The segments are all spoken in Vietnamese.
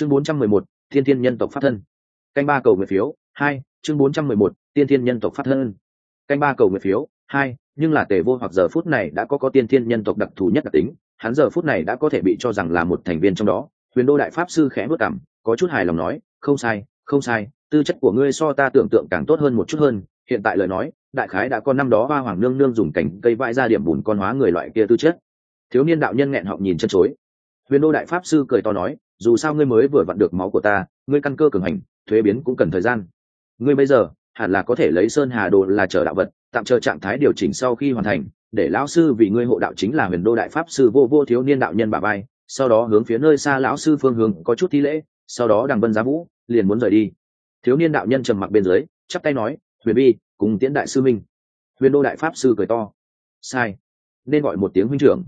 chương 411, thiên thiên nhân tộc phát thân. Canh ba cầu nguyện phiếu hai chương 411, tiên thiên nhân tộc phát thân. Canh ba cầu nguyện phiếu hai nhưng là tề vô hoặc giờ phút này đã có có tiên thiên nhân tộc đặc thù nhất đặc tính hắn giờ phút này đã có thể bị cho rằng là một thành viên trong đó. Huyền đô đại pháp sư khẽ bước cảm có chút hài lòng nói không sai không sai tư chất của ngươi so ta tưởng tượng càng tốt hơn một chút hơn. Hiện tại lời nói đại khái đã có năm đó hoa hoàng nương nương dùng cảnh cây vãi ra điểm bùn con hóa người loại kia tư chất. Thiếu niên đạo nhân nghẹn họng nhìn chân chối. Huyền đô đại pháp sư cười to nói dù sao ngươi mới vừa vặn được máu của ta, ngươi căn cơ cường hành, thuế biến cũng cần thời gian. Ngươi bây giờ, hẳn là có thể lấy sơn hà đồ là chờ đạo vật, tạm chờ trạng thái điều chỉnh sau khi hoàn thành, để lão sư vì ngươi hộ đạo chính là huyền đô đại pháp sư vô vô thiếu niên đạo nhân bà bay sau đó hướng phía nơi xa lão sư phương hướng có chút thi lễ, sau đó đằng vân giá vũ, liền muốn rời đi. Thiếu niên đạo nhân trầm mặc bên dưới, chắp tay nói, huyền bi, cùng tiễn đại sư minh. Huyền đô đại pháp sư cười to. Sai. Nên gọi một tiếng huynh trưởng.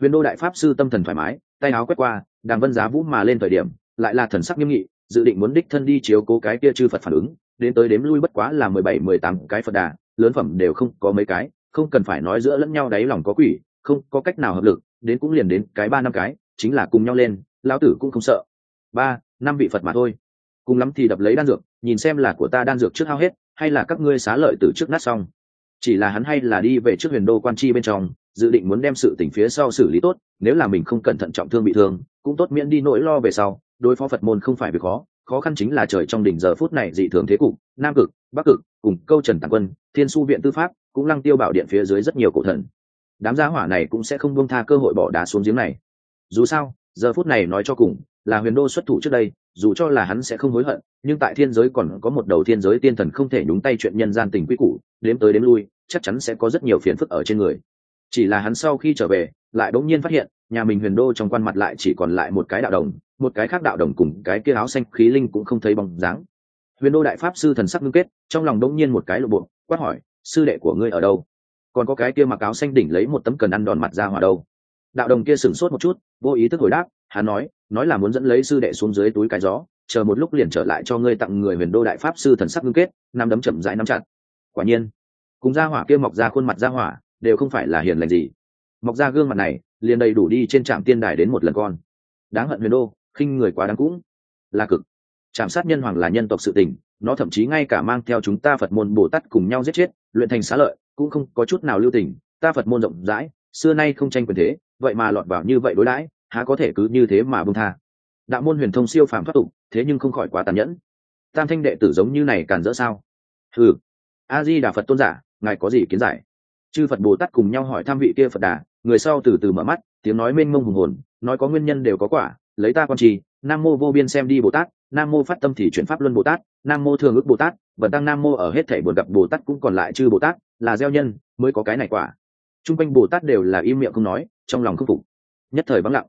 Huyền đô đại pháp sư tâm thần thoải mái, tay áo quét qua đàng vân giá vũ mà lên thời điểm, lại là thần sắc nghiêm nghị, dự định muốn đích thân đi chiếu cố cái kia chư phật phản ứng, đến tới đếm lui bất quá là mười bảy, mười tám cái phật đà, lớn phẩm đều không có mấy cái, không cần phải nói giữa lẫn nhau đáy lòng có quỷ, không có cách nào hợp lực, đến cũng liền đến cái ba, năm cái, chính là cùng nhau lên, lão tử cũng không sợ. Ba, năm vị phật mà thôi. Cùng lắm thì đập lấy đan dược, nhìn xem là của ta đan dược trước hao hết, hay là các ngươi xá lợi từ trước nát xong. Chỉ là hắn hay là đi về trước huyền đô quan chi bên trong dự định muốn đem sự tình phía sau xử lý tốt, nếu là mình không cẩn thận trọng thương bị thương, cũng tốt miễn đi nỗi lo về sau, đối phó phật môn không phải việc khó khó khăn chính là trời trong đỉnh giờ phút này dị thường thế cục, nam cực, bắc cực, cùng câu trần tàng quân, thiên su viện tư pháp, cũng lăng tiêu bảo điện phía dưới rất nhiều cổ thần. Đám gia hỏa này cũng sẽ không buông tha cơ hội bỏ đá xuống giếng này. Dù sao, giờ phút này nói cho cùng, là huyền đô xuất thủ trước đây, dù cho là hắn sẽ không hối hận, nhưng tại thiên giới còn có một đầu thiên giới tiên thần không thể nhúng tay chuyện nhân gian tình quy củ, đếm tới đếm lui, chắc chắn sẽ có rất nhiều phiền phức ở trên người chỉ là hắn sau khi trở về, lại đống nhiên phát hiện, nhà mình huyền đô trong quan mặt lại chỉ còn lại một cái đạo đồng, một cái khác đạo đồng cùng cái kia áo xanh khí linh cũng không thấy bóng dáng. Huyền đô đại pháp sư thần sắc ngưng kết, trong lòng đống nhiên một cái lộ bộ, quát hỏi, sư đệ của ngươi ở đâu? Còn có cái kia mặc áo xanh đỉnh lấy một tấm cần ăn đòn mặt ra hỏa đâu? Đạo đồng kia sửng sốt một chút, vô ý thức hồi đáp, hắn nói nói là muốn dẫn lấy sư đệ xuống dưới túi cái gió, chờ một lúc liền trở lại cho ngươi tặng người huyền đô đại pháp sư thần sắc ngưng kết, năm đấm chậm rãi nắm chặt. Quả nhiên, cùng ra hỏa kia mọc ra khuôn mặt ra hỏa đều không phải là hiền lành gì. Mọc ra gương mặt này, liền đầy đủ đi trên trạm tiên đài đến một lần con. Đáng hận huyền đô, khinh người quá đáng cũng. Là cực. Trạm sát nhân hoàng là nhân tộc sự tình, nó thậm chí ngay cả mang theo chúng ta phật môn bồ tát cùng nhau giết chết, luyện thành xá lợi, cũng không có chút nào lưu tình, ta phật môn rộng rãi, xưa nay không tranh quyền thế, vậy mà lọt vào như vậy đối đãi, há có thể cứ như thế mà bông tha. Đạo môn huyền thông siêu phàm thoát tục, thế nhưng không khỏi quá tàn nhẫn. Tam thanh đệ tử giống như này càn dỡ sao? Ừ a di đà phật tôn giả, ngài có gì kiến giải? Chư phật bồ tát cùng nhau hỏi tham vị kia phật đà, người sau từ từ mở mắt, tiếng nói mênh mông hùng hồn, nói có nguyên nhân đều có quả, lấy ta con trì, nam mô vô biên xem đi bồ tát, nam mô phát tâm thì chuyển pháp luân bồ tát, nam mô thường ước bồ tát, và tăng nam mô ở hết thể buồn gặp bồ tát cũng còn lại chư bồ tát, là gieo nhân, mới có cái này quả. T r u n g quanh bồ tát đều là im miệng không nói, trong lòng không phục. Nhất thời vắng lặng.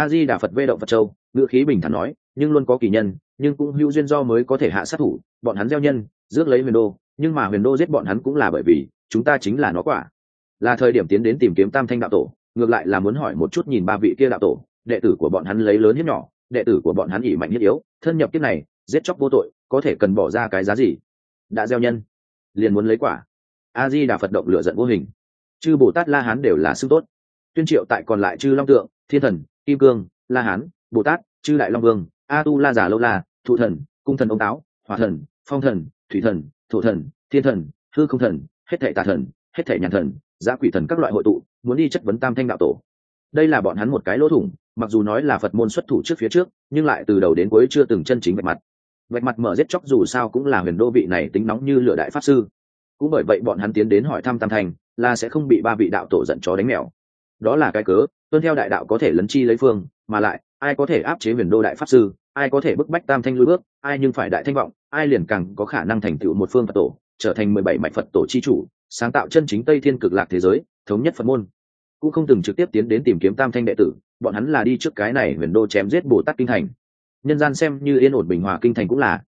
A di đà phật vê động phật châu, ngữ khí bình thản nói, nhưng luôn có kỳ nhân, nhưng cũng hữu duyên do mới có thể hạ sát thủ, bọn hắn gieo nhân, rước lấy huyền đô, nhưng mà huyền đô giết bọn hắn cũng là bởi vì chúng ta chính là nó quả. Là thời điểm tiến đến tìm kiếm tam thanh đạo tổ, ngược lại là muốn hỏi một chút nhìn ba vị kia đạo tổ, đệ tử của bọn hắn lấy lớn hiếp nhỏ, đệ tử của bọn hắn ỉ mạnh nhất yếu, thân nhập kiếp này, giết chóc vô tội, có thể cần bỏ ra cái giá gì? Đã gieo nhân, liền muốn lấy quả. A di đà phật động lửa giận vô hình. Chư bồ tát la hán đều là sư tốt. Tuyên triệu tại còn lại chư long tượng, thiên thần, kim cương, la hán bồ tát chư đại long vương a tu la giả lâu la, thụ thần, cung thần ông táo, hỏa thần, phong thần, thủy thần, thổ thần, thiên thần, hư không thần hết thể tà thần, hết thể nhàn thần giá quỷ thần các loại hội tụ, muốn đi chất vấn tam thanh đạo tổ. Đây là bọn hắn một cái lỗ thủng, mặc dù nói là phật môn xuất thủ trước phía trước, nhưng lại từ đầu đến cuối chưa từng chân chính vạch mặt. Vạch mặt mở giết chóc dù sao cũng là huyền đô vị này tính nóng như lửa đại pháp sư. Cũng bởi vậy bọn hắn tiến đến hỏi thăm tam thành là sẽ không bị ba vị đạo tổ giận chó đánh mèo. Đó là cái cớ, tuân theo đại đạo có thể lấn chi lấy phương, mà lại, ai có thể áp chế huyền đô đại pháp sư, ai có thể bức bách tam thanh lui bước, ai nhưng phải đại thanh vọng, ai liền càng có khả năng thành tựu một phương phật tổ trở thành mười bảy mạch phật tổ chi chủ, sáng tạo chân chính tây thiên cực lạc thế giới, thống nhất phật môn. Cũng không từng trực tiếp tiến đến tìm kiếm tam thanh đệ tử, bọn hắn là đi trước cái này huyền đô chém giết bồ tát kinh thành. Nhân gian xem như yên ổn bình hòa kinh thành cũng là.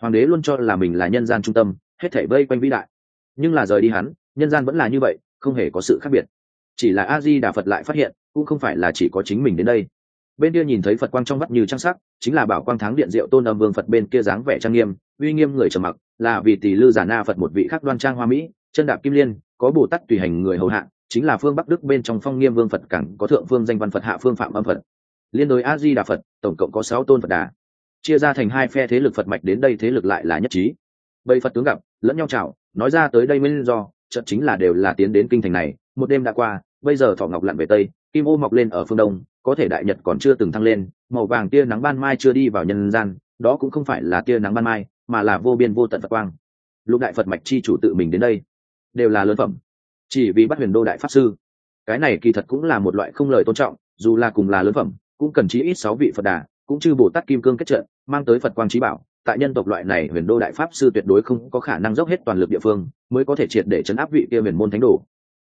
Hoàng đế luôn cho là mình là nhân gian trung tâm, hết thảy vây quanh vĩ đại. Nhưng là rời đi hắn, nhân gian vẫn là như vậy, không hề có sự khác biệt. Chỉ là a di đà phật lại phát hiện, cũng không phải là chỉ có chính mình đến đây. Bên kia nhìn thấy phật quang trong mắt như trang sắc, chính là bảo quang thắng điện diệu tôn âm vương phật bên kia dáng vẻ trang nghiêm, uy nghiêm người trầm mặc là vì tỷ lư giả na phật một vị khác đoan trang hoa mỹ, chân đạp kim liên, có bồ tát tùy hành người hầu hạ, chính là phương bắc đức bên trong phong nghiêm vương phật cẳng có thượng phương danh văn phật hạ phương phạm âm phật. Liên đối a di đà phật, tổng cộng có sáu tôn phật đà. Chia ra thành hai phe thế lực phật mạch đến đây thế lực lại là nhất trí. Bây phật tướng gặp, lẫn nhau chào, nói ra tới đây nguyên do trận chính là đều là tiến đến kinh thành này, một đêm đã qua, bây giờ thọ ngọc lặn về tây, kim ô mọc lên ở phương đông, có thể đại nhật còn chưa từng thăng lên, màu vàng tia nắng ban mai chưa đi vào nhân gian, đó cũng không phải là tia nắng ban mai mà là vô biên vô tận phật quang. Lục đại phật mạch chi chủ tự mình đến đây, đều là lớn phẩm. Chỉ vì bắt huyền đô đại pháp sư, cái này kỳ thật cũng là một loại không lời tôn trọng, dù là cùng là lớn phẩm, cũng cần chí ít sáu vị phật đà, cũng chư bồ tát kim cương kết trận, mang tới phật quang trí bảo. Tại nhân tộc loại này, huyền đô đại pháp sư tuyệt đối không có khả năng dốc hết toàn lực địa phương mới có thể triệt để chấn áp vị kia huyền môn thánh đồ.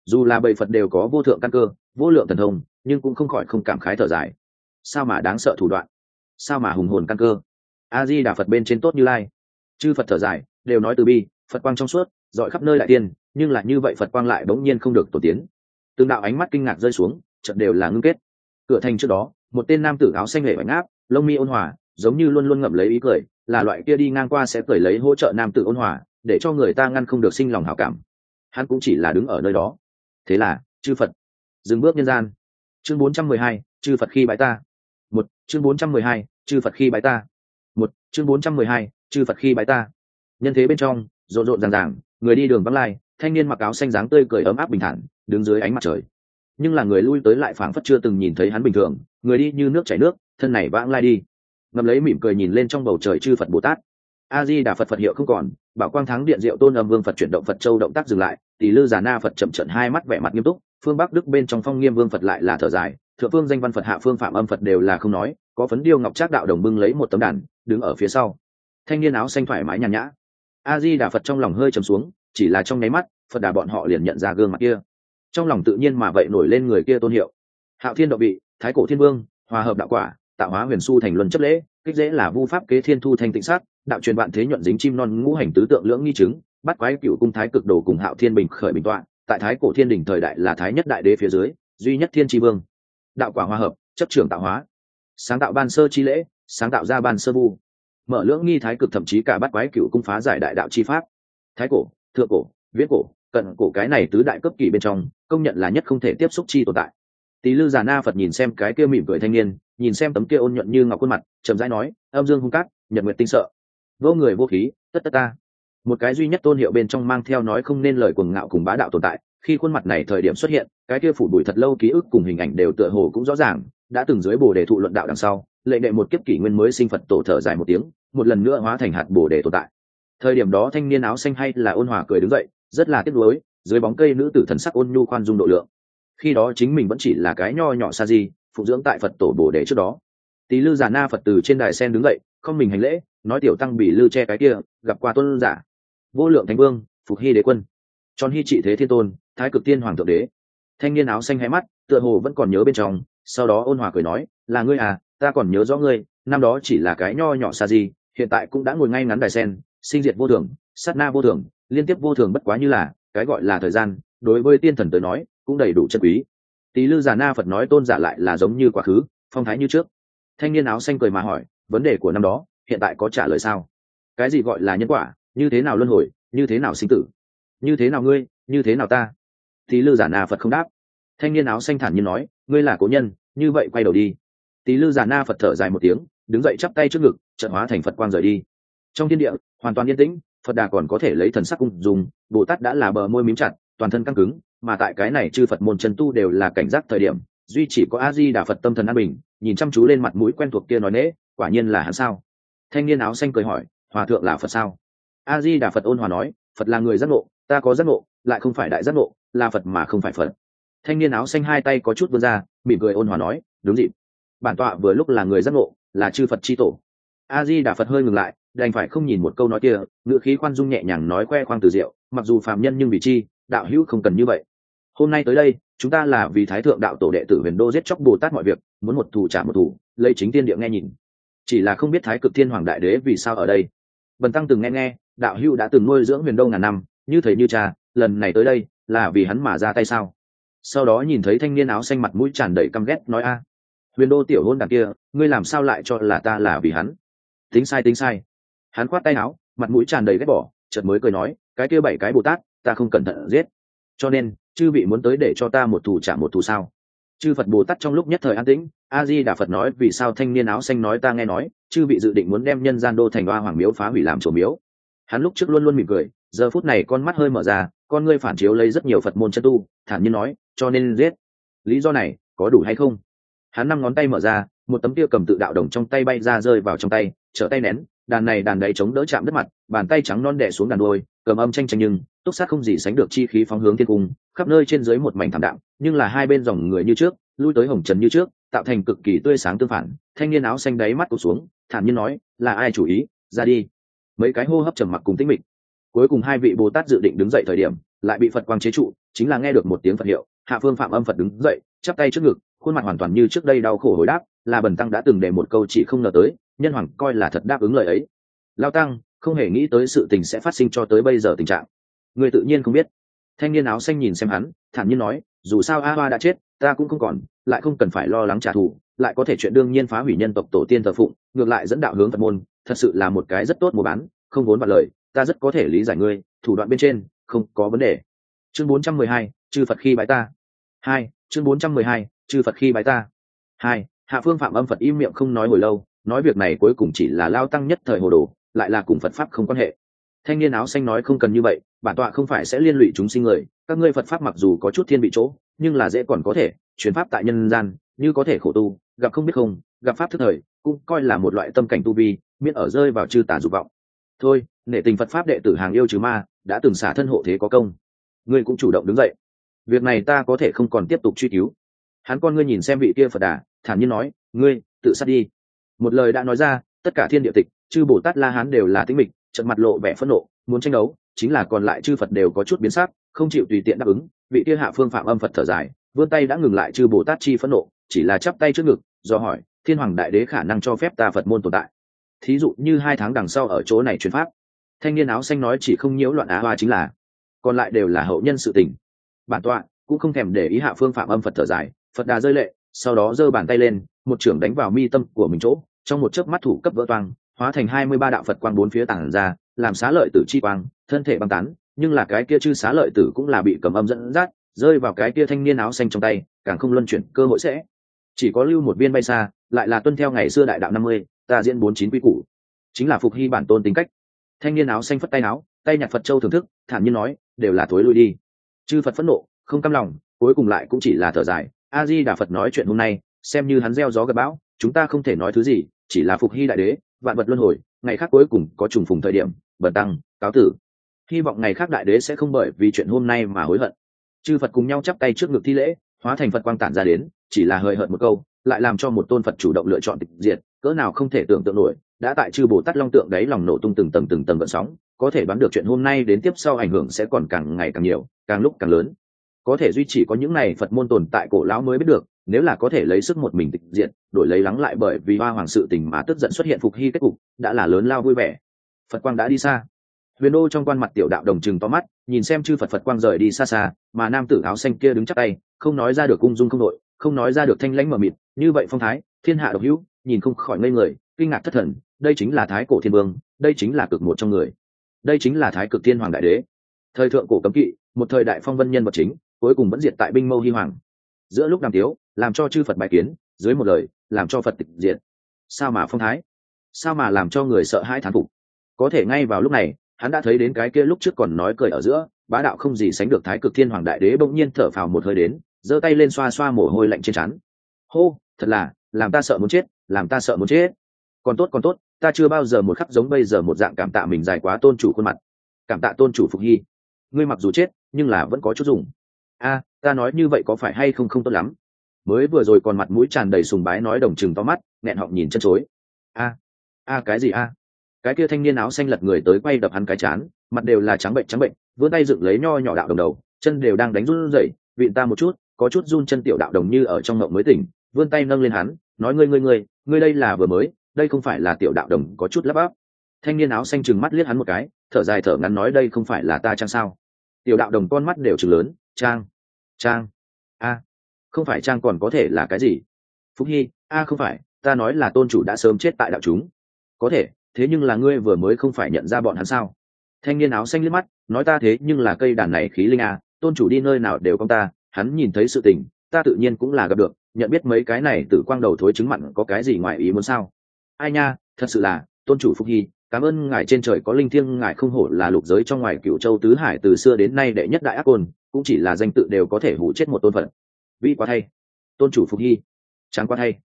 Dù là bầy phật đều có vô thượng căn cơ, vô lượng thần thông, nhưng cũng không khỏi không cảm khái thở dài. Sao mà đáng sợ thủ đoạn? Sao mà hùng hồn căn cơ? A di đà phật bên trên tốt như lai chư phật thở dài đều nói từ bi phật quang trong suốt dọi khắp nơi đại tiên nhưng lại như vậy phật quang lại bỗng nhiên không được tổ tiến. Từng đạo ánh mắt kinh ngạc rơi xuống trận đều là ngưng kết. Cửa thành trước đó một tên nam tử áo xanh lệ bánh áp lông mi ôn hòa giống như luôn luôn ngậm lấy ý cười là loại kia đi ngang qua sẽ cười lấy hỗ trợ nam tử ôn hòa để cho người ta ngăn không được sinh lòng hảo cảm. Hắn cũng chỉ là đứng ở nơi đó. Thế là chư phật. Dừng bước nhân gian. Chương 412, chư phật khi bái ta. Một chương 412, chư phật khi bái ta. Một chương 412, chư phật khi bái ta. Nhân thế bên trong, rộn rộn ràng ràng, người đi đường vắng lai, thanh niên mặc áo xanh dáng tươi cười ấm áp bình thản, đứng dưới ánh mặt trời. Nhưng là người lui tới lại phảng phất chưa từng nhìn thấy hắn bình thường, người đi như nước chảy nước, thân này vãng lai đi. Ngầm lấy mỉm cười nhìn lên trong bầu trời chư phật bồ tát. A di đà phật phật hiệu không còn, bảo quang thắng điện diệu tôn âm vương phật chuyển động phật châu động tác dừng lại, tỷ lư già na phật chậm trận hai mắt vẻ mặt nghiêm túc, phương bắc đức bên trong phong nghiêm vương phật lại là thở dài, thượng phương danh văn phật hạ phương phạm âm phật đều là không nói, có phấn điêu ngọc trác đạo đồng bưng lấy một tấm đàn, đứng ở phía sau thanh niên áo xanh thoải mái nhàn nhã. A di đà phật trong lòng hơi trầm xuống chỉ là trong nháy mắt phật đà bọn họ liền nhận ra gương mặt kia. Trong lòng tự nhiên mà vậy nổi lên người kia tôn hiệu. Hạo thiên độ Bị, thái cổ thiên vương hòa hợp đạo quả tạo hóa huyền su thành luân chấp lễ kích dễ là vu pháp kế thiên thu thanh tịnh sát đạo truyền bạn thế nhuận dính chim non ngũ hành tứ tượng lưỡng nghi chứng bắt quái cựu cung thái cực đồ cùng hạo thiên bình khởi bình tọa tại thái cổ thiên đỉnh thời đại là thái nhất đại đế phía dưới duy nhất thiên tri vương. Đạo quả hòa hợp chấp trưởng tạo hóa. Sáng tạo ban sơ chi lễ sáng tạo ra ban sơ vu mở lưỡng nghi thái cực thậm chí cả bắt quái cựu cung phá giải đại đạo chi pháp. Thái cổ, thượng cổ, viễn cổ, cận cổ cái này tứ đại cấp kỳ bên trong, công nhận là nhất không thể tiếp xúc chi tồn tại. Tý lư già na phật nhìn xem cái kia mỉm cười thanh niên, nhìn xem tấm kia ôn nhuận như ngọc khuôn mặt, chậm rãi nói, âm dương hung cát, nhật nguyệt tinh sợ. Vô người vô khí, tất tất ta. Một cái duy nhất tôn hiệu bên trong mang theo nói không nên lời cuồng ngạo cùng bá đạo tồn tại, khi khuôn mặt này thời điểm xuất hiện, cái kia phủ bụi thật lâu ký ức cùng hình ảnh đều tựa hồ cũng rõ ràng, đã từng dưới bồ đề thụ luận đạo đằng sau lệ đệ một kiếp kỷ nguyên mới sinh phật tổ thở dài một tiếng, một lần nữa hóa thành hạt bồ đề tồn tại. Thời điểm đó thanh niên áo xanh hay là ôn hòa cười đứng dậy, rất là tiếc nuối, dưới bóng cây nữ tử thần sắc ôn nhu khoan dung độ lượng. Khi đó chính mình vẫn chỉ là cái nho nhỏ sa di phụ dưỡng tại phật tổ bồ đề trước đó. Tý lư già na phật từ trên đài sen đứng dậy, không mình hành lễ, nói tiểu tăng bị lư che cái kia, gặp qua tôn giả. Vô lượng thánh vương, phục hy đế quân. Tròn hy trị thế thiên tôn, thái cực tiên hoàng thượng đế. Thanh niên áo xanh hai mắt, tựa hồ vẫn còn nhớ bên trong, sau đó ôn hòa cười nói, là ngươi à ta còn nhớ rõ ngươi, năm đó chỉ là cái nho nhỏ sa di, hiện tại cũng đã ngồi ngay ngắn đài sen, sinh diệt vô thường, sát na vô thường, liên tiếp vô thường bất quá như là, cái gọi là thời gian, đối với tiên thần tới nói, cũng đầy đủ chân quý. Tý lư già na phật nói tôn giả lại là giống như quá khứ phong thái như trước. Thanh niên áo xanh cười mà hỏi, vấn đề của năm đó, hiện tại có trả lời sao? Cái gì gọi là nhân quả, như thế nào luân hồi, như thế nào sinh tử? Như thế nào ngươi, như thế nào ta? Tý lư giả na phật không đáp. Thanh niên áo xanh thản nhiên nói, ngươi là cố nhân, như vậy quay đầu đi tý lư giả na phật thở dài một tiếng, đứng dậy chắp tay trước ngực trận hóa thành phật quang rời đi. Trong thiên địa, hoàn toàn yên tĩnh, phật đà còn có thể lấy thần sắc cung dùng, bồ tát đã là bờ môi mím chặt, toàn thân căng cứng, mà tại cái này chư phật môn chân tu đều là cảnh giác thời điểm, duy chỉ có a di đà phật tâm thần an bình, nhìn chăm chú lên mặt mũi quen thuộc kia nói nễ quả nhiên là hắn sao? Thanh niên áo xanh cười hỏi, hòa thượng là phật sao? A di đà phật ôn hòa nói, phật là người giác ngộ, ta có giác ngộ, lại không phải đại giác ngộ, là phật mà không phải phật. Thanh niên áo xanh hai tay có chút vươn ra, mỉm cười ôn hòa nói, đúng dịp bản tọa vừa lúc là người giác ngộ, là chư phật c tổ. A di đà phật hơi ngừng lại, đành phải không nhìn một câu nói kia ngựa khí khoan dung nhẹ nhàng nói khoe khoang từ diệu, mặc dù phạm nhân nhưng vì chi, đạo hữu không cần như vậy. Hôm nay tới đây, chúng ta là vì thái thượng đạo tổ đệ tử huyền đô giết chóc bồ tát mọi việc, muốn một thủ trả một thủ lấy chính tiên địa nghe nhìn. Chỉ là không biết thái cực thiên hoàng đại đế vì sao ở đây. Bần tăng từng nghe nghe, đạo hữu đã từng nuôi dưỡng huyền đô ngàn năm, như thầy như cha, lần này tới đây là vì hắn mà ra tay sao? Sau đó nhìn thấy thanh niên áo xanh mặt mũi tràn đầy căm ghét, nói a huyền đô tiểu hôn đằng kia, ngươi làm sao lại cho là ta là vì hắn? Tính sai tính sai. Hắn khoát tay áo, mặt mũi tràn đầy ghét bỏ, chợt mới cười nói, cái kia bảy cái bồ tát, ta không cẩn thận giết. Cho nên, chư vị muốn tới để cho ta một thủ trả một thủ sao? Chư phật bồ tát trong lúc nhất thời an tĩnh, a di đà phật nói, vì sao thanh niên áo xanh nói ta nghe nói, chư vị dự định muốn đem nhân gian đô thành hoa hoàng miếu phá hủy làm chỗ miếu. Hắn lúc trước luôn luôn mỉm cười, giờ phút này con mắt hơi mở ra, con ngươi phản chiếu lấy rất nhiều phật môn chân tu, thản nhiên nói, cho nên giết. Lý do này, có đủ hay không? Hắn năm ngón tay mở ra, một tấm tia cầm tự đạo đồng trong tay bay ra rơi vào trong tay, trở tay nén, đàn này đàn đấy chống đỡ chạm đất mặt, bàn tay trắng non đẻ xuống đàn đôi, cầm âm tranh tranh nhưng, túc sát không gì sánh được chi khí phóng hướng thiên cung, khắp nơi trên dưới một mảnh thảm đạm, nhưng là hai bên dòng người như trước, lui tới hồng trần như trước, tạo thành cực kỳ tươi sáng tương phản, thanh niên áo xanh đáy mắt cụt xuống, thản nhiên nói, là ai chủ ý? Ra đi. Mấy cái hô hấp trầm mặc cùng tĩnh mịch. Cuối cùng hai vị bồ tát dự định đứng dậy thời điểm, lại bị phật quang chế trụ, chính là nghe được một tiếng phật hiệu, hạ phương phạm âm phật đứng dậy, chắp tay trước ngực khuôn mặt hoàn toàn như trước đây đau khổ hồi đáp là bần tăng đã từng để một câu chỉ không ngờ tới nhân hoàng coi là thật đáp ứng lời ấy. Lao tăng không hề nghĩ tới sự tình sẽ phát sinh cho tới bây giờ tình trạng. Người tự nhiên không biết. Thanh niên áo xanh nhìn xem hắn thản nhiên nói dù sao a hoa đã chết ta cũng không còn lại không cần phải lo lắng trả thù lại có thể chuyện đương nhiên phá hủy nhân tộc tổ tiên thờ phụng ngược lại dẫn đạo hướng phật môn thật sự là một cái rất tốt mua bán không vốn vặt lời ta rất có thể lý giải ngươi thủ đoạn bên trên không có vấn đề. Chương 412, chư phật khi bái ta. Hai chương 412, chư phật khi bái ta. Hai, hạ phương phạm âm phật im miệng không nói hồi lâu, nói việc này cuối cùng chỉ là lao tăng nhất thời hồ đồ, lại là cùng phật pháp không quan hệ. Thanh niên áo xanh nói không cần như vậy, bản tọa không phải sẽ liên lụy chúng sinh người, các ngươi phật pháp mặc dù có chút thiên bị chỗ, nhưng là dễ còn có thể chuyển pháp tại nhân gian, như có thể khổ tu, gặp không biết không, gặp pháp thức thời, cũng coi là một loại tâm cảnh tu vi, miễn ở rơi vào chư tà dục vọng. Thôi, nể tình phật pháp đệ tử hàng yêu trừ ma, đã từng xả thân hộ thế có công. Ngươi cũng chủ động đứng dậy. Việc này ta có thể không còn tiếp tục truy cứu hắn con ngươi nhìn xem vị kia phật đà, thản nhiên nói, ngươi, tự sát đi. Một lời đã nói ra, tất cả thiên địa tịch, chư bồ tát la hán đều là tính mịch trận mặt lộ vẻ phẫn nộ, muốn tranh đấu, chính là còn lại chư phật đều có chút biến sắc, không chịu tùy tiện đáp ứng, vị kia hạ phương phạm âm phật thở dài, vươn tay đã ngừng lại chư bồ tát chi phẫn nộ, chỉ là chắp tay trước ngực, do hỏi, thiên hoàng đại đế khả năng cho phép ta phật môn tồn tại? Thí dụ như hai tháng đằng sau ở chỗ này truyền pháp. Thanh niên áo xanh nói chỉ không nhiễu loạn á hoa chính là, còn lại đều là hậu nhân sự tình. Bản tọa cũng không thèm để ý hạ phương phạm âm phật thở dài phật đà rơi lệ, sau đó giơ bàn tay lên, một trưởng đánh vào mi tâm của mình chỗ, trong một chớp mắt thủ cấp vỡ toang, hóa thành hai mươi ba đạo phật quang bốn phía tảng ra, làm xá lợi tử chi quang, thân thể băng tán, nhưng là cái kia chư xá lợi tử cũng là bị cầm âm dẫn dắt, rơi vào cái kia thanh niên áo xanh trong tay, càng không luân chuyển, cơ hội sẽ chỉ có lưu một viên bay xa, lại là tuân theo ngày xưa đại đạo năm mươi, ta diễn bốn chín quy củ. Chính là phục hy bản tôn tính cách. Thanh niên áo xanh phất tay áo, tay nhặt phật châu thưởng thức, thản nhiên nói, đều là thối lui đi. Chư phật phẫn nộ, không căm lòng, cuối cùng lại cũng chỉ là thở dài a di đà phật nói chuyện hôm nay, xem như hắn gieo gió gặp bão, chúng ta không thể nói thứ gì, chỉ là phục hy đại đế, vạn vật luân hồi, ngày khác cuối cùng có trùng phùng thời điểm bần tăng, cáo tử. Hy vọng ngày khác đại đế sẽ không bởi vì chuyện hôm nay mà hối hận. Chư phật cùng nhau chắp tay trước ngực thi lễ, hóa thành phật quang tản ra đến, chỉ là hời hợt một câu, lại làm cho một tôn phật chủ động lựa chọn tịch diệt, cỡ nào không thể tưởng tượng nổi, đã tại chư bồ tát long tượng đấy lòng nổ tung từng tầng từng tầng vận sóng, có thể đoán được chuyện hôm nay đến tiếp sau ảnh hưởng sẽ còn càng ngày càng nhiều, càng lúc càng lớn có thể duy trì có những này phật môn tồn tại cổ lão mới biết được, nếu là có thể lấy sức một mình tịch diện đổi lấy lắng lại bởi vì hoa hoàng sự tình mà tức giận xuất hiện phục hy kết cục, đã là lớn lao vui vẻ. Phật quang đã đi xa. Huyền đô trong quan mặt tiểu đạo đồng chừng to mắt, nhìn xem chư phật phật quang rời đi xa xa, mà nam tử áo xanh kia đứng chắc tay, không nói ra được cung dung không đội, không nói ra được thanh lãnh mờ mịt, như vậy phong thái, thiên hạ độc hữu, nhìn không khỏi ngây người, kinh ngạc thất thần, đây chính là thái cổ thiên vương, đây chính là cực một trong người. Đây chính là thái cực thiên hoàng đại đế. Thời thượng cổ cấm kỵ, một thời đại phong vân nhân vật chính cuối cùng vẫn diệt tại binh mâu hy hoàng. Giữa lúc đàm tiếu, làm cho chư phật bài kiến, dưới một lời, làm cho phật tịch diệt. Sao mà phong thái? Sao mà làm cho người sợ hãi thán phục? Có thể ngay vào lúc này, hắn đã thấy đến cái kia lúc trước còn nói cười ở giữa, bá đạo không gì sánh được thái cực thiên hoàng đại đế bỗng nhiên thở phào một hơi đến, giơ tay lên xoa xoa mồ hôi lạnh trên trán. Hô, thật là, làm ta sợ muốn chết, làm ta sợ muốn chết. Còn tốt còn tốt, ta chưa bao giờ một khắc giống bây giờ một dạng cảm tạ mình dài quá tôn chủ khuôn mặt. Cảm tạ tôn chủ phục hy. Ngươi mặc dù chết, nhưng là vẫn có chút dùng a, ta nói như vậy có phải hay không không tốt lắm. Mới vừa rồi còn mặt mũi tràn đầy sùng bái nói đồng chừng to mắt, nghẹn họng nhìn chân chối. A a, cái gì a? Cái kia thanh niên áo xanh lật người tới quay đập hắn cái chán, mặt đều là trắng bệnh trắng bệnh, vươn tay dựng lấy nho nhỏ đạo đồng đầu, chân đều đang đánh run rẩy vịn ta một chút, có chút run chân tiểu đạo đồng như ở trong mộng mới tỉnh, vươn tay nâng lên hắn, nói ngươi ngươi ngươi ngươi đây là vừa mới, đây không phải là tiểu đạo đồng, có chút lắp bắp. Thanh niên áo xanh chừng mắt liếc hắn một cái, thở dài thở ngắn nói đây không phải là ta trang sao? Tiểu đạo đồng con mắt đều chừng lớn, trang trang. A, không phải trang còn có thể là cái gì? Phúc hy, a, không phải, ta nói là tôn chủ đã sớm chết tại đạo chúng. Có thể, thế nhưng là ngươi vừa mới không phải nhận ra bọn hắn sao? Thanh niên áo xanh liếc mắt, nói ta thế nhưng là cây đàn này khí linh a, tôn chủ đi nơi nào đều con ta, hắn nhìn thấy sự tình, ta tự nhiên cũng là gặp được, nhận biết mấy cái này từ quang đầu thối chứng mặn có cái gì ngoài ý muốn sao? Ai nha, thật sự là, tôn chủ Phúc hy, cảm ơn ngài trên trời có linh thiêng, ngài không hổ là lục giới trong ngoài cựu châu tứ hải từ xưa đến nay đệ nhất đại ác côn cũng chỉ là danh tự đều có thể hủ chết một tôn phận vĩ quá thay. Tôn chủ phục hy. Tráng quá thay.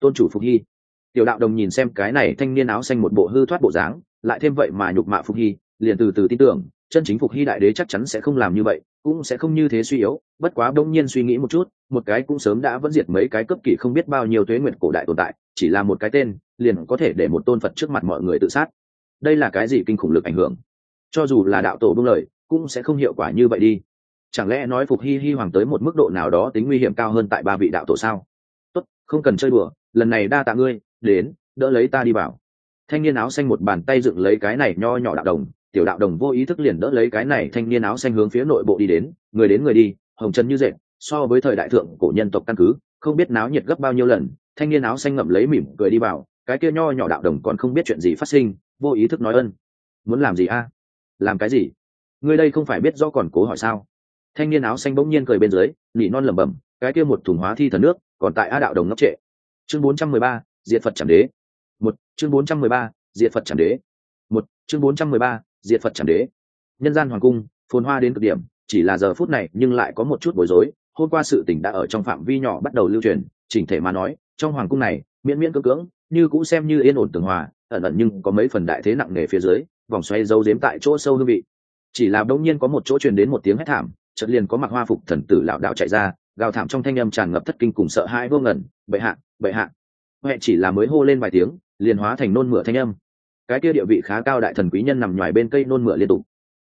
Tôn chủ phục hy. Tiểu đạo đồng nhìn xem cái này thanh niên áo xanh một bộ hư thoát bộ dáng, lại thêm vậy mà nhục mạ phục hy, liền từ từ tin tưởng, chân chính phục hy đại đế chắc chắn sẽ không làm như vậy, cũng sẽ không như thế suy yếu, bất quá đông nhiên suy nghĩ một chút, một cái cũng sớm đã vẫn diệt mấy cái cấp kỷ không biết bao nhiêu tuế nguyện cổ đại tồn tại, chỉ là một cái tên, liền có thể để một tôn phật trước mặt mọi người tự sát. Đây là cái gì kinh khủng lực ảnh hưởng? Cho dù là đạo tổ bưng lời, cũng sẽ không hiệu quả như vậy đi chẳng lẽ nói phục hy hy hoàng tới một mức độ nào đó tính nguy hiểm cao hơn tại ba vị đạo tổ sao? Tốt, không cần chơi đùa, lần này đa tạ ngươi, đến, đỡ lấy ta đi vào. Thanh niên áo xanh một bàn tay dựng lấy cái này nho nhỏ đạo đồng, tiểu đạo đồng vô ý thức liền đỡ lấy cái này thanh niên áo xanh hướng phía nội bộ đi đến, người đến người đi, hồng chân như dệt, so với thời đại thượng cổ nhân tộc căn cứ, không biết náo nhiệt gấp bao nhiêu lần, thanh niên áo xanh ngậm lấy mỉm cười đi vào, cái kia nho nhỏ đạo đồng còn không biết chuyện gì phát sinh, vô ý thức nói ân. Muốn làm gì a? Làm cái gì? Ngươi đây không phải biết do còn cố hỏi sao? Thanh niên áo xanh bỗng nhiên cười bên dưới, nỉ non lẩm bẩm, cái kia một thùng hóa thi thần nước, còn tại a đạo đồng ngốc trệ. Chương bốn trăm mười ba, diệt phật chẳng đế. Một, chương bốn trăm mười ba, diệt phật chẳng đế. Một, chương bốn trăm mười ba, diệt phật chẳng đế. Nhân gian hoàng cung, phồn hoa đến cực điểm, chỉ là giờ phút này nhưng lại có một chút bối rối. Hôm qua sự tình đã ở trong phạm vi nhỏ bắt đầu lưu truyền, chỉnh thể mà nói, trong hoàng cung này, miễn miễn cơ cưỡng, như cũng xem như yên ổn tường hòa, ẩn ẩn nhưng có mấy phần đại thế nặng nề phía dưới, vòng xoay dấu dếm tại chỗ sâu hương vị. Chỉ là đống nhiên có một chỗ truyền đến một tiếng hét thảm chợt liền có mặc hoa phục thần tử lão đạo chạy ra, gào thảm trong thanh âm tràn ngập thất kinh cùng sợ hãi vô ngẩn bệ hạ bệ hạ. Huệ chỉ là mới hô lên vài tiếng, liền hóa thành nôn mửa thanh âm. Cái kia địa vị khá cao đại thần quý nhân nằm ngoài bên cây nôn mửa liên tục.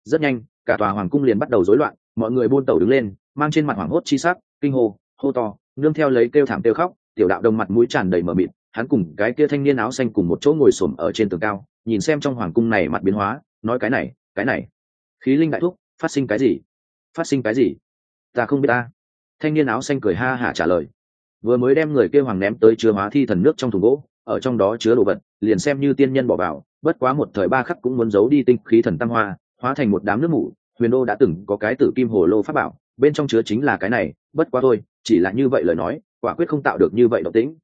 Rất nhanh, cả tòa hoàng cung liền bắt đầu rối loạn, mọi người buôn tẩu đứng lên, mang trên mặt hoảng hốt chi sắc, kinh hô hô to, nương theo lấy kêu thảm kêu khóc, tiểu đạo đồng mặt mũi tràn đầy mờ mịt, hắn cùng cái kia thanh niên áo xanh cùng một chỗ ngồi xổm ở trên tường cao, nhìn xem trong hoàng cung này mặt biến hóa, nói cái này cái này. Khí linh đại thúc, phát sinh cái gì? Phát sinh cái gì? Ta không biết ta. Thanh niên áo xanh cười ha hả trả lời. Vừa mới đem người kêu hoàng ném tới chứa hóa thi thần nước trong thùng gỗ, ở trong đó chứa đồ vật, liền xem như tiên nhân bỏ vào, bất quá một thời ba khắc cũng muốn giấu đi tinh khí thần tăng hoa, hóa thành một đám nước mủ. Huyền đô đã từng có cái tử kim hồ lô pháp bảo, bên trong chứa chính là cái này, bất quá thôi, chỉ là như vậy lời nói, quả quyết không tạo được như vậy động tĩnh.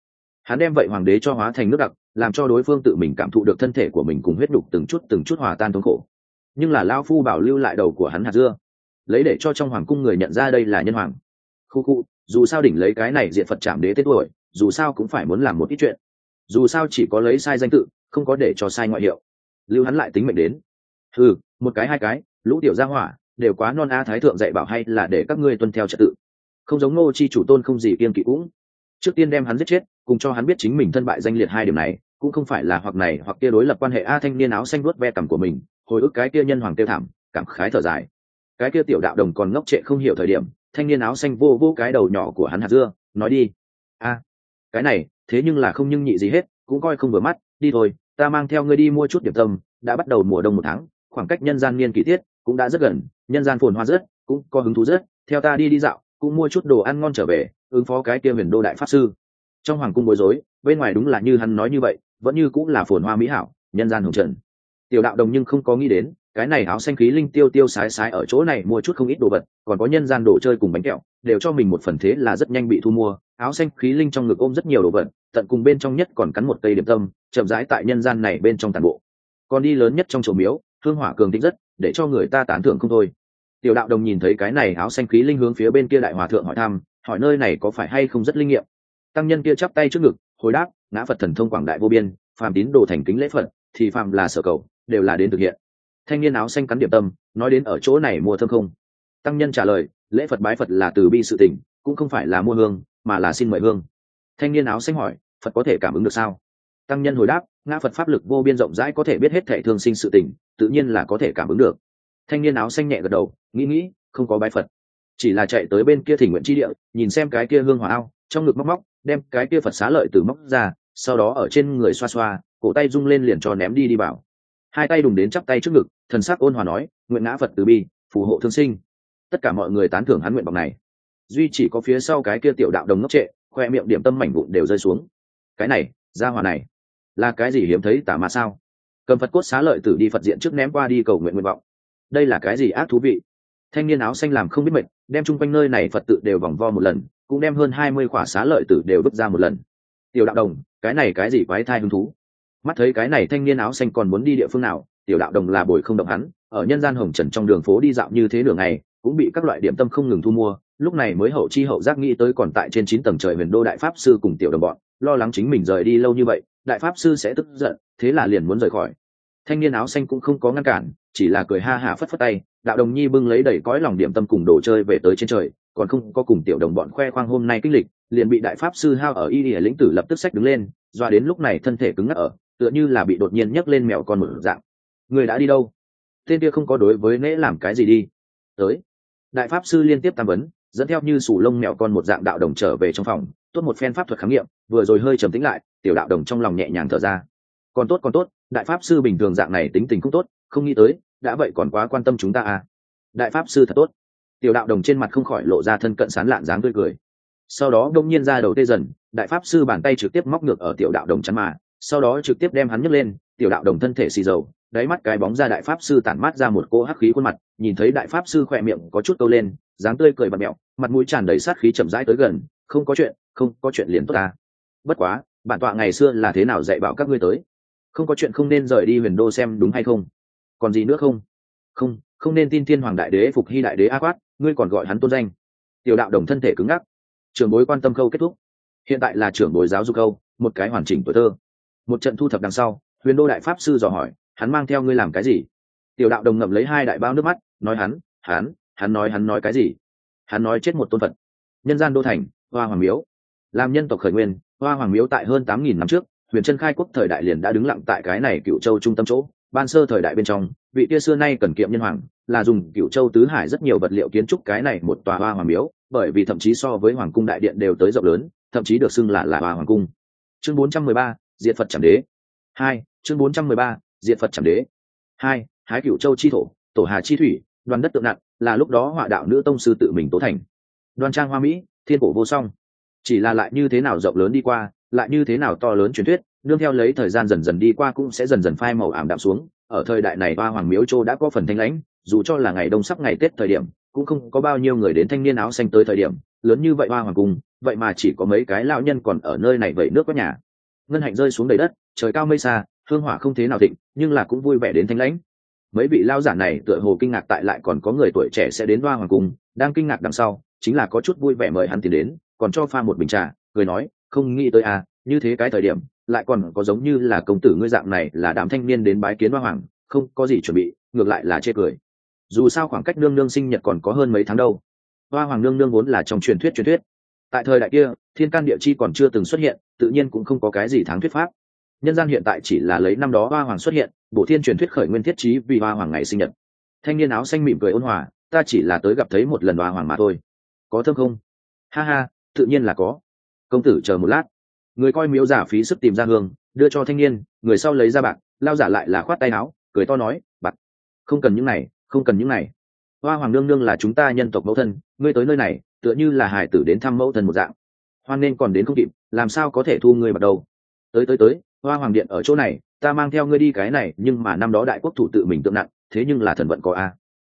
Hắn đem vậy hoàng đế cho hóa thành nước đặc, làm cho đối phương tự mình cảm thụ được thân thể của mình cùng huyết đục từng chút từng chút hòa tan thống khổ. Nhưng là lao phu bảo lưu lại đầu của hắn hạt dưa lấy để cho trong hoàng cung người nhận ra đây là nhân hoàng. Khu khu, dù sao đỉnh lấy cái này diện phật chạm đế tết tuổi, dù sao cũng phải muốn làm một ít chuyện. Dù sao chỉ có lấy sai danh tự, không có để cho sai ngoại hiệu. Lưu hắn lại tính mệnh đến. Ừ một cái hai cái, lũ tiểu gia hỏa, đều quá non a thái thượng dạy bảo hay là để các ngươi tuân theo trật tự. Không giống ngô chi chủ tôn không gì kiên kỵ cũng. Trước tiên đem hắn giết chết, cùng cho hắn biết chính mình thân bại danh liệt hai điểm này, cũng không phải là hoặc này hoặc kia đối lập quan hệ a thanh niên áo xanh vuốt ve cằm của mình, hồi ức cái kia nhân hoàng tiêu thảm, cảm khái thở dài cái kia tiểu đạo đồng còn ngốc trệ không hiểu thời điểm, thanh niên áo xanh vô vô cái đầu nhỏ của hắn hạt dưa, nói đi. A, cái này, thế nhưng là không nhưng nhị gì hết, cũng coi không vừa mắt, đi thôi, ta mang theo ngươi đi mua chút điểm tâm, đã bắt đầu mùa đông một tháng, khoảng cách nhân gian niên kỳ tiết, cũng đã rất gần, nhân gian phồn hoa rất, cũng có hứng thú rất, theo ta đi đi dạo, cũng mua chút đồ ăn ngon trở về, ứng phó cái kia huyền đô đại pháp sư. Trong hoàng cung bối rối, bên ngoài đúng là như hắn nói như vậy, vẫn như cũng là phồn hoa mỹ hảo, nhân gian hồng trần tiểu đạo đồng nhưng không có nghĩ đến, cái này áo xanh khí linh tiêu tiêu sái sái ở chỗ này mua chút không ít đồ vật, còn có nhân gian đồ chơi cùng bánh kẹo, đều cho mình một phần thế là rất nhanh bị thu mua. Áo xanh khí linh trong ngực ôm rất nhiều đồ vật, tận cùng bên trong nhất còn cắn một cây điểm tâm, chậm rãi tại nhân gian này bên trong toàn bộ. Còn đi lớn nhất trong chùa miếu, hương hỏa cường tính rất, để cho người ta tán thưởng không thôi. Tiểu đạo đồng nhìn thấy cái này áo xanh khí linh hướng phía bên kia đại hòa thượng hỏi thăm, hỏi nơi này có phải hay không rất linh nghiệm. Tăng nhân kia chắp tay trước ngực, hồi đáp, ngã phật thần thông quảng đại vô biên, phàm tín đồ thành kính lễ phật, thì phàm là sở cầu đều là đến thực hiện. Thanh niên áo xanh cắn điểm tâm, nói đến ở chỗ này mua thơm không? Tăng nhân trả lời, lễ phật bái phật là từ bi sự tỉnh cũng không phải là mua hương, mà là xin mời hương. Thanh niên áo xanh hỏi, phật có thể cảm ứng được sao? Tăng nhân hồi đáp, ngã phật pháp lực vô biên rộng rãi có thể biết hết thể thương sinh sự tỉnh tự nhiên là có thể cảm ứng được. Thanh niên áo xanh nhẹ gật đầu, nghĩ nghĩ, không có bái phật. Chỉ là chạy tới bên kia thỉnh nguyện tri địa, nhìn xem cái kia hương hỏa ao, trong ngực móc móc, đem cái kia phật xá lợi từ móc ra, sau đó ở trên người xoa xoa, cổ tay rung lên liền cho ném đi đi bảo hai tay đùng đến chắp tay trước ngực, thần sắc ôn hòa nói, nguyện ngã phật từ bi, phù hộ thương sinh. Tất cả mọi người tán thưởng hắn nguyện vọng này. Duy chỉ có phía sau cái kia tiểu đạo đồng ngốc trệ, khoe miệng điểm tâm mảnh vụn đều rơi xuống. Cái này ra hòa này, là cái gì hiếm thấy tả mà sao? Cầm phật cốt xá lợi tử đi phật diện trước ném qua đi cầu nguyện nguyện vọng. Đây là cái gì ác thú vị? Thanh niên áo xanh làm không biết mệt, đem chung quanh nơi này phật tự đều vòng vo một lần, cũng đem hơn hai mươi quả xá lợi tử đều vứt ra một lần. Tiểu đạo đồng, cái này cái gì quái thai hứng thú? Mắt thấy cái này thanh niên áo xanh còn muốn đi địa phương nào, tiểu đạo đồng là bồi không động hắn, ở nhân gian hồng trần trong đường phố đi dạo như thế nửa ngày, cũng bị các loại điểm tâm không ngừng thu mua, lúc này mới hậu chi hậu giác nghĩ tới còn tại trên chín tầng trời huyền đô đại pháp sư cùng tiểu đồng bọn, lo lắng chính mình rời đi lâu như vậy, đại pháp sư sẽ tức giận, thế là liền muốn rời khỏi. Thanh niên áo xanh cũng không có ngăn cản, chỉ là cười ha hả phất phất tay, đạo đồng nhi bưng lấy đầy cõi lòng điểm tâm cùng đồ chơi về tới trên trời, còn không có cùng tiểu đồng bọn khoe khoang hôm nay kinh lịch, liền bị đại pháp sư hao ở y ỉa lĩnh tử lập tức sách đứng lên, doa đến lúc này thân thể cứng ngắc ở tựa như là bị đột nhiên nhấc lên mèo con một dạng. Người đã đi đâu? Tên kia không có đối với nễ làm cái gì đi. Tới. Đại pháp sư liên tiếp tam vấn, dẫn theo như sủ lông mèo con một dạng đạo đồng trở về trong phòng, tốt một phen pháp thuật khám nghiệm, vừa rồi hơi trầm tĩnh lại, tiểu đạo đồng trong lòng nhẹ nhàng thở ra. Còn tốt còn tốt, đại pháp sư bình thường dạng này tính tình cũng tốt, không nghĩ tới, đã vậy còn quá quan tâm chúng ta à. Đại pháp sư thật tốt. Tiểu đạo đồng trên mặt không khỏi lộ ra thân cận sán lạn dáng tươi cười. Sau đó đông nhiên ra đầu tê dần, đại pháp sư bàn tay trực tiếp móc ngược ở tiểu đạo đồng chắn mà sau đó trực tiếp đem hắn nhấc lên, tiểu đạo đồng thân thể xì dầu, đáy mắt cái bóng ra đại pháp sư tản mát ra một cỗ hắc khí khuôn mặt, nhìn thấy đại pháp sư khỏe miệng có chút câu lên, dáng tươi cười bật mẹo, mặt mũi tràn đầy sát khí chậm rãi tới gần, không có chuyện, không có chuyện liền tốt ta. Bất quá, bản tọa ngày xưa là thế nào dạy bảo các ngươi tới? Không có chuyện không nên rời đi huyền đô xem đúng hay không? Còn gì nữa không? Không không nên tin thiên hoàng đại đế, phục hy đại đế a quát, ngươi còn gọi hắn tôn danh. Tiểu đạo đồng thân thể cứng ngắc. Trưởng bối quan tâm câu kết thúc. Hiện tại là trưởng bối giáo dục câu, một cái hoàn chỉnh tuổi thơ một trận thu thập đằng sau huyền đô đại pháp sư dò hỏi hắn mang theo ngươi làm cái gì? Tiểu đạo đồng ngậm lấy hai đại bao nước mắt nói hắn hắn hắn nói hắn nói cái gì? Hắn nói chết một tôn phật. Nhân gian đô thành hoa hoàng miếu. Làm nhân tộc khởi nguyên hoa hoàng miếu tại hơn tám nghìn năm trước huyền Trân khai quốc thời đại liền đã đứng lặng tại cái này cựu châu trung tâm chỗ. Ban sơ thời đại bên trong vị kia xưa nay cần kiệm nhân hoàng là dùng cựu châu tứ hải rất nhiều vật liệu kiến trúc cái này một tòa hoa hoàng miếu bởi vì thậm chí so với hoàng cung đại điện đều tới rộng lớn thậm chí được xưng là là hoa hoàng cung. Chương 413, diệt phật chẳng đế. Hai chương 413, diệt phật chẳng đế. Hai hái cựu châu chi thổ tổ hà chi thủy đoàn đất tượng nặng là lúc đó họa đạo nữ tông sư tự mình tố thành. Đoan trang hoa mỹ thiên cổ vô song. Chỉ là lại như thế nào rộng lớn đi qua lại như thế nào to lớn truyền thuyết nương theo lấy thời gian dần dần đi qua cũng sẽ dần dần phai màu ảm đạm xuống. Ở thời đại này hoa hoàng miếu châu đã có phần thanh lãnh dù cho là ngày đông sắp ngày tết thời điểm cũng không có bao nhiêu người đến thanh niên áo xanh tới thời điểm lớn như vậy hoa hoàng cung vậy mà chỉ có mấy cái lao nhân còn ở nơi này vậy nước có nhà ngân hạnh rơi xuống đầy đất, trời cao mây xa, hương hỏa không thế nào thịnh, nhưng là cũng vui vẻ đến thanh lãnh. Mấy vị lao giả này tựa hồ kinh ngạc tại lại còn có người tuổi trẻ sẽ đến đoa hoàng cung, đang kinh ngạc đằng sau, chính là có chút vui vẻ mời hắn tiến đến, còn cho pha một bình trà, cười nói, không nghĩ tới à như thế cái thời điểm, lại còn có giống như là công tử ngươi dạng này là đám thanh niên đến bái kiến đoa hoàng, không có gì chuẩn bị, ngược lại là chê cười. Dù sao khoảng cách nương nương sinh nhật còn có hơn mấy tháng đâu. Hoa hoàng nương nương vốn là trong truyền thuyết truyền thuyết tại thời đại kia, thiên can địa chi còn chưa từng xuất hiện, tự nhiên cũng không có cái gì tháng thuyết pháp. Nhân gian hiện tại chỉ là lấy năm đó hoa hoàng xuất hiện, bổ thiên truyền thuyết khởi nguyên thiết trí vì hoa hoàng ngày sinh nhật. Thanh niên áo xanh mỉm cười ôn hòa, ta chỉ là tới gặp thấy một lần hoa hoàng mà thôi. Có thơm không? Ha ha, tự nhiên là có. Công tử chờ một lát. Người coi miếu giả phí sức tìm ra hương, đưa cho thanh niên, người sau lấy ra bạc, lao giả lại là khoát tay áo, cười to nói, bạc, không cần những này, không cần những này hoa hoàng nương nương là chúng ta nhân tộc mẫu thân, ngươi tới nơi này, tựa như là hải tử đến thăm mẫu thân một dạng. Hoan nên còn đến không kịp, làm sao có thể thu ngươi bắt đầu? Tới tới tới, hoa hoàng điện ở chỗ này, ta mang theo ngươi đi cái này, nhưng mà năm đó đại quốc thủ tự mình tượng nặng, thế nhưng là thần vận có a.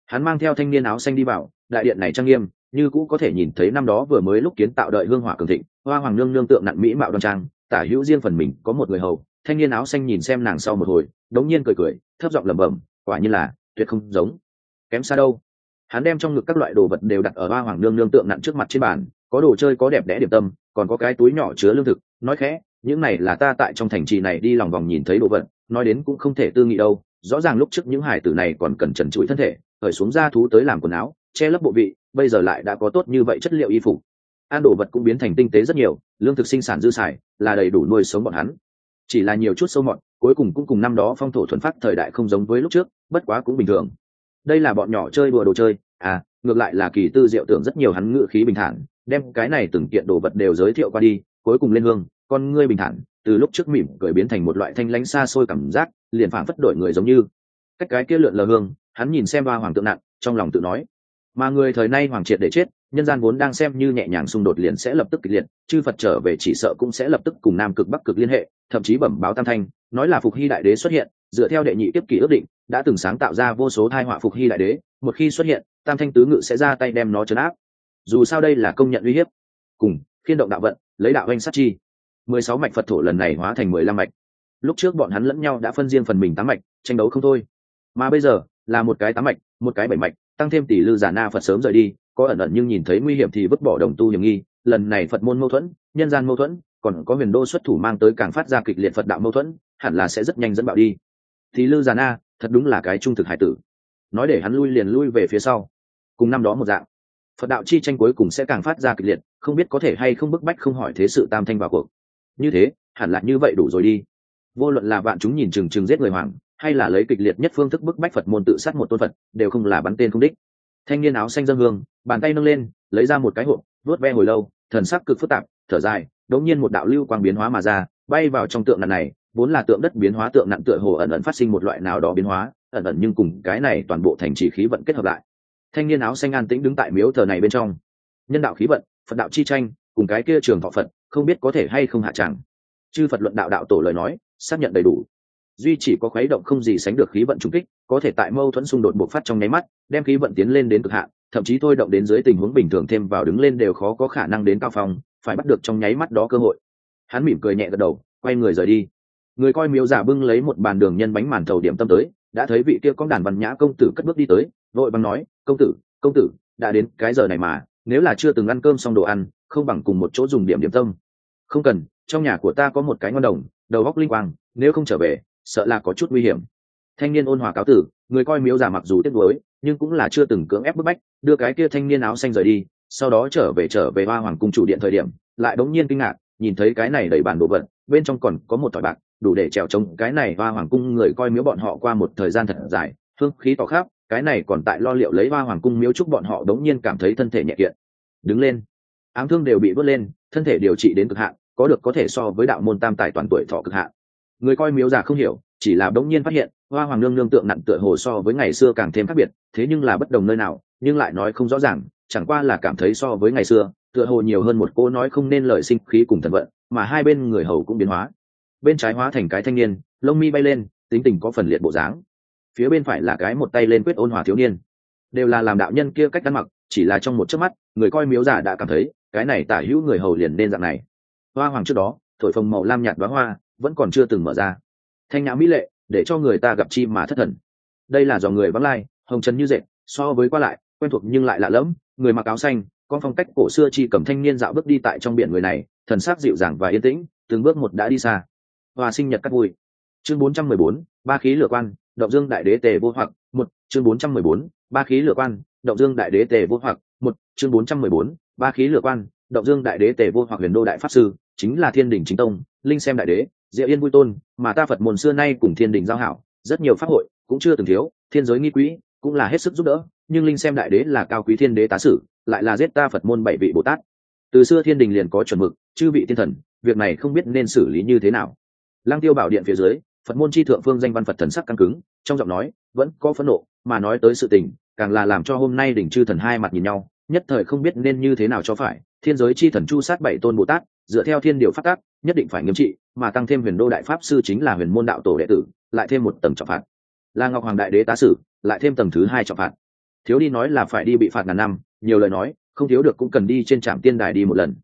Hắn mang theo thanh niên áo xanh đi vào, đại điện này trang nghiêm, như cũ có thể nhìn thấy năm đó vừa mới lúc kiến tạo đợi hương hỏa cường thịnh, hoa hoàng nương nương tượng nặng mỹ mạo đoan trang, tả hữu riêng phần mình, có một người hầu, thanh niên áo xanh nhìn xem nàng sau một hồi, đống nhiên cười cười, thấp giọng lẩm bẩm, quả như là, tuyệt không giống. Kém xa đâu hắn đem trong ngực các loại đồ vật đều đặt ở ba hoàng nương nương tượng nặng trước mặt trên bàn có đồ chơi có đẹp đẽ điểm tâm còn có cái túi nhỏ chứa lương thực. Nói khẽ những này là ta tại trong thành trì này đi lòng vòng nhìn thấy đồ vật nói đến cũng không thể tư nghị đâu. Rõ ràng lúc trước những hải tử này còn cần trần trụi thân thể khởi xuống ra thú tới làm quần áo che lấp bộ vị bây giờ lại đã có tốt như vậy chất liệu y phục. Ăn đồ vật cũng biến thành tinh tế rất nhiều lương thực sinh sản dư xài là đầy đủ nuôi sống bọn hắn. Chỉ là nhiều chút sâu mọn, cuối cùng cũng cùng năm đó phong thổ thuần phát thời đại không giống với lúc trước bất quá cũng bình thường đây là bọn nhỏ chơi đùa đồ chơi. À ngược lại là kỳ tư diệu tưởng rất nhiều hắn ngự khí bình thản, đem cái này từng kiện đồ vật đều giới thiệu qua đi, cuối cùng lên hương, con ngươi bình thản, từ lúc trước mỉm cười biến thành một loại thanh lãnh xa xôi cảm giác, liền phảng phất đổi người giống như. Cách cái kia lượn lờ hương, hắn nhìn xem ba hoàng tượng nặng, trong lòng tự nói, mà người thời nay hoàng triệt để chết, nhân gian vốn đang xem như nhẹ nhàng xung đột liền sẽ lập tức kịch liệt, chư phật trở về chỉ sợ cũng sẽ lập tức cùng nam cực bắc cực liên hệ, thậm chí bẩm báo tam thanh, nói là phục hy đại đế xuất hiện, dựa theo đệ nhị tiếp kỷ ước định đã từng sáng tạo ra vô số thai họa phục hy đại đế, một khi xuất hiện, tam thanh tứ ngự sẽ ra tay đem nó chấn áp. Dù sao đây là công nhận uy hiếp. Cùng, khiên động đạo vận, lấy đạo anh sát chi. Mười sáu mạch phật thổ lần này hóa thành mười lăm mạch. Lúc trước bọn hắn lẫn nhau đã phân riêng phần mình tám mạch, tranh đấu không thôi. Mà bây giờ, là một cái tám mạch, một cái bảy mạch, tăng thêm tỷ lư giả na phật sớm rời đi, có ẩn ẩn nhưng nhìn thấy nguy hiểm thì vứt bỏ đồng tu hiểm nghi. Lần này phật môn mâu thuẫn, nhân gian mâu thuẫn, còn có huyền đô xuất thủ mang tới càng phát ra kịch liệt phật đạo mâu thuẫn, hẳn là sẽ rất nhanh dẫn bạo đi. Thì lư giả na thật đúng là cái trung thực hải tử. Nói để hắn lui liền lui về phía sau. Cùng năm đó một dạng. Phật đạo chi tranh cuối cùng sẽ càng phát ra kịch liệt, không biết có thể hay không bức bách không hỏi thế sự tam thanh vào cuộc. Như thế, hẳn là như vậy đủ rồi đi. Vô luận là bạn chúng nhìn chừng chừng giết người hoàng, hay là lấy kịch liệt nhất phương thức bức bách phật môn tự sát một tôn phật, đều không là bắn tên không đích. Thanh niên áo xanh dân hương, bàn tay nâng lên, lấy ra một cái hộp vớt ve hồi lâu, thần sắc cực phức tạp, thở dài đống nhiên một đạo lưu quang biến hóa mà ra, bay vào trong tượng nặn này vốn là tượng đất biến hóa tượng nặng tựa hồ ẩn ẩn phát sinh một loại nào đó biến hóa, ẩn ẩn nhưng cùng cái này toàn bộ thành trì khí vận kết hợp lại. Thanh niên áo xanh an tĩnh đứng tại miếu thờ này bên trong. Nhân đạo khí vận, phật đạo chi tranh, cùng cái kia trường thọ phật, không biết có thể hay không hạ chẳng. Chư phật luận đạo đạo tổ lời nói, xác nhận đầy đủ. Duy chỉ có khuấy động không gì sánh được khí vận trung kích, có thể tại mâu thuẫn xung đột bộc phát trong nháy mắt, đem khí vận tiến lên đến cực hạn, thậm chí thôi động đến dưới tình huống bình thường thêm vào đứng lên đều khó có khả năng đến cao phòng phải bắt được trong nháy mắt đó cơ hội. Hắn mỉm cười nhẹ gật đầu, quay người rời đi người coi miếu giả bưng lấy một bàn đường nhân bánh màn thầu điểm tâm tới, đã thấy vị kia có đàn văn nhã công tử cất bước đi tới, vội bằng nói, công tử công tử, đã đến cái giờ này mà, nếu là chưa từng ăn cơm xong đồ ăn, không bằng cùng một chỗ dùng điểm điểm tâm. Không cần, trong nhà của ta có một cái ngon đồng, đầu góc linh quang, nếu không trở về, sợ là có chút nguy hiểm. Thanh niên ôn hòa cáo tử, người coi miếu giả mặc dù tiếc nuối, nhưng cũng là chưa từng cưỡng ép bức bách, đưa cái kia thanh niên áo xanh rời đi, sau đó trở về trở về hoa hoàng cung chủ điện thời điểm, lại đống nhiên kinh ngạc, nhìn thấy cái này đầy bản đồ vật, bên trong còn có một tỏi bạc đủ để trèo trống. Cái này hoa hoàng cung người coi miếu bọn họ qua một thời gian thật dài, hương khí tỏ khắp, cái này còn tại lo liệu lấy hoa hoàng cung miếu chúc bọn họ đống nhiên cảm thấy thân thể nhẹ kiện. Đứng lên. Ám thương đều bị vớt lên, thân thể điều trị đến cực hạn, có được có thể so với đạo môn tam tài toàn tuổi thọ cực hạn. Người coi miếu già không hiểu, chỉ là đống nhiên phát hiện, hoa hoàng nương nương tượng nặng tựa hồ so với ngày xưa càng thêm khác biệt, thế nhưng là bất đồng nơi nào, nhưng lại nói không rõ ràng, chẳng qua là cảm thấy so với ngày xưa, tựa hồ nhiều hơn một cô nói không nên lời sinh khí cùng thần vận, mà hai bên người hầu cũng biến hóa bên trái hóa thành cái thanh niên, lông mi bay lên, tính tình có phần liệt bộ dáng. Phía bên phải là cái một tay lên quyết ôn hòa thiếu niên. Đều là làm đạo nhân kia cách ăn mặc, chỉ là trong một chớp mắt, người coi miếu giả đã cảm thấy, cái này tả hữu người hầu liền nên dạng này. Hoa hoàng trước đó, thổi phồng màu lam nhạt đoá hoa, vẫn còn chưa từng mở ra. Thanh nhã mỹ lệ, để cho người ta gặp chi mà thất thần. Đây là do người vắng lai, hồng trần như dệt, so với qua lại, quen thuộc nhưng lại lạ lẫm, người mặc áo xanh, con phong cách cổ xưa chi cầm thanh niên dạo bước đi tại trong biển người này, thần sắc dịu dàng và yên tĩnh, từng bước một đã đi xa hòa sinh nhật cắt vui. Chương 414, ba khí lửa quan động dương đại đế tề vô hoặc một chương 414, ba khí lửa quan động dương đại đế tề vô hoặc một chương 414, ba khí lửa quan động dương đại đế tề vô hoặc huyền đô đại pháp sư chính là thiên đình chính tông linh xem đại đế diệu yên vui tôn mà ta phật môn xưa nay cùng thiên đình giao hảo rất nhiều pháp hội cũng chưa từng thiếu thiên giới nghi quỹ cũng là hết sức giúp đỡ nhưng linh xem đại đế là cao quý thiên đế tá sử lại là giết ta phật môn bảy vị bồ tát. Từ xưa thiên đình liền có chuẩn mực chư vị thiên thần việc này không biết nên xử lý như thế nào lăng tiêu bảo điện phía dưới, phật môn chi thượng phương danh văn phật thần sắc căng cứng, trong giọng nói, vẫn có phẫn nộ, mà nói tới sự tình, càng là làm cho hôm nay đỉnh chư thần hai mặt nhìn nhau, nhất thời không biết nên như thế nào cho phải. Thiên giới chi thần chu sát bảy tôn bồ tát, dựa theo thiên điều phát tác, nhất định phải nghiêm trị, mà tăng thêm huyền đô đại pháp sư chính là huyền môn đạo tổ đệ tử, lại thêm một tầng trọng phạt. Là ngọc hoàng đại đế tá sử, lại thêm tầng thứ hai trọng phạt. Thiếu đi nói là phải đi bị phạt ngàn năm, nhiều lời nói, không thiếu được cũng cần đi trên trạm tiên đài đi một lần.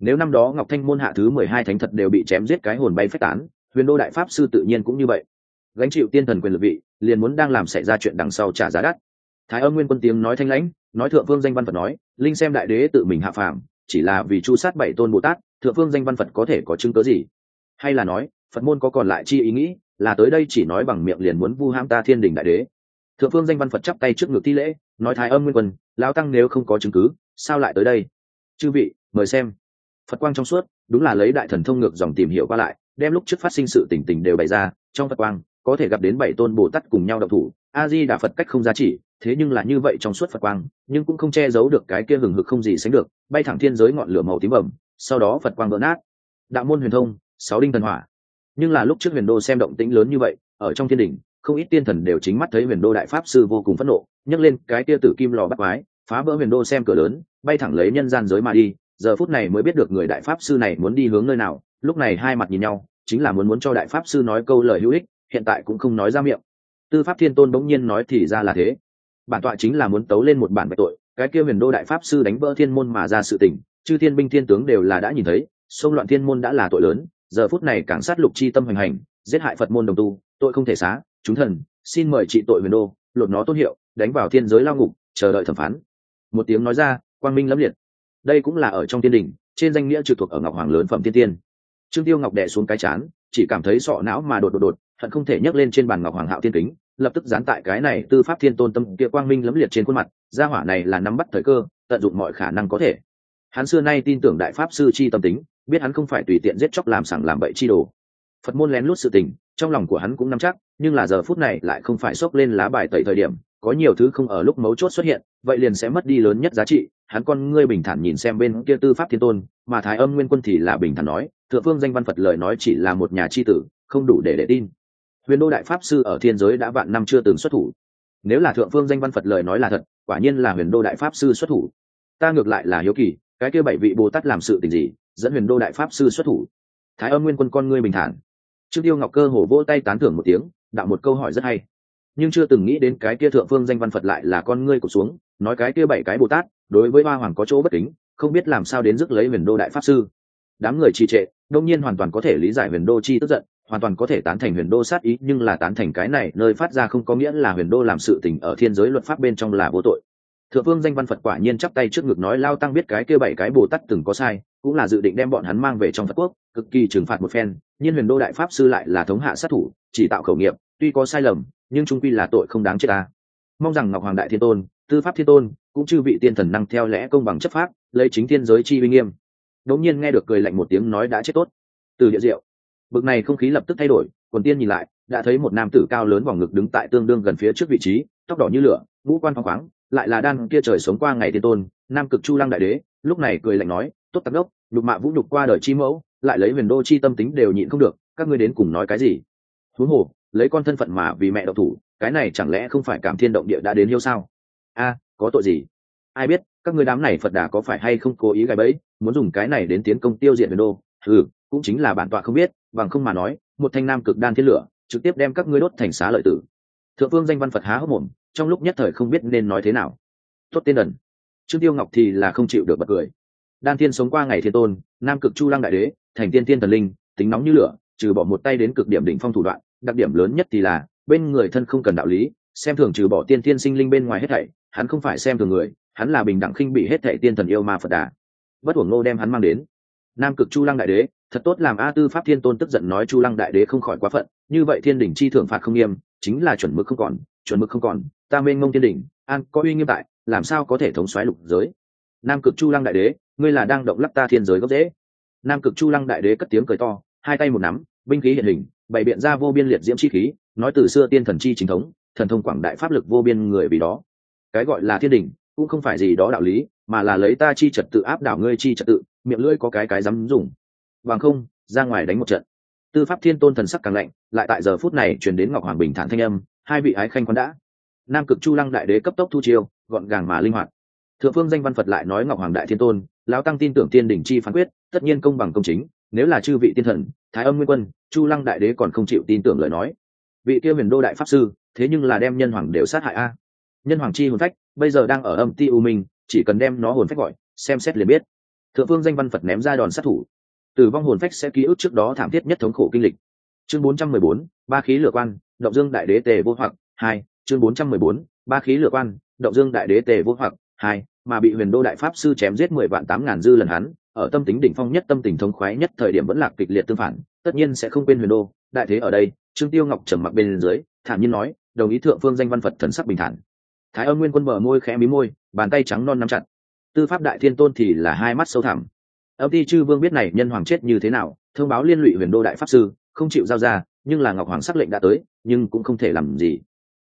Nếu năm đó ngọc thanh môn hạ thứ mười hai thánh thật đều bị chém giết cái hồn bay phách tán huyền đô đại pháp sư tự nhiên cũng như vậy. Gánh chịu tiên thần quyền lực vị, liền muốn đang làm xảy ra chuyện đằng sau trả giá đắt. Thái âm nguyên quân tiếng nói thanh lãnh, nói thượng phương danh văn phật nói, linh xem đại đế tự mình hạ phàm, chỉ là vì chu sát bảy tôn bồ tát, thượng phương danh văn phật có thể có chứng cớ gì? Hay là nói, phật môn có còn lại chi ý nghĩ, là tới đây chỉ nói bằng miệng liền muốn vu ham ta thiên đình đại đế. Thượng phương danh văn phật chắp tay trước ngực thi lễ, nói thái âm nguyên quân lao tăng nếu không có chứng cứ, sao lại tới đây? Chư vị, mời xem. Phật quang trong suốt, đúng là lấy đại thần thông ngược dòng tìm hiểu qua lại đem lúc trước phát sinh sự tình tình đều bày ra, trong phật quang, có thể gặp đến bảy tôn bồ tát cùng nhau đậu thủ. A di đà phật cách không giá trị, thế nhưng là như vậy trong suốt phật quang, nhưng cũng không che giấu được cái kia hừng hực không gì sánh được, bay thẳng thiên giới ngọn lửa màu tím bẩm sau đó phật quang vỡ nát. Đạo môn huyền thông, sáu đinh thần hỏa. Nhưng là lúc trước huyền đô xem động tĩnh lớn như vậy, ở trong thiên đình không ít tiên thần đều chính mắt thấy huyền đô đại pháp sư vô cùng phẫn nộ, nhấc lên cái kia tử kim lò bắt mái phá vỡ huyền đô xem cửa lớn, bay thẳng lấy nhân gian giới mà đi, giờ phút này mới biết được người đại pháp sư này muốn đi hướng nơi nào lúc này hai mặt nhìn nhau, chính là muốn muốn cho đại pháp sư nói câu lời hữu ích, hiện tại cũng không nói ra miệng. Tư pháp thiên tôn bỗng nhiên nói thì ra là thế. Bản tọa chính là muốn tấu lên một bản bạch tội, cái kia huyền đô đại pháp sư đánh vỡ thiên môn mà ra sự tình, chư thiên binh thiên tướng đều là đã nhìn thấy, xông loạn thiên môn đã là tội lớn, giờ phút này càng sát lục chi tâm hoành hành, giết hại phật môn đồng tu, tội không thể xá, chúng thần, xin mời trị tội huyền đô, lột nó tốt hiệu, đánh vào thiên giới lao ngục, chờ đợi thẩm phán. Một tiếng nói ra, quang minh lẫm liệt. Đây cũng là ở trong tiên đình, trên danh nghĩa trực thuộc ở ngọc hoàng lớn phẩm thiên tiên trương tiêu ngọc đẻ xuống cái chán, chỉ cảm thấy sọ não mà đột đột đột, hận không thể nhấc lên trên bàn ngọc hoàng hạo thiên kính, lập tức dán tại cái này tư pháp thiên tôn tâm kia quang minh lẫm liệt trên khuôn mặt, gia hỏa này là nắm bắt thời cơ, tận dụng mọi khả năng có thể. Hắn xưa nay tin tưởng đại pháp sư chi tâm tính, biết hắn không phải tùy tiện giết chóc làm sảng làm bậy chi đồ. Phật môn lén lút sự tình, trong lòng của hắn cũng nắm chắc, nhưng là giờ phút này lại không phải xốc lên lá bài tẩy thời điểm, có nhiều thứ không ở lúc mấu chốt xuất hiện, vậy liền sẽ mất đi lớn nhất giá trị. Hắn con ngươi bình thản nhìn xem bên kia tư pháp thiên tôn, mà thái âm nguyên quân thì là bình thản nói thượng phương danh văn phật lời nói chỉ là một nhà c h i tử, không đủ để để tin. Huyền đô đại pháp sư ở thiên giới đã vạn năm chưa từng xuất thủ. Nếu là thượng phương danh văn phật lời nói là thật, quả nhiên là huyền đô đại pháp sư xuất thủ. Ta ngược lại là hiếu kỳ, cái kia bảy vị bồ tát làm sự tình gì, dẫn huyền đô đại pháp sư xuất thủ? Thái âm nguyên quân con ngươi bình thản. Trương tiêu ngọc cơ hổ vỗ tay tán thưởng một tiếng, đạo một câu hỏi rất hay. Nhưng chưa từng nghĩ đến cái kia thượng phương danh văn phật lại là con ngươi cụt xuống, nói cái kia bảy cái bồ tát, đối với hoa hoàng có chỗ bất kính, không biết làm sao đến rước lấy huyền đô đại pháp sư. Đám người trì trệ đông nhiên hoàn toàn có thể lý giải huyền đô chi tức giận, hoàn toàn có thể tán thành huyền đô sát ý, nhưng là tán thành cái này nơi phát ra không có nghĩa là huyền đô làm sự tình ở thiên giới luật pháp bên trong là vô tội. Thượng phương danh văn phật quả nhiên chắp tay trước ngực nói, lao tăng biết cái kia bảy cái bồ tát từng có sai, cũng là dự định đem bọn hắn mang về trong phật quốc, cực kỳ trừng phạt một phen, nhưng huyền đô đại pháp sư lại là thống hạ sát thủ, chỉ tạo khẩu nghiệp, tuy có sai lầm, nhưng trung quy là tội không đáng chết ta. Mong rằng ngọc hoàng đại thiên tôn, tư pháp thiên tôn, cũng chư vị tiên thần năng theo lẽ công bằng chấp pháp, lấy chính thiên giới chi uy nghiêm đột nhiên nghe được cười lạnh một tiếng nói đã chết tốt. Từ địa diệu. Bực này không khí lập tức thay đổi, quần tiên nhìn lại, đã thấy một nam tử cao lớn vòng ngực đứng tại tương đương gần phía trước vị trí, tóc đỏ như lửa vũ quan phong khoáng, lại là đan kia trời sống qua ngày thiên tôn, nam cực chu lăng đại đế, lúc này cười lạnh nói, tốt tắc đốc, nhục mạ vũ nhục qua đời chi mẫu, lại lấy huyền đô chi tâm tính đều nhịn không được, các ngươi đến cùng nói cái gì? Huống hồ, lấy con thân phận mà vì mẹ độc thủ, cái này chẳng lẽ không phải cảm thiên động địa đã đến hiêu sao? A, có tội gì? Ai biết, các ngươi đám này phật đà có phải hay không cố ý gài bẫy, muốn dùng cái này đến tiến công tiêu diệt huyền đô? Ừ cũng chính là bản tọa không biết, bằng không mà nói, một thanh nam cực đan thiên lửa, trực tiếp đem các ngươi đốt thành xá lợi tử. Thượng phương danh văn phật há hốc mồm, trong lúc nhất thời không biết nên nói thế nào. Tốt tiên đần. Trương tiêu ngọc thì là không chịu được bật cười. Đan thiên sống qua ngày thiên tôn, nam cực chu lăng đại đế, thành tiên tiên thần linh, tính nóng như lửa, trừ bỏ một tay đến cực điểm đỉnh phong thủ đoạn, đặc điểm lớn nhất thì là, bên người thân không cần đạo lý, xem thường trừ bỏ tiên tiên sinh linh bên ngoài hết thảy, hắn không phải xem thường người hắn là bình đẳng khinh bị hết thảy tiên thần yêu ma phật đà. Bất hưởng ngô đem hắn mang đến. Nam cực chu lăng đại đế, thật tốt làm a tư pháp thiên tôn tức giận nói chu lăng đại đế không khỏi quá phận, như vậy thiên đỉnh chi thưởng phạt không nghiêm, chính là chuẩn mực không còn, chuẩn mực không còn, ta mênh mông thiên đỉnh, an có uy nghiêm tại, làm sao có thể thống xoáy lục giới? Nam cực chu lăng đại đế, ngươi là đang động lắc ta thiên giới gốc dễ nam cực chu lăng đại đế cất tiếng cười to, hai tay một nắm, binh khí hiện hình, bày biện ra vô biên liệt diễm chi khí, nói từ xưa tiên thần chi chính thống, thần thông quảng đại pháp lực vô biên người vì đó. Cái gọi là thiên đình cũng không phải gì đó đạo lý, mà là lấy ta chi trật tự áp đảo ngươi chi trật tự, miệng lưỡi có cái cái dám dùng. Bằng không, ra ngoài đánh một trận. Tư pháp thiên tôn thần sắc càng lạnh, lại tại giờ phút này chuyển đến ngọc hoàng bình thản thanh âm, hai vị ái khanh khoan đã. Nam cực chu lăng đại đế cấp tốc thu chiêu, gọn gàng mà linh hoạt. Thượng phương danh văn phật lại nói ngọc hoàng đại thiên tôn, lão tăng tin tưởng tiên đỉnh chi phán quyết, tất nhiên công bằng công chính, nếu là chư vị tiên thần, thái âm nguyên quân, chu lăng đại đế còn không chịu tin tưởng lời nói. Vị kia huyền đô đại pháp sư, thế nhưng là đem nhân hoàng đều sát hại a. Nhân hoàng chi hồn phách bây giờ đang ở âm ti u minh chỉ cần đem nó hồn phách gọi xem xét liền biết. Thượng phương danh văn phật ném ra đòn sát thủ. Tử vong hồn phách sẽ ký ức trước đó thảm thiết nhất thống khổ kinh lịch. Chương 414, ba khí lửa quan động dương đại đế tề vô hoặc hai chương 414, ba khí lửa quan động dương đại đế tề vô hoặc hai mà bị huyền đô đại pháp sư chém giết mười vạn tám ngàn dư lần hắn ở tâm tính đỉnh phong nhất tâm tình thống khoái nhất thời điểm vẫn lạc kịch liệt tương phản tất nhiên sẽ không quên huyền đô. Đại thế ở đây trương tiêu ngọc trầm mặc bên dưới thản nhiên nói đồng ý thượng phương danh văn phật thần sắc bình thản thái âm nguyên quân mở môi khẽ mí môi, bàn tay trắng non nắm chặt. Tư pháp đại thiên tôn thì là hai mắt sâu thẳm. Âm ti chư vương biết này nhân hoàng chết như thế nào, thông báo liên lụy huyền đô đại pháp sư, không chịu giao ra, nhưng là ngọc hoàng sắc lệnh đã tới, nhưng cũng không thể làm gì.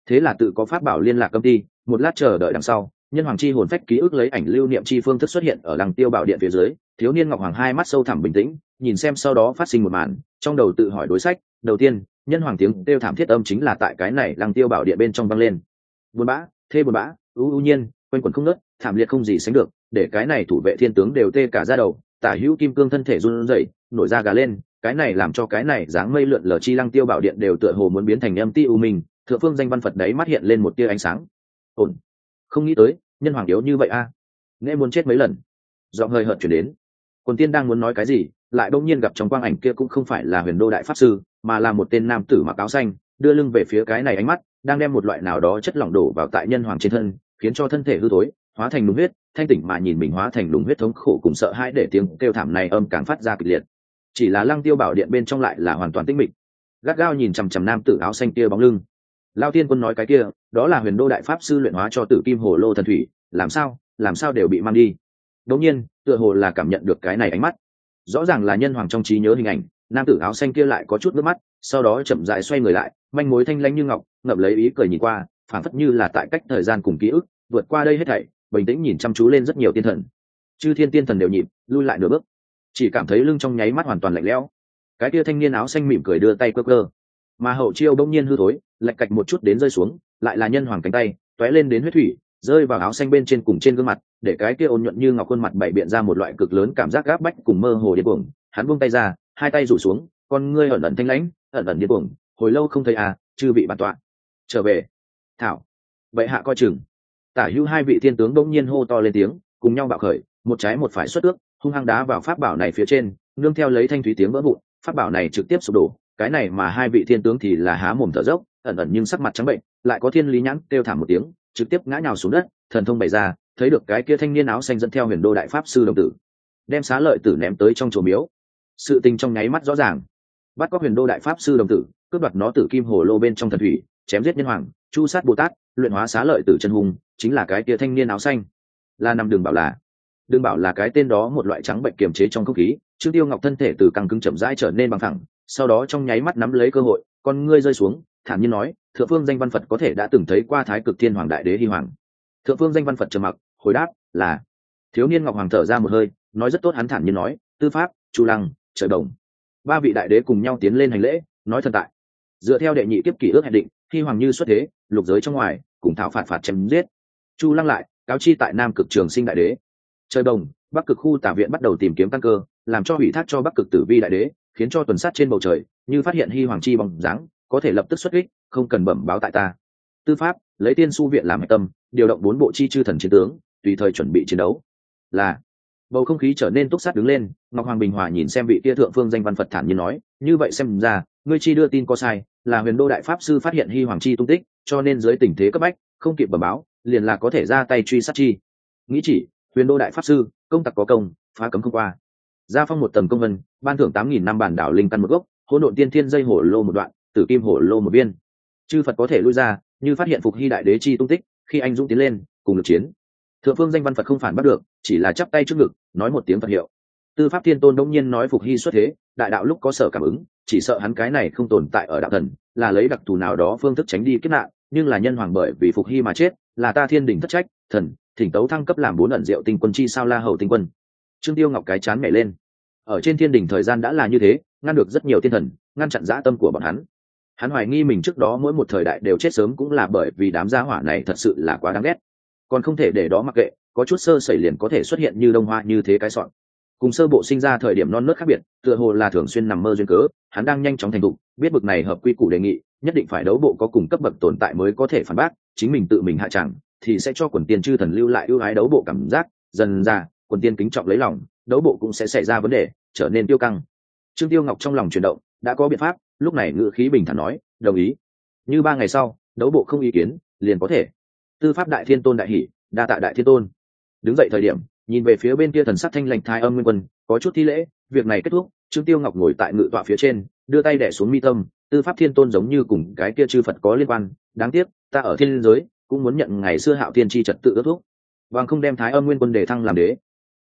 Thế là tự có pháp bảo liên lạc âm ti, một lát chờ đợi đằng sau, nhân hoàng chi hồn phách ký ức lấy ảnh lưu niệm chi phương thức xuất hiện ở làng tiêu bảo điện phía dưới, thiếu niên ngọc hoàng hai mắt sâu thẳm bình tĩnh, nhìn xem sau đó phát sinh một màn, trong đầu tự hỏi đối sách, đầu tiên, nhân hoàng tiếng kêu thảm thiết âm chính là tại cái này làng tiêu bảo điện bên trong vang lên. Buôn bã thê buồn bã, ưu ưu nhiên, quanh quẩn không nớt thảm liệt không gì sánh được, để cái này thủ vệ thiên tướng đều tê cả ra đầu, tả hữu kim cương thân thể run rẩy, nổi da gà lên, cái này làm cho cái này dáng mây lượn lờ chi lăng tiêu bảo điện đều tựa hồ muốn biến thành âm ti u mình thượng phương danh văn phật đấy mắt hiện lên một tia ánh sáng. Ổn. Không nghĩ tới, nhân hoàng yếu như vậy a. À? nghe muốn chết mấy lần. Giọng hơi hợt chuyển đến. Quần tiên đang muốn nói cái gì, lại đông nhiên gặp trong quang ảnh kia cũng không phải là huyền đô đại pháp sư, mà là một tên nam tử mặc áo xanh, đưa lưng về phía cái này ánh mắt đang đem một loại nào đó chất lỏng đổ vào tại nhân hoàng trên thân, khiến cho thân thể hư thối, hóa thành đúng huyết, thanh tỉnh mà nhìn mình hóa thành đúng huyết thống khổ cùng sợ hãi để tiếng kêu thảm này âm càng phát ra kịch liệt. Chỉ là lăng tiêu bảo điện bên trong lại là hoàn toàn tĩnh mịch. Gắt gao nhìn chằm chằm nam tử áo xanh kia bóng lưng. Lao tiên quân nói cái kia, đó là huyền đô đại pháp sư luyện hóa cho tử kim hồ lô thần thủy, làm sao làm sao đều bị mang đi. Đống nhiên, tựa hồ là cảm nhận được cái này ánh mắt. Rõ ràng là nhân hoàng trong trí nhớ hình ảnh, nam tử áo xanh kia lại có chút nước mắt, sau đó chậm dại xoay người lại, manh mối thanh lãnh như ngọc ngậm lấy ý cười nhìn qua phản phất như là tại cách thời gian cùng ký ức, vượt qua đây hết thảy, bình tĩnh nhìn chăm chú lên rất nhiều tiên thần. Chư thiên tiên thần đều nhịp, lui lại nửa bước. Chỉ cảm thấy lưng trong nháy mắt hoàn toàn lạnh lẽo. Cái kia thanh niên áo xanh mỉm cười đưa tay cơ cơ mà hậu chiêu bỗng nhiên hư thối lạch cạch một chút đến rơi xuống, lại là nhân hoàng cánh tay t lên đến huyết thủy, rơi vào áo xanh bên trên cùng trên gương mặt, để cái kia ôn nhuận như ngọc khuôn mặt bày biện ra một loại cực lớn cảm giác gáp bách cùng mơ hồ điên cuồng. Hắn buông tay ra, hai tay rủ xuống, con ngươi ẩn ẩn thanh lãnh, ẩn ẩn điên cuồng, hồi lâu không thấy à chư vị bản tọa trở về. Thảo. Vậy hạ coi chừng. Tả hữu hai vị thiên tướng đông nhiên hô to lên tiếng, cùng nhau bạo khởi, một trái một phải xuất ước, hung hăng đá vào pháp bảo này phía trên, nương theo lấy thanh thúy tiếng vỡ vụn, pháp bảo này trực tiếp sụp đổ, cái này mà hai vị thiên tướng thì là há mồm thở dốc, ẩn ẩn nhưng sắc mặt trắng bệnh, lại có thiên lý nhãn kêu thảm một tiếng, trực tiếp ngã nhào xuống đất, thần thông bày ra, thấy được cái kia thanh niên áo xanh dẫn theo huyền đô đại pháp sư đồng tử, đem xá lợi tử ném tới trong chùa miếu. Sự tình trong nháy mắt rõ ràng. Bắt có huyền đô đại pháp sư đồng tử, cướp đoạt nó tử kim hồ lô bên trong thần thủy chém giết nhân hoàng, chu sát bồ tát, luyện hóa xá lợi tử chân hùng chính là cái tia thanh niên áo xanh. Là nằm đường bảo là, đường bảo là cái tên đó một loại trắng bệnh kiềm chế trong không khí, trương tiêu ngọc thân thể từ căng cứng chậm rãi trở nên bằng thẳng sau đó trong nháy mắt nắm lấy cơ hội, con ngươi rơi xuống, thản nhiên nói, thượng phương danh văn phật có thể đã từng thấy qua thái cực thiên hoàng đại đế hy hoàng. Thượng phương danh văn phật trầm mặc, hồi đáp, là. Thiếu niên ngọc hoàng thở ra một hơi, nói rất tốt, hắn thản nhiên nói, tư pháp, chu lăng, trời đồng. Ba vị đại đế cùng nhau tiến lên hành lễ, nói thần tại. Dựa theo đệ nhị kiếp kỷ ước hẹn định khi hoàng như xuất thế, lục giới trong ngoài, cùng thảo phạt phạt chém giết. Chu lăng lại, cáo chi tại nam cực trường sinh đại đế. Trời đồng, bắc cực khu tả viện bắt đầu tìm kiếm căn cơ, làm cho ủy thác cho bắc cực tử vi đại đế, khiến cho tuần sát trên bầu trời, như phát hiện hy hoàng chi bằng dáng, có thể lập tức xuất kích, không cần bẩm báo tại ta. Tư pháp, lấy tiên su viện làm tâm, điều động bốn bộ chi chư thần chiến tướng, tùy thời chuẩn bị chiến đấu. Là, bầu không khí trở nên túc sát đứng lên, ngọc hoàng bình hòa nhìn xem vị tia thượng phương danh văn phật thản như nói, như vậy xem ra, ngươi chi đưa tin có sai là huyền đô đại pháp sư phát hiện hy hoàng chi tung tích, cho nên dưới tình thế cấp bách, không kịp bẩm báo, liền là có thể ra tay truy sát chi. Nghĩ chỉ, huyền đô đại pháp sư, công tặc có công, phá cấm không qua. Gia phong một tầm công vân, ban thưởng tám nghìn năm bản đảo linh căn một gốc, hỗn độn tiên thiên dây hổ lô một đoạn, tử kim hổ lô một viên. Chư phật có thể lui ra, như phát hiện phục hy đại đế chi tung tích, khi anh dũng tiến lên, cùng lực chiến. Thượng phương danh văn phật không phản bắt được, chỉ là chắp tay trước ngực, nói một tiếng phật hiệu. Tư pháp thiên tôn đông nhiên nói phục hy xuất thế đại đạo lúc có sở cảm ứng, chỉ sợ hắn cái này không tồn tại ở đạo thần, là lấy đặc thù nào đó phương thức tránh đi kết nạn, nhưng là nhân hoàng bởi vì phục hy mà chết, là ta thiên đình thất trách, thần, thỉnh tấu thăng cấp làm bốn ẩn diệu tinh quân chi sao la hầu tinh quân. Trương tiêu ngọc cái chán mẹ lên. Ở trên thiên đình thời gian đã là như thế, ngăn được rất nhiều thiên thần, ngăn chặn dã tâm của bọn hắn. Hắn hoài nghi mình trước đó mỗi một thời đại đều chết sớm cũng là bởi vì đám gia hỏa này thật sự là quá đáng ghét. Còn không thể để đó mặc kệ, có chút sơ sẩy liền có thể xuất hiện như đông hoa như thế cái sọn cùng sơ bộ sinh ra thời điểm non nớt khác biệt, tựa hồ là thường xuyên nằm mơ duyên cớ, hắn đang nhanh chóng thành thục, biết bực này hợp quy củ đề nghị, nhất định phải đấu bộ có cùng cấp bậc tồn tại mới có thể phản bác, chính mình tự mình hạ chẳng, thì sẽ cho quần tiên chư thần lưu lại ưu ái đấu bộ cảm giác, dần ra, quần tiên kính trọng lấy lòng, đấu bộ cũng sẽ xảy ra vấn đề, trở nên tiêu căng. Trương tiêu ngọc trong lòng chuyển động, đã có biện pháp, lúc này ngự khí bình thản nói, đồng ý. Như ba ngày sau, đấu bộ không ý kiến, liền có thể. Tư pháp đại thiên tôn đại hỷ, đa tạ đại thiên tôn. Đứng dậy thời điểm nhìn về phía bên kia thần sắc thanh lành thái âm nguyên quân, có chút thi lễ, việc này kết thúc, trương tiêu ngọc ngồi tại ngự tọa phía trên, đưa tay đẻ xuống mi tâm, tư pháp thiên tôn giống như cùng cái kia chư phật có liên quan, đáng tiếc, ta ở thiên giới, cũng muốn nhận ngày xưa hạo thiên tri trật tự ước thúc, bằng không đem thái âm nguyên quân đề thăng làm đế.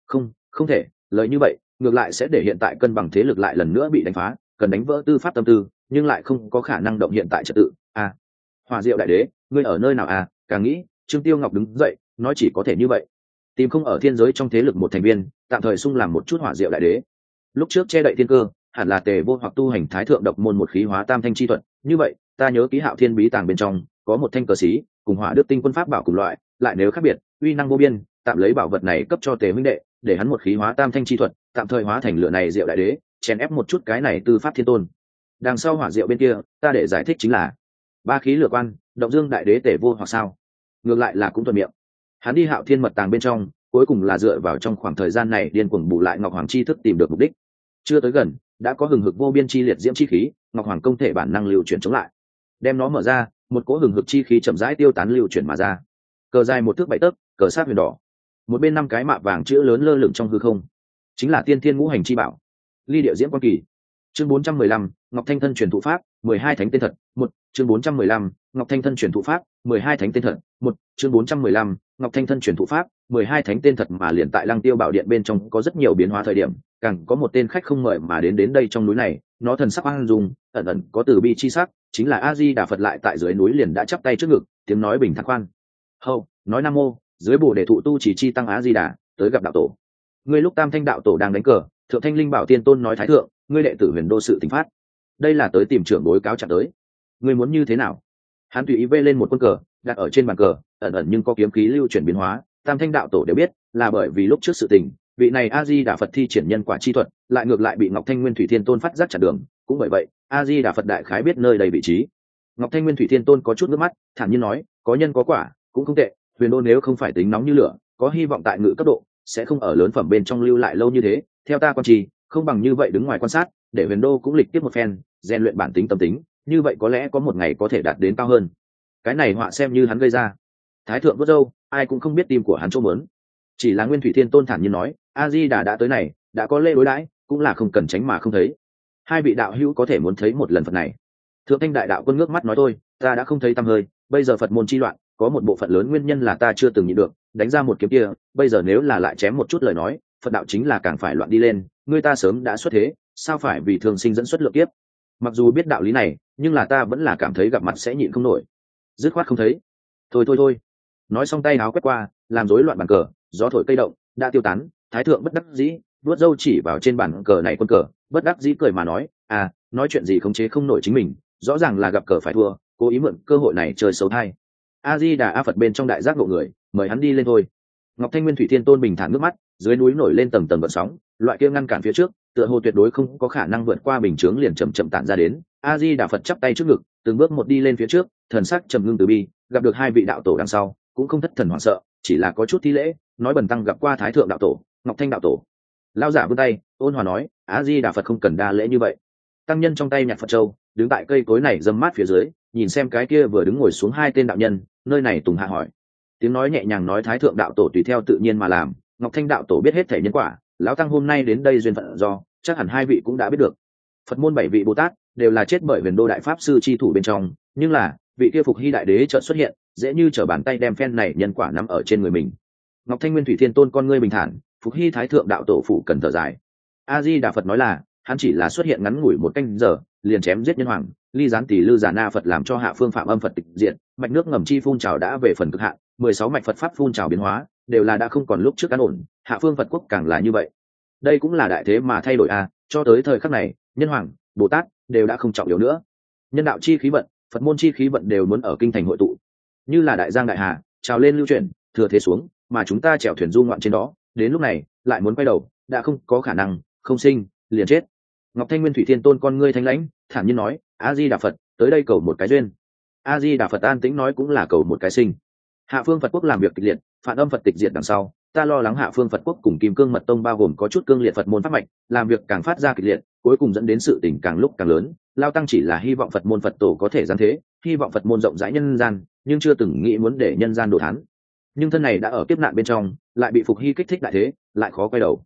Không không thể, lời như vậy, ngược lại sẽ để hiện tại cân bằng thế lực lại lần nữa bị đánh phá, cần đánh vỡ tư pháp tâm tư, nhưng lại không có khả năng động hiện tại trật tự. À hòa diệu đại đế, ngươi ở nơi nào à? Càng nghĩ, trương tiêu ngọc đứng dậy, nói chỉ có thể như vậy tìm không ở thiên giới trong thế lực một thành viên, tạm thời sung làm một chút hỏa diệu đại đế. Lúc trước che đậy thiên cơ, hẳn là tề vô hoặc tu hành thái thượng độc môn một khí hóa tam thanh chi thuật. Như vậy, ta nhớ ký hạo thiên bí tàng bên trong, có một thanh cờ xí cùng hỏa đức tinh quân pháp bảo cùng loại, lại nếu khác biệt, uy năng vô biên, tạm lấy bảo vật này cấp cho tề minh đệ, để hắn một khí hóa tam thanh chi thuật, tạm thời hóa thành lửa này diệu đại đế, chèn ép một chút cái này tư pháp thiên tôn. Đằng sau hỏa diệu bên kia, ta để giải thích chính là, ba khí lửa quan, động dương đại đế tể vô hoặc sao? Ngược lại là cũng thuận miệng hắn đi hạo thiên mật tàng bên trong, cuối cùng là dựa vào trong khoảng thời gian này điên cuồng bù lại ngọc hoàng chi thức tìm được mục đích. Chưa tới gần, đã có hừng hực vô biên chi liệt diễm chi khí, ngọc hoàng công thể bản năng lưu chuyển chống lại. Đem nó mở ra, một cỗ hừng hực chi khí chậm rãi tiêu tán lưu chuyển mà ra. Cờ dài một thước bảy tấc, cờ sát huyền đỏ. Một bên năm cái mạ vàng chữ lớn lơ lửng trong hư không. Chính là tiên thiên ngũ hành chi bảo. Ly địa diễm quan kỳ. Chương bốn trăm mười lăm, ngọc thanh thân truyền thụ pháp, mười hai thánh tên thật, một. Chương bốn trăm mười lăm, ngọc thanh thân truyền thụ pháp, mười hai thánh tên thật, một. Chương bốn trăm mười lăm ngọc thanh thân truyền thụ pháp, mười hai thánh tên thật mà liền tại lăng tiêu bảo điện bên trong có rất nhiều biến hóa thời điểm, càng có một tên khách không mời mà đến đến đây trong núi này, nó thần sắc hoang dung, ẩn ẩn có từ bi chi sắc, chính là a di đà phật lại tại dưới núi liền đã chắp tay trước ngực, tiếng nói bình thản khoan. Hậu nói nam mô, dưới bồ để thụ tu chỉ chi tăng a di đà tới gặp đạo tổ. Ngươi lúc tam thanh đạo tổ đang đánh cờ, thượng thanh linh bảo tiên tôn nói thái thượng, ngươi đệ tử huyền đô sự tình phát. Đây là tới tìm trưởng bối cáo chặt tới. Ngươi muốn như thế nào? Hắn tùy ý vê lên một quân cờ đặt ở trên bàn cờ, ẩn ẩn nhưng có kiếm khí lưu chuyển biến hóa, tam thanh đạo tổ đều biết, là bởi vì lúc trước sự tình, vị này a di đà phật thi triển nhân quả chi thuật, lại ngược lại bị ngọc thanh nguyên thủy thiên tôn phát giác chặt đường, cũng bởi vậy, a di đà phật đại khái biết nơi đầy vị trí. Ngọc thanh nguyên thủy thiên tôn có chút nước mắt, thản nhiên nói, có nhân có quả, cũng không tệ, huyền đô nếu không phải tính nóng như lửa, có hy vọng tại ngự cấp độ, sẽ không ở lớn phẩm bên trong lưu lại lâu như thế, theo ta quan trì, không bằng như vậy đứng ngoài quan sát, để huyền đô cũng lịch tiếp một phen, rèn luyện bản tính tâm tính, như vậy có lẽ có một ngày có thể đạt đến cao hơn cái này họa xem như hắn gây ra. Thái thượng vớt dâu, ai cũng không biết tim của hắn chỗ mớn chỉ là nguyên thủy thiên tôn thản nhiên nói, a di đà đã tới này, đã có lễ đối đãi, cũng là không cần tránh mà không thấy. Hai vị đạo hữu có thể muốn thấy một lần phật này. Thượng thanh đại đạo quân ngước mắt nói tôi, ta đã không thấy tăm hơi, bây giờ phật môn chi loạn, có một bộ phận lớn nguyên nhân là ta chưa từng nhịn được, đánh ra một kiếm kia, bây giờ nếu là lại chém một chút lời nói, phật đạo chính là càng phải loạn đi lên, người ta sớm đã xuất thế, sao phải vì thường sinh dẫn xuất lượng kiếp? Mặc dù biết đạo lý này, nhưng là ta vẫn là cảm thấy gặp mặt sẽ nhịn không nổi dứt khoát không thấy. Thôi thôi thôi. Nói xong tay áo quét qua, làm rối loạn bàn cờ, gió thổi cây động, đã tiêu tán, thái thượng bất đắc dĩ, vuốt dâu chỉ vào trên bàn cờ này quân cờ, bất đắc dĩ cười mà nói à nói chuyện gì khống chế không nổi chính mình, rõ ràng là gặp cờ phải thua, cố ý mượn cơ hội này chơi xấu thay. A di đà a phật bên trong đại giác ngộ người, mời hắn đi lên thôi. Ngọc thanh nguyên thủy thiên tôn bình thản nước mắt, dưới núi nổi lên tầng tầng vận sóng, loại kia ngăn cản phía trước, tựa hồ tuyệt đối không có khả năng vượt qua bình chướng liền chậm chậm tản ra đến a di đà phật chắp tay trước ngực, từng bước một đi lên phía trước, thần sắc trầm ngưng từ bi, gặp được hai vị đạo tổ đằng sau, cũng không thất thần hoảng sợ, chỉ là có chút thi lễ, nói bần tăng gặp qua thái thượng đạo tổ, ngọc thanh đạo tổ. Lao giả vươn tay, ôn hòa nói, a di đà phật không cần đa lễ như vậy. Tăng nhân trong tay nhặt phật châu đứng tại cây cối này dâm mát phía dưới, nhìn xem cái kia vừa đứng ngồi xuống hai tên đạo nhân, nơi này tùng hạ hỏi. Tiếng nói nhẹ nhàng nói thái thượng đạo tổ tùy theo tự nhiên mà làm, ngọc thanh đạo tổ biết hết thể nhân quả, lão tăng hôm nay đến đây duyên phận do, chắc hẳn hai vị cũng đã biết được. Phật môn bảy vị bồ tát đều là chết bởi huyền đô đại pháp sư chi thủ bên trong, nhưng là, vị kia phục hy đại đế chợt xuất hiện, dễ như t bàn tay đem phen này nhân quả nắm ở trên người mình. Ngọc thanh nguyên thủy thiên tôn con ngươi bình thản, phục hy thái thượng đạo tổ phụ cần thở dài. A di đà phật nói là, hắn chỉ là xuất hiện ngắn ngủi một canh giờ, liền chém giết nhân hoàng, ly gián tỷ lư giả na phật làm cho hạ phương phạm âm phật tịch diện, mạch nước ngầm chi phun trào đã về phần cực hạn, mười sáu mạch phật pháp phun trào biến hóa, đều là đã không còn lúc trước cán ổn, hạ phương phật quốc càng là như vậy. Đây cũng là đại thế mà thay đổi a, cho tới thời khắc này, nhân hoàng, bồ tát đều đã không trọng yếu nữa. Nhân đạo chi khí vận, phật môn chi khí vận đều muốn ở kinh thành hội tụ. Như là đại giang đại hà, trào lên lưu chuyển thừa thế xuống, mà chúng ta chèo thuyền du ngoạn trên đó, đến lúc này, lại muốn quay đầu, đã không có khả năng, không sinh, liền chết. Ngọc thanh nguyên thủy thiên tôn con ngươi thanh lãnh, thản nhiên nói a di đà phật, tới đây cầu một cái duyên. A di đà phật an tĩnh nói cũng là cầu một cái sinh. Hạ phương phật quốc làm việc kịch liệt, phản âm phật tịch diệt đằng sau, ta lo lắng hạ phương phật quốc cùng kim cương mật tông bao gồm có chút cương liệt phật môn pháp mạch, làm việc càng phát ra kịch liệt cuối cùng dẫn đến sự tình càng lúc càng lớn. Lao tăng chỉ là hy vọng phật môn phật tổ có thể gián thế, hy vọng phật môn rộng rãi nhân gian, nhưng chưa từng nghĩ muốn để nhân gian đồ thán. Nhưng thân này đã ở kiếp nạn bên trong, lại bị phục hy kích thích đại thế, lại khó quay đầu.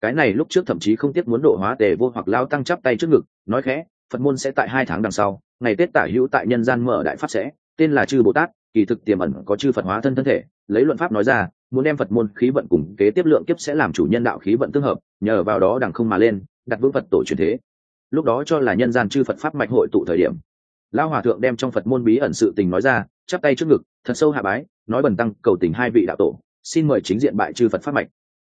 Cái này lúc trước thậm chí không tiếc muốn độ hóa tề vô hoặc lao tăng chắp tay trước ngực, nói khẽ, phật môn sẽ tại hai tháng đằng sau, ngày tết tả hữu tại nhân gian mở đại pháp sẽ, tên là chư bồ tát, kỳ thực tiềm ẩn có chư phật hóa thân thân thể, lấy luận pháp nói ra, muốn đem phật môn khí vận cùng kế tiếp lượng kiếp sẽ làm chủ nhân đạo khí vận tương hợp, nhờ vào đó đằng không mà lên đặt vững phật tổ truyền thế. Lúc đó cho là nhân gian chư phật pháp mạch hội tụ thời điểm. Lao hòa thượng đem trong phật môn bí ẩn sự tình nói ra, chắp tay trước ngực, thật sâu hạ bái, nói bần tăng, cầu tình hai vị đạo tổ, xin mời chính diện bại chư phật pháp mạch.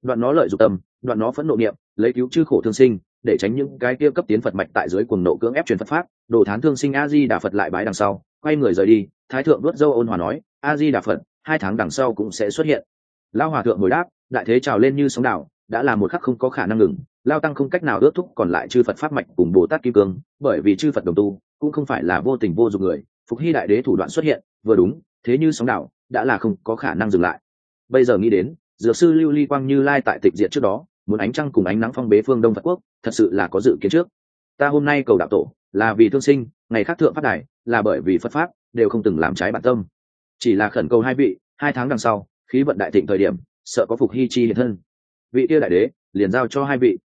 Đoạn nó lợi dụng tâm, đoạn nó phẫn nộ niệm, lấy cứu chư khổ thương sinh, để tránh những cái kia cấp tiến phật mạch tại dưới cuồng nộ cưỡng ép truyền phật pháp, đồ thán thương sinh a di đà phật lại bái đằng sau, quay người rời đi, thái thượng đốt dâu ôn hòa nói a di đà phật, hai tháng đằng sau cũng sẽ xuất hiện. Lao hòa thượng hồi đáp, đại thế trào lên như sóng đảo, đã là một khắc không có khả năng ngừng lao tăng không cách nào ước thúc còn lại chư phật pháp mạch cùng bồ tát kim cương, bởi vì chư phật đồng tu cũng không phải là vô tình vô dụng người. Phục hy đại đế thủ đoạn xuất hiện, vừa đúng, thế như sóng đảo, đã là không có khả năng dừng lại. Bây giờ nghĩ đến, dược sư lưu ly quang như lai tại tịch diện trước đó, muốn ánh trăng cùng ánh nắng phong bế phương đông phật quốc, thật sự là có dự kiến trước. Ta hôm nay cầu đạo tổ, là vì thương sinh, ngày khác thượng phát đài, là bởi vì phật pháp, đều không từng làm trái bản tâm. Chỉ là khẩn cầu hai vị, hai tháng đằng sau, khí vận đại thịnh thời điểm, sợ có phục hy chi hiện thân. Vị kia đại đế, liền giao cho hai vị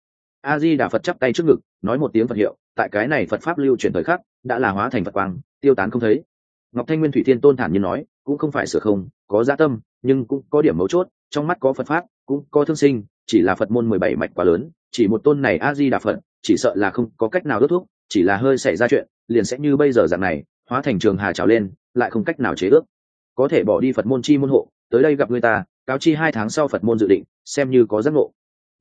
a di đà phật chắp tay trước ngực, nói một tiếng phật hiệu, tại cái này phật pháp lưu truyền thời khắc, đã là hóa thành phật quang, tiêu tán không thấy. Ngọc thanh nguyên thủy thiên tôn thản nhiên nói, cũng không phải sửa không, có gia tâm, nhưng cũng có điểm mấu chốt, trong mắt có phật pháp, cũng có thương sinh, chỉ là phật môn mười bảy mạch quá lớn, chỉ một tôn này a di đà phật, chỉ sợ là không có cách nào đốt thuốc, chỉ là hơi xảy ra chuyện, liền sẽ như bây giờ dạng này, hóa thành trường hà trào lên, lại không cách nào chế ước. Có thể bỏ đi phật môn chi môn hộ, tới đây gặp người ta, cáo chi hai tháng sau phật môn dự định, xem như có giác ngộ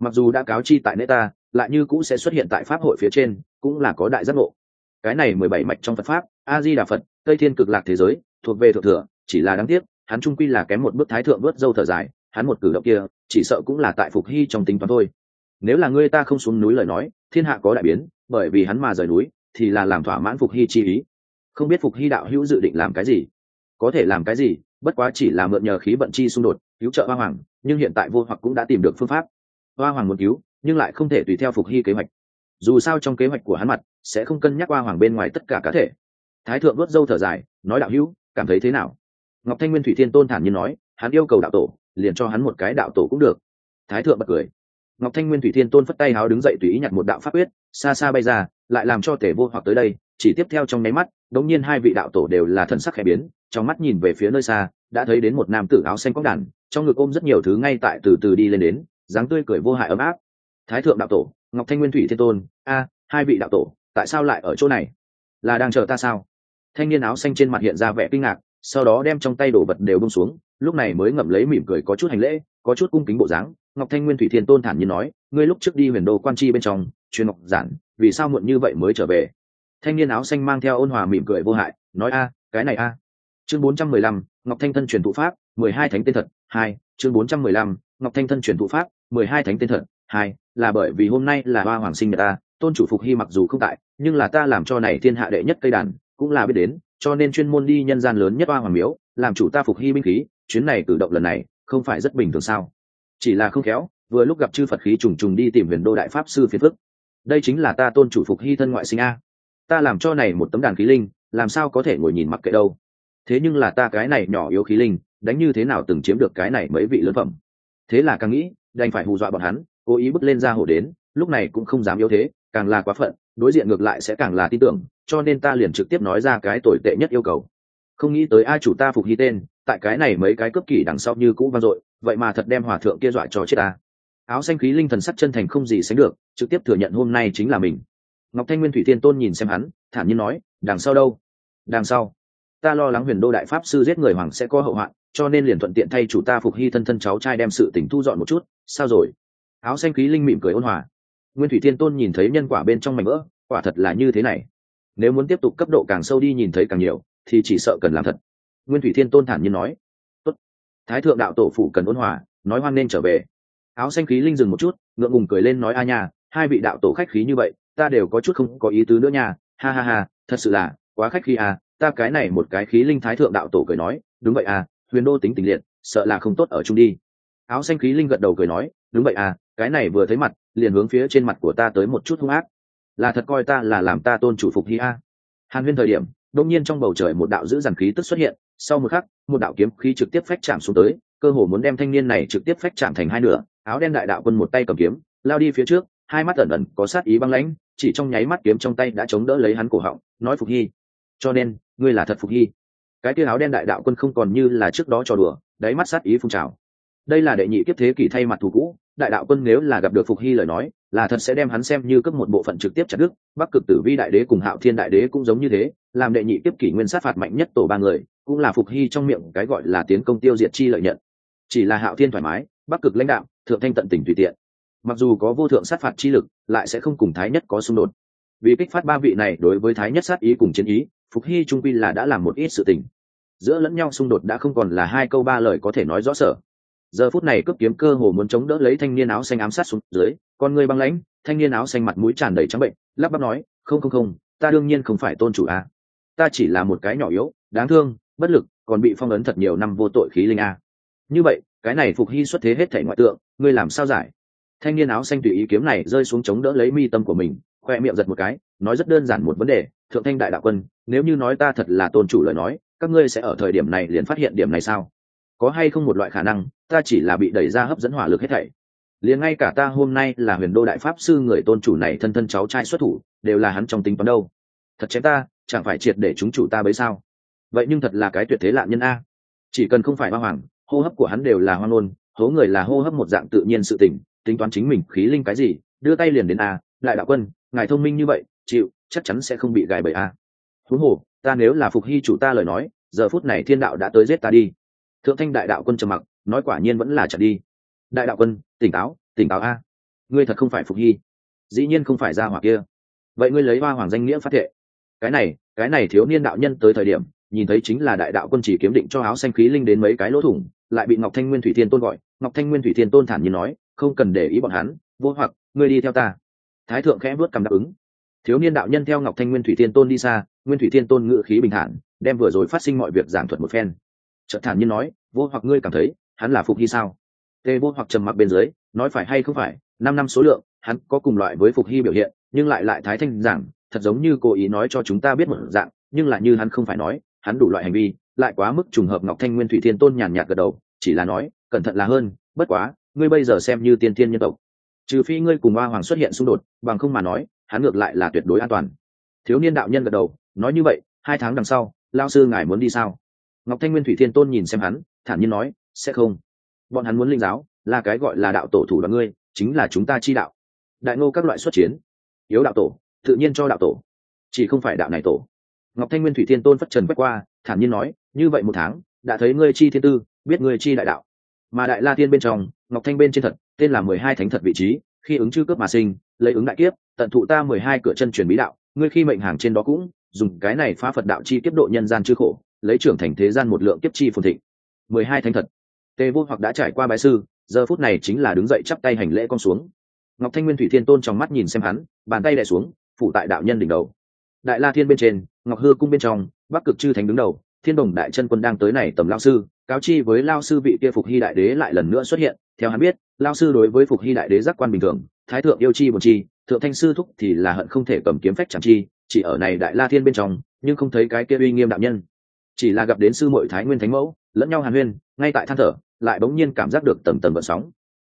mặc dù đã cáo chi tại nơi ta lại như cũng sẽ xuất hiện tại pháp hội phía trên, cũng là có đại giác ngộ. Cái này mười bảy mạch trong phật pháp a di đà phật, tây thiên cực lạc thế giới, thuộc về thượng thừa, chỉ là đáng tiếc, hắn trung quy là kém một bước thái thượng vớt dâu thở dài, hắn một cử động kia, chỉ sợ cũng là tại phục hy trong tính toán thôi. Nếu là ngươi ta không xuống núi lời nói, thiên hạ có đại biến, bởi vì hắn mà rời núi, thì là làm thỏa mãn phục hy chi ý. Không biết phục hy đạo hữu dự định làm cái gì? Có thể làm cái gì, bất quá chỉ là mượn nhờ khí vận chi xung đột, cứu trợ hoa hoàng, nhưng hiện tại vô hoặc cũng đã tìm được phương pháp hoa hoàng muốn cứu, nhưng lại không thể tùy theo phục hy kế hoạch. Dù sao trong kế hoạch của hắn mặt, sẽ không cân nhắc hoa hoàng bên ngoài tất cả cá thể. Thái thượng vớt dâu thở dài, nói đạo hữu, cảm thấy thế nào? Ngọc thanh nguyên thủy thiên tôn thản nhiên nói, hắn yêu cầu đạo tổ, liền cho hắn một cái đạo tổ cũng được. Thái thượng bật cười. Ngọc thanh nguyên thủy thiên tôn phất tay háo đứng dậy tùy ý nhặt một đạo pháp quyết, xa xa bay ra, lại làm cho tể vô hoặc tới đây, chỉ tiếp theo trong nháy mắt, đống nhiên hai vị đạo tổ đều là thần sắc khẽ biến, trong mắt nhìn về phía nơi xa, đã thấy đến một nam tử áo xanh quang đàn trong ngực ôm rất nhiều thứ ngay tại từ từ đi lên đến dáng tươi cười vô hại ấm áp. Thái thượng đạo tổ, ngọc thanh nguyên thủy thiên tôn, a, hai vị đạo tổ, tại sao lại ở chỗ này? Là đang chờ ta sao? Thanh niên áo xanh trên mặt hiện ra vẻ kinh ngạc, sau đó đem trong tay đồ vật đều bông xuống, lúc này mới ngậm lấy mỉm cười có chút hành lễ, có chút cung kính bộ dáng. Ngọc thanh nguyên thủy thiên tôn thản nhiên nói, ngươi lúc trước đi huyền đô quan chi bên trong truyền ngọc giản, vì sao muộn như vậy mới trở về? Thanh niên áo xanh mang theo ôn hòa mỉm cười vô hại, nói, a, cái này a. Chương bốn trăm mười lăm, ngọc thanh thân truyền thụ pháp, mười hai thánh tên thật, hai, chương bốn trăm mười lăm, ngọc thanh thân truyền thụ pháp mười hai thánh tên thật, hai, là bởi vì hôm nay là ba hoàng sinh nhật ta, tôn chủ phục hy mặc dù không tại, nhưng là ta làm cho này thiên hạ đệ nhất cây đàn, cũng là biết đến, cho nên chuyên môn đi nhân gian lớn nhất ba hoàng miếu, làm chủ ta phục hy binh khí, chuyến này cử động lần này, không phải rất bình thường sao? Chỉ là không khéo, vừa lúc gặp chư phật khí trùng trùng đi tìm huyền đô đại pháp sư phiền phức. Đây chính là ta tôn chủ phục hy thân ngoại sinh a. Ta làm cho này một tấm đàn khí linh, làm sao có thể ngồi nhìn mặc kệ đâu? Thế nhưng là ta cái này nhỏ yếu khí linh, đánh như thế nào từng chiếm được cái này mấy vị lớn phẩm? Thế là càng nghĩ đành phải hù dọa bọn hắn, cố ý bước lên ra hổ đến, lúc này cũng không dám yếu thế, càng là quá phận, đối diện ngược lại sẽ càng là tin tưởng, cho nên ta liền trực tiếp nói ra cái tồi tệ nhất yêu cầu. Không nghĩ tới ai chủ ta phục hy tên, tại cái này mấy cái cướp kỷ đằng sau như cũ vang dội, vậy mà thật đem hòa thượng kia dọa cho chết ta. Áo xanh khí linh thần sắc chân thành không gì sánh được, trực tiếp thừa nhận hôm nay chính là mình. Ngọc thanh nguyên thủy tiên tôn nhìn xem hắn, thản nhiên nói, đằng sau đâu? Đằng sau ta lo lắng huyền đô đại pháp sư giết người hoàng sẽ có hậu hoạn, cho nên liền thuận tiện thay chủ ta phục hy thân thân cháu trai đem sự tình thu dọn một chút, sao rồi? Áo xanh khí linh mỉm cười ôn hòa. Nguyên thủy thiên tôn nhìn thấy nhân quả bên trong mảnh vỡ, quả thật là như thế này. Nếu muốn tiếp tục cấp độ càng sâu đi nhìn thấy càng nhiều, thì chỉ sợ cần làm thật. Nguyên thủy thiên tôn thản nhiên nói. Tốt. thái thượng đạo tổ phủ cần ôn hòa, nói hoan nên trở về. Áo xanh khí linh dừng một chút, ngượng ngùng cười lên nói a nha, hai vị đạo tổ khách khí như vậy, ta đều có chút không có ý tứ nữa nha. Ha ha ha, thật sự là, quá khách khí à ta cái này một cái khí linh thái thượng đạo tổ cười nói, đúng vậy à huyền đô tính tình liệt, sợ là không tốt ở chung đi. Áo xanh khí linh gật đầu cười nói, đúng vậy à cái này vừa thấy mặt, liền hướng phía trên mặt của ta tới một chút hung ác. Là thật coi ta là làm ta tôn chủ phục hi a. Hàn huyên thời điểm đông nhiên trong bầu trời một đạo giữ dằn khí tức xuất hiện, sau một khắc, một đạo kiếm khí trực tiếp phách chạm xuống tới, cơ hồ muốn đem thanh niên này trực tiếp phách chạm thành hai nửa, áo đen đại đạo quân một tay cầm kiếm, lao đi phía trước, hai mắt ẩn ẩn có sát ý băng lãnh, chỉ trong nháy mắt kiếm trong tay đã chống đỡ lấy hắn cổ họng, nói phục hy cho nên, ngươi là thật phục hy. Cái tia áo đen đại đạo quân không còn như là trước đó trò đùa, đáy mắt sát ý phun trào. Đây là đệ nhị kiếp thế kỷ thay mặt thủ cũ, đại đạo quân nếu là gặp được phục hy lời nói, là thật sẽ đem hắn xem như cấp một bộ phận trực tiếp chặt đức bắc cực tử vi đại đế cùng hạo thiên đại đế cũng giống như thế, làm đệ nhị kiếp kỷ nguyên sát phạt mạnh nhất tổ ba người, cũng là phục hy trong miệng cái gọi là tiến công tiêu diệt chi lợi nhận. Chỉ là hạo thiên thoải mái, bắc cực lãnh đạo, thượng thanh tận tình tùy tiện. Mặc dù có vô thượng sát phạt chi lực, lại sẽ không cùng thái nhất có xung đột. Vì kích phát ba vị này đối với thái nhất sát ý cùng chiến ý phục hy trung quy là đã làm một ít sự tình. Giữa lẫn nhau xung đột đã không còn là hai câu ba lời có thể nói rõ sở. Giờ phút này cướp kiếm cơ hồ muốn chống đỡ lấy thanh niên áo xanh ám sát xuống dưới, con người băng lãnh, thanh niên áo xanh mặt mũi tràn đầy trắng bệnh, lắp bắp nói, không không không, ta đương nhiên không phải tôn chủ a. Ta chỉ là một cái nhỏ yếu, đáng thương, bất lực, còn bị phong ấn thật nhiều năm vô tội khí linh a. Như vậy, cái này phục hy xuất thế hết thể ngoại tượng, ngươi làm sao giải? Thanh niên áo xanh tùy ý kiếm này rơi xuống chống đỡ lấy mi tâm của mình khoe miệng giật một cái, nói rất đơn giản một vấn đề, thượng thanh đại đạo quân, nếu như nói ta thật là tôn chủ lời nói, các ngươi sẽ ở thời điểm này liền phát hiện điểm này sao? Có hay không một loại khả năng, ta chỉ là bị đẩy ra hấp dẫn hỏa lực hết thảy? Liền ngay cả ta hôm nay là huyền đô đại pháp sư người tôn chủ này thân thân cháu trai xuất thủ, đều là hắn trong tính toán đâu. Thật chém ta, chẳng phải triệt để chúng chủ ta bấy sao? Vậy nhưng thật là cái tuyệt thế lạ nhân a. Chỉ cần không phải hoa hoàng, hô hấp của hắn đều là hoang ngôn, hố người là hô hấp một dạng tự nhiên sự tỉnh tính toán chính mình khí linh cái gì, đưa tay liền đến a lại đạo quân ngài thông minh như vậy, chịu, chắc chắn sẽ không bị gài bởi a. Thú hồ, ta nếu là phục hy chủ ta lời nói, giờ phút này thiên đạo đã tới giết ta đi. Thượng thanh đại đạo quân trầm mặc, nói quả nhiên vẫn là chặt đi. Đại đạo quân, tỉnh táo tỉnh táo a. Ngươi thật không phải phục hy. Dĩ nhiên không phải ra hỏa kia. Vậy ngươi lấy hoa hoàng danh nghĩa phát thệ. Cái này cái này thiếu niên đạo nhân tới thời điểm, nhìn thấy chính là đại đạo quân chỉ kiếm định cho áo xanh khí linh đến mấy cái lỗ thủng, lại bị ngọc thanh nguyên thủy thiên tôn gọi. Ngọc thanh nguyên thủy thiên tôn thản nhiên nói, không cần để ý bọn hắn, vô hoặc, ngươi đi theo ta thái thượng khẽ vớt cầm đáp ứng. Thiếu niên đạo nhân theo ngọc thanh nguyên thủy thiên tôn đi xa, nguyên thủy thiên tôn ngự khí bình thản, đem vừa rồi phát sinh mọi việc giảng thuật một phen. Chợt thản nhiên nói, vô hoặc ngươi cảm thấy, hắn là phục hy sao? Tề vô hoặc trầm mặc bên dưới, nói phải hay không phải, năm năm số lượng, hắn có cùng loại với phục hy biểu hiện, nhưng lại lại thái thanh giảng, thật giống như cố ý nói cho chúng ta biết một dạng, nhưng lại như hắn không phải nói, hắn đủ loại hành vi, lại quá mức trùng hợp ngọc thanh nguyên thủy thiên tôn nhàn nhạt gật đầu, chỉ là nói, cẩn thận là hơn, bất quá, ngươi bây giờ xem như tiên thiên nhân tộc trừ phi ngươi cùng ba hoàng xuất hiện xung đột, bằng không mà nói, hắn ngược lại là tuyệt đối an toàn. Thiếu niên đạo nhân gật đầu, nói như vậy, hai tháng đằng sau lao sư ngài muốn đi sao? Ngọc thanh nguyên thủy thiên tôn nhìn xem hắn, thản nhiên nói, sẽ không. Bọn hắn muốn linh giáo, là cái gọi là đạo tổ thủ đoàn ngươi, chính là chúng ta chi đạo. Đại ngô các loại xuất chiến, yếu đạo tổ, tự nhiên cho đạo tổ. Chỉ không phải đạo này tổ. Ngọc thanh nguyên thủy thiên tôn phất trần quét qua, thản nhiên nói, như vậy một tháng, đã thấy ngươi chi thiên tư, biết ngươi chi đại đạo. Mà đại la thiên bên trong, ngọc thanh bên trên thật tên là mười hai thánh thật vị trí, khi ứng chư cướp mà sinh, lấy ứng đại kiếp, tận thụ ta mười hai cửa chân truyền bí đạo, ngươi khi mệnh hàng trên đó cũng, dùng cái này phá phật đạo chi kiếp độ nhân gian chư khổ, lấy trưởng thành thế gian một lượng kiếp chi phồn thịnh. Mười hai thánh thật tề vô hoặc đã trải qua bài sư, giờ phút này chính là đứng dậy chắp tay hành lễ con xuống. Ngọc thanh nguyên thủy thiên tôn trong mắt nhìn xem hắn, bàn tay đè xuống, phủ tại đạo nhân đỉnh đầu. Đại la thiên bên trên, ngọc hư cung bên trong, bắc cực chư thánh đứng đầu thiên đồng đại chân quân đang tới này tầm lao sư, cáo chi với lao sư vị kia phục hy đại đế lại lần nữa xuất hiện. Theo hắn biết, lao sư đối với phục hy đại đế giác quan bình thường, thái thượng yêu chi một chi, thượng thanh sư thúc thì là hận không thể cầm kiếm phách chẳng chi, chỉ ở này đại la thiên bên trong, nhưng không thấy cái kia uy nghiêm đạo nhân. Chỉ là gặp đến sư muội thái nguyên thánh mẫu, lẫn nhau hàn huyên, ngay tại than thở, lại bỗng nhiên cảm giác được tầm tầm vận sóng.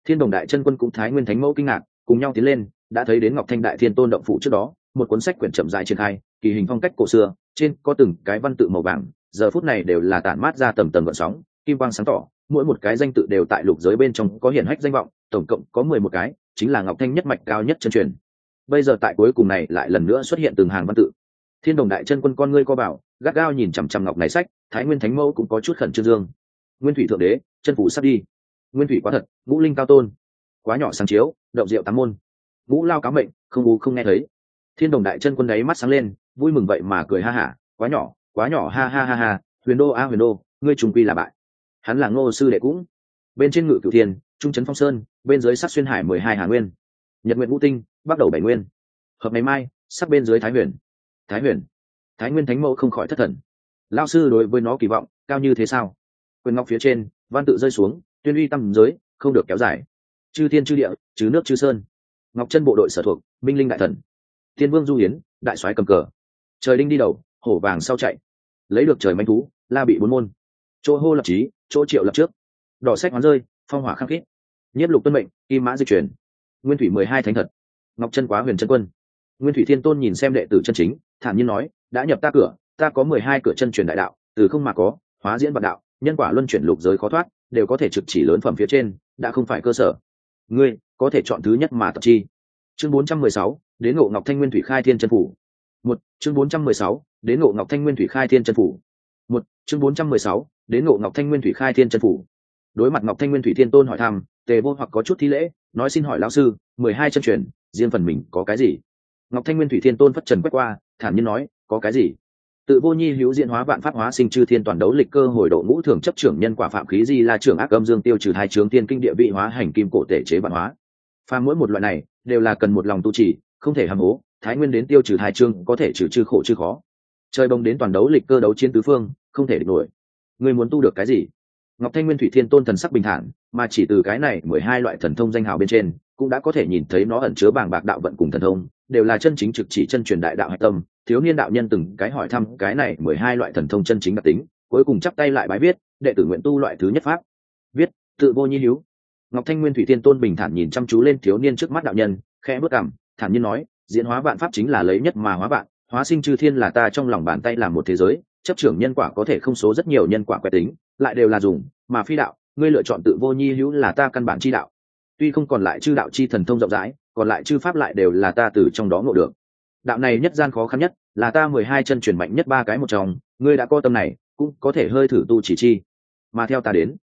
Thiên đồng đại chân quân cũng thái nguyên thánh mẫu kinh ngạc, cùng nhau tiến lên, đã thấy đến ngọc thanh đại thiên tôn động phủ trước đó, một cuốn sách quyển chậm dài triển khai, kỳ hình phong cách cổ xưa, trên có từng cái văn tự màu vàng giờ phút này đều là tản mát ra tầm tầm vận sóng, kim quang sáng tỏ, mỗi một cái danh tự đều tại lục giới bên trong có hiển hách danh vọng, tổng cộng có mười một cái, chính là ngọc thanh nhất mạch cao nhất chân truyền. Bây giờ tại cuối cùng này lại lần nữa xuất hiện từng hàng văn tự. Thiên đồng đại chân quân con ngươi co bảo, gắt gao nhìn chằm chằm ngọc này sách, thái nguyên thánh mẫu cũng có chút khẩn trương dương. Nguyên thủy thượng đế, chân phủ sắp đi. Nguyên thủy quá thật, ngũ linh cao tôn. Quá nhỏ sáng chiếu, động rượu tám môn. Ngũ lao cá mệnh, không u không nghe thấy. Thiên đồng đại chân quân đấy mắt sáng lên, vui mừng vậy mà cười ha hả, quá nhỏ quá nhỏ, ha ha ha ha. Huyền đô, a, huyền đô, ngươi trùng quy là bại. Hắn là ngô sư đệ cũng. Bên trên ngự cửu thiên, trung trấn phong sơn, bên dưới sắc xuyên hải mười hai hà nguyên. Nhật nguyện ngũ tinh, bắt đầu bảy nguyên. Hợp ngày mai, sắc bên dưới thái huyền. Thái huyền. Thái nguyên thánh mẫu không khỏi thất thần. Lao sư đối với nó kỳ vọng, cao như thế sao? Quyền ngọc phía trên, văn tự rơi xuống, tuyên uy tầm giới, không được kéo dài. Chư thiên chư địa chứ nước chư sơn. Ngọc chân bộ đội sở thuộc minh linh đại thần. Thiên vương du hiến, đại soái cầm cờ. Trời đinh đi đầu hổ vàng sau chạy. Lấy được trời manh thú, la bị bốn môn. Chỗ hô lập trí chỗ triệu lập trước. Đỏ sách hoán rơi, phong hỏa khắc khít. Nhất lục tuân mệnh, kim mã di chuyển nguyên thủy mười hai thánh thật. Ngọc chân quá huyền chân quân. Nguyên thủy thiên tôn nhìn xem đệ tử chân chính, thản nhiên nói, đã nhập ta cửa, ta có mười hai cửa chân truyền đại đạo, từ không mà có, hóa diễn vạn đạo, nhân quả luân chuyển lục giới khó thoát, đều có thể trực chỉ lớn phẩm phía trên, đã không phải cơ sở. Ngươi có thể chọn thứ nhất mà tập chi. Chương bốn trăm mười sáu, đến ngộ ngọc thanh nguyên thủy khai thiên chân phủ một, chương bốn trăm mười sáu, đến ngộ ngọc thanh nguyên thủy khai thiên chân phủ. Một, chương bốn trăm mười sáu, đến ngộ ngọc thanh nguyên thủy khai thiên chân phủ. Đối mặt ngọc thanh nguyên thủy thiên tôn hỏi thăm, tề vô hoặc có chút thi lễ, nói xin hỏi lão sư, mười hai chân truyền, riêng phần mình có cái gì? Ngọc thanh nguyên thủy thiên tôn phất trần quét qua, thản nhiên nói, có cái gì? Tự vô nhi hữu diễn hóa vạn pháp hóa sinh chư thiên toàn đấu lịch cơ hồi độ ngũ thường chấp trưởng nhân quả phạm khí di la trưởng ác âm dương tiêu trừ hai chướng tiên kinh địa vị hóa hành kim cổ tể chế vạn hóa. Pha mỗi một loại này, đều là cần một lòng tu trì, không thể hàm hố thái nguyên đến tiêu trừ hai chương có thể trừ chư khổ chư khó. Trời bông đến toàn đấu lịch cơ đấu chiến tứ phương, không thể địch nổi. Người muốn tu được cái gì? Ngọc thanh nguyên thủy thiên tôn thần sắc bình thản, mà chỉ từ cái này mười hai loại thần thông danh hào bên trên, cũng đã có thể nhìn thấy nó ẩn chứa bàng bạc đạo vận cùng thần thông, đều là chân chính trực chỉ chân truyền đại đạo hạch tâm. Thiếu niên đạo nhân từng cái hỏi thăm cái này mười hai loại thần thông chân chính đặc tính, cuối cùng chắp tay lại bài viết, đệ tử nguyện tu loại thứ nhất pháp. Viết, tự vô nhi hữu ngọc thanh nguyên thủy Thiên tôn bình thản nhìn chăm chú lên thiếu niên trước mắt đạo nhân, khẽ bước cảm thản nhiên nói diễn hóa vạn pháp chính là lấy nhất mà hóa vạn, hóa sinh chư thiên là ta trong lòng bàn tay làm một thế giới, chấp trưởng nhân quả có thể không số rất nhiều nhân quả quẻ tính, lại đều là dùng, mà phi đạo, ngươi lựa chọn tự vô nhi hữu là ta căn bản chi đạo. Tuy không còn lại chư đạo chi thần thông rộng rãi, còn lại chư pháp lại đều là ta từ trong đó ngộ được. Đạo này nhất gian khó khăn nhất, là ta mười hai chân truyền mạnh nhất ba cái một trong, ngươi đã có tâm này, cũng có thể hơi thử tu chỉ chi. Mà theo ta đến,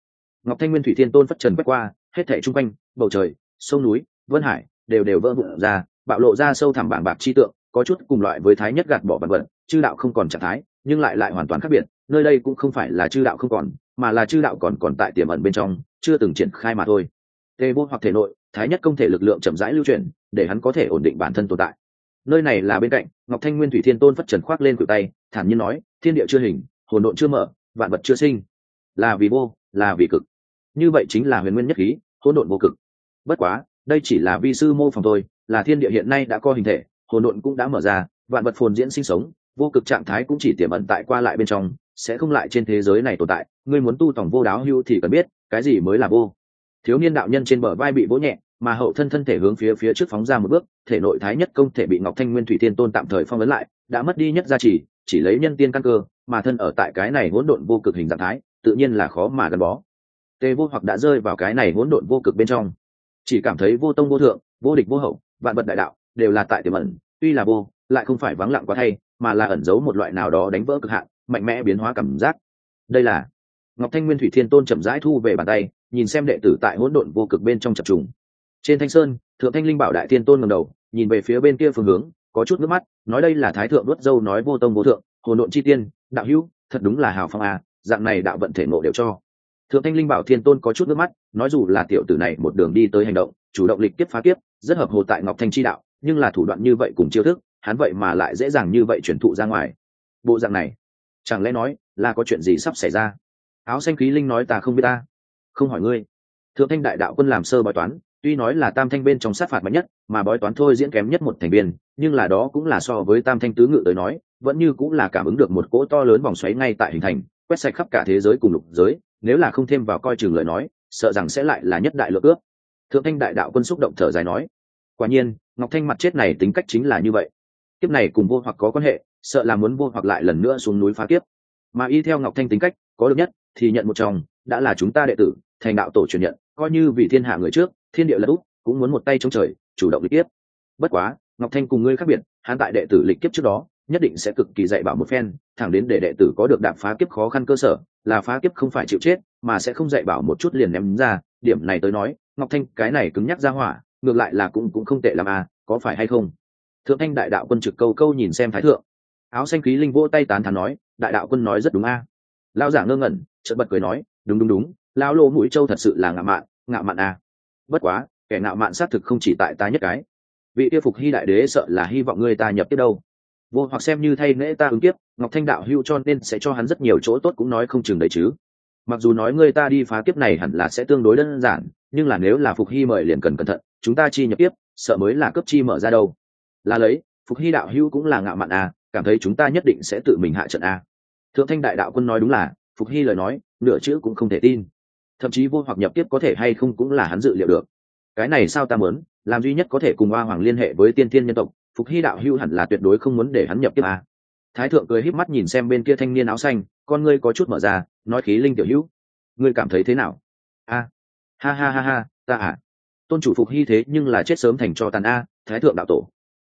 ngọc thanh nguyên thủy thiên tôn phất trần quét qua, hết thảy chung quanh, bầu trời, sông núi, vân hải, đều đều vỡ vụn ra bạo lộ ra sâu thẳm bảng bạc chi tượng, có chút cùng loại với thái nhất gạt bỏ bản vật, chư đạo không còn trạng thái, nhưng lại lại hoàn toàn khác biệt, nơi đây cũng không phải là chư đạo không còn, mà là chư đạo còn còn tại tiềm ẩn bên trong, chưa từng triển khai mà thôi. Tê vô hoặc thể nội, thái nhất công thể lực lượng chậm rãi lưu chuyển, để hắn có thể ổn định bản thân tồn tại. Nơi này là bên cạnh, ngọc thanh nguyên thủy thiên tôn phất trần khoác lên cửa tay, thản nhiên nói, thiên địa chưa hình, hồn độn chưa mở, vạn vật chưa sinh. Là vì vô, là vì cực. Như vậy chính là huyền nguyên nhất khí, hỗn độn vô cực. Bất quá, đây chỉ là vi sư mô phỏng thôi là thiên địa hiện nay đã có hình thể, hồn độn cũng đã mở ra, vạn vật phồn diễn sinh sống, vô cực trạng thái cũng chỉ tiềm ẩn tại qua lại bên trong, sẽ không lại trên thế giới này tồn tại. Ngươi muốn tu tổng vô đáo hưu thì cần biết, cái gì mới là vô. Thiếu niên đạo nhân trên bờ vai bị vỗ nhẹ, mà hậu thân thân thể hướng phía phía trước phóng ra một bước, thể nội thái nhất công thể bị ngọc thanh nguyên thủy thiên tôn tạm thời phong ấn lại, đã mất đi nhất gia trì, chỉ lấy nhân tiên căn cơ, mà thân ở tại cái này hỗn độn vô cực hình dạng thái, tự nhiên là khó mà gắn bó. Tê vô hoặc đã rơi vào cái này hỗn độn vô cực bên trong. Chỉ cảm thấy vô tông vô thượng, vô địch vô hậu vạn vật đại đạo đều là tại tiềm ẩn, tuy là vô, lại không phải vắng lặng quá thay, mà là ẩn giấu một loại nào đó đánh vỡ cực hạn, mạnh mẽ biến hóa cảm giác. Đây là ngọc thanh nguyên thủy thiên tôn chậm rãi thu về bàn tay, nhìn xem đệ tử tại hỗn độn vô cực bên trong chập trùng. Trên thanh sơn, thượng thanh linh bảo đại thiên tôn ngầm đầu, nhìn về phía bên kia phương hướng, có chút nước mắt, nói đây là thái thượng đốt dâu nói vô tông vô thượng, hồn độn chi tiên, đạo hữu, thật đúng là hào phong à dạng này đạo vận thể ngộ đều cho. Thượng thanh linh bảo thiên tôn có chút nước mắt, nói dù là tiểu tử này một đường đi tới hành động, chủ động lịch kiếp phá kiếp rất hợp hồ tại ngọc thanh chi đạo, nhưng là thủ đoạn như vậy cùng chiêu thức, hắn vậy mà lại dễ dàng như vậy chuyển thụ ra ngoài. Bộ dạng này, chẳng lẽ nói là có chuyện gì sắp xảy ra? Áo xanh khí linh nói ta không biết ta, không hỏi ngươi. Thượng thanh đại đạo quân làm sơ bói toán, tuy nói là tam thanh bên trong sát phạt mạnh nhất, mà bói toán thôi diễn kém nhất một thành viên, nhưng là đó cũng là so với tam thanh tứ ngự tới nói, vẫn như cũng là cảm ứng được một cỗ to lớn vòng xoáy ngay tại hình thành, quét sạch khắp cả thế giới cùng lục giới, nếu là không thêm vào coi chừng lời nói, sợ rằng sẽ lại là nhất đại lượng ước thượng thanh đại đạo quân xúc động thở dài nói, quả nhiên, ngọc thanh mặt chết này tính cách chính là như vậy. Kiếp này cùng vô hoặc có quan hệ, sợ là muốn vô hoặc lại lần nữa xuống núi phá kiếp. Mà y theo ngọc thanh tính cách, có được nhất, thì nhận một chồng, đã là chúng ta đệ tử, thành đạo tổ truyền nhận, coi như vì thiên hạ người trước, thiên địa lật út, cũng muốn một tay chống trời, chủ động lịch kiếp. Bất quá, ngọc thanh cùng ngươi khác biệt, hắn tại đệ tử lịch kiếp trước đó, nhất định sẽ cực kỳ dạy bảo một phen, thẳng đến để đệ tử có được đạp phá kiếp khó khăn cơ sở, là phá kiếp không phải chịu chết, mà sẽ không dạy bảo một chút liền ném ra điểm này tới nói, ngọc thanh, cái này cứng nhắc ra hỏa, ngược lại là cũng cũng không tệ làm à có phải hay không? Thượng thanh đại đạo quân trực câu câu nhìn xem thái thượng. Áo xanh khí linh vỗ tay tán thán nói, đại đạo quân nói rất đúng a à. lao giả ngơ ngẩn, chợt bật cười nói, đúng đúng đúng lao lô mũi châu thật sự là ngạo mạn ngạo mạn a à. bất quá, kẻ ngạo mạn xác thực không chỉ tại ta nhất cái. Vị tiêu phục hy đại đế sợ là hy vọng ngươi ta nhập tiếp đâu. Vô hoặc xem như thay nễ ta ứng tiếp ngọc thanh đạo hưu cho nên sẽ cho hắn rất nhiều chỗ tốt cũng nói không chừng đấy chứ mặc dù nói người ta đi phá kiếp này hẳn là sẽ tương đối đơn giản, nhưng là nếu là phục hy mời liền cần cẩn thận, chúng ta chi nhập tiếp sợ mới là cấp chi mở ra đâu là lấy, phục hy đạo hữu cũng là ngạo mạn à cảm thấy chúng ta nhất định sẽ tự mình hạ trận à? thượng thanh đại đạo quân nói đúng là, phục hy lời nói, nửa chữ cũng không thể tin thậm chí vô hoặc nhập tiếp có thể hay không cũng là hắn dự liệu được cái này sao ta muốn, làm duy nhất có thể cùng hoa hoàng liên hệ với tiên thiên nhân tộc, phục hy đạo hữu hẳn là tuyệt đối không muốn để hắn nhập tiếp à? Thái thượng cười híp mắt nhìn xem bên kia thanh niên áo xanh, con ngươi có chút mở ra, nói khí linh tiểu hữu, ngươi cảm thấy thế nào? A, ha ha ha ha, ta à tôn chủ phục hy thế nhưng là chết sớm thành cho tàn a, thái thượng đạo tổ.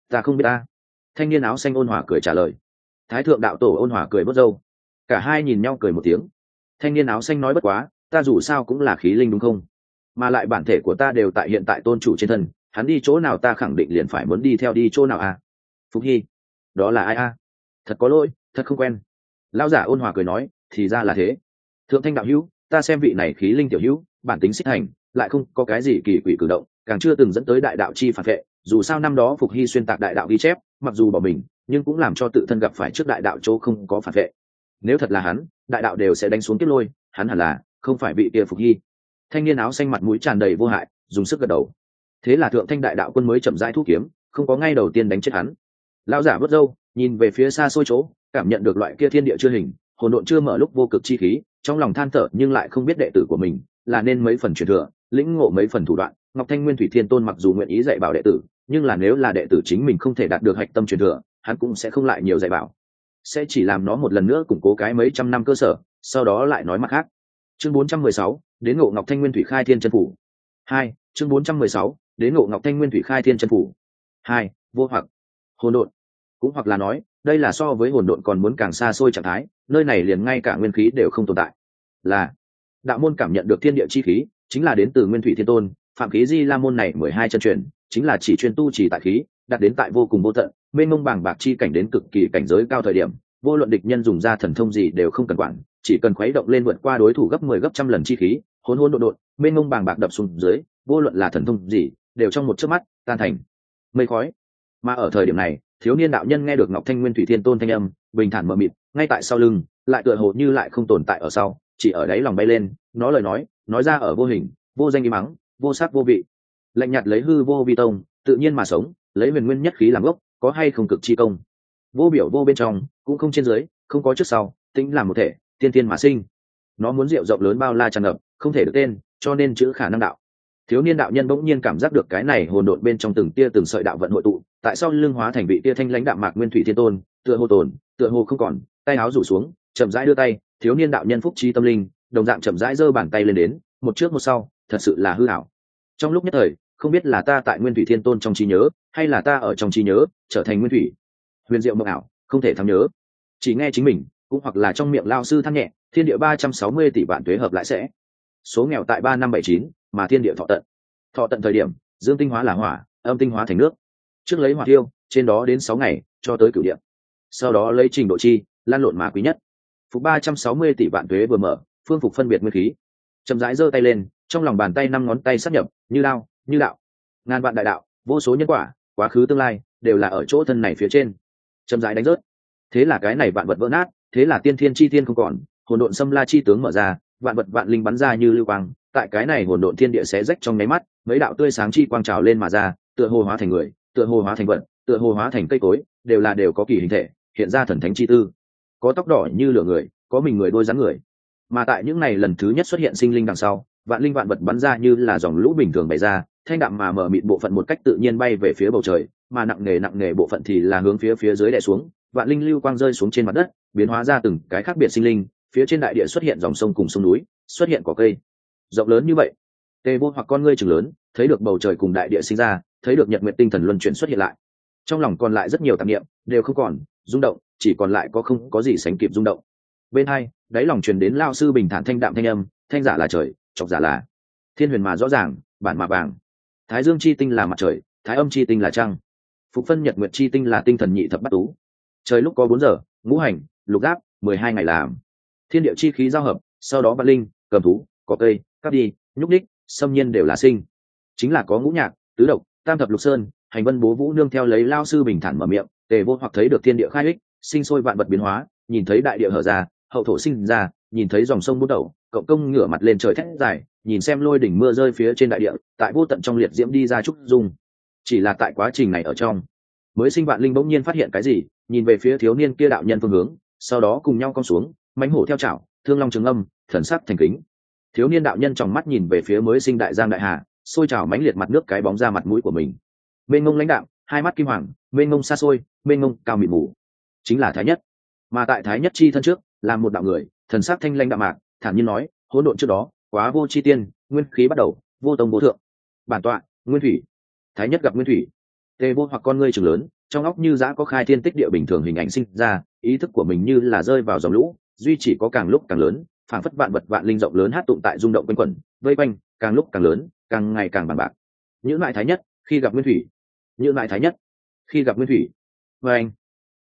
Ta không biết a. Thanh niên áo xanh ôn hòa cười trả lời. Thái thượng đạo tổ ôn hòa cười bớt dâu cả hai nhìn nhau cười một tiếng. Thanh niên áo xanh nói bất quá, ta dù sao cũng là khí linh đúng không? Mà lại bản thể của ta đều tại hiện tại tôn chủ trên thân, hắn đi chỗ nào ta khẳng định liền phải muốn đi theo đi chỗ nào a? Phục hy, đó là ai a? Thật có lỗi, thật không quen. Lão giả ôn hòa cười nói, thì ra là thế. Thượng thanh đạo hữu, ta xem vị này khí linh tiểu hữu, bản tính xích hành lại không có cái gì kỳ quỷ cử động, càng chưa từng dẫn tới đại đạo chi phản vệ. Dù sao năm đó phục hy xuyên tạc đại đạo ghi chép, mặc dù bỏ mình, nhưng cũng làm cho tự thân gặp phải trước đại đạo chỗ không có phản vệ. Nếu thật là hắn, đại đạo đều sẽ đánh xuống tiếp lôi, hắn hẳn là không phải vị kia phục hy. Thanh niên áo xanh mặt mũi tràn đầy vô hại, dùng sức gật đầu. Thế là thượng thanh đại đạo quân mới chậm rãi thu kiếm, không có ngay đầu tiên đánh chết hắn. Lão giả vớt râu nhìn về phía xa xôi chỗ cảm nhận được loại kia thiên địa chưa hình hồn độn chưa mở lúc vô cực chi khí trong lòng than thở nhưng lại không biết đệ tử của mình là nên mấy phần truyền thừa lĩnh ngộ mấy phần thủ đoạn. Ngọc thanh nguyên thủy thiên tôn mặc dù nguyện ý dạy bảo đệ tử nhưng là nếu là đệ tử chính mình không thể đạt được hạch tâm truyền thừa hắn cũng sẽ không lại nhiều dạy bảo. Sẽ chỉ làm nó một lần nữa củng cố cái mấy trăm năm cơ sở sau đó lại nói mặt khác. Chương 416, đến ngộ ngọc thanh nguyên thủy khai thiên chân phủ. Hai chương 416, đến ngộ ngọc thanh nguyên thủy khai thiên chân phủ. Hai vô hoặc hồn độn cũng hoặc là nói, đây là so với hồn độn còn muốn càng xa xôi trạng thái, nơi này liền ngay cả nguyên khí đều không tồn tại. Là, đạo môn cảm nhận được thiên địa chi khí, chính là đến từ nguyên thủy thiên tôn, phạm khí di la môn này mười hai chân truyền, chính là chỉ chuyên tu chỉ tại khí đặt đến tại vô cùng vô tận, mênh mông bàng bạc chi cảnh đến cực kỳ cảnh giới cao thời điểm, vô luận địch nhân dùng ra thần thông gì đều không cần quản, chỉ cần khuấy động lên vượt qua đối thủ gấp mười 10 gấp trăm lần chi khí, hỗn hỗn độn độn, mênh mông bàng bạc đập xuống dưới, vô luận là thần thông gì, đều trong một chớp mắt, tan thành mây khói. Mà ở thời điểm này thiếu niên đạo nhân nghe được ngọc thanh nguyên thủy thiên tôn thanh âm, bình thản mờ mịt, ngay tại sau lưng, lại tựa hồ như lại không tồn tại ở sau, chỉ ở đáy lòng bay lên, nó lời nói nói ra ở vô hình, vô danh im mắng, vô sắc vô vị. Lạnh nhạt lấy hư vô vi tông, tự nhiên mà sống, lấy huyền nguyên nhất khí làm gốc, có hay không cực chi công. Vô biểu vô bên trong, cũng không trên dưới, không có trước sau, tính làm một thể, tiên tiên mà sinh. Nó muốn rượu rộng lớn bao la tràn ngập, không thể được tên, cho nên chữ khả năng đạo. Thiếu niên đạo nhân bỗng nhiên cảm giác được cái này hồn đột bên trong từng tia từng sợi đạo vận hội tụ tại sao lưng hóa thành vị tia thanh lãnh đạm mạc nguyên thủy thiên tôn, tựa hồ tồn, tựa hồ không còn, tay áo rủ xuống, chậm rãi đưa tay, thiếu niên đạo nhân phúc trí tâm linh, đồng dạng chậm rãi giơ bàn tay lên đến, một trước một sau, thật sự là hư hảo trong lúc nhất thời, không biết là ta tại nguyên thủy thiên tôn trong trí nhớ, hay là ta ở trong trí nhớ, trở thành nguyên thủy. Huyền diệu mộng ảo, không thể thắm nhớ. Chỉ nghe chính mình, cũng hoặc là trong miệng lao sư thăng nhẹ, thiên địa ba trăm sáu mươi tỷ vạn thuế hợp lại sẽ. Số nghèo tại ba năm bảy chín, mà thiên địa thọ tận. Thọ tận thời điểm, dương tinh hóa là hỏa, âm tinh hóa thành nước trước lấy hỏa tiêu trên đó đến sáu ngày, cho tới cửu điện sau đó lấy trình độ chi, lan lộn mà quý nhất. Phục ba trăm sáu mươi tỷ vạn thuế vừa mở, phương phục phân biệt nguyên khí. Chậm rãi giơ tay lên, trong lòng bàn tay năm ngón tay sắp nhập, như lao như đạo. Ngàn vạn đại đạo, vô số nhân quả, quá khứ tương lai, đều là ở chỗ thân này phía trên. Chậm rãi đánh rớt. Thế là cái này vạn vật vỡ nát, thế là tiên thiên chi thiên không còn, hồn độn xâm la chi tướng mở ra, vạn vật vạn linh bắn ra như lưu quang, tại cái này hồn độn thiên địa xé rách trong nháy mắt, mấy đạo tươi sáng chi quang trào lên mà ra, tựa hồ hóa thành người tựa hồ hóa thành vật, tựa hồ hóa thành cây cối, đều là đều có kỳ hình thể, hiện ra thần thánh chi tư. Có tóc đỏ như lửa người, có mình người đôi dáng người. Mà tại những này lần thứ nhất xuất hiện sinh linh đằng sau, vạn linh vạn vật bắn ra như là dòng lũ bình thường bày ra, thanh đạm mà mở mịt bộ phận một cách tự nhiên bay về phía bầu trời, mà nặng nề nặng nề bộ phận thì là hướng phía phía dưới đè xuống, vạn linh lưu quang rơi xuống trên mặt đất, biến hóa ra từng cái khác biệt sinh linh, phía trên đại địa xuất hiện dòng sông cùng sông núi, xuất hiện quả cây. Rộng lớn như vậy, Tê vô hoặc con ngươi trưởng lớn, thấy được bầu trời cùng đại địa sinh ra thấy được nhật nguyện tinh thần luân chuyển xuất hiện lại. Trong lòng còn lại rất nhiều tạp niệm, đều không còn, rung động, chỉ còn lại có không có gì sánh kịp rung động. Bên hai, đáy lòng truyền đến lao sư bình thản thanh đạm thanh âm, thanh giả là trời, chọc giả là thiên huyền mà rõ ràng, bản mà vàng. Thái dương chi tinh là mặt trời, thái âm chi tinh là trăng. Phục phân nhật nguyệt chi tinh là tinh thần nhị thập bắt tú. Trời lúc có bốn giờ, ngũ hành, lục áp mười hai ngày làm. Thiên địa chi khí giao hợp, sau đó văn linh, cầm thú có cây cắp đi, nhúc đích xâm nhiên đều là sinh. Chính là có ngũ nhạc, tứ độc tam thập lục sơn, hành vân bố vũ nương theo lấy lao sư bình thản mở miệng, tề vô hoặc thấy được thiên địa khai ích, sinh sôi vạn vật biến hóa, nhìn thấy đại địa hở ra, hậu thổ sinh ra, nhìn thấy dòng sông bút đầu, cộng công ngửa mặt lên trời thét dài, nhìn xem lôi đỉnh mưa rơi phía trên đại địa, tại vô tận trong liệt diễm đi ra trúc dung. Chỉ là tại quá trình này ở trong, mới sinh vạn linh bỗng nhiên phát hiện cái gì, nhìn về phía thiếu niên kia đạo nhân phương hướng, sau đó cùng nhau cong xuống mánh hổ theo chảo, thương long trường âm, thần sắc thành kính. Thiếu niên đạo nhân trong mắt nhìn về phía mới sinh đại giang đại hà xôi trào mãnh liệt mặt nước cái bóng ra mặt mũi của mình. Mênh ngông lãnh đạo hai mắt kim hoàng, mênh ngông xa xôi, mênh ngông cao mịt mù. Chính là thái nhất. Mà tại thái nhất chi thân trước, là một đạo người, thần sắc thanh lãnh đạo mạc, thản nhiên nói, hỗn độn trước đó, quá vô chi tiên, nguyên khí bắt đầu, vô tông vô thượng. Bản tọa, nguyên thủy. Thái nhất gặp nguyên thủy. Tê vô hoặc con ngươi trường lớn, trong óc như giã có khai thiên tích địa bình thường hình ảnh sinh ra, ý thức của mình như là rơi vào dòng lũ, duy chỉ có càng lúc càng lớn, phảng phất vạn vật vạn linh rộng lớn hát tụng tại rung động quanh quẩn, vây quanh, càng lúc càng lớn càng ngày càng bằng bạc. Những loại thái nhất, khi gặp nguyên thủy. Những loại thái nhất, khi gặp nguyên thủy. Vê anh,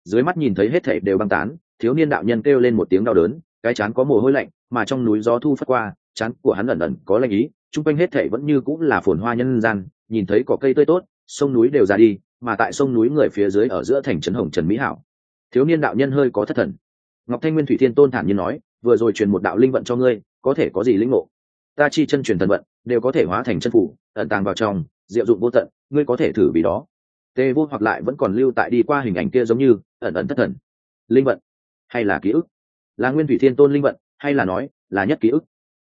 dưới mắt nhìn thấy hết thảy đều băng tán, thiếu niên đạo nhân kêu lên một tiếng đau đớn, cái chán có mồ hôi lạnh, mà trong núi gió thu phất qua, chán của hắn ẩn ẩn có lạnh ý, chung quanh hết thảy vẫn như cũng là phồn hoa nhân gian, nhìn thấy cỏ cây tươi tốt, sông núi đều ra đi, mà tại sông núi người phía dưới ở giữa thành trấn hồng trần mỹ hảo. Thiếu niên đạo nhân hơi có thất thần. Ngọc thanh nguyên thủy thiên tôn thản nhiên nói, vừa rồi truyền một đạo linh vận cho ngươi, có thể có gì linh ngộ? Ta chi chân truyền thần vận, đều có thể hóa thành chân phủ, ẩn tàng vào trong, diệu dụng vô tận, ngươi có thể thử vì đó. Tề vô hoặc lại vẫn còn lưu tại đi qua hình ảnh kia giống như, ẩn ẩn thất thần. Linh vận, hay là ký ức? Là nguyên thủy thiên tôn linh vận, hay là nói, là nhất ký ức?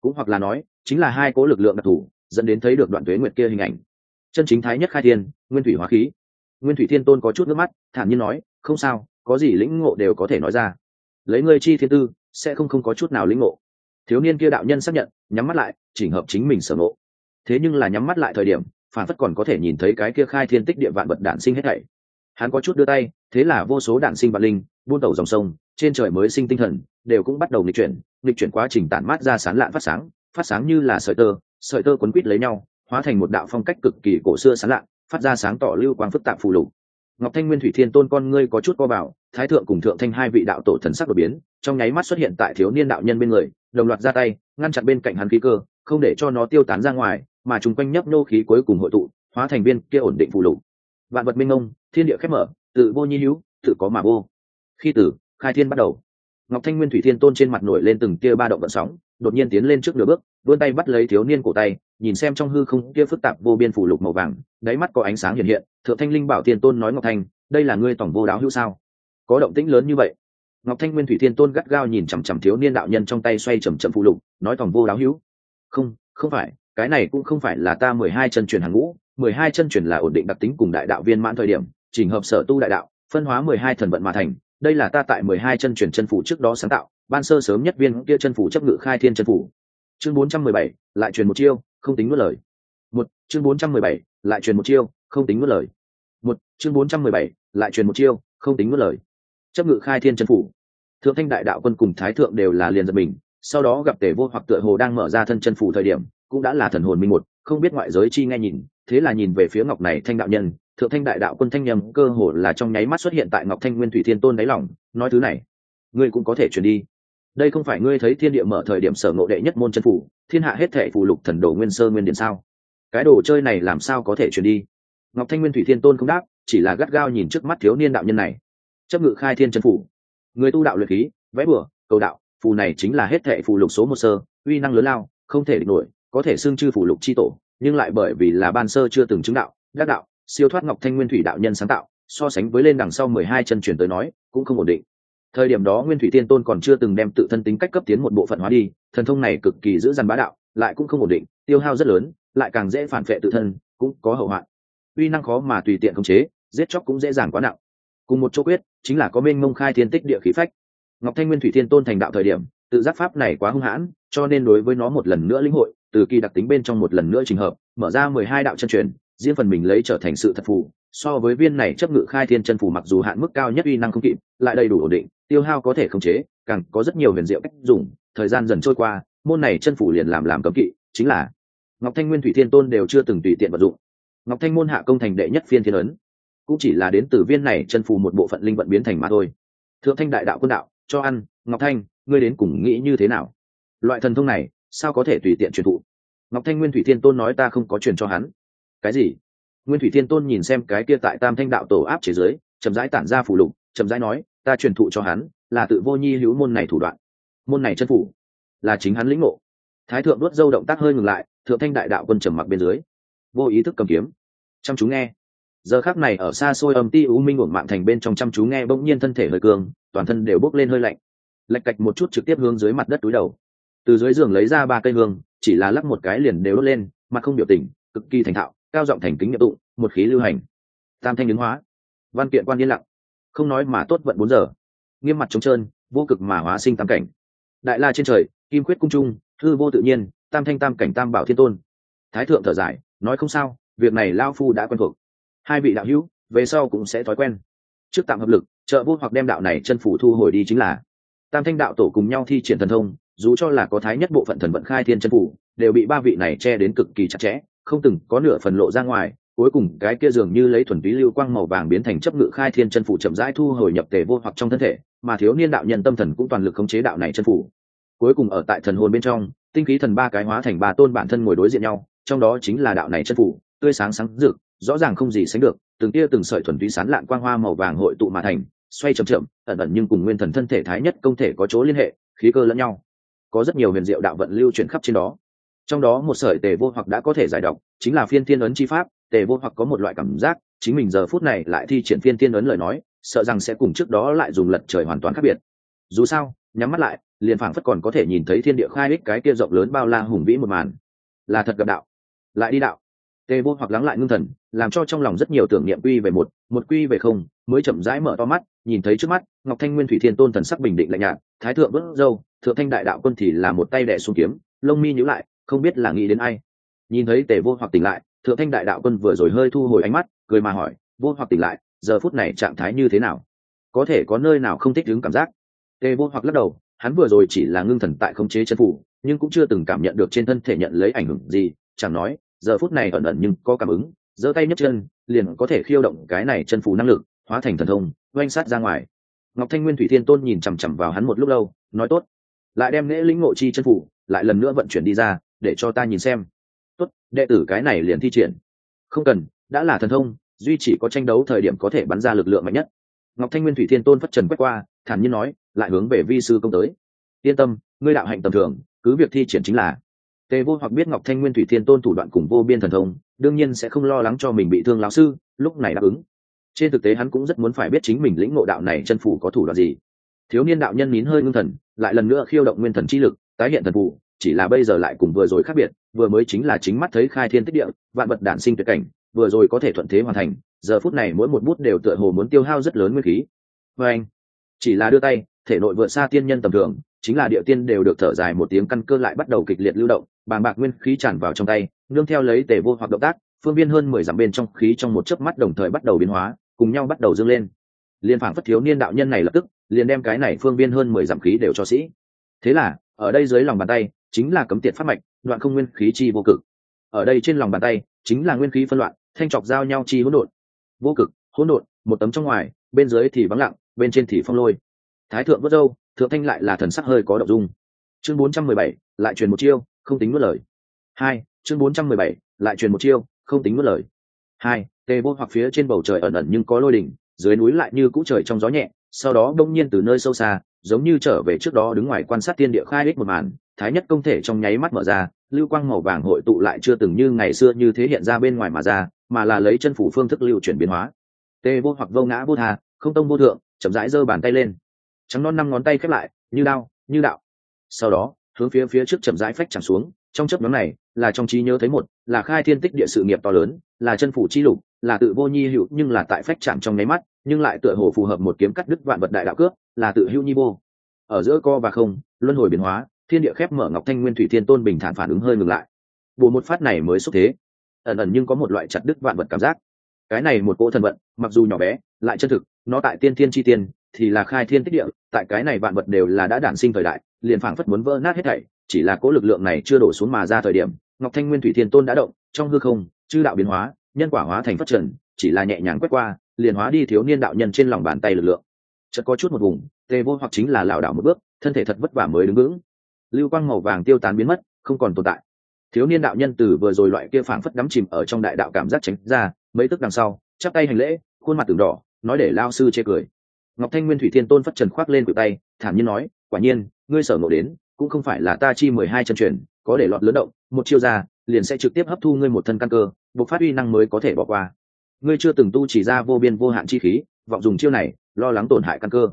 Cũng hoặc là nói, chính là hai cố lực lượng đặc thù, dẫn đến thấy được đoạn tuế nguyệt kia hình ảnh. Chân chính thái nhất khai thiên, nguyên thủy hóa khí. Nguyên thủy thiên tôn có chút nước mắt, thản nhiên nói, không sao, có gì lĩnh ngộ đều có thể nói ra. Lấy ngươi chi thiên tư, sẽ không không có chút nào lĩnh ngộ thiếu niên kia đạo nhân xác nhận, nhắm mắt lại, chỉnh hợp chính mình sở ngộ. Thế nhưng là nhắm mắt lại thời điểm, phản phất còn có thể nhìn thấy cái kia khai thiên tích địa vạn vật đạn sinh hết thảy. Hắn có chút đưa tay, thế là vô số đạn sinh vạn linh, buôn tàu dòng sông, trên trời mới sinh tinh thần, đều cũng bắt đầu nghịch chuyển nghịch chuyển quá trình tản mát ra sán lạn phát sáng phát sáng như là sợi tơ sợi tơ quấn quít lấy nhau, hóa thành một đạo phong cách cực kỳ cổ xưa sán lạn, phát ra sáng tỏ lưu quang phức tạp phù lục ngọc thanh nguyên thủy thiên tôn con ngươi có chút co bảo, thái thượng cùng thượng thanh hai vị đạo tổ thần sắc đột biến, trong nháy mắt xuất hiện tại thiếu niên đạo nhân bên người, đồng loạt ra tay, ngăn chặn bên cạnh hắn khí cơ, không để cho nó tiêu tán ra ngoài, mà chúng quanh nhấp nô khí cuối cùng hội tụ, hóa thành viên kia ổn định phù lục. Vạn vật minh ông thiên địa khép mở, tự vô nhi hữu, tự có mà vô. Khi tử, khai thiên bắt đầu. Ngọc thanh nguyên thủy thiên tôn trên mặt nổi lên từng tia ba động vận sóng, đột nhiên tiến lên trước nửa bước, vươn tay bắt lấy thiếu niên cổ tay nhìn xem trong hư không kia phức tạp vô biên phủ lục màu vàng, đáy mắt có ánh sáng hiện hiện, thượng thanh linh bảo thiên tôn nói ngọc thanh, đây là ngươi tổng vô đáo hữu sao? Có động tĩnh lớn như vậy. Ngọc thanh nguyên thủy thiên tôn gắt gao nhìn chằm chằm thiếu niên đạo nhân trong tay xoay chầm chậm phụ lục, nói tổng vô đáo hữu. Không không phải, cái này cũng không phải là ta mười hai chân truyền hàng ngũ, mười hai chân truyền là ổn định đặc tính cùng đại đạo viên mãn thời điểm, chỉnh hợp sở tu đại đạo, phân hóa mười hai thần vận mà thành, đây là ta tại mười hai chân truyền chân phủ trước đó sáng tạo, ban sơ sớm nhất viên kia chân phủ chấp ngự khai thiên chân phủ chương bốn trăm mười bảy, lại truyền một chiêu, không tính mất lời. Một, chương bốn trăm mười bảy, lại truyền một chiêu, không tính mất lời. Một, chương bốn trăm mười bảy, lại truyền một chiêu, không tính mất lời. Chấp ngự khai thiên chân phủ. Thượng thanh đại đạo quân cùng thái thượng đều là liền giật mình, sau đó gặp tề vô hoặc tựa hồ đang mở ra thân chân phủ thời điểm, cũng đã là thần hồn minh một, không biết ngoại giới chi nghe nhìn, thế là nhìn về phía ngọc này thanh đạo nhân. Thượng thanh đại đạo quân thanh nhầm cơ hồ là trong nháy mắt xuất hiện tại ngọc thanh nguyên thủy thiên tôn đáy lòng, nói thứ này, ngươi cũng có thể truyền đi đây không phải ngươi thấy thiên địa mở thời điểm sở ngộ đệ nhất môn chân phủ, thiên hạ hết thể phù lục thần đồ nguyên sơ nguyên điện sao? Cái đồ chơi này làm sao có thể truyền đi? Ngọc thanh nguyên thủy thiên tôn không đáp, chỉ là gắt gao nhìn trước mắt thiếu niên đạo nhân này. Chấp ngự khai thiên chân phủ. Người tu đạo luyện khí, vẽ bừa, cầu đạo, phù này chính là hết thệ phù lục số một sơ, uy năng lớn lao, không thể địch nổi, có thể xưng chư phù lục chi tổ, nhưng lại bởi vì là ban sơ chưa từng chứng đạo, đắc đạo, siêu thoát ngọc thanh nguyên thủy đạo nhân sáng tạo, so sánh với lên đằng sau mười hai chân truyền tới nói, cũng không ổn định thời điểm đó nguyên thủy tiên tôn còn chưa từng đem tự thân tính cách cấp tiến một bộ phận hóa đi, thần thông này cực kỳ giữ dằn bá đạo, lại cũng không ổn định, tiêu hao rất lớn, lại càng dễ phản vệ tự thân, cũng có hậu hoạn. Uy năng khó mà tùy tiện khống chế, giết chóc cũng dễ dàng quá nặng. Cùng một chỗ quyết, chính là có bên mông khai thiên tích địa khí phách. Ngọc thanh nguyên thủy thiên tôn thành đạo thời điểm, tự giác pháp này quá hung hãn, cho nên đối với nó một lần nữa lĩnh hội, từ kỳ đặc tính bên trong một lần nữa trình hợp, mở ra mười hai đạo chân truyền, riêng phần mình lấy trở thành sự thật phù so với viên này chấp ngự khai thiên chân phù mặc dù hạn mức cao nhất uy năng không kịp, lại đầy đủ ổn định, tiêu hao có thể khống chế, càng có rất nhiều huyền diệu cách dùng. Thời gian dần trôi qua, môn này chân phủ liền làm làm cấm kỵ, chính là ngọc thanh nguyên thủy thiên tôn đều chưa từng tùy tiện vận dụng. Ngọc thanh môn hạ công thành đệ nhất phiên thiên ấn, cũng chỉ là đến từ viên này chân phù một bộ phận linh vận biến thành mà thôi. Thượng thanh đại đạo quân đạo, cho ăn, ngọc thanh, ngươi đến cùng nghĩ như thế nào? Loại thần thông này, sao có thể tùy tiện truyền thụ? Ngọc thanh nguyên thủy thiên tôn nói ta không có truyền cho hắn. Cái gì? Nguyên thủy thiên tôn nhìn xem cái kia tại tam thanh đạo tổ áp chế giới chậm rãi tản ra phủ lục, chậm rãi nói, ta truyền thụ cho hắn, là tự vô nhi hữu môn này thủ đoạn. Môn này chân phủ, là chính hắn lĩnh ngộ. Thái thượng đốt dâu động tác hơi ngừng lại, thượng thanh đại đạo quân trầm mặc bên dưới. Vô ý thức cầm kiếm. Chăm chú nghe. Giờ khác này ở xa xôi âm ti u minh uổng mạng thành bên trong chăm chú nghe bỗng nhiên thân thể hơi cường, toàn thân đều bốc lên hơi lạnh. Lạch cạch một chút trực tiếp hướng dưới mặt đất túi đầu. Từ dưới giường lấy ra ba cây hương, chỉ là lắc một cái liền đều đốt lên, mặt không biểu tình, cực kỳ thành thạo cao giọng thành kính nhiệm tụ một khí lưu hành. Tam thanh đứng hóa. Văn kiện quan yên lặng. Không nói mà tốt vận bốn giờ. Nghiêm mặt trống trơn, vô cực mà hóa sinh tam cảnh. Đại la trên trời, kim quyết cung trung thư vô tự nhiên, tam thanh tam cảnh tam bảo thiên tôn. Thái thượng thở dài, nói không sao, việc này lao phu đã quen thuộc. Hai vị đạo hữu, về sau cũng sẽ thói quen. Trước tạm hợp lực, trợ vô hoặc đem đạo này chân phủ thu hồi đi chính là. Tam thanh đạo tổ cùng nhau thi triển thần thông, dù cho là có thái nhất bộ phận thần vận khai thiên chân phủ, đều bị ba vị này che đến cực kỳ chặt chẽ không từng có nửa phần lộ ra ngoài, cuối cùng cái kia dường như lấy thuần túy lưu quang màu vàng biến thành chấp ngự khai thiên chân phủ chậm rãi thu hồi nhập tề vô hoặc trong thân thể, mà thiếu niên đạo nhân tâm thần cũng toàn lực khống chế đạo này chân phủ. Cuối cùng ở tại thần hồn bên trong, tinh khí thần ba cái hóa thành ba tôn bản thân ngồi đối diện nhau, trong đó chính là đạo này chân phủ, tươi sáng sáng rực, rõ ràng không gì sánh được, từng tia từng sợi thuần túy sán lạn quang hoa màu vàng hội tụ mà thành, xoay chậm chậm, ẩn ẩn nhưng cùng nguyên thần thân thể thái nhất công thể có chỗ liên hệ, khí cơ lẫn nhau. Có rất nhiều huyền diệu đạo vận lưu chuyển khắp trên đó trong đó một sợi tề vô hoặc đã có thể giải độc, chính là phiên thiên ấn chi pháp, tề vô hoặc có một loại cảm giác, chính mình giờ phút này lại thi triển phiên tiên ấn lời nói, sợ rằng sẽ cùng trước đó lại dùng lật trời hoàn toàn khác biệt. Dù sao, nhắm mắt lại, liền phảng phất còn có thể nhìn thấy thiên địa khai ích cái kia rộng lớn bao la hùng vĩ một màn. Là thật gặp đạo. Lại đi đạo. Tề vô hoặc lắng lại ngưng thần, làm cho trong lòng rất nhiều tưởng niệm quy về một một quy về không, mới chậm rãi mở to mắt, nhìn thấy trước mắt, ngọc thanh nguyên thủy thiên tôn thần sắc bình định lạnh nhạt, thái thượng vớt dâu thượng thanh đại đạo quân thì là một tay đẻ xuống kiếm, lông mi nhíu lại không biết là nghĩ đến ai. Nhìn thấy tề vô hoặc tỉnh lại, thượng thanh đại đạo quân vừa rồi hơi thu hồi ánh mắt, cười mà hỏi, vô hoặc tỉnh lại, giờ phút này trạng thái như thế nào? Có thể có nơi nào không thích đứng cảm giác? Tề vô hoặc lắc đầu, hắn vừa rồi chỉ là ngưng thần tại khống chế chân phủ, nhưng cũng chưa từng cảm nhận được trên thân thể nhận lấy ảnh hưởng gì, chẳng nói, giờ phút này ẩn ẩn nhưng có cảm ứng, giơ tay nhấc chân, liền có thể khiêu động cái này chân phủ năng lực, hóa thành thần thông, oanh sát ra ngoài. Ngọc thanh nguyên thủy thiên tôn nhìn chằm chằm vào hắn một lúc lâu, nói, tốt. Lại đem lễ lĩnh ngộ chi chân phủ lại lần nữa vận chuyển đi ra để cho ta nhìn xem. Tốt, đệ tử cái này liền thi triển. Không cần, đã là thần thông, duy chỉ có tranh đấu thời điểm có thể bắn ra lực lượng mạnh nhất. Ngọc thanh nguyên thủy thiên tôn phất trần quét qua, thản nhiên nói, lại hướng về vi sư công tới. Yên tâm, ngươi đạo hạnh tầm thường, cứ việc thi triển chính là. Tề vô hoặc biết ngọc thanh nguyên thủy thiên tôn thủ đoạn cùng vô biên thần thông, đương nhiên sẽ không lo lắng cho mình bị thương lão sư, lúc này đáp ứng. Trên thực tế hắn cũng rất muốn phải biết chính mình lĩnh ngộ đạo này chân phủ có thủ đoạn gì. Thiếu niên đạo nhân nín hơi ngưng thần, lại lần nữa khiêu động nguyên thần chi lực, tái hiện thần phủ chỉ là bây giờ lại cùng vừa rồi khác biệt, vừa mới chính là chính mắt thấy khai thiên tích địa, vạn vật đản sinh tuyệt cảnh, vừa rồi có thể thuận thế hoàn thành, giờ phút này mỗi một bút đều tựa hồ muốn tiêu hao rất lớn nguyên khí. Vê anh, chỉ là đưa tay, thể nội vượt xa tiên nhân tầm thường, chính là địa tiên đều được thở dài một tiếng căn cơ lại bắt đầu kịch liệt lưu động, bàng bạc nguyên khí tràn vào trong tay, nương theo lấy tề vô hoặc động tác, phương viên hơn mười dặm bên trong khí trong một chớp mắt đồng thời bắt đầu biến hóa, cùng nhau bắt đầu dâng lên. Liên phảng phất thiếu niên đạo nhân này lập tức, liền đem cái này phương viên hơn mười dặm khí đều cho sĩ. Thế là, ở đây dưới lòng bàn tay chính là cấm tiệt pháp mạch, đoạn không nguyên khí chi vô cực. Ở đây trên lòng bàn tay, chính là nguyên khí phân loạn, thanh chọc giao nhau chi hỗn độn. Vô cực, hỗn độn, một tấm trong ngoài, bên dưới thì vắng lặng, bên trên thì phong lôi. Thái thượng vớt dâu thượng thanh lại là thần sắc hơi có động dung. Chương bốn trăm mười bảy, lại truyền một chiêu, không tính mất lời. Hai, chương bốn trăm mười bảy, lại truyền một chiêu, không tính mất lời. Hai tề vô hoặc phía trên bầu trời ẩn ẩn nhưng có lôi đỉnh, dưới núi lại như cũ trời trong gió nhẹ, sau đó đông nhiên từ nơi sâu xa, giống như trở về trước đó đứng ngoài quan sát tiên địa khai đích một màn thái nhất công thể trong nháy mắt mở ra, lưu quang màu vàng hội tụ lại chưa từng như ngày xưa như thế hiện ra bên ngoài mà ra, mà là lấy chân phủ phương thức lưu chuyển biến hóa. Tê vô hoặc vô ngã vô thà không tông vô thượng, chậm rãi giơ bàn tay lên. Trắng non năm ngón tay khép lại, như đao, như đạo. Sau đó, hướng phía phía trước chậm rãi phách chẳng xuống, trong chấp nhóm này, là trong trí nhớ thấy một, là khai thiên tích địa sự nghiệp to lớn, là chân phủ chi lục, là tự vô nhi hữu, nhưng là tại phách chạm trong nháy mắt, nhưng lại tựa hồ phù hợp một kiếm cắt đứt vạn vật đại đạo cướp, là tự hữu nhi vô. Ở giữa co và không, luân hồi biến hóa thiên địa khép mở ngọc thanh nguyên thủy thiên tôn bình thản phản ứng hơi ngừng lại. Bộ một phát này mới xúc thế. Ẩn ẩn nhưng có một loại chặt đứt vạn vật cảm giác. Cái này một cỗ thần vận, mặc dù nhỏ bé, lại chân thực, nó tại tiên thiên chi tiên, thì là khai thiên tích địa, tại cái này vạn vật đều là đã đản sinh thời đại, liền phảng phất muốn vỡ nát hết thảy, chỉ là cỗ lực lượng này chưa đổ xuống mà ra thời điểm, ngọc thanh nguyên thủy thiên tôn đã động, trong hư không, chư đạo biến hóa, nhân quả hóa thành phát trần, chỉ là nhẹ nhàng quét qua, liền hóa đi thiếu niên đạo nhân trên lòng bàn tay lực lượng. Chợt có chút một vùng tê vô hoặc chính là lảo đảo một bước, thân thể thật vất vả mới đứng vững lưu quang màu vàng tiêu tán biến mất, không còn tồn tại. Thiếu niên đạo nhân từ vừa rồi loại kia phảng phất đắm chìm ở trong đại đạo cảm giác tránh ra, mấy tức đằng sau, chắp tay hành lễ, khuôn mặt từng đỏ, nói để lao sư chê cười. Ngọc thanh nguyên thủy thiên tôn phất trần khoác lên cửa tay, thản nhiên nói, quả nhiên, ngươi sở ngộ đến, cũng không phải là ta chi mười hai chân truyền, có để lọt lớn động, một chiêu ra, liền sẽ trực tiếp hấp thu ngươi một thân căn cơ buộc phát uy năng mới có thể bỏ qua. Ngươi chưa từng tu chỉ ra vô biên vô hạn chi khí, vọng dùng chiêu này, lo lắng tổn hại căn cơ.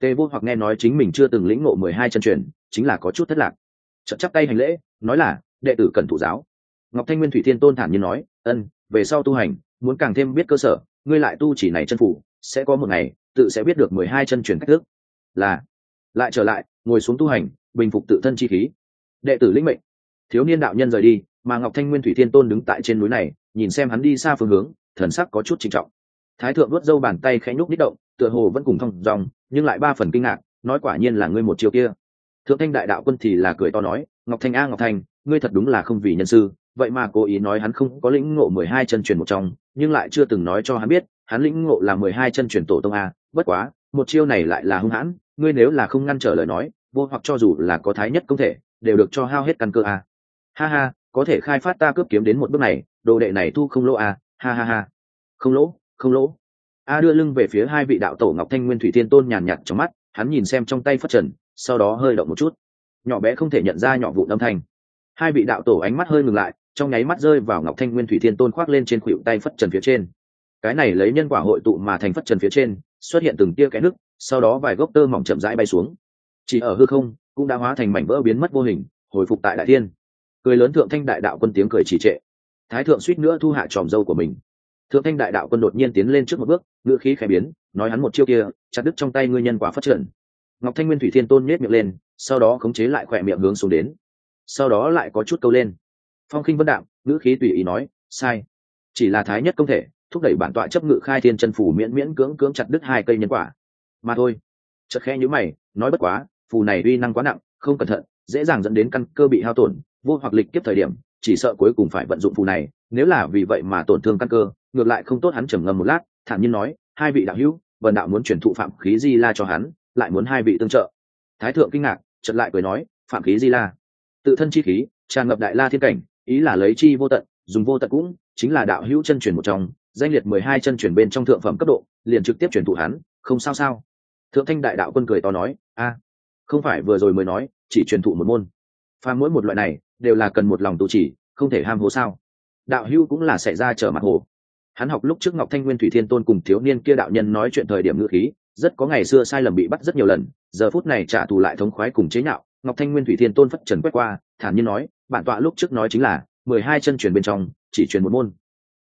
Tề vô hoặc nghe nói chính mình chưa từng lĩnh ngộ mười hai chân truyền chính là có chút thất lạc. Chậm chắp tay hành lễ, nói là, đệ tử cần thủ giáo. Ngọc thanh nguyên thủy thiên tôn thản nhiên nói, ân, về sau tu hành, muốn càng thêm biết cơ sở, ngươi lại tu chỉ này chân phủ, sẽ có một ngày, tự sẽ biết được mười hai chân truyền cách thức. Là, lại trở lại, ngồi xuống tu hành, bình phục tự thân chi khí. Đệ tử lĩnh mệnh. Thiếu niên đạo nhân rời đi, mà ngọc thanh nguyên thủy thiên tôn đứng tại trên núi này, nhìn xem hắn đi xa phương hướng, thần sắc có chút trinh trọng. Thái thượng vớt râu bàn tay khẽ nhúc nít động, tựa hồ vẫn cùng thông dòng, nhưng lại ba phần kinh ngạc, nói quả nhiên là ngươi một chiều kia thượng thanh đại đạo quân thì là cười to nói, ngọc thanh a, ngọc thanh, ngươi thật đúng là không vì nhân sư. Vậy mà cố ý nói hắn không có lĩnh ngộ mười hai chân truyền một trong, nhưng lại chưa từng nói cho hắn biết, hắn lĩnh ngộ là mười hai chân truyền tổ tông a. Bất quá, một chiêu này lại là hung hãn, ngươi nếu là không ngăn trở lời nói, vô hoặc cho dù là có thái nhất công thể, đều được cho hao hết căn cơ a. Ha ha, có thể khai phát ta cướp kiếm đến một bước này, đồ đệ này thu không lỗ a. Ha ha ha. Không lỗ không lỗ. A đưa lưng về phía hai vị đạo tổ ngọc thanh nguyên thủy thiên tôn nhàn nhạt trong mắt, hắn nhìn xem trong tay phất trần sau đó hơi động một chút. Nhỏ bé không thể nhận ra nhỏ vụ âm thanh. Hai vị đạo tổ ánh mắt hơi ngừng lại, trong nháy mắt rơi vào ngọc thanh nguyên thủy thiên tôn khoác lên trên khuỷu tay phất trần phía trên. Cái này lấy nhân quả hội tụ mà thành phất trần phía trên, xuất hiện từng tia cái nước sau đó vài gốc tơ mỏng chậm rãi bay xuống. Chỉ ở hư không, cũng đã hóa thành mảnh vỡ biến mất vô hình, hồi phục tại đại thiên. Cười lớn thượng thanh đại đạo quân tiếng cười trì trệ. Thái thượng suýt nữa thu hạ tròm dâu của mình. Thượng thanh đại đạo quân đột nhiên tiến lên trước một bước, ngữ khí khẽ biến, nói hắn một chiêu kia, chặt đứt trong tay ngươi nhân quả phát triển ngọc thanh nguyên thủy thiên tôn nhét miệng lên, sau đó khống chế lại khỏe miệng hướng xuống đến. Sau đó lại có chút câu lên. Phong khinh vân đạm, ngữ khí tùy ý nói, sai. Chỉ là thái nhất công thể, thúc đẩy bản tọa chấp ngự khai thiên chân phủ miễn miễn cưỡng cưỡng chặt đứt hai cây nhân quả. Mà thôi. Chợt khe nhữ mày, nói bất quá, phù này uy năng quá nặng, không cẩn thận, dễ dàng dẫn đến căn cơ bị hao tổn, vô hoặc lịch kiếp thời điểm, chỉ sợ cuối cùng phải vận dụng phù này, nếu là vì vậy mà tổn thương căn cơ, ngược lại không tốt hắn trầm ngâm một lát, thản nhiên nói, hai vị đạo hữu vần đạo muốn chuyển thụ phạm khí di la cho hắn lại muốn hai vị tương trợ. Thái thượng kinh ngạc, chợt lại cười nói, phạm khí di la. Tự thân chi khí, tràn ngập đại la thiên cảnh, ý là lấy chi vô tận, dùng vô tận cũng chính là đạo hữu chân truyền một trong, danh liệt mười hai chân truyền bên trong thượng phẩm cấp độ, liền trực tiếp truyền thụ hắn, không sao sao. Thượng thanh đại đạo quân cười to nói, a, không phải vừa rồi mới nói, chỉ truyền thụ một môn. Pha mỗi một loại này, đều là cần một lòng tu chỉ không thể ham hố sao. Đạo hữu cũng là xảy ra trở mặt hồ. Hắn học lúc trước ngọc thanh nguyên thủy thiên tôn cùng thiếu niên kia đạo nhân nói chuyện thời điểm ngữ khí rất có ngày xưa sai lầm bị bắt rất nhiều lần, giờ phút này trả thù lại thống khoái cùng chế nhạo, ngọc thanh nguyên thủy thiên tôn phất trần quét qua, thản nhiên nói, bản tọa lúc trước nói chính là, mười hai chân truyền bên trong, chỉ truyền một môn.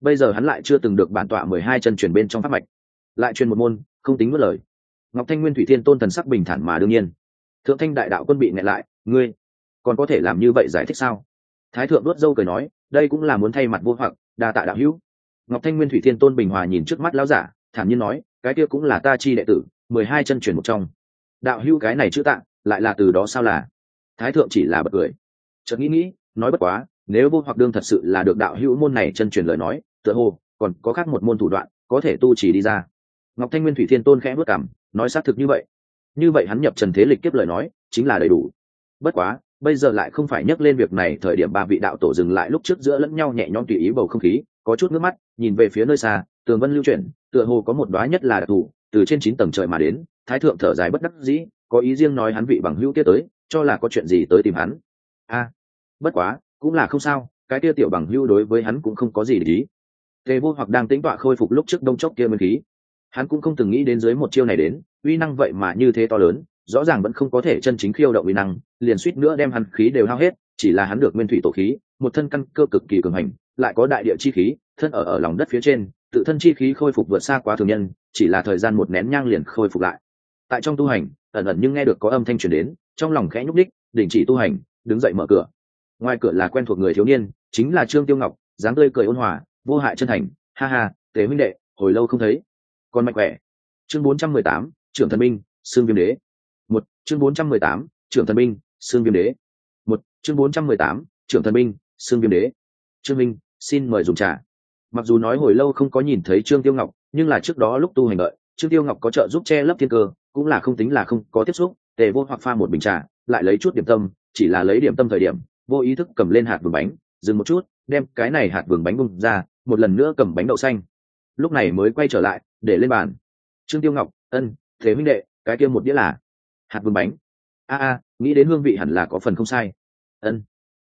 Bây giờ hắn lại chưa từng được bản tọa mười hai chân truyền bên trong pháp mạch. Lại truyền một môn, không tính mất lời. Ngọc thanh nguyên thủy thiên tôn thần sắc bình thản mà đương nhiên. Thượng thanh đại đạo quân bị nghẹn lại, ngươi, còn có thể làm như vậy giải thích sao? Thái thượng đốt dâu cười nói, đây cũng là muốn thay mặt vô hoặc, đa tạ đạo hữu. Ngọc thanh nguyên thủy thiên tôn bình hòa nhìn trước mắt lão giả, thản nhiên nói cái kia cũng là ta chi đệ tử, mười hai chân truyền một trong. Đạo hữu cái này chữ tạ, lại là từ đó sao là? Thái thượng chỉ là bật cười. Chợt nghĩ nghĩ, nói bất quá, nếu vô hoặc đương thật sự là được đạo hữu môn này chân truyền lời nói, tựa hồ, còn có khác một môn thủ đoạn, có thể tu chỉ đi ra. Ngọc thanh nguyên thủy thiên tôn khẽ bước cảm nói xác thực như vậy. Như vậy hắn nhập trần thế lịch kiếp lời nói, chính là đầy đủ. Bất quá, bây giờ lại không phải nhắc lên việc này, thời điểm ba vị đạo tổ dừng lại lúc trước giữa lẫn nhau nhẹ nhõm tùy ý bầu không khí, có chút nước mắt, nhìn về phía nơi xa, tường vân lưu chuyển tựa hồ có một đoá nhất là đặc thù, từ trên chín tầng trời mà đến, thái thượng thở dài bất đắc dĩ, có ý riêng nói hắn vị bằng hữu kia tới, cho là có chuyện gì tới tìm hắn. A, bất quá, cũng là không sao, cái kia tiểu bằng hữu đối với hắn cũng không có gì để ý. Tề vô hoặc đang tính tọa khôi phục lúc trước đông chốc kia nguyên khí. Hắn cũng không từng nghĩ đến dưới một chiêu này đến, uy năng vậy mà như thế to lớn, rõ ràng vẫn không có thể chân chính khiêu động uy năng, liền suýt nữa đem hắn khí đều hao hết, chỉ là hắn được nguyên thủy tổ khí, một thân căn cơ cực kỳ cường hành, lại có đại địa chi khí, thân ở ở lòng đất phía trên tự thân chi khí khôi phục vượt xa quá thường nhân chỉ là thời gian một nén nhang liền khôi phục lại. Tại trong tu hành ẩn ẩn nhưng nghe được có âm thanh truyền đến trong lòng khẽ nhúc đích đình chỉ tu hành đứng dậy mở cửa. Ngoài cửa là quen thuộc người thiếu niên chính là trương tiêu ngọc dáng tươi cười ôn hòa vô hại chân thành ha ha tế huynh đệ hồi lâu không thấy. Còn mạnh khỏe. Chương 418, trưởng thần binh xương viêm đế. Một chương 418, trưởng thần binh xương viêm đế. Một chương 418, trưởng thần binh xương viêm đế. Trương minh xin mời dùng trà mặc dù nói hồi lâu không có nhìn thấy trương tiêu ngọc, nhưng là trước đó lúc tu hành đợi, trương tiêu ngọc có trợ giúp che lấp thiên cơ, cũng là không tính là không có tiếp xúc, tề vô hoặc pha một bình trà, lại lấy chút điểm tâm, chỉ là lấy điểm tâm thời điểm, vô ý thức cầm lên hạt vườn bánh, dừng một chút, đem cái này hạt vườn bánh bung ra, một lần nữa cầm bánh đậu xanh. Lúc này mới quay trở lại, để lên bàn. Trương tiêu ngọc, ân, thế minh đệ, cái kia một đĩa là hạt vườn bánh. A a, nghĩ đến hương vị hẳn là có phần không sai. Ân.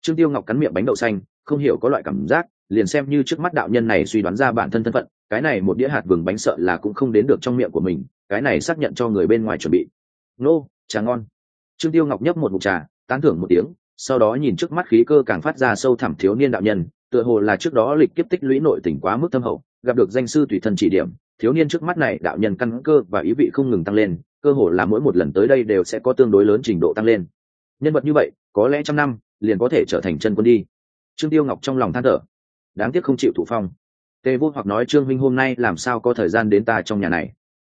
Trương tiêu ngọc cắn miệng bánh đậu xanh, không hiểu có loại cảm giác liền xem như trước mắt đạo nhân này suy đoán ra bản thân thân phận, cái này một đĩa hạt vừng bánh sợ là cũng không đến được trong miệng của mình, cái này xác nhận cho người bên ngoài chuẩn bị. Nô, trà ngon. Trương tiêu ngọc nhấp một mục trà, tán thưởng một tiếng, sau đó nhìn trước mắt khí cơ càng phát ra sâu thẳm thiếu niên đạo nhân, tựa hồ là trước đó lịch kiếp tích lũy nội tỉnh quá mức thâm hậu, gặp được danh sư tùy thân chỉ điểm, thiếu niên trước mắt này đạo nhân căn cơ và ý vị không ngừng tăng lên, cơ hồ là mỗi một lần tới đây đều sẽ có tương đối lớn trình độ tăng lên. Nhân vật như vậy, có lẽ trăm năm, liền có thể trở thành chân quân đi. Trương tiêu ngọc trong lòng than thở đáng tiếc không chịu thụ phong. Tề vô hoặc nói, trương minh hôm nay làm sao có thời gian đến ta trong nhà này?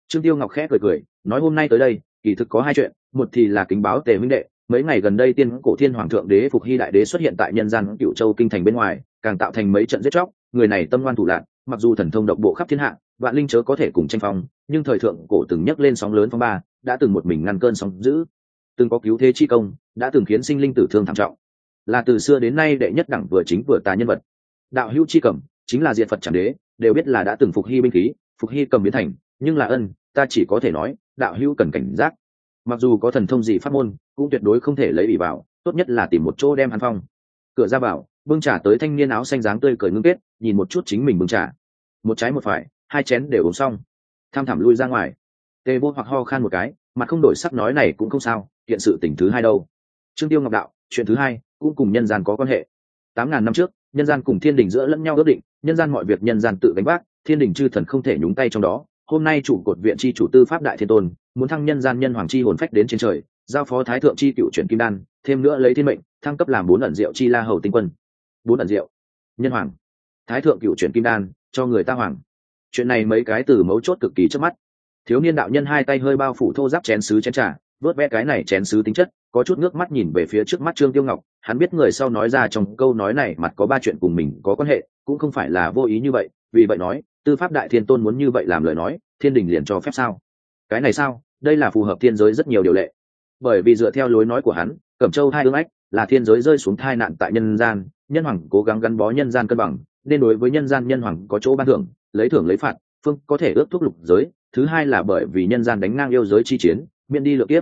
Trương tiêu ngọc khẽ cười cười, nói, hôm nay tới đây, kỳ thực có hai chuyện. Một thì là kính báo tề minh đệ, mấy ngày gần đây tiên cổ thiên hoàng thượng đế phục hy đại đế xuất hiện tại nhân gian cựu châu kinh thành bên ngoài, càng tạo thành mấy trận giết chóc, người này tâm ngoan thủ lạc mặc dù thần thông độc bộ khắp thiên hạ, vạn linh chớ có thể cùng tranh phong, nhưng thời thượng cổ từng nhấc lên sóng lớn phong ba, đã từng một mình ngăn cơn sóng dữ. Từng có cứu thế chi công, đã từng khiến sinh linh tử thương thảm trọng. Là từ xưa đến nay đệ nhất đẳng vừa chính vừa tà nhân vật đạo hữu chi cầm, chính là diện phật chẳng đế, đều biết là đã từng phục hy binh khí, phục hy cầm biến thành, nhưng là ân, ta chỉ có thể nói, đạo hữu cần cảnh giác. Mặc dù có thần thông gì phát môn, cũng tuyệt đối không thể lấy bị vào, tốt nhất là tìm một chỗ đem hắn phong. Cửa ra vào, bưng trả tới thanh niên áo xanh dáng tươi cười ngưng kết, nhìn một chút chính mình bưng trả một trái một phải, hai chén đều uống xong. Tham thảm lui ra ngoài. Tê vô hoặc ho khan một cái, mặt không đổi sắc nói này cũng không sao hiện sự tỉnh thứ hai đâu. Trương tiêu ngọc đạo, chuyện thứ hai, cũng cùng nhân gian có quan hệ. Tám ngàn năm trước nhân gian cùng thiên đình giữa lẫn nhau ước định, nhân gian mọi việc nhân gian tự gánh vác, thiên đình chư thần không thể nhúng tay trong đó. Hôm nay chủ cột viện chi chủ tư pháp đại thiên tôn, muốn thăng nhân gian nhân hoàng chi hồn phách đến trên trời, giao phó thái thượng chi cựu chuyển kim đan, thêm nữa lấy thiên mệnh, thăng cấp làm bốn ẩn diệu chi la hầu tinh quân. Bốn ẩn diệu. Nhân hoàng. Thái thượng cựu chuyển kim đan, cho người ta hoàng. Chuyện này mấy cái từ mấu chốt cực kỳ trước mắt. Thiếu niên đạo nhân hai tay hơi bao phủ thô giáp chén sứ chén trà vớt ve cái này chén sứ tính chất, có chút nước mắt nhìn về phía trước mắt trương tiêu ngọc, hắn biết người sau nói ra trong câu nói này mặt có ba chuyện cùng mình có quan hệ, cũng không phải là vô ý như vậy, vì vậy nói, tư pháp đại thiên tôn muốn như vậy làm lời nói, thiên đình liền cho phép sao? Cái này sao? Đây là phù hợp thiên giới rất nhiều điều lệ. Bởi vì dựa theo lối nói của hắn, cẩm châu hai ương ách là thiên giới rơi xuống thai nạn tại nhân gian, nhân hoàng cố gắng gắn bó nhân gian cân bằng, nên đối với nhân gian nhân hoàng có chỗ ban thưởng, lấy thưởng lấy phạt, phương có thể ước thúc lục giới, thứ hai là bởi vì nhân gian đánh ngang yêu giới chi chiến, miễn đi lượt tiếp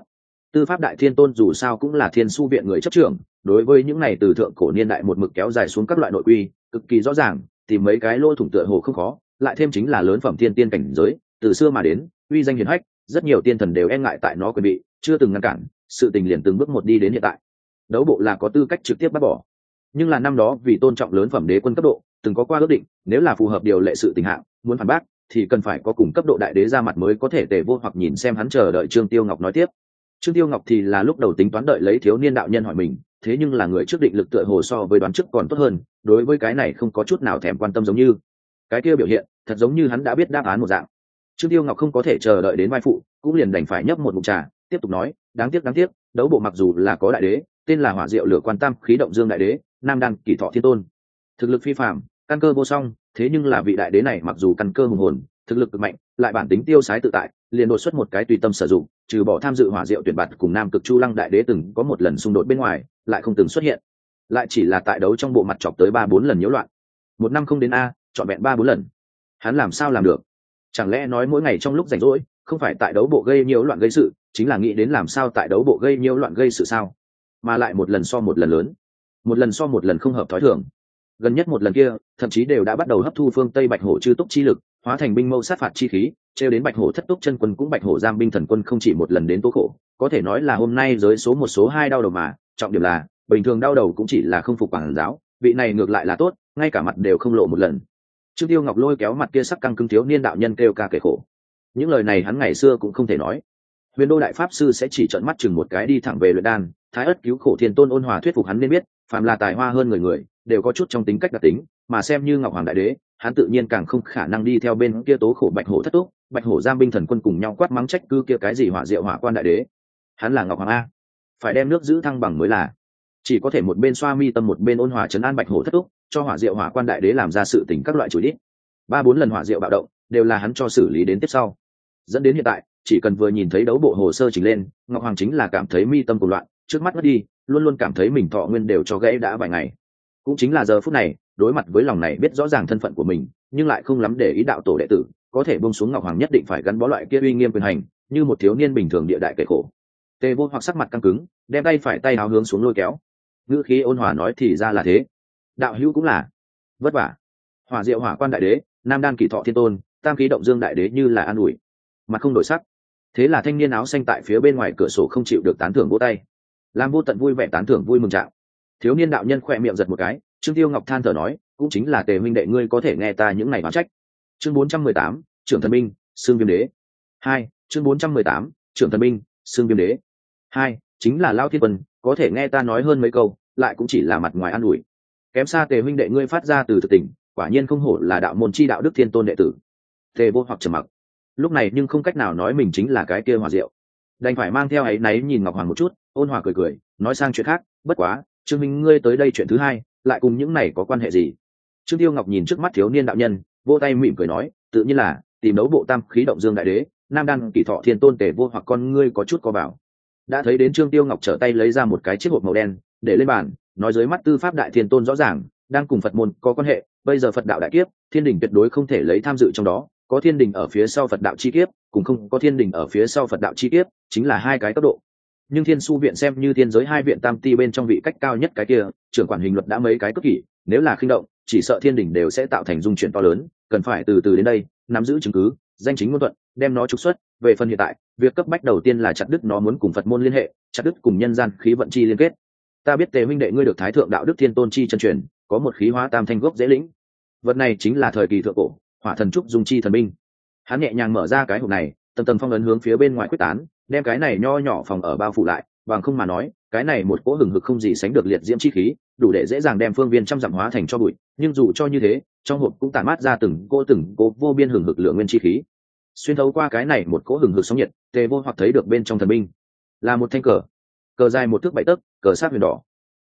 tư pháp đại thiên tôn dù sao cũng là thiên su viện người chấp trưởng, đối với những này từ thượng cổ niên đại một mực kéo dài xuống các loại nội quy, cực kỳ rõ ràng tìm mấy cái lỗ thủng tựa hồ không khó, lại thêm chính là lớn phẩm thiên tiên cảnh giới, từ xưa mà đến, uy danh hiển hách, rất nhiều tiên thần đều e ngại tại nó quyền bị chưa từng ngăn cản, sự tình liền từng bước một đi đến hiện tại. Đấu bộ là có tư cách trực tiếp bắt bỏ. Nhưng là năm đó vì tôn trọng lớn phẩm đế quân cấp độ, từng có qua ước định, nếu là phù hợp điều lệ sự tình hạng, muốn phản bác, thì cần phải có cùng cấp độ đại đế ra mặt mới có thể tề vô hoặc nhìn xem hắn chờ đợi trương tiêu ngọc nói tiếp trương tiêu ngọc thì là lúc đầu tính toán đợi lấy thiếu niên đạo nhân hỏi mình, thế nhưng là người trước định lực tựa hồ so với đoán trước còn tốt hơn, đối với cái này không có chút nào thèm quan tâm giống như. Cái kia biểu hiện, thật giống như hắn đã biết đáp án một dạng. Trương tiêu ngọc không có thể chờ đợi đến vai phụ, cũng liền đành phải nhấp một mục trà, tiếp tục nói, đáng tiếc đáng tiếc, đấu bộ mặc dù là có đại đế, tên là hỏa diệu lửa quan tam, khí động dương đại đế, nam đăng kỷ thọ thiên tôn. Thực lực phi phạm căn cơ vô song, thế nhưng là vị đại đế này mặc dù căn cơ hùng hồn, thực lực cực mạnh, lại bản tính tiêu sái tự tại liền đột xuất một cái tùy tâm sử dụng, trừ bỏ tham dự hỏa diệu tuyển bạt cùng nam cực chu lăng đại đế từng có một lần xung đột bên ngoài, lại không từng xuất hiện. Lại chỉ là tại đấu trong bộ mặt chọc tới ba bốn lần nhiễu loạn. Một năm không đến a chọn vẹn ba bốn lần. Hắn làm sao làm được? Chẳng lẽ nói mỗi ngày trong lúc rảnh rỗi, không phải tại đấu bộ gây nhiễu loạn gây sự, chính là nghĩ đến làm sao tại đấu bộ gây nhiễu loạn gây sự sao? Mà lại một lần so một lần lớn. Một lần so một lần không hợp thói thường. Gần nhất một lần kia, thậm chí đều đã bắt đầu hấp thu phương tây bạch hổ chư túc chi lực, hóa thành binh mâu sát phạt chi khí treo đến bạch hổ thất túc chân quân cũng bạch hổ giam binh thần quân không chỉ một lần đến tố khổ, có thể nói là hôm nay giới số một số hai đau đầu mà, trọng điểm là, bình thường đau đầu cũng chỉ là không phục quản giáo, vị này ngược lại là tốt, ngay cả mặt đều không lộ một lần. Trương tiêu ngọc lôi kéo mặt kia sắc căng cứng thiếu niên đạo nhân kêu ca kể khổ. Những lời này hắn ngày xưa cũng không thể nói. Huyền đô đại pháp sư sẽ chỉ trợn mắt chừng một cái đi thẳng về luyện đan, thái ất cứu khổ thiên tôn ôn hòa thuyết phục hắn nên biết, phàm là tài hoa hơn người người, đều có chút trong tính cách đặc tính, mà xem như ngọc hoàng đại đế hắn tự nhiên càng không khả năng đi theo bên kia tố khổ bạch hổ thất túc, bạch hổ giam binh thần quân cùng nhau quát mắng trách cứ kia cái gì hỏa diệu hỏa quan đại đế. Hắn là ngọc hoàng a. Phải đem nước giữ thăng bằng mới là. Chỉ có thể một bên xoa mi tâm một bên ôn hòa chấn an bạch hổ thất túc, cho hỏa diệu hỏa quan đại đế làm ra sự tình các loại chủ đích. Ba bốn lần hỏa diệu bạo động, đều là hắn cho xử lý đến tiếp sau. Dẫn đến hiện tại, chỉ cần vừa nhìn thấy đấu bộ hồ sơ chỉnh lên, ngọc hoàng chính là cảm thấy mi tâm của loạn, trước mắt mất đi, luôn luôn cảm thấy mình thọ nguyên đều cho gãy đã vài ngày cũng chính là giờ phút này, đối mặt với lòng này biết rõ ràng thân phận của mình, nhưng lại không lắm để ý đạo tổ đệ tử, có thể bông xuống ngọc hoàng nhất định phải gắn bó loại kia uy nghiêm quyền hành, như một thiếu niên bình thường địa đại kệ khổ. Tề vô hoặc sắc mặt căng cứng, đem tay phải tay háo hướng xuống lôi kéo. Ngữ khí ôn hòa nói thì ra là thế. Đạo hữu cũng là. Vất vả. Hỏa diệu hỏa quan đại đế, nam đan kỷ thọ thiên tôn, tam khí động dương đại đế như là an ủi. Mặt không đổi sắc. Thế là thanh niên áo xanh tại phía bên ngoài cửa sổ không chịu được tán thưởng vỗ tay. Làm vô tận vui vẻ tán thưởng vui mừng trạng thiếu niên đạo nhân khỏe miệng giật một cái, trương tiêu ngọc than thở nói, cũng chính là tề huynh đệ ngươi có thể nghe ta những ngày bán trách. Chương bốn trăm mười tám, trưởng thần minh xương viêm đế. Hai, chương bốn trăm mười tám, trưởng thần minh xương viêm đế. Hai, chính là lao thiên quân, có thể nghe ta nói hơn mấy câu, lại cũng chỉ là mặt ngoài an ủi. Kém xa tề huynh đệ ngươi phát ra từ thực tình, quả nhiên không hổ là đạo môn chi đạo đức thiên tôn đệ tử. Tề vô hoặc trầm mặc. Lúc này nhưng không cách nào nói mình chính là cái kia hòa diệu. Đành phải mang theo ấy náy nhìn ngọc hoàng một chút, ôn hòa cười cười, nói sang chuyện khác, bất quá trương minh, ngươi tới đây chuyện thứ hai, lại cùng những này có quan hệ gì? Trương tiêu ngọc nhìn trước mắt thiếu niên đạo nhân vô tay mỉm cười nói, tự nhiên là, tìm đấu bộ tam khí động dương đại đế, nam đăng kỷ thọ thiên tôn tề vô hoặc con ngươi có chút có bảo đã thấy đến trương tiêu ngọc trở tay lấy ra một cái chiếc hộp màu đen, để lên bàn, nói dưới mắt tư pháp đại thiên tôn rõ ràng, đang cùng phật môn có quan hệ, bây giờ phật đạo đại kiếp, thiên đình tuyệt đối không thể lấy tham dự trong đó, có thiên đình ở phía sau phật đạo chi kiếp cùng không có thiên đình ở phía sau phật đạo chi kiếp, chính là hai cái cấp độ nhưng thiên su viện xem như thiên giới hai viện tam ti bên trong vị cách cao nhất cái kia, trưởng quản hình luật đã mấy cái cấp kỷ, nếu là khinh động, chỉ sợ thiên đình đều sẽ tạo thành dung chuyển to lớn, cần phải từ từ đến đây, nắm giữ chứng cứ, danh chính ngôn thuận, đem nó trục xuất. Về phần hiện tại, việc cấp bách đầu tiên là chặt đứt nó muốn cùng phật môn liên hệ, chặt đứt cùng nhân gian khí vận chi liên kết. Ta biết tề huynh đệ ngươi được thái thượng đạo đức thiên tôn chi chân truyền, có một khí hóa tam thanh gốc dễ lĩnh. Vật này chính là thời kỳ thượng cổ, hỏa thần trúc dung chi thần minh hắn nhẹ nhàng mở ra cái hộp này tầng tầng phong ấn hướng phía bên ngoài quyết tán, đem cái này nho nhỏ phòng ở bao phủ lại, bằng không mà nói, cái này một cỗ hừng hực không gì sánh được liệt diễm chi khí, đủ để dễ dàng đem phương viên trăm dặm hóa thành cho bụi, nhưng dù cho như thế, trong hộp cũng tản mát ra từng cỗ từng cỗ vô biên hừng hực lượng nguyên chi khí. Xuyên thấu qua cái này một cỗ hừng hực sóng nhiệt, tề vô hoặc thấy được bên trong thần binh. Là một thanh cờ cờ dài một thước bảy tấc, cờ sát huyền đỏ.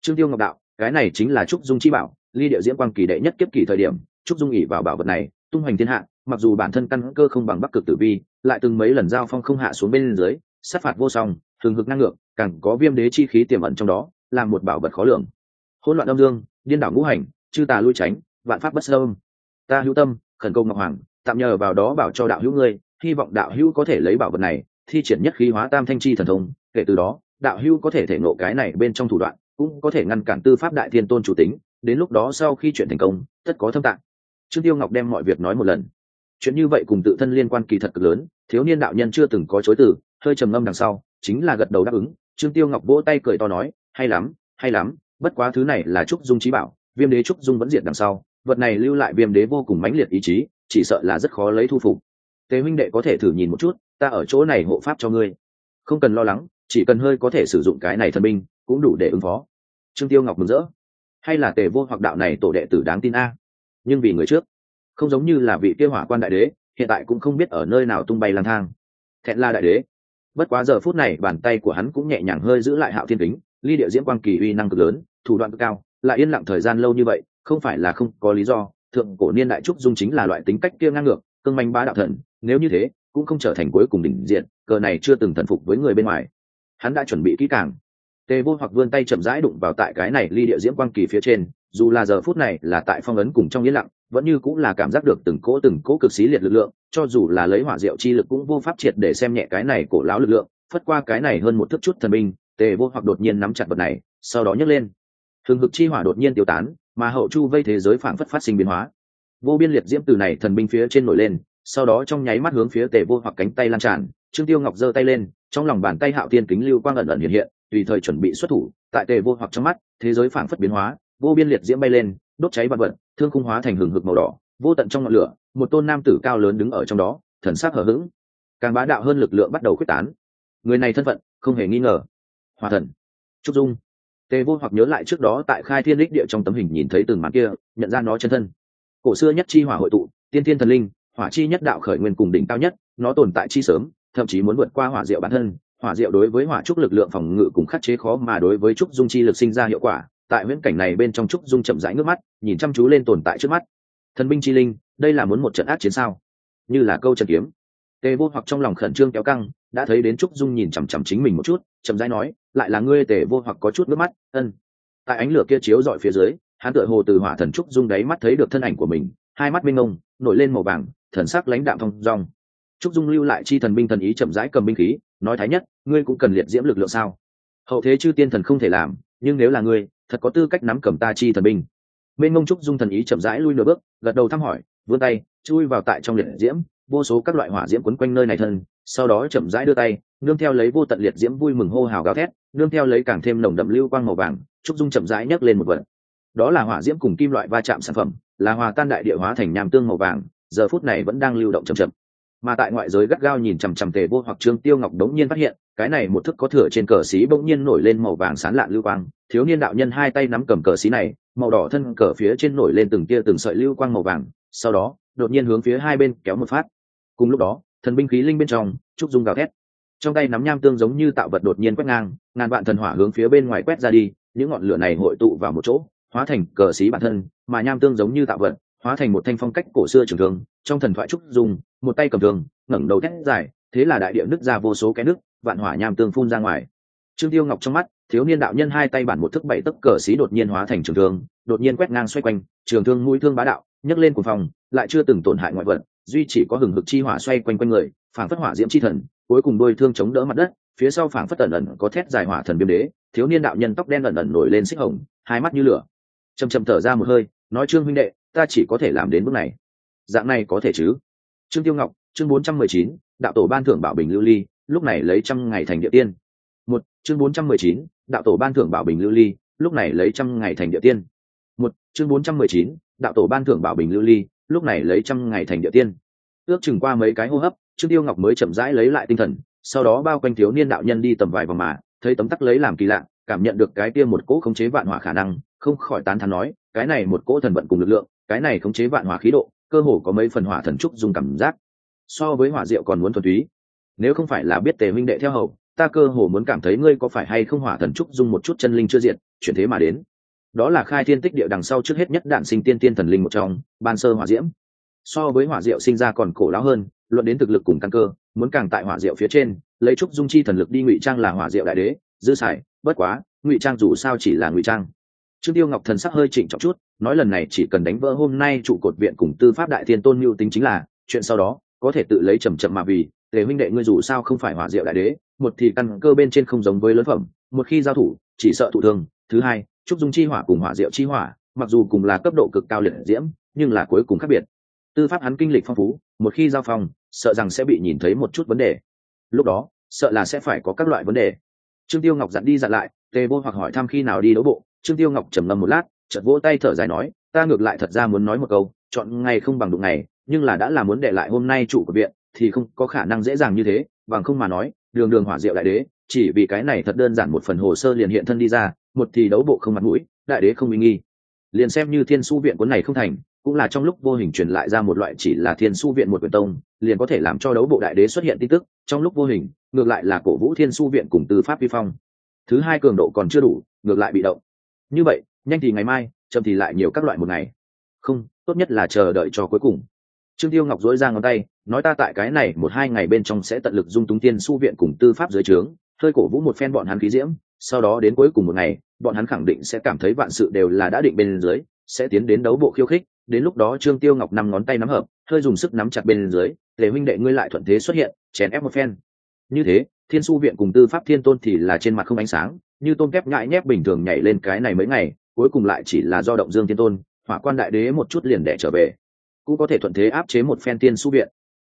Trương tiêu ngọc đạo, cái này chính là trúc dung chi bảo, ly điệu diễm quang kỳ đệ nhất kiếp kỳ thời điểm, trúc dung ỉ vào bảo vật này, tung hoành thiên hạ, mặc dù bản thân căn cơ không bằng bắc cực tử vi lại từng mấy lần giao phong không hạ xuống bên dưới, sát phạt vô song, thường hực năng ngược, càng có viêm đế chi khí tiềm ẩn trong đó, làm một bảo vật khó lường. Hỗn loạn âm dương, điên đảo ngũ hành, chư tà lui tránh, vạn pháp bất sâm ta hữu tâm, khẩn cầu ngọc hoàng, tạm nhờ vào đó bảo cho đạo hữu ngươi, hy vọng đạo hữu có thể lấy bảo vật này, thi triển nhất khí hóa tam thanh chi thần thông, kể từ đó, đạo hữu có thể thể ngộ cái này bên trong thủ đoạn, cũng có thể ngăn cản tư pháp đại thiên tôn chủ tính, đến lúc đó sau khi chuyện thành công, tất có thâm tạng. Trương tiêu ngọc đem mọi việc nói một lần chuyện như vậy cùng tự thân liên quan kỳ thật cực lớn, thiếu niên đạo nhân chưa từng có chối từ, hơi trầm ngâm đằng sau, chính là gật đầu đáp ứng. Trương tiêu ngọc vỗ tay cười to nói, hay lắm hay lắm, bất quá thứ này là trúc dung trí bảo, viêm đế trúc dung vẫn diệt đằng sau, vật này lưu lại viêm đế vô cùng mãnh liệt ý chí, chỉ sợ là rất khó lấy thu phục. Tế huynh đệ có thể thử nhìn một chút, ta ở chỗ này hộ pháp cho ngươi. Không cần lo lắng, chỉ cần hơi có thể sử dụng cái này thần binh, cũng đủ để ứng phó. Trương tiêu ngọc mừng rỡ. Hay là tề vô hoặc đạo này tổ đệ tử đáng tin a? Nhưng vì người trước không giống như là vị kia hỏa quan đại đế, hiện tại cũng không biết ở nơi nào tung bay lang thang. Thẹn la đại đế. Bất quá giờ phút này, bàn tay của hắn cũng nhẹ nhàng hơi giữ lại hạo thiên kính, ly địa diễm quang kỳ uy năng cực lớn, thủ đoạn cực cao, lại yên lặng thời gian lâu như vậy, không phải là không có lý do, thượng cổ niên đại trúc dung chính là loại tính cách kia ngang ngược, cương manh bá đạo thần, nếu như thế, cũng không trở thành cuối cùng đỉnh diện, cờ này chưa từng thần phục với người bên ngoài. Hắn đã chuẩn bị kỹ càng. Tề vô hoặc vươn tay chậm rãi đụng vào tại cái này ly địa diễm quang kỳ phía trên, dù là giờ phút này là tại phong ấn cùng trong yên lặng vẫn như cũng là cảm giác được từng cỗ từng cỗ cực xí liệt lực lượng cho dù là lấy hỏa diệu chi lực cũng vô pháp triệt để xem nhẹ cái này cổ lão lực lượng phất qua cái này hơn một thước chút thần minh, tề vô hoặc đột nhiên nắm chặt vật này sau đó nhấc lên. Thường hực chi hỏa đột nhiên tiêu tán mà hậu chu vây thế giới phản phất phát sinh biến hóa. Vô biên liệt diễm từ này thần binh phía trên nổi lên sau đó trong nháy mắt hướng phía tề vô hoặc cánh tay lan tràn trương tiêu ngọc giơ tay lên trong lòng bàn tay hạo tiên kính lưu quang ẩn ẩn hiện hiện tùy thời chuẩn bị xuất thủ tại tề vô hoặc trong mắt thế giới phản phất biến hóa vô biên liệt diễm bay lên đốt cháy vật vật thương khung hóa thành hừng hực màu đỏ, vô tận trong ngọn lửa, một tôn nam tử cao lớn đứng ở trong đó, thần sắc hở h ữ g càng bá đạo hơn lực lượng bắt đầu quyết tán. Người này thân phận, không hề nghi ngờ. Hòa thần. Trúc dung. Tề vô hoặc nhớ lại trước đó tại khai thiên đích địa trong tấm hình nhìn thấy từng màn kia, nhận ra nó chân thân. Cổ xưa nhất chi hỏa hội tụ, tiên thiên thần linh, hỏa chi nhất đạo khởi nguyên cùng đỉnh cao nhất, nó tồn tại chi sớm, thậm chí muốn vượt qua hỏa diệu bản thân. Hỏa diệu đối với hỏa trúc lực lượng phòng ngự cùng khắc chế khó mà đối với trúc dung chi lực sinh ra hiệu quả tại viễn cảnh này bên trong trúc dung chậm rãi nước mắt, nhìn chăm chú lên tồn tại trước mắt. Thần binh chi linh, đây là muốn một trận ác chiến sao? Như là câu trận kiếm. Tề vô hoặc trong lòng khẩn trương kéo căng, đã thấy đến trúc dung nhìn chằm chằm chính mình một chút, chậm rãi nói, lại là ngươi, tề vô hoặc có chút nước mắt. Ân. Tại ánh lửa kia chiếu dọi phía dưới, hắn tựa hồ từ hỏa thần trúc dung đáy mắt thấy được thân ảnh của mình, hai mắt minh ngông nổi lên màu vàng, thần sắc lãnh đạm thông dong. Trúc dung lưu lại chi thần binh thần ý chậm rãi cầm binh khí, nói thái nhất, ngươi cũng cần liệt diễm lực lượng sao? Hậu thế chư tiên thần không thể làm, nhưng nếu là ngươi thật có tư cách nắm cầm ta chi thần binh. Bên mông trúc dung thần ý chậm rãi lui nửa bước, gật đầu thăm hỏi, vươn tay, chui vào tại trong liệt diễm, vô số các loại hỏa diễm quấn quanh nơi này thân, sau đó chậm rãi đưa tay, nương theo lấy vô tận liệt diễm vui mừng hô hào gào thét, nương theo lấy càng thêm nồng đậm lưu quang màu vàng, trúc dung chậm rãi nhấc lên một vật. Đó là hỏa diễm cùng kim loại va chạm sản phẩm, là hòa tan đại địa hóa thành nham tương màu vàng, giờ phút này vẫn đang lưu động chậm chậm mà tại ngoại giới gắt gao nhìn chằm chằm tề vô hoặc trương tiêu ngọc đống nhiên phát hiện, cái này một thức có thừa trên cờ xí bỗng nhiên nổi lên màu vàng sán lạ lưu quang. Thiếu niên đạo nhân hai tay nắm cầm cờ xí này, màu đỏ thân cờ phía trên nổi lên từng tia từng sợi lưu quang màu vàng. Sau đó, đột nhiên hướng phía hai bên kéo một phát. Cùng lúc đó, thần binh khí linh bên trong, trúc dung gào thét. Trong tay nắm nham tương giống như tạo vật đột nhiên quét ngang, ngàn vạn thần hỏa hướng phía bên ngoài quét ra đi, những ngọn lửa này hội tụ vào một chỗ, hóa thành cờ xí bản thân, mà nham tương giống như tạo vật, hóa thành một thanh phong cách cổ xưa trường thường trong thần thoại trúc dùng một tay cầm thương, ngẩng đầu thét dài, thế là đại địa nứt ra vô số cái nước, vạn hỏa nham tương phun ra ngoài. Trương tiêu ngọc trong mắt, thiếu niên đạo nhân hai tay bản một thức bảy tấc cờ xí đột nhiên hóa thành trường thương, đột nhiên quét ngang xoay quanh, trường thương mũi thương bá đạo, nhấc lên cùng phòng lại chưa từng tổn hại ngoại vật, duy chỉ có hừng hực chi hỏa xoay quanh quanh người, phảng phất hỏa diễm chi thần, cuối cùng đôi thương chống đỡ mặt đất, phía sau phảng phất ẩn ẩn có thét dài hỏa thần biêm đế, thiếu niên đạo nhân tóc đen ẩn ẩn nổi lên xích hồng, hai mắt như lửa. Chầm chầm thở ra một hơi, nói, trương huynh đệ, ta chỉ có thể làm đến bước này dạng này có thể chứ? Trương tiêu ngọc, chương bốn trăm mười chín, đạo tổ ban thưởng bảo bình lưu ly, lúc này lấy trăm ngày thành địa tiên. Một, chương bốn trăm mười chín, đạo tổ ban thưởng bảo bình lưu ly, lúc này lấy trăm ngày thành địa tiên. Một, chương bốn trăm mười chín, đạo tổ ban thưởng bảo bình lưu ly, lúc này lấy trăm ngày thành địa tiên. Ước chừng qua mấy cái hô hấp, trương tiêu ngọc mới chậm rãi lấy lại tinh thần, sau đó bao quanh thiếu niên đạo nhân đi tầm vài vòng mà, thấy tấm tắc lấy làm kỳ lạ, cảm nhận được cái kia một cỗ khống chế vạn hỏa khả năng, không khỏi tán thán nói, cái này một cỗ thần vận cùng lực lượng, cái này khống chế vạn hỏa khí độ cơ hồ có mấy phần hỏa thần trúc dùng cảm giác. So với hỏa diệu còn muốn thuần túy. Nếu không phải là biết tề minh đệ theo hầu, ta cơ hồ muốn cảm thấy ngươi có phải hay không hỏa thần trúc dung một chút chân linh chưa diệt, chuyển thế mà đến. Đó là khai thiên tích địa đằng sau trước hết nhất đạn sinh tiên tiên thần linh một trong, ban sơ hỏa diễm. So với hỏa diệu sinh ra còn cổ lão hơn, luận đến thực lực cùng căn cơ, muốn càng tại hỏa diệu phía trên, lấy trúc dung chi thần lực đi ngụy trang là hỏa diệu đại đế, dư sải, bất quá, ngụy trang dù sao chỉ là ngụy trang trương tiêu ngọc thần sắc hơi chỉnh trọng chút, nói lần này chỉ cần đánh vỡ hôm nay trụ cột viện cùng tư pháp đại thiên tôn mưu tính chính là, chuyện sau đó, có thể tự lấy chầm chậm mà vì tề huynh đệ ngươi dù sao không phải hỏa diệu đại đế, một thì căn cơ bên trên không giống với lớn phẩm, một khi giao thủ, chỉ sợ thụ thương, thứ hai trúc dung chi hỏa cùng hỏa diệu chi hỏa, mặc dù cùng là cấp độ cực cao liệt diễm, nhưng là cuối cùng khác biệt. Tư pháp hắn kinh lịch phong phú, một khi giao phong, sợ rằng sẽ bị nhìn thấy một chút vấn đề. Lúc đó, sợ là sẽ phải có các loại vấn đề. Trương tiêu ngọc dặn đi dặn lại, tề vô hoặc hỏi thăm khi nào đi đấu bộ trương tiêu ngọc trầm ngâm một lát, chợt vỗ tay thở dài nói, ta ngược lại thật ra muốn nói một câu, chọn ngày không bằng đụng ngày, nhưng là đã là muốn để lại hôm nay chủ của viện, thì không có khả năng dễ dàng như thế, bằng không mà nói, đường đường hỏa diệu đại đế, chỉ vì cái này thật đơn giản một phần hồ sơ liền hiện thân đi ra, một thì đấu bộ không mặt mũi, đại đế không uy nghi. Liền xem như thiên su viện cuốn này không thành, cũng là trong lúc vô hình truyền lại ra một loại chỉ là thiên su viện một quyền tông, liền có thể làm cho đấu bộ đại đế xuất hiện tin tức, trong lúc vô hình, ngược lại là cổ vũ thiên su viện cùng tư pháp vi phong. Thứ hai cường độ còn chưa đủ, ngược lại bị động như vậy, nhanh thì ngày mai, chậm thì lại nhiều các loại một ngày. Không, tốt nhất là chờ đợi cho cuối cùng. Trương tiêu ngọc dối ra ngón tay, nói ta tại cái này một hai ngày bên trong sẽ tận lực dung túng tiên su viện cùng tư pháp dưới trướng, hơi cổ vũ một phen bọn hắn khí diễm, sau đó đến cuối cùng một ngày, bọn hắn khẳng định sẽ cảm thấy vạn sự đều là đã định bên dưới, sẽ tiến đến đấu bộ khiêu khích, đến lúc đó trương tiêu ngọc năm ngón tay nắm hợp, hơi dùng sức nắm chặt bên dưới để huynh đệ ngươi lại thuận thế xuất hiện, chèn ép một phen. Như thế, thiên su viện cùng tư pháp thiên tôn thì là trên mặt không ánh sáng như tôn kép ngại nhép bình thường nhảy lên cái này mấy ngày, cuối cùng lại chỉ là do động dương thiên tôn, hỏa quan đại đế một chút liền đẻ trở về. Cũng có thể thuận thế áp chế một phen tiên su viện.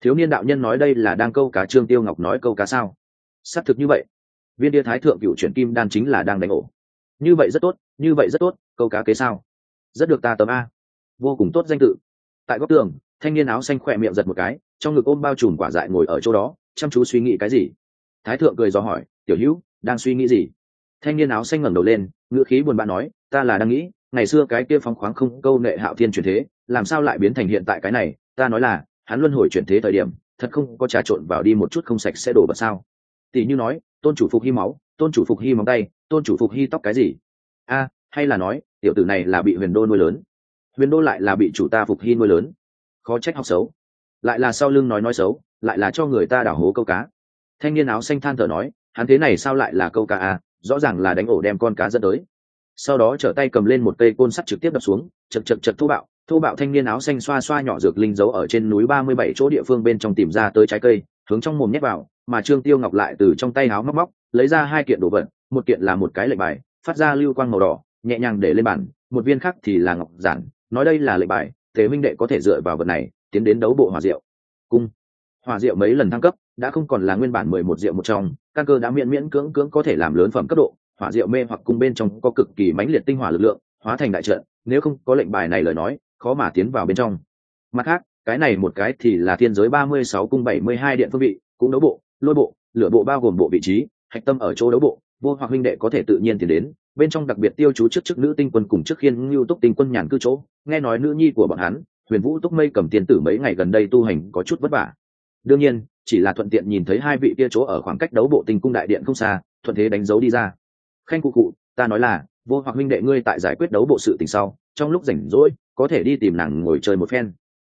Thiếu niên đạo nhân nói đây là đang câu cá trương tiêu ngọc nói câu cá sao? Xác thực như vậy. Viên đĩa thái thượng cựu chuyển kim đan chính là đang đánh ổ. Như vậy rất tốt, như vậy rất tốt, câu cá kế sao? Rất được ta tấm a. Vô cùng tốt danh tự. Tại góc tường, thanh niên áo xanh khỏe miệng giật một cái, trong ngực ôm bao trùm quả dại ngồi ở chỗ đó, chăm chú suy nghĩ cái gì? Thái thượng cười do hỏi, tiểu hữu, đang suy nghĩ gì? Thanh niên áo xanh ngẩng đầu lên, ngữ khí buồn bã nói, ta là đang nghĩ, ngày xưa cái kia phóng khoáng không câu nệ hạo thiên chuyển thế, làm sao lại biến thành hiện tại cái này? Ta nói là, hắn luân hồi chuyển thế thời điểm, thật không có trà trộn vào đi một chút không sạch sẽ đổ vào sao? Tỷ như nói, tôn chủ phục hy máu, tôn chủ phục hy móng tay, tôn chủ phục hy tóc cái gì? A, hay là nói, tiểu tử này là bị huyền đô nuôi lớn, huyền đô lại là bị chủ ta phục hy nuôi lớn. Khó trách học xấu. Lại là sau lưng nói nói xấu, lại là cho người ta đảo hố câu cá. Thanh niên áo xanh than thở nói, hắn thế này sao lại là câu cá à? Rõ ràng là đánh ổ đem con cá dẫn tới. Sau đó trở tay cầm lên một cây côn sắt trực tiếp đập xuống, chật chật chật thô bạo thô bạo thanh niên áo xanh xoa xoa nhỏ dược linh giấu ở trên núi ba mươi bảy chỗ địa phương bên trong tìm ra tới trái cây, hướng trong mồm nhét vào, mà trương tiêu ngọc lại từ trong tay áo móc móc, lấy ra hai kiện đồ vật, một kiện là một cái lệnh bài, phát ra lưu quang màu đỏ, nhẹ nhàng để lên bàn, một viên khác thì là ngọc giản, nói đây là lệnh bài thế minh đệ có thể dựa vào vật này, tiến đến đấu bộ hòa diệu. Cung. Hòa diệu mấy lần thăng cấp đã không còn là nguyên bản mười một diệu một trong, căn cơ đã miễn miễn cưỡng cưỡng có thể làm lớn phẩm cấp độ, hỏa diệu mê hoặc cung bên trong có cực kỳ mãnh liệt tinh hỏa lực lượng, hóa thành đại trận, nếu không có lệnh bài này lời nói, khó mà tiến vào bên trong. Mặt khác, cái này một cái thì là thiên giới ba mươi sáu cung bảy mươi hai điện phương vị, cũng đấu bộ, lôi bộ, lửa bộ bao gồm bộ vị trí, hạch tâm ở chỗ đấu bộ, vô hoặc huynh đệ có thể tự nhiên tiến đến, bên trong đặc biệt tiêu chú trước chức nữ tinh quân cùng trước khiên ngưu túc tinh quân nhàn cư chỗ, nghe nói nữ nhi của bọn hắn, huyền vũ túc mây cầm tiền tử mấy ngày gần đây tu hành có chút vất vả. Đương nhiên chỉ là thuận tiện nhìn thấy hai vị kia chỗ ở khoảng cách đấu bộ tình cung đại điện không xa, thuận thế đánh dấu đi ra. Khanh cụ cụ, ta nói là, vô hoặc minh đệ ngươi tại giải quyết đấu bộ sự tình sau, trong lúc rảnh rỗi, có thể đi tìm nàng ngồi chơi một phen.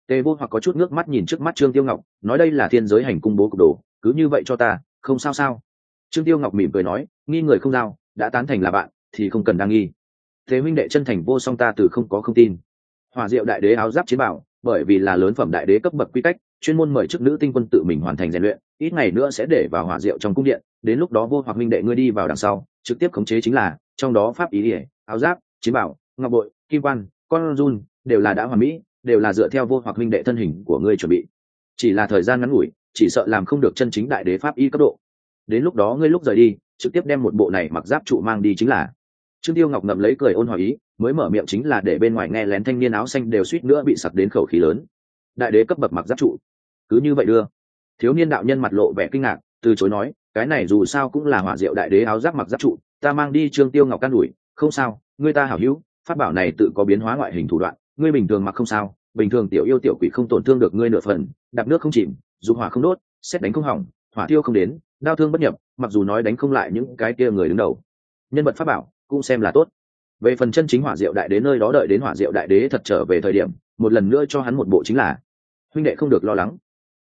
Tề vô hoặc có chút nước mắt nhìn trước mắt trương tiêu ngọc, nói đây là thiên giới hành cung bố cục đồ, cứ như vậy cho ta, không sao sao. Trương tiêu ngọc mỉm cười nói, nghi người không giao, đã tán thành là bạn, thì không cần đăng nghi. Thế minh đệ chân thành vô song ta từ không có không tin. Hòa diệu đại đế áo giáp chiến bảo, bởi vì là lớn phẩm đại đế cấp bậc quy cách chuyên môn mời chức nữ tinh quân tự mình hoàn thành rèn luyện, ít ngày nữa sẽ để vào hỏa diệu trong cung điện, đến lúc đó vô hoặc minh đệ ngươi đi vào đằng sau, trực tiếp khống chế chính là, trong đó pháp ý ỉa, áo giáp, chiến bảo, ngọc bội, kim quan, con run, đều là đã hoàn mỹ, đều là dựa theo vô hoặc minh đệ thân hình của ngươi chuẩn bị. Chỉ là thời gian ngắn ngủi, chỉ sợ làm không được chân chính đại đế pháp y cấp độ. Đến lúc đó ngươi lúc rời đi, trực tiếp đem một bộ này mặc giáp trụ mang đi chính là. Trương tiêu ngọc ngậm lấy cười ôn hỏi ý, mới mở miệng chính là để bên ngoài nghe lén thanh niên áo xanh đều suýt nữa bị sặc đến khẩu khí lớn đại đế cấp bậc mặc giáp trụ. Cứ như vậy đưa. Thiếu niên đạo nhân mặt lộ vẻ kinh ngạc, từ chối nói, cái này dù sao cũng là hỏa diệu đại đế áo giáp mặc giáp trụ, ta mang đi trương tiêu ngọc can đuổi, không sao, ngươi ta hảo hữu phát bảo này tự có biến hóa ngoại hình thủ đoạn, ngươi bình thường mặc không sao, bình thường tiểu yêu tiểu quỷ không tổn thương được ngươi nửa phần, đạp nước không chìm dù hỏa không đốt, xét đánh không hỏng, hỏa tiêu không đến, đau thương bất nhập, mặc dù nói đánh không lại những cái kia người đứng đầu. Nhân vật pháp bảo cũng xem là tốt. Về phần chân chính hỏa diệu đại đế nơi đó đợi đến hỏa diệu đại đế thật trở về thời điểm, một lần nữa cho hắn một bộ chính là huynh đệ không được lo lắng.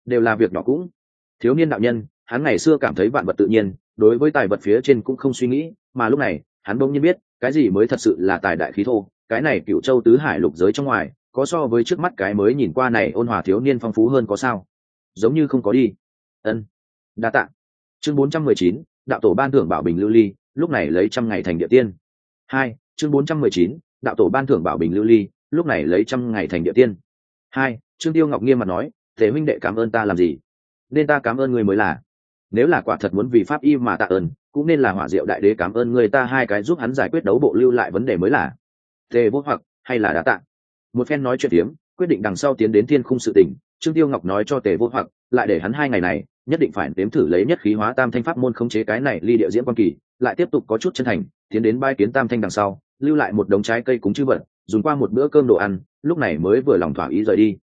Đều là việc nhỏ cũng. Thiếu niên đạo nhân, hắn ngày xưa cảm thấy vạn vật tự nhiên, đối với tài vật phía trên cũng không suy nghĩ, mà lúc này, hắn bỗng nhiên biết, cái gì mới thật sự là tài đại khí thô, cái này cựu châu tứ hải lục giới trong ngoài, có so với trước mắt cái mới nhìn qua này ôn hòa thiếu niên phong phú hơn có sao? Giống như không có đi. Ân. Đa tạ. Chương bốn trăm mười chín, đạo tổ ban thưởng bảo bình lưu ly, lúc này lấy trăm ngày thành địa tiên. Hai, chương bốn trăm mười chín, đạo tổ ban thưởng bảo bình lưu ly, lúc này lấy trăm ngày thành địa tiên. Hai trương tiêu ngọc nghiêm mặt nói thế huynh đệ cảm ơn ta làm gì? Nên ta cảm ơn người mới là. Nếu là quả thật muốn vì pháp y mà tạ ơn, cũng nên là hỏa diệu đại đế cảm ơn người ta hai cái giúp hắn giải quyết đấu bộ lưu lại vấn đề mới là. Tề vô hoặc, hay là đã tạ? Một phen nói chuyện tiếng quyết định đằng sau tiến đến thiên khung sự tình trương tiêu ngọc nói cho tề vô hoặc, lại để hắn hai ngày này, nhất định phải nếm thử lấy nhất khí hóa tam thanh pháp môn khống chế cái này ly địa diễn quan kỳ, lại tiếp tục có chút chân thành, tiến đến bai kiến tam thanh đằng sau, lưu lại một đống trái cây cúng chư vật, dùng qua một bữa cơm đồ ăn, lúc này mới vừa lòng thỏa ý rời đi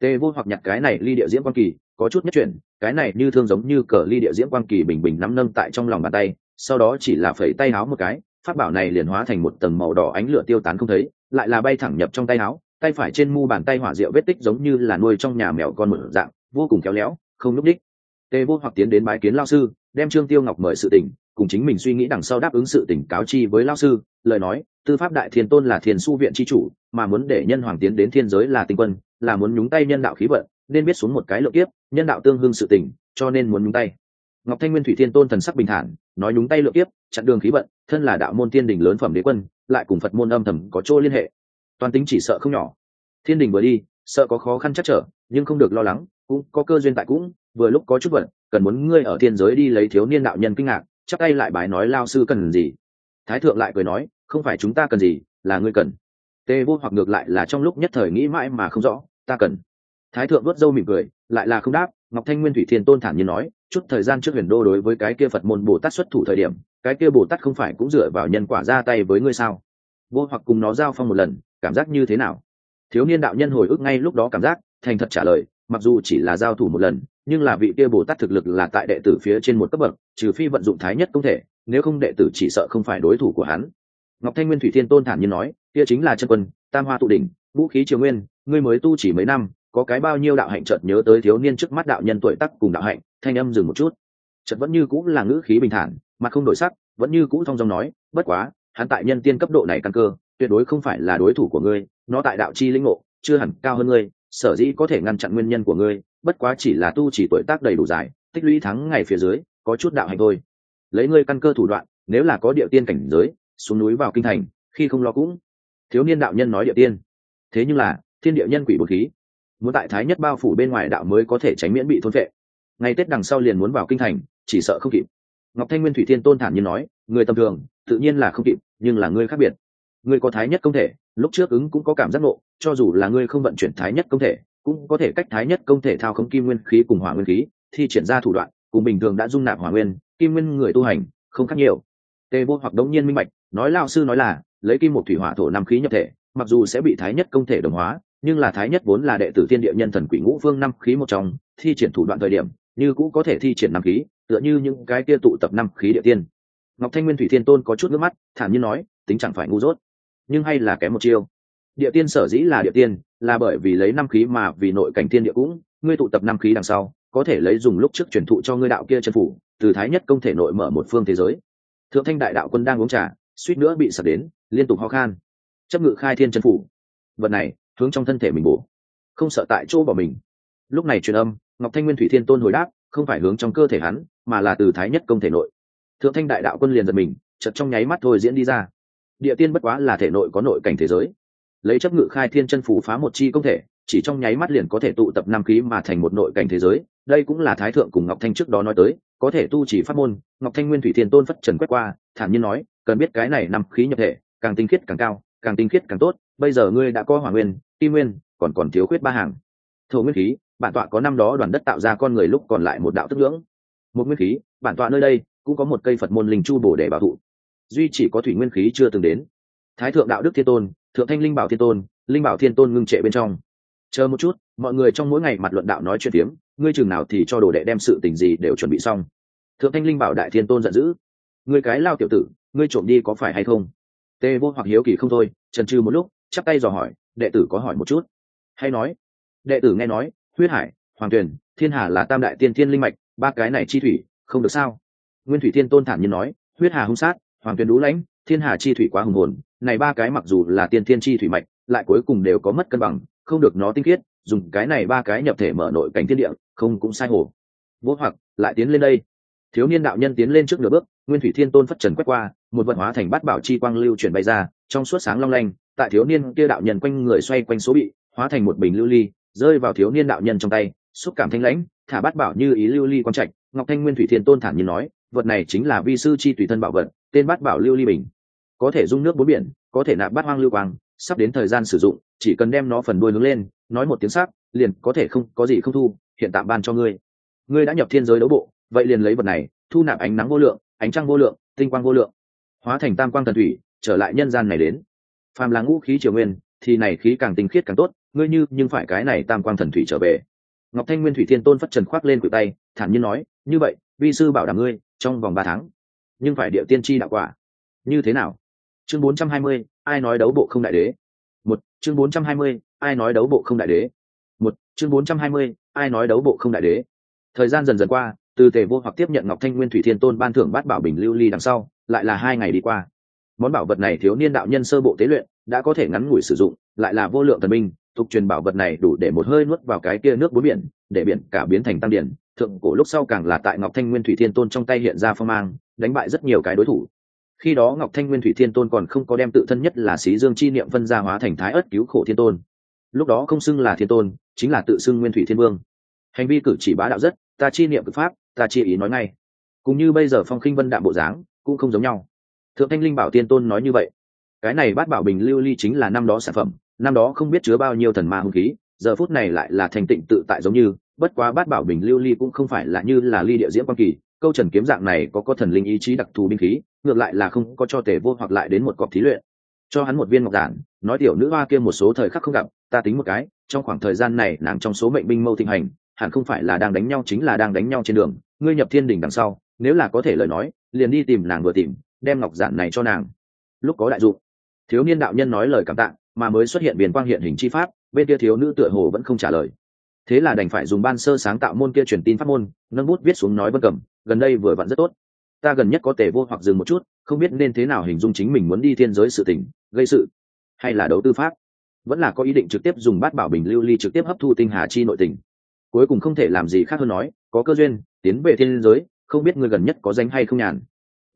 tề vô hoặc nhặt cái này ly địa diễn quan kỳ có chút nhất chuyển cái này như thương giống như cờ ly địa diễn quan kỳ bình bình nắm nâng tại trong lòng bàn tay sau đó chỉ là phẩy tay áo một cái phát bảo này liền hóa thành một tầng màu đỏ ánh lửa tiêu tán không thấy lại là bay thẳng nhập trong tay áo tay phải trên mu bàn tay hỏa diệu vết tích giống như là nuôi trong nhà mèo con một dạng vô cùng khéo léo không núp đích Tề vô hoặc tiến đến bái kiến lao sư đem trương tiêu ngọc mời sự tình, cùng chính mình suy nghĩ đằng sau đáp ứng sự tình cáo chi với lao sư lời nói tư pháp đại thiên tôn là thiền su viện chi chủ mà muốn để nhân hoàng tiến đến thiên giới là tinh quân là muốn nhúng tay nhân đạo khí vận, nên biết xuống một cái lượng kiếp, nhân đạo tương hương sự tình, cho nên muốn nhúng tay. Ngọc thanh nguyên thủy thiên tôn thần sắc bình thản, nói nhúng tay lượng kiếp, chặn đường khí vận, thân là đạo môn thiên đình lớn phẩm đế quân, lại cùng phật môn âm thầm có chỗ liên hệ. Toàn tính chỉ sợ không nhỏ. Thiên đình vừa đi, sợ có khó khăn chắc trở, nhưng không được lo lắng, cũng có cơ duyên tại cũng, vừa lúc có chút vận, cần muốn ngươi ở thiên giới đi lấy thiếu niên đạo nhân kinh ngạc chắc tay lại bài nói lao sư cần gì. Thái thượng lại cười nói, không phải chúng ta cần gì, là ngươi cần. Tê vô hoặc ngược lại là trong lúc nhất thời nghĩ mãi mà không rõ ta cần. Thái thượng vớt dâu mỉm cười, lại là không đáp, ngọc thanh nguyên thủy thiên tôn thản nhiên nói, chút thời gian trước huyền đô đối với cái kia phật môn bồ tát xuất thủ thời điểm, cái kia bồ tát không phải cũng dựa vào nhân quả ra tay với ngươi sao? Vô hoặc cùng nó giao phong một lần, cảm giác như thế nào? Thiếu niên đạo nhân hồi ức ngay lúc đó cảm giác, thành thật trả lời, mặc dù chỉ là giao thủ một lần, nhưng là vị kia bồ tát thực lực là tại đệ tử phía trên một cấp bậc, trừ phi vận dụng thái nhất công thể, nếu không đệ tử chỉ sợ không phải đối thủ của hắn. Ngọc thanh nguyên thủy thiên tôn thản nhiên nói, kia chính là chân quân, tam hoa tụ đỉnh, vũ khí triều nguyên ngươi mới tu chỉ mấy năm, có cái bao nhiêu đạo hạnh chợt nhớ tới thiếu niên trước mắt đạo nhân tuổi tắc cùng đạo hạnh, thanh âm dừng một chút. Chợt vẫn như cũng là ngữ khí bình thản, mặt không đổi sắc, vẫn như cũ thong dong nói, bất quá, hắn tại nhân tiên cấp độ này căn cơ, tuyệt đối không phải là đối thủ của ngươi, nó tại đạo chi linh ngộ, chưa hẳn cao hơn ngươi, sở dĩ có thể ngăn chặn nguyên nhân của ngươi, bất quá chỉ là tu chỉ tuổi tác đầy đủ dài, tích lũy thắng ngày phía dưới, có chút đạo hành thôi. Lấy ngươi căn cơ thủ đoạn, nếu là có địa tiên cảnh giới, xuống núi vào kinh thành, khi không lo cũng. Thiếu niên đạo nhân nói địa tiên. Thế nhưng là thiên địa nhân quỷ bột khí. Muốn tại thái nhất bao phủ bên ngoài đạo mới có thể tránh miễn bị thôn vệ. Ngày tết đằng sau liền muốn vào kinh thành, chỉ sợ không kịp. Ngọc thanh nguyên thủy thiên tôn thản nhiên nói, người tầm thường, tự nhiên là không kịp, nhưng là ngươi khác biệt. Ngươi có thái nhất công thể, lúc trước ứng cũng có cảm giác nộ cho dù là ngươi không vận chuyển thái nhất công thể, cũng có thể cách thái nhất công thể thao không kim nguyên khí cùng hỏa nguyên khí, thi triển ra thủ đoạn, cùng bình thường đã dung nạp hỏa nguyên, kim nguyên người tu hành, không khác nhiều. Tê vô hoặc đống nhiên minh bạch, nói lao sư nói là, lấy kim một thủy hỏa thổ năm khí nhập thể, mặc dù sẽ bị thái nhất công thể đồng hóa nhưng là thái nhất vốn là đệ tử thiên địa nhân thần quỷ ngũ phương năm khí một trong, thi triển thủ đoạn thời điểm, như cũng có thể thi triển năm khí, tựa như những cái kia tụ tập năm khí địa tiên. Ngọc thanh nguyên thủy thiên tôn có chút nước mắt, thản nhiên nói, tính chẳng phải ngu dốt, nhưng hay là kém một chiêu. Địa tiên sở dĩ là địa tiên, là bởi vì lấy năm khí mà vì nội cảnh thiên địa cũng, ngươi tụ tập năm khí đằng sau, có thể lấy dùng lúc trước truyền thụ cho ngươi đạo kia chân phủ, từ thái nhất công thể nội mở một phương thế giới. Thượng thanh đại đạo quân đang uống trà, suýt nữa bị sập đến, liên tục ho khan. Chấp ngự khai thiên chân phủ. Vật này hướng trong thân thể mình bổ. Không sợ tại chỗ bỏ mình. Lúc này truyền âm, ngọc thanh nguyên thủy thiên tôn hồi đáp, không phải hướng trong cơ thể hắn, mà là từ thái nhất công thể nội. Thượng thanh đại đạo quân liền giật mình chật trong nháy mắt thôi diễn đi ra. Địa tiên bất quá là thể nội có nội cảnh thế giới. Lấy chấp ngự khai thiên chân phủ phá một chi công thể, chỉ trong nháy mắt liền có thể tụ tập năm khí mà thành một nội cảnh thế giới. Đây cũng là thái thượng cùng ngọc thanh trước đó nói tới, có thể tu chỉ pháp môn, ngọc thanh nguyên thủy thiên tôn phất trần quét qua, thản nhiên nói, cần biết cái này năm khí nhập thể, càng tinh khiết càng cao, càng tinh khiết càng tốt, bây giờ ngươi đã có hỏa nguyên kim nguyên, còn còn thiếu khuyết ba hàng. Thổ nguyên khí, bản tọa có năm đó đoàn đất tạo ra con người lúc còn lại một đạo tức ngưỡng. Một nguyên khí, bản tọa nơi đây cũng có một cây phật môn linh chu bổ để bảo thụ duy chỉ có thủy nguyên khí chưa từng đến. Thái thượng đạo đức thiên tôn, thượng thanh linh bảo thiên tôn, linh bảo thiên tôn ngưng trệ bên trong. Chờ một chút, mọi người trong mỗi ngày mặt luận đạo nói chuyện tiếng ngươi chừng nào thì cho đồ đệ đem sự tình gì đều chuẩn bị xong. Thượng thanh linh bảo đại thiên tôn giận dữ. Ngươi cái lao tiểu tử, ngươi trộm đi có phải hay không? Tê vô hoặc hiếu kỳ không thôi trần trừ một lúc, chắp tay dò hỏi đệ tử có hỏi một chút. Hay nói, đệ tử nghe nói, huyết hải, hoàng tuyền, thiên hà là tam đại tiên thiên linh mạch, ba cái này chi thủy, không được sao? Nguyên thủy thiên tôn thản nhiên nói, huyết hà hung sát, hoàng tuyền đũ lãnh, thiên hà chi thủy quá hùng hồn, này ba cái mặc dù là tiên thiên chi thủy mạch, lại cuối cùng đều có mất cân bằng, không được nó tinh khiết, dùng cái này ba cái nhập thể mở nội cảnh thiên địa, không cũng sai hồ. Vô hoặc, lại tiến lên đây. Thiếu niên đạo nhân tiến lên trước nửa bước, nguyên thủy thiên tôn phất trần quét qua, một vận hóa thành bát bảo chi quang lưu chuyển bay ra, trong suốt sáng long lanh tại thiếu niên kia đạo nhân quanh người xoay quanh số bị, hóa thành một bình lưu ly, rơi vào thiếu niên đạo nhân trong tay, xúc cảm thanh lãnh, thả bát bảo như ý lưu ly quan trạch. Ngọc thanh nguyên thủy thiên tôn thản nhiên nói, vật này chính là vi sư chi tùy thân bảo vật, tên bát bảo lưu ly bình. Có thể dung nước bốn biển, có thể nạp bát hoang lưu quang, sắp đến thời gian sử dụng, chỉ cần đem nó phần đuôi hướng lên, nói một tiếng sắc liền có thể không, có gì không thu, hiện tạm ban cho ngươi. Ngươi đã nhập thiên giới đấu bộ, vậy liền lấy vật này, thu nạp ánh nắng vô lượng, ánh trăng vô lượng, tinh quang vô lượng, hóa thành tam quang thần thủy, trở lại nhân gian này đến phàm là ngũ khí triều nguyên, thì này khí càng tinh khiết càng tốt, ngươi như, nhưng phải cái này tam quang thần thủy trở về. Ngọc thanh nguyên thủy thiên tôn phất trần khoác lên cự tay, thản nhiên nói, như vậy, vi sư bảo đảm ngươi, trong vòng ba tháng, nhưng phải địa tiên tri đạo quả. Như thế nào? Chương bốn trăm hai mươi, ai nói đấu bộ không đại đế? Một, chương bốn trăm hai mươi, ai nói đấu bộ không đại đế? Một, chương bốn trăm hai mươi, ai nói đấu bộ không đại đế? Thời gian dần dần qua, từ tề vô hoặc tiếp nhận ngọc thanh nguyên thủy thiên tôn ban thưởng bát bảo bình lưu ly đằng sau, lại là hai ngày đi qua món bảo vật này thiếu niên đạo nhân sơ bộ tế luyện, đã có thể ngắn ngủi sử dụng, lại là vô lượng thần minh, thuộc truyền bảo vật này đủ để một hơi nuốt vào cái kia nước bốn biển, để biển cả biến thành tăng điển. Thượng cổ lúc sau càng là tại ngọc thanh nguyên thủy thiên tôn trong tay hiện ra phong mang, đánh bại rất nhiều cái đối thủ. Khi đó ngọc thanh nguyên thủy thiên tôn còn không có đem tự thân nhất là xí dương chi niệm phân ra hóa thành thái ớt cứu khổ thiên tôn. Lúc đó không xưng là thiên tôn, chính là tự xưng nguyên thủy thiên vương. Hành vi cử chỉ bá đạo rất, ta chi niệm cực pháp, ta chi ý nói ngay. Cũng như bây giờ phong khinh vân đạm bộ dáng, cũng không giống nhau thượng thanh linh bảo tiên tôn nói như vậy. Cái này bát bảo bình lưu ly chính là năm đó sản phẩm, năm đó không biết chứa bao nhiêu thần ma hung khí, giờ phút này lại là thành tịnh tự tại giống như, bất quá bát bảo bình lưu ly cũng không phải là như là ly địa diễm quan kỳ, câu trần kiếm dạng này có có thần linh ý chí đặc thù binh khí, ngược lại là không có cho tề vô hoặc lại đến một cọc thí luyện. Cho hắn một viên ngọc giản, nói tiểu nữ hoa kia một số thời khắc không gặp, ta tính một cái, trong khoảng thời gian này nàng trong số mệnh binh mâu thịnh hành, hẳn không phải là đang đánh nhau chính là đang đánh nhau trên đường, ngươi nhập thiên đình đằng sau, nếu là có thể lời nói, liền đi tìm nàng vừa tìm đem ngọc giản này cho nàng. Lúc có đại dụng, thiếu niên đạo nhân nói lời cảm tạ, mà mới xuất hiện biển quang hiện hình chi pháp, bên kia thiếu nữ tựa hồ vẫn không trả lời. Thế là đành phải dùng ban sơ sáng tạo môn kia truyền tin pháp môn, nâng bút viết xuống nói vân cầm gần đây vừa vặn rất tốt. Ta gần nhất có tề vô hoặc dừng một chút, không biết nên thế nào hình dung chính mình muốn đi thiên giới sự tình, gây sự, hay là đấu tư pháp. Vẫn là có ý định trực tiếp dùng bát bảo bình lưu ly trực tiếp hấp thu tinh hà chi nội tình. Cuối cùng không thể làm gì khác hơn nói, có cơ duyên, tiến về thiên giới, không biết người gần nhất có danh hay không nhàn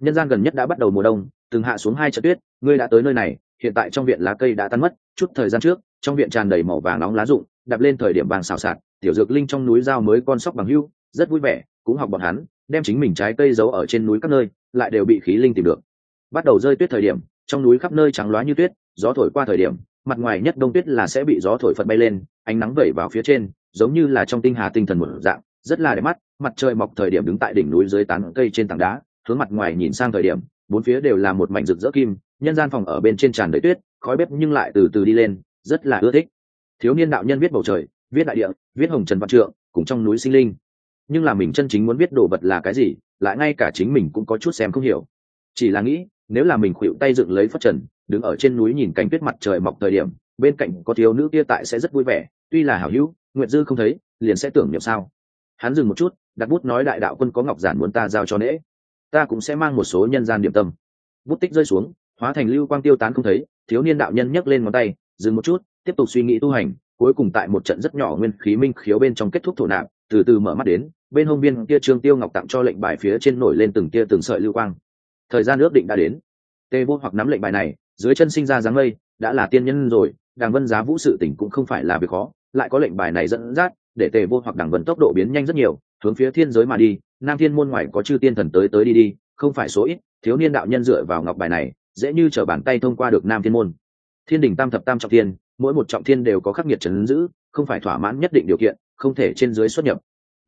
nhân gian gần nhất đã bắt đầu mùa đông, từng hạ xuống hai trận tuyết, ngươi đã tới nơi này, hiện tại trong viện lá cây đã tan mất, chút thời gian trước, trong viện tràn đầy màu vàng nóng lá rụng đập lên thời điểm vàng xào xạc, tiểu dược linh trong núi giao mới con sóc bằng hưu, rất vui vẻ, cũng học bọn hắn, đem chính mình trái cây giấu ở trên núi các nơi, lại đều bị khí linh tìm được. Bắt đầu rơi tuyết thời điểm, trong núi khắp nơi trắng loá như tuyết, gió thổi qua thời điểm, mặt ngoài nhất đông tuyết là sẽ bị gió thổi phật bay lên, ánh nắng vẩy vào phía trên, giống như là trong tinh hà tinh thần một dạng, rất là đẹp mắt, mặt trời mọc thời điểm đứng tại đỉnh núi dưới tán cây trên tảng đá hướng mặt ngoài nhìn sang thời điểm, bốn phía đều là một mảnh rực rỡ kim, nhân gian phòng ở bên trên tràn đầy tuyết, khói bếp nhưng lại từ từ đi lên, rất là ưa thích. Thiếu niên đạo nhân viết bầu trời, viết đại địa, viết hồng trần văn trượng, cùng trong núi sinh linh. Nhưng là mình chân chính muốn biết đồ vật là cái gì, lại ngay cả chính mình cũng có chút xem không hiểu. Chỉ là nghĩ, nếu là mình khuỵu tay dựng lấy phất trần, đứng ở trên núi nhìn cánh tuyết mặt trời mọc thời điểm, bên cạnh có thiếu nữ kia tại sẽ rất vui vẻ, tuy là hảo hữu nguyện dư không thấy, liền sẽ tưởng niệm sao. Hắn dừng một chút, đặt bút nói đại đạo quân có ngọc giản muốn ta giao cho nễ ta cũng sẽ mang một số nhân gian điểm tâm. Bút tích rơi xuống, hóa thành lưu quang tiêu tán không thấy, thiếu niên đạo nhân nhấc lên ngón tay, dừng một chút, tiếp tục suy nghĩ tu hành, cuối cùng tại một trận rất nhỏ nguyên khí minh khiếu bên trong kết thúc thổ nạp, từ từ mở mắt đến, bên hông viên kia trương tiêu ngọc tặng cho lệnh bài phía trên nổi lên từng tia từng sợi lưu quang. Thời gian ước định đã đến. Tê vô hoặc nắm lệnh bài này, dưới chân sinh ra dáng mây, đã là tiên nhân rồi đàng vân giá vũ sự tỉnh cũng không phải là việc khó, lại có lệnh bài này dẫn dắt, để tề vô hoặc Đàng vân tốc độ biến nhanh rất nhiều, hướng phía thiên giới mà đi nam thiên môn ngoài có chư tiên thần tới tới đi đi, không phải số ít, thiếu niên đạo nhân dựa vào ngọc bài này, dễ như t bàn tay thông qua được nam thiên môn. Thiên đình tam thập tam trọng thiên, mỗi một trọng thiên đều có khắc nghiệt trấn giữ, không phải thỏa mãn nhất định điều kiện, không thể trên dưới xuất nhập.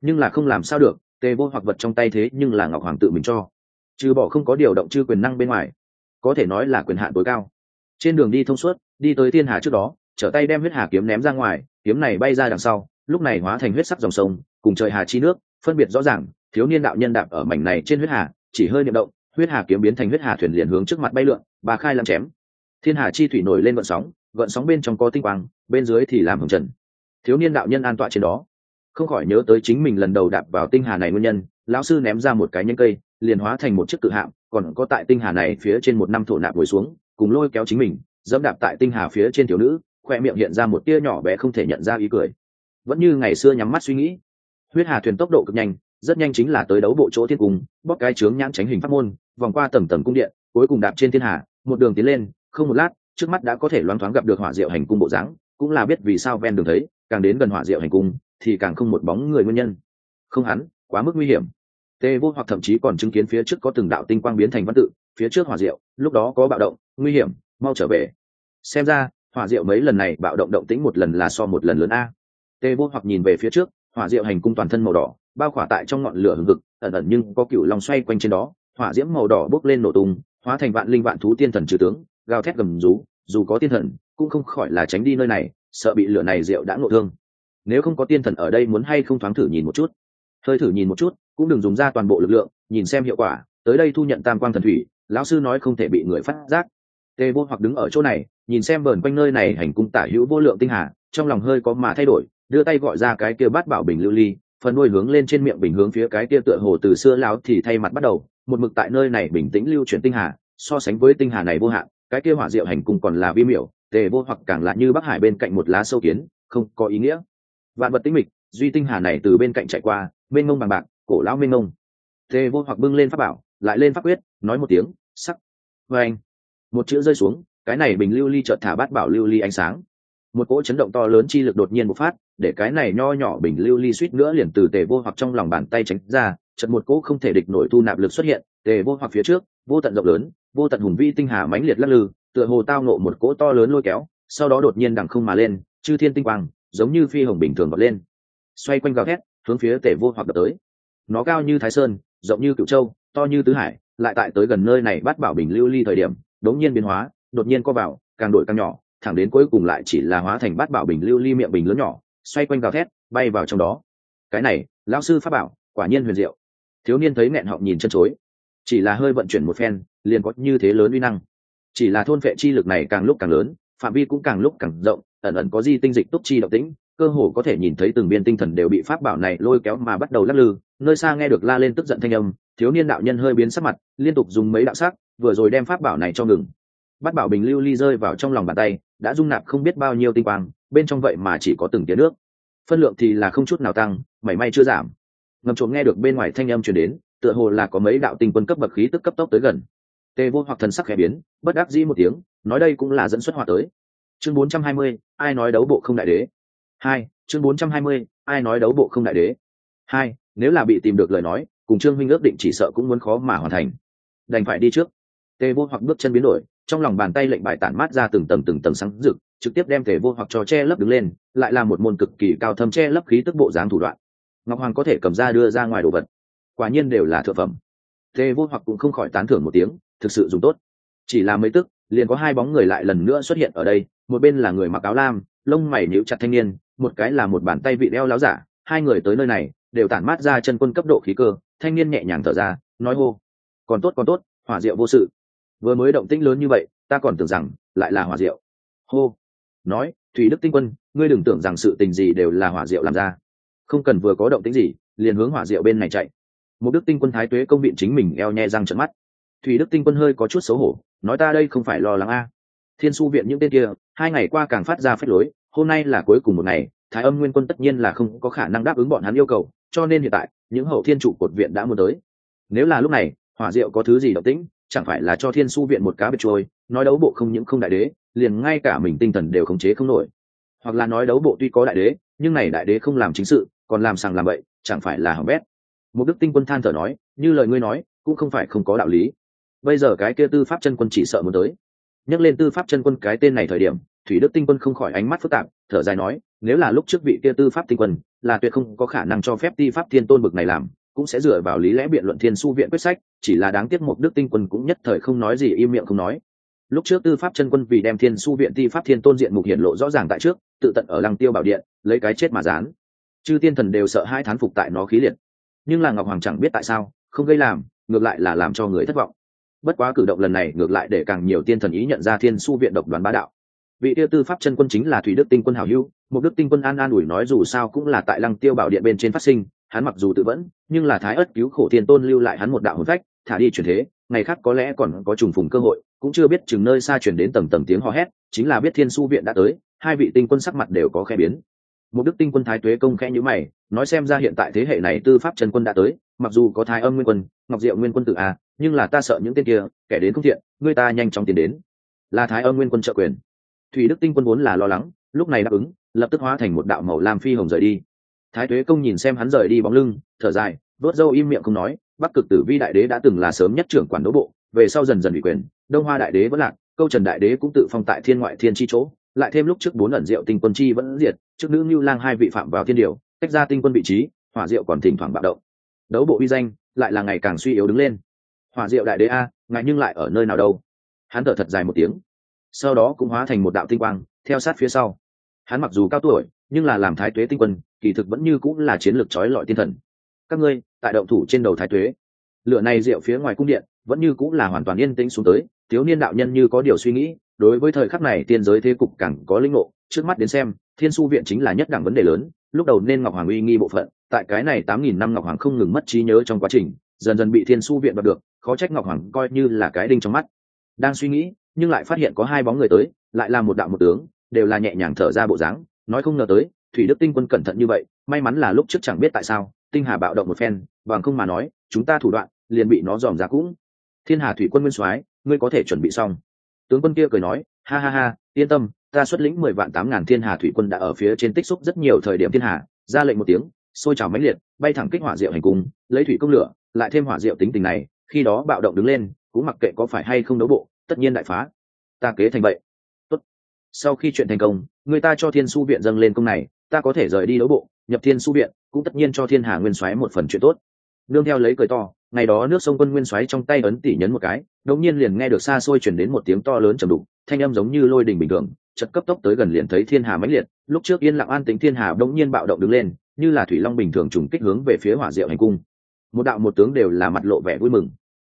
Nhưng là không làm sao được, tề vô hoặc vật trong tay thế nhưng là ngọc hoàng tự mình cho. Trừ bỏ không có điều động chư quyền năng bên ngoài, có thể nói là quyền hạn tối cao. Trên đường đi thông suốt, đi tới thiên hà trước đó, trở tay đem huyết hà kiếm ném ra ngoài, kiếm này bay ra đằng sau, lúc này hóa thành huyết sắc dòng sông, cùng trời hà chi nước, phân biệt rõ ràng thiếu niên đạo nhân đạp ở mảnh này trên huyết hà, chỉ hơi niệm động, huyết hà kiếm biến thành huyết hà thuyền liền hướng trước mặt bay lượn, bà khai làm chém. Thiên hà chi thủy nổi lên gợn sóng gợn sóng bên trong có tinh quang, bên dưới thì làm hồng trần. Thiếu niên đạo nhân an tọa trên đó. Không khỏi nhớ tới chính mình lần đầu đạp vào tinh hà này nguyên nhân, lão sư ném ra một cái nhánh cây, liền hóa thành một chiếc cự hạm, còn có tại tinh hà này phía trên một năm thổ nạp ngồi xuống, cùng lôi kéo chính mình, dẫm đạp tại tinh hà phía trên thiếu nữ, khoe miệng hiện ra một tia nhỏ bé không thể nhận ra ý cười. Vẫn như ngày xưa nhắm mắt suy nghĩ, huyết hà thuyền tốc độ cực nhanh rất nhanh chính là tới đấu bộ chỗ thiên cung bóc cái trướng nhãn tránh hình pháp môn, vòng qua tầng tầng cung điện, cuối cùng đạp trên thiên hà một đường tiến lên, không một lát, trước mắt đã có thể loáng thoáng gặp được hỏa diệu hành cung bộ dáng, cũng là biết vì sao ven đường thấy, càng đến gần hỏa diệu hành cung, thì càng không một bóng người nguyên nhân. Không hắn, quá mức nguy hiểm. Tê vô hoặc thậm chí còn chứng kiến phía trước có từng đạo tinh quang biến thành văn tự, phía trước hỏa diệu, lúc đó có bạo động, nguy hiểm, mau trở về. Xem ra, hỏa diệu mấy lần này bạo động động tĩnh một lần là so một lần lớn a. Tê vô hoặc nhìn về phía trước, hỏa diệu hành cung toàn thân màu đỏ bao khỏa tại trong ngọn lửa hừng hực, ẩn ẩn nhưng có cựu lòng xoay quanh trên đó, hỏa diễm màu đỏ bốc lên nổ tung, hóa thành vạn linh vạn thú tiên thần trừ tướng, gào thét gầm rú, dù có tiên thần, cũng không khỏi là tránh đi nơi này, sợ bị lửa này rượu đã ngộ thương. Nếu không có tiên thần ở đây muốn hay không thoáng thử nhìn một chút. Hơi thử nhìn một chút, cũng đừng dùng ra toàn bộ lực lượng, nhìn xem hiệu quả, tới đây thu nhận tam quang thần thủy, lão sư nói không thể bị người phát giác. Tê vô hoặc đứng ở chỗ này, nhìn xem vờn quanh nơi này hành cung tả hữu vô lượng tinh hà, trong lòng hơi có mà thay đổi, đưa tay gọi ra cái kia bát bảo bình lưu ly phần đuôi hướng lên trên miệng bình hướng phía cái kia tựa hồ từ xưa láo thì thay mặt bắt đầu, một mực tại nơi này bình tĩnh lưu chuyển tinh hà, so sánh với tinh hà này vô hạn, cái kia hỏa diệu hành cung còn là vi miểu, tề vô hoặc càng lạ như bắc hải bên cạnh một lá sâu kiến, không có ý nghĩa. Vạn vật tinh mịch, duy tinh hà này từ bên cạnh chạy qua, mênh mông bằng bạc, cổ lão mênh mông. Tề vô hoặc bưng lên pháp bảo, lại lên pháp quyết, nói một tiếng, sắc vê anh một chữ rơi xuống, cái này bình lưu ly chợt thả bát bảo lưu ly ánh sáng. Một cỗ chấn động to lớn chi lực đột nhiên bộc phát để cái này nho nhỏ bình lưu ly suýt nữa liền từ tề vô hoặc trong lòng bàn tay tránh ra, chợt một cỗ không thể địch nổi thu nạp lực xuất hiện, tề vô hoặc phía trước, vô tận rộng lớn, vô tận hùng vi tinh hà mãnh liệt lắc lư, tựa hồ tao nộ một cỗ to lớn lôi kéo, sau đó đột nhiên đằng không mà lên, chư thiên tinh quang, giống như phi hồng bình thường vọt lên, xoay quanh gào thét, hướng phía Tề vô hoặc đập tới. Nó cao như thái sơn, rộng như cựu châu, to như tứ hải, lại tại tới gần nơi này bắt bảo bình lưu ly thời điểm, đống nhiên biến hóa, đột nhiên co vào, càng đổi càng nhỏ, thẳng đến cuối cùng lại chỉ là hóa thành bát bảo bình lưu ly miệng bình lớn nhỏ xoay quanh gào thét, bay vào trong đó. Cái này, lão sư pháp bảo, quả nhiên huyền diệu. Thiếu niên thấy nghẹn họng nhìn chân chối. Chỉ là hơi vận chuyển một phen, liền có như thế lớn uy năng. Chỉ là thôn vệ chi lực này càng lúc càng lớn, phạm vi cũng càng lúc càng rộng, ẩn ẩn có di tinh dịch túc chi động tĩnh, cơ hồ có thể nhìn thấy từng biên tinh thần đều bị pháp bảo này lôi kéo mà bắt đầu lắc lư. Nơi xa nghe được la lên tức giận thanh âm, thiếu niên đạo nhân hơi biến sắc mặt, liên tục dùng mấy đạo sắc, vừa rồi đem pháp bảo này cho ngừng. Bắt bảo bình lưu ly rơi vào trong lòng bàn tay, đã dung nạp không biết bao nhiêu tinh quang bên trong vậy mà chỉ có từng tiếng nước. Phân lượng thì là không chút nào tăng mảy may chưa giảm. Ngầm trộm nghe được bên ngoài thanh âm chuyển đến tựa hồ là có mấy đạo tinh quân cấp bậc khí tức cấp tốc tới gần. Tề vô hoặc thần sắc khẽ biến bất đắc dĩ một tiếng nói đây cũng là dẫn xuất hỏa tới. Chương 420, ai nói đấu bộ không đại đế? Hai chương 420, ai nói đấu bộ không đại đế? Hai nếu là bị tìm được lời nói cùng trương huynh ước định chỉ sợ cũng muốn khó mà hoàn thành. Đành phải đi trước. Tề vô hoặc bước chân biến đổi trong lòng bàn tay lệnh bài tản mát ra từng tầng từng tầng sáng rực trực tiếp đem thể vô hoặc cho che lấp đứng lên, lại là một môn cực kỳ cao thâm che lấp khí tức bộ dáng thủ đoạn. Ngọc hoàng có thể cầm ra đưa ra ngoài đồ vật. Quả nhiên đều là thượng phẩm. Thế vô hoặc cũng không khỏi tán thưởng một tiếng, thực sự dùng tốt. Chỉ là mấy tức, liền có hai bóng người lại lần nữa xuất hiện ở đây, một bên là người mặc áo lam, lông mày níu chặt thanh niên, một cái là một bàn tay vị đeo láo giả, hai người tới nơi này, đều tản mát ra chân quân cấp độ khí cơ, thanh niên nhẹ nhàng thở ra, nói hô, còn tốt còn tốt, hỏa diệu vô sự. Vừa mới động tĩnh lớn như vậy, ta còn tưởng rằng lại là hỏa diệu. Hô nói, thủy đức tinh quân, ngươi đừng tưởng rằng sự tình gì đều là hỏa diệu làm ra. Không cần vừa có động tĩnh gì, liền hướng hỏa diệu bên này chạy. Một đức tinh quân thái tuế công viện chính mình eo nhe răng trận mắt. Thủy đức tinh quân hơi có chút xấu hổ, nói, ta đây không phải lo lắng a. Thiên su viện những tên kia, hai ngày qua càng phát ra phép lối, hôm nay là cuối cùng một ngày, thái âm nguyên quân tất nhiên là không có khả năng đáp ứng bọn hắn yêu cầu, cho nên hiện tại, những hậu thiên trụ cột viện đã muốn tới. Nếu là lúc này, hỏa diệu có thứ gì động tĩnh, chẳng phải là cho thiên su viện một cá biệt trôi, nói đấu bộ không những không đại đế liền ngay cả mình tinh thần đều khống chế không nổi. Hoặc là nói đấu bộ tuy có đại đế, nhưng này đại đế không làm chính sự, còn làm sàng làm bậy, chẳng phải là hỏng bét. Một đức tinh quân than thở nói, như lời ngươi nói, cũng không phải không có đạo lý. Bây giờ cái kia tư pháp chân quân chỉ sợ muốn tới. Nhắc lên tư pháp chân quân cái tên này thời điểm, thủy đức tinh quân không khỏi ánh mắt phức tạp, thở dài nói, nếu là lúc trước vị kia tư pháp tinh quân, là tuyệt không có khả năng cho phép ti pháp thiên tôn bực này làm, cũng sẽ dựa vào lý lẽ biện luận thiên su viện quyết sách, chỉ là đáng tiếc một đức tinh quân cũng nhất thời không nói gì, im miệng không nói lúc trước tư pháp chân quân vì đem thiên su viện ti pháp thiên tôn diện mục hiển lộ rõ ràng tại trước, tự tận ở lăng tiêu bảo điện, lấy cái chết mà dán chư tiên thần đều sợ hai thán phục tại nó khí liệt. Nhưng là ngọc hoàng chẳng biết tại sao, không gây làm, ngược lại là làm cho người thất vọng. Bất quá cử động lần này ngược lại để càng nhiều tiên thần ý nhận ra thiên su viện độc đoàn bá đạo. Vị tiêu tư pháp chân quân chính là thủy đức tinh quân hảo hữu, một đức tinh quân an an ủi nói dù sao cũng là tại lăng tiêu bảo điện bên trên phát sinh, hắn mặc dù tự vẫn, nhưng là thái ất cứu khổ thiên tôn lưu lại hắn một đạo hồn phách thả đi chuyển thế, ngày khác có lẽ còn có trùng phùng cơ hội, cũng chưa biết chừng nơi xa chuyển đến tầng tầng tiếng hò hét, chính là biết thiên su viện đã tới, hai vị tinh quân sắc mặt đều có khe biến. Một đức tinh quân thái tuế công khẽ nhữ mày, nói xem ra hiện tại thế hệ này tư pháp trần quân đã tới, mặc dù có thái âm nguyên quân, ngọc diệu nguyên quân tự a, nhưng là ta sợ những tên kia, kẻ đến không thiện, người ta nhanh chóng tiến đến. Là thái âm nguyên quân trợ quyền. Thủy đức tinh quân vốn là lo lắng, lúc này đáp ứng, lập tức hóa thành một đạo màu lam phi hồng rời đi. Thái tuế công nhìn xem hắn rời đi bóng lưng, thở dài vớt dâu im miệng không nói bắc cực tử vi đại đế đã từng là sớm nhất trưởng quản đỗ bộ, về sau dần dần bị quyền, đông hoa đại đế vẫn lạc, câu trần đại đế cũng tự phong tại thiên ngoại thiên chi chỗ, lại thêm lúc trước bốn ẩn diệu tinh quân chi vẫn diệt, trước nữ như lang hai vị phạm vào thiên điều, tách ra tinh quân vị trí, hỏa diệu còn thỉnh thoảng bạo động. Đấu bộ uy danh lại là ngày càng suy yếu đứng lên. Hỏa diệu đại đế a, ngại nhưng lại ở nơi nào đâu? Hắn thở thật dài một tiếng. Sau đó cũng hóa thành một đạo tinh quang, theo sát phía sau. Hắn mặc dù cao tuổi, nhưng là làm thái tuế tinh quân, kỳ thực vẫn như cũng là chiến lược trói lọi tiên thần các ngươi, tại động thủ trên đầu thái tuế. Lửa này rượu phía ngoài cung điện, vẫn như cũng là hoàn toàn yên tĩnh xuống tới, thiếu niên đạo nhân như có điều suy nghĩ, đối với thời khắc này tiên giới thế cục càng có linh ngộ, trước mắt đến xem, thiên su viện chính là nhất đẳng vấn đề lớn, lúc đầu nên ngọc hoàng uy nghi bộ phận, tại cái này tám nghìn năm ngọc hoàng không ngừng mất trí nhớ trong quá trình, dần dần bị thiên su viện đoạt được, khó trách ngọc hoàng coi như là cái đinh trong mắt. Đang suy nghĩ, nhưng lại phát hiện có hai bóng người tới, lại là một đạo một tướng, đều là nhẹ nhàng thở ra bộ dáng, nói không ngờ tới, thủy đức tinh quân cẩn thận như vậy, may mắn là lúc trước chẳng biết tại sao tinh hà bạo động một phen, bằng không mà nói, chúng ta thủ đoạn, liền bị nó dòm ra cũng. Thiên hà thủy quân nguyên soái, ngươi có thể chuẩn bị xong. Tướng quân kia cười nói, ha ha ha, yên tâm, ta xuất lĩnh mười vạn tám ngàn thiên hà thủy quân đã ở phía trên tích xúc rất nhiều thời điểm thiên hà, ra lệnh một tiếng, xôi trào mãnh liệt, bay thẳng kích hỏa diệu hành cung, lấy thủy công lửa, lại thêm hỏa diệu tính tình này, khi đó bạo động đứng lên, cũng mặc kệ có phải hay không đấu bộ, tất nhiên đại phá. Ta kế thành vậy. Tốt. sau khi chuyện thành công, người ta cho thiên su viện dâng lên công này, ta có thể rời đi đấu bộ nhập thiên su viện, cũng tất nhiên cho thiên hà nguyên soái một phần chuyện tốt. Nương theo lấy cười to, ngày đó nước sông quân nguyên soái trong tay ấn tỉ nhấn một cái đống nhiên liền nghe được xa xôi chuyển đến một tiếng to lớn trầm đục, thanh âm giống như lôi đình bình thường chật cấp tốc tới gần liền thấy thiên hà mãnh liệt, lúc trước yên lặng an tính thiên hà đống nhiên bạo động đứng lên, như là thủy long bình thường trùng kích hướng về phía hỏa diệu hành cung. Một đạo một tướng đều là mặt lộ vẻ vui mừng.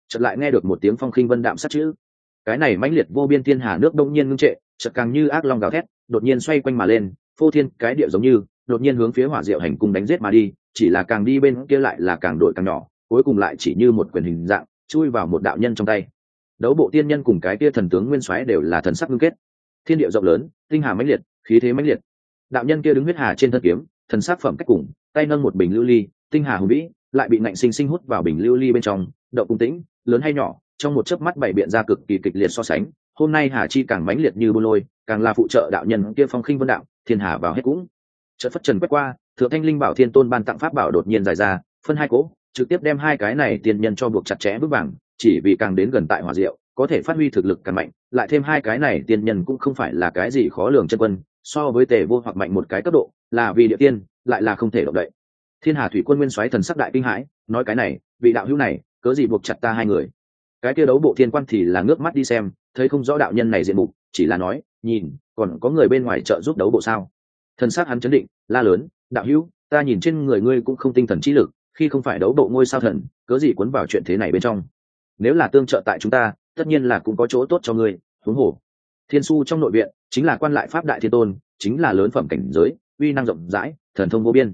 Chợt lại nghe được một tiếng phong khinh vân đạm sát chữ. Cái này mãnh liệt vô biên thiên hà nước đông nhiên ngưng trệ, chợt càng như ác long gào thét, đột nhiên xoay quanh mà lên, phô thiên cái địa giống như đột nhiên hướng phía hỏa diệu hành cung đánh giết mà đi, chỉ là càng đi bên kia lại là càng đội càng nhỏ, cuối cùng lại chỉ như một quyền hình dạng, chui vào một đạo nhân trong tay. Đấu bộ tiên nhân cùng cái kia thần tướng nguyên soái đều là thần sắc ngưng kết. Thiên điệu rộng lớn, tinh hà mãnh liệt, khí thế mãnh liệt. Đạo nhân kia đứng huyết hà trên thân kiếm, thần sắc phẩm cách cùng, tay nâng một bình lưu ly, tinh hà hùng vĩ, lại bị ngạnh sinh sinh hút vào bình lưu ly bên trong đậu cung tĩnh, lớn hay nhỏ, trong một chớp mắt bảy biện ra cực kỳ kịch liệt so sánh, hôm nay hà chi càng mãnh liệt như bô lôi, càng là phụ trợ đạo nhân kia phong khinh vân đạo, thiên hà vào hết cũng trận phất trần quét qua, thượng thanh linh bảo thiên tôn ban tặng pháp bảo đột nhiên dài ra, phân hai cỗ, trực tiếp đem hai cái này tiên nhân cho buộc chặt chẽ bước vàng, chỉ vì càng đến gần tại hòa diệu, có thể phát huy thực lực càng mạnh, lại thêm hai cái này tiên nhân cũng không phải là cái gì khó lường chân quân, so với tề vô hoặc mạnh một cái cấp độ, là vì địa tiên, lại là không thể động đậy. Thiên hà thủy quân nguyên soái thần sắc đại kinh hãi, nói cái này, vị đạo hữu này, cớ gì buộc chặt ta hai người? Cái kia đấu bộ thiên quan thì là ngước mắt đi xem, thấy không rõ đạo nhân này diện mục, chỉ là nói, nhìn, còn có người bên ngoài trợ giúp đấu bộ sao? Thần sắc hắn chấn định, la lớn, đạo hữu, ta nhìn trên người ngươi cũng không tinh thần trí lực, khi không phải đấu bộ ngôi sao thần, cớ gì cuốn vào chuyện thế này bên trong? Nếu là tương trợ tại chúng ta, tất nhiên là cũng có chỗ tốt cho ngươi, huống hồ. Thiên su trong nội viện, chính là quan lại pháp đại thiên tôn, chính là lớn phẩm cảnh giới, uy năng rộng rãi, thần thông vô biên.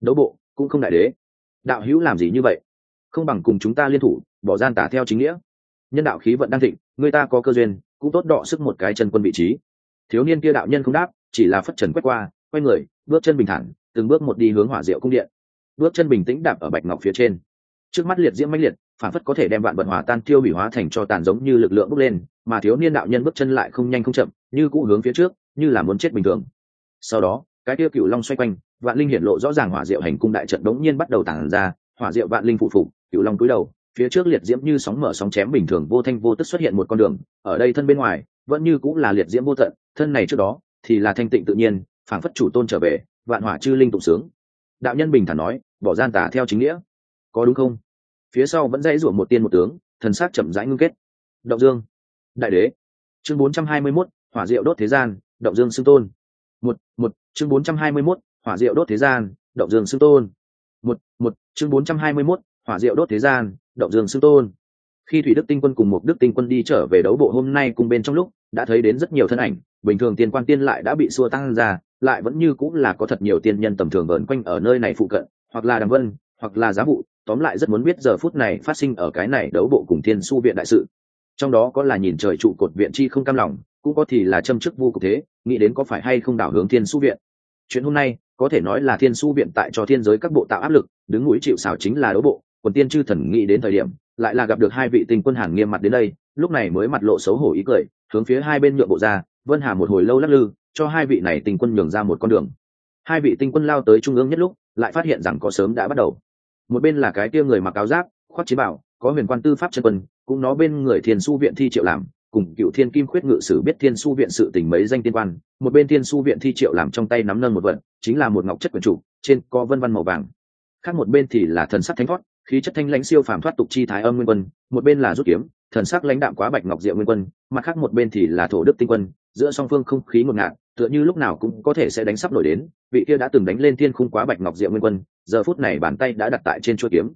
Đấu bộ, cũng không đại đế. Đạo hữu làm gì như vậy? Không bằng cùng chúng ta liên thủ, bỏ gian tả theo chính nghĩa. Nhân đạo khí vận đang thịnh, người ta có cơ duyên, cũng tốt đọ sức một cái chân quân vị trí. Thiếu niên kia đạo nhân không đáp, chỉ là phất trần quét qua quay người, bước chân bình thản, từng bước một đi hướng hỏa diệu cung điện. Bước chân bình tĩnh đạp ở bạch ngọc phía trên. Trước mắt liệt diễm mãnh liệt, phản phất có thể đem vạn vật hòa tan tiêu hủy hóa thành cho tàn giống như lực lượng bước lên, mà thiếu niên đạo nhân bước chân lại không nhanh không chậm, như cũ hướng phía trước, như là muốn chết bình thường. Sau đó, cái kia cựu long xoay quanh, vạn linh hiện lộ rõ ràng hỏa diệu hành cung đại trận đống nhiên bắt đầu tàn ra, hỏa diệu vạn linh phụ phục cựu long cúi đầu, phía trước liệt diễm như sóng mở sóng chém bình thường vô thanh vô tức xuất hiện một con đường, ở đây thân bên ngoài, vẫn như cũng là liệt diễm vô tận, thân này trước đó thì là thanh tịnh tự nhiên phảng phất chủ tôn trở về vạn hỏa chư linh tụng sướng. Đạo nhân bình thản nói bỏ gian tả theo chính nghĩa. Có đúng không? Phía sau vẫn dãy rủa một tiên một tướng thần sắc chậm rãi ngưng kết. Động dương. Đại đế. Chương 421, hỏa diệu đốt thế gian động dương xưng tôn. Một một chương 421, hỏa diệu đốt thế gian động dương xưng tôn. Một một chương 421, hỏa diệu đốt thế gian động dương xưng tôn. Khi thủy đức tinh quân cùng một đức tinh quân đi trở về đấu bộ hôm nay cùng bên trong lúc đã thấy đến rất nhiều thân ảnh bình thường tiên quan tiên lại đã bị xua tăng ra lại vẫn như cũng là có thật nhiều tiên nhân tầm thường vờn quanh ở nơi này phụ cận, hoặc là đàm vân, hoặc là giá vụ tóm lại rất muốn biết giờ phút này phát sinh ở cái này đấu bộ cùng thiên su viện đại sự. Trong đó có là nhìn trời trụ cột viện chi không cam lòng, cũng có thì là châm chức vô cục thế, nghĩ đến có phải hay không đảo hướng thiên su viện. Chuyện hôm nay, có thể nói là thiên su viện tại cho thiên giới các bộ tạo áp lực, đứng núi chịu xảo chính là đấu bộ còn tiên chư thần nghĩ đến thời điểm, lại là gặp được hai vị tinh quân hàng nghiêm mặt đến đây, lúc này mới mặt lộ xấu hổ ý cười, hướng phía hai bên nhượng bộ ra, vân hà một hồi lâu lắc lư cho hai vị này tinh quân nhường ra một con đường. Hai vị tinh quân lao tới trung ương nhất lúc, lại phát hiện rằng có sớm đã bắt đầu. Một bên là cái kia người mặc áo giáp, khoác chiến bảo có huyền quan tư pháp chân quân, cũng nó bên người thiên su viện thi triệu làm, cùng cựu thiên kim khuyết ngự sử biết thiên su viện sự tình mấy danh tiên quan. Một bên thiên su viện thi triệu làm trong tay nắm nâng một vận, chính là một ngọc chất quyền chủ trên có vân văn màu vàng. Khác một bên thì là thần sắc thánh thoát, khí chất thanh lãnh siêu phàm thoát tục chi thái âm nguyên quân. Một bên là rút kiếm, thần sắc lãnh đạm quá bạch ngọc diệu nguyên quân. Mặt khác một bên thì là thổ đức tinh quân giữa song phương không khí ngột ngạt, tựa như lúc nào cũng có thể sẽ đánh sắp nổi đến, vị kia đã từng đánh lên thiên khung quá bạch ngọc diệu nguyên quân, giờ phút này bàn tay đã đặt tại trên chuôi kiếm.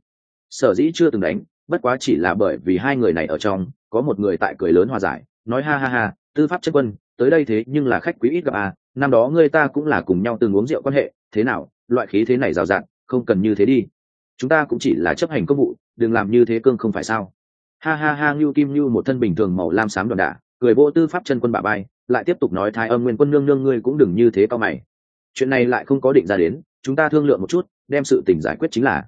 Sở dĩ chưa từng đánh, bất quá chỉ là bởi vì hai người này ở trong, có một người tại cười lớn hòa giải, nói ha ha ha, tư pháp chân quân, tới đây thế nhưng là khách quý ít gặp à năm đó người ta cũng là cùng nhau từng uống rượu quan hệ, thế nào, loại khí thế này rào rạt, không cần như thế đi. Chúng ta cũng chỉ là chấp hành công vụ, đừng làm như thế cương không phải sao. Ha ha ha, ngưu kim ngưu một thân bình thường màu lam xám đòn đả, cười vô tư pháp chân quân bà bay lại tiếp tục nói thái âm nguyên quân nương nương ngươi cũng đừng như thế cao mày. Chuyện này lại không có định ra đến chúng ta thương lượng một chút đem sự tình giải quyết chính là.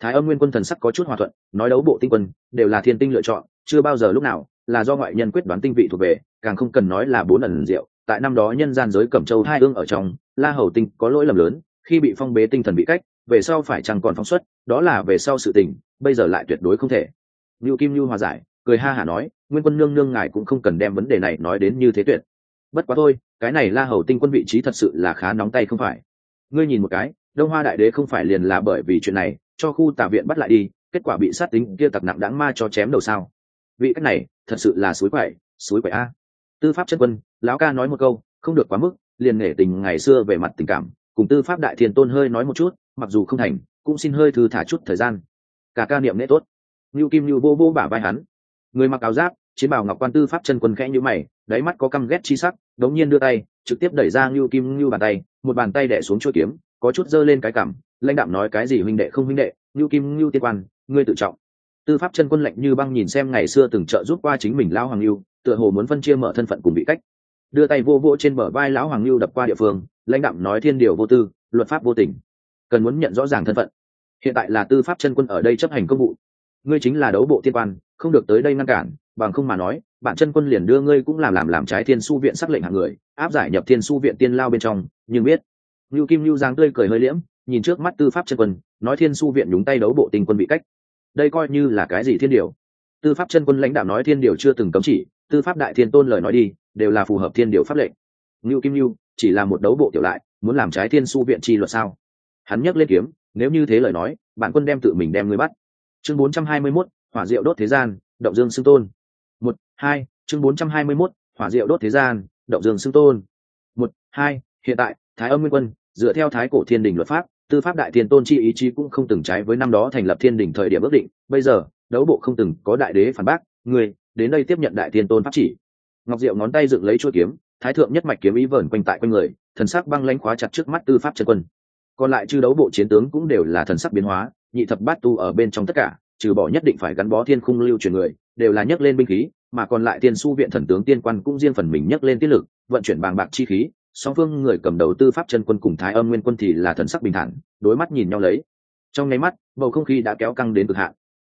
Thái âm nguyên quân thần sắc có chút hòa thuận nói đấu bộ tinh quân đều là thiên tinh lựa chọn chưa bao giờ lúc nào là do ngoại nhân quyết đoán tinh vị thuộc về càng không cần nói là bốn lần rượu tại năm đó nhân gian giới cẩm châu hai ương ở trong la hầu tinh có lỗi lầm lớn khi bị phong bế tinh thần bị cách về sau phải chẳng còn phóng xuất đó là về sau sự tình bây giờ lại tuyệt đối không thể. Lưu Kim Nhu hòa giải, cười ha hả nói, Nguyên Quân nương nương ngài cũng không cần đem vấn đề này nói đến như thế tuyệt. Bất quá thôi, cái này La Hầu Tinh quân vị trí thật sự là khá nóng tay không phải. Ngươi nhìn một cái, Đông Hoa đại đế không phải liền là bởi vì chuyện này, cho khu tà viện bắt lại đi, kết quả bị sát tính kia tặc nặng đáng ma cho chém đầu sao? Vị cách này, thật sự là suối quậy, suối quậy a. Tư pháp chân quân, lão ca nói một câu, không được quá mức, liền nể tình ngày xưa về mặt tình cảm, cùng tư pháp đại thiên tôn hơi nói một chút, mặc dù không thành, cũng xin hơi thư thả chút thời gian. Cả ca niệm nễ tốt như Kim như vô vô bả vai hắn. Người mặc áo giáp, chiến bào ngọc quan tư pháp chân quân khẽ như mày, đáy mắt có căm ghét chi sắc, đống nhiên đưa tay, trực tiếp đẩy ra ngưu Kim ngưu bàn tay, một bàn tay đẻ xuống chuôi kiếm, có chút giơ lên cái cằm, lãnh đạm nói cái gì huynh đệ không huynh đệ, ngưu Kim ngưu tiên quan, ngươi tự trọng. Tư pháp chân quân lệnh như băng nhìn xem ngày xưa từng trợ giúp qua chính mình lão hoàng lưu, tựa hồ muốn phân chia mở thân phận cùng bị cách. Đưa tay vô vô trên bờ vai lão hoàng lưu đập qua địa phương, lãnh đạm nói thiên điều vô tư, luật pháp vô tình, cần muốn nhận rõ ràng thân phận. Hiện tại là tư pháp chân quân ở đây chấp hành công vụ, ngươi chính là đấu bộ tiên quan không được tới đây ngăn cản bằng không mà nói bản chân quân liền đưa ngươi cũng làm làm làm trái thiên su viện sắc lệnh hạng người áp giải nhập thiên su viện tiên lao bên trong nhưng biết. Như kim lưu giang tươi cười hơi liễm nhìn trước mắt tư pháp chân quân nói thiên su viện nhúng tay đấu bộ tình quân bị cách. Đây coi như là cái gì thiên điều? Tư pháp chân quân lãnh đạo nói thiên điều chưa từng cấm chỉ tư pháp đại thiên tôn lời nói đi đều là phù hợp thiên điều pháp lệnh. Ngưu kim lưu chỉ là một đấu bộ tiểu lại muốn làm trái thiên su viện chi luật sao? Hắn nhấc lên kiếm nếu như thế lời nói bản quân đem tự mình đem ngươi bắt. Chương 421, hỏa diệu đốt thế gian động dương xưng tôn một hai chương 421, hỏa diệu đốt thế gian động dương xưng tôn. Một hai hiện tại thái âm nguyên quân dựa theo thái cổ thiên đình luật pháp tư pháp đại thiên tôn chi ý chí cũng không từng trái với năm đó thành lập thiên đình thời điểm ước định. Bây giờ đấu bộ không từng có đại đế phản bác người đến đây tiếp nhận đại thiên tôn pháp chỉ. Ngọc diệu ngón tay dựng lấy chuôi kiếm thái thượng nhất mạch kiếm ý vờn quanh tại quanh người thần sắc băng lãnh khóa chặt trước mắt tư pháp chân quân. Còn lại chư đấu bộ chiến tướng cũng đều là thần sắc biến hóa nhị thập bát tu ở bên trong tất cả trừ bỏ nhất định phải gắn bó thiên khung lưu truyền người, đều là nhấc lên binh khí, mà còn lại tiên su viện thần tướng tiên quan cũng riêng phần mình nhấc lên tiết lực, vận chuyển bàng bạc chi khí, song phương người cầm đầu tư pháp chân quân cùng thái âm nguyên quân thì là thần sắc bình thản, đối mắt nhìn nhau lấy. Trong nháy mắt, bầu không khí đã kéo căng đến cực hạn.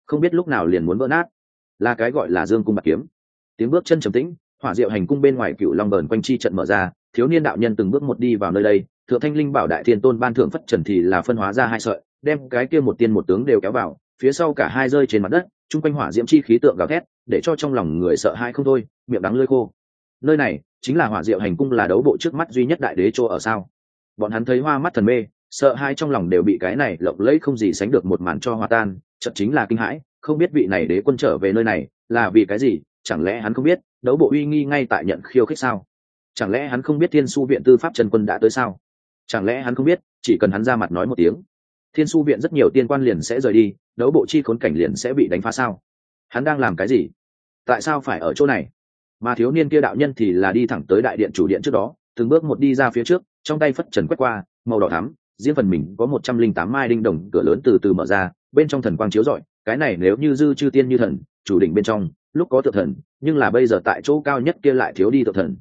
Không biết lúc nào liền muốn vỡ nát. Là cái gọi là dương cung bạc kiếm. Tiếng bước chân trầm tĩnh, hỏa diệu hành cung bên ngoài cựu long bờn quanh chi trận mở ra, thiếu niên đạo nhân từng bước một đi vào nơi đây, thượng thanh linh bảo đại thiên tôn ban thượng phất trần thì là phân hóa ra hai sợi, đem cái kia một tiên một tướng đều kéo vào phía sau cả hai rơi trên mặt đất, chung quanh hỏa diễm chi khí tượng gào thét, để cho trong lòng người sợ hai không thôi, miệng đắng lơi khô. Nơi này chính là hỏa diệu hành cung là đấu bộ trước mắt duy nhất đại đế chỗ ở sao? Bọn hắn thấy hoa mắt thần mê, sợ hai trong lòng đều bị cái này lộng lẫy không gì sánh được một màn cho hòa tan chật chính là kinh hãi, không biết vị này đế quân trở về nơi này là vì cái gì, chẳng lẽ hắn không biết, đấu bộ uy nghi ngay tại nhận khiêu khích sao? Chẳng lẽ hắn không biết thiên su viện tư pháp trần quân đã tới sao? Chẳng lẽ hắn không biết, chỉ cần hắn ra mặt nói một tiếng, thiên su viện rất nhiều tiên quan liền sẽ rời đi đấu bộ chi khốn cảnh liền sẽ bị đánh phá sao? Hắn đang làm cái gì? Tại sao phải ở chỗ này? Mà thiếu niên kia đạo nhân thì là đi thẳng tới đại điện chủ điện trước đó, từng bước một đi ra phía trước, trong tay phất trần quét qua, màu đỏ thắm, riêng phần mình có một trăm linh tám mai đinh đồng, cửa lớn từ từ mở ra, bên trong thần quang chiếu rọi, cái này nếu như dư chư tiên như thần, chủ đỉnh bên trong, lúc có tự thần, nhưng là bây giờ tại chỗ cao nhất kia lại thiếu đi tự thần.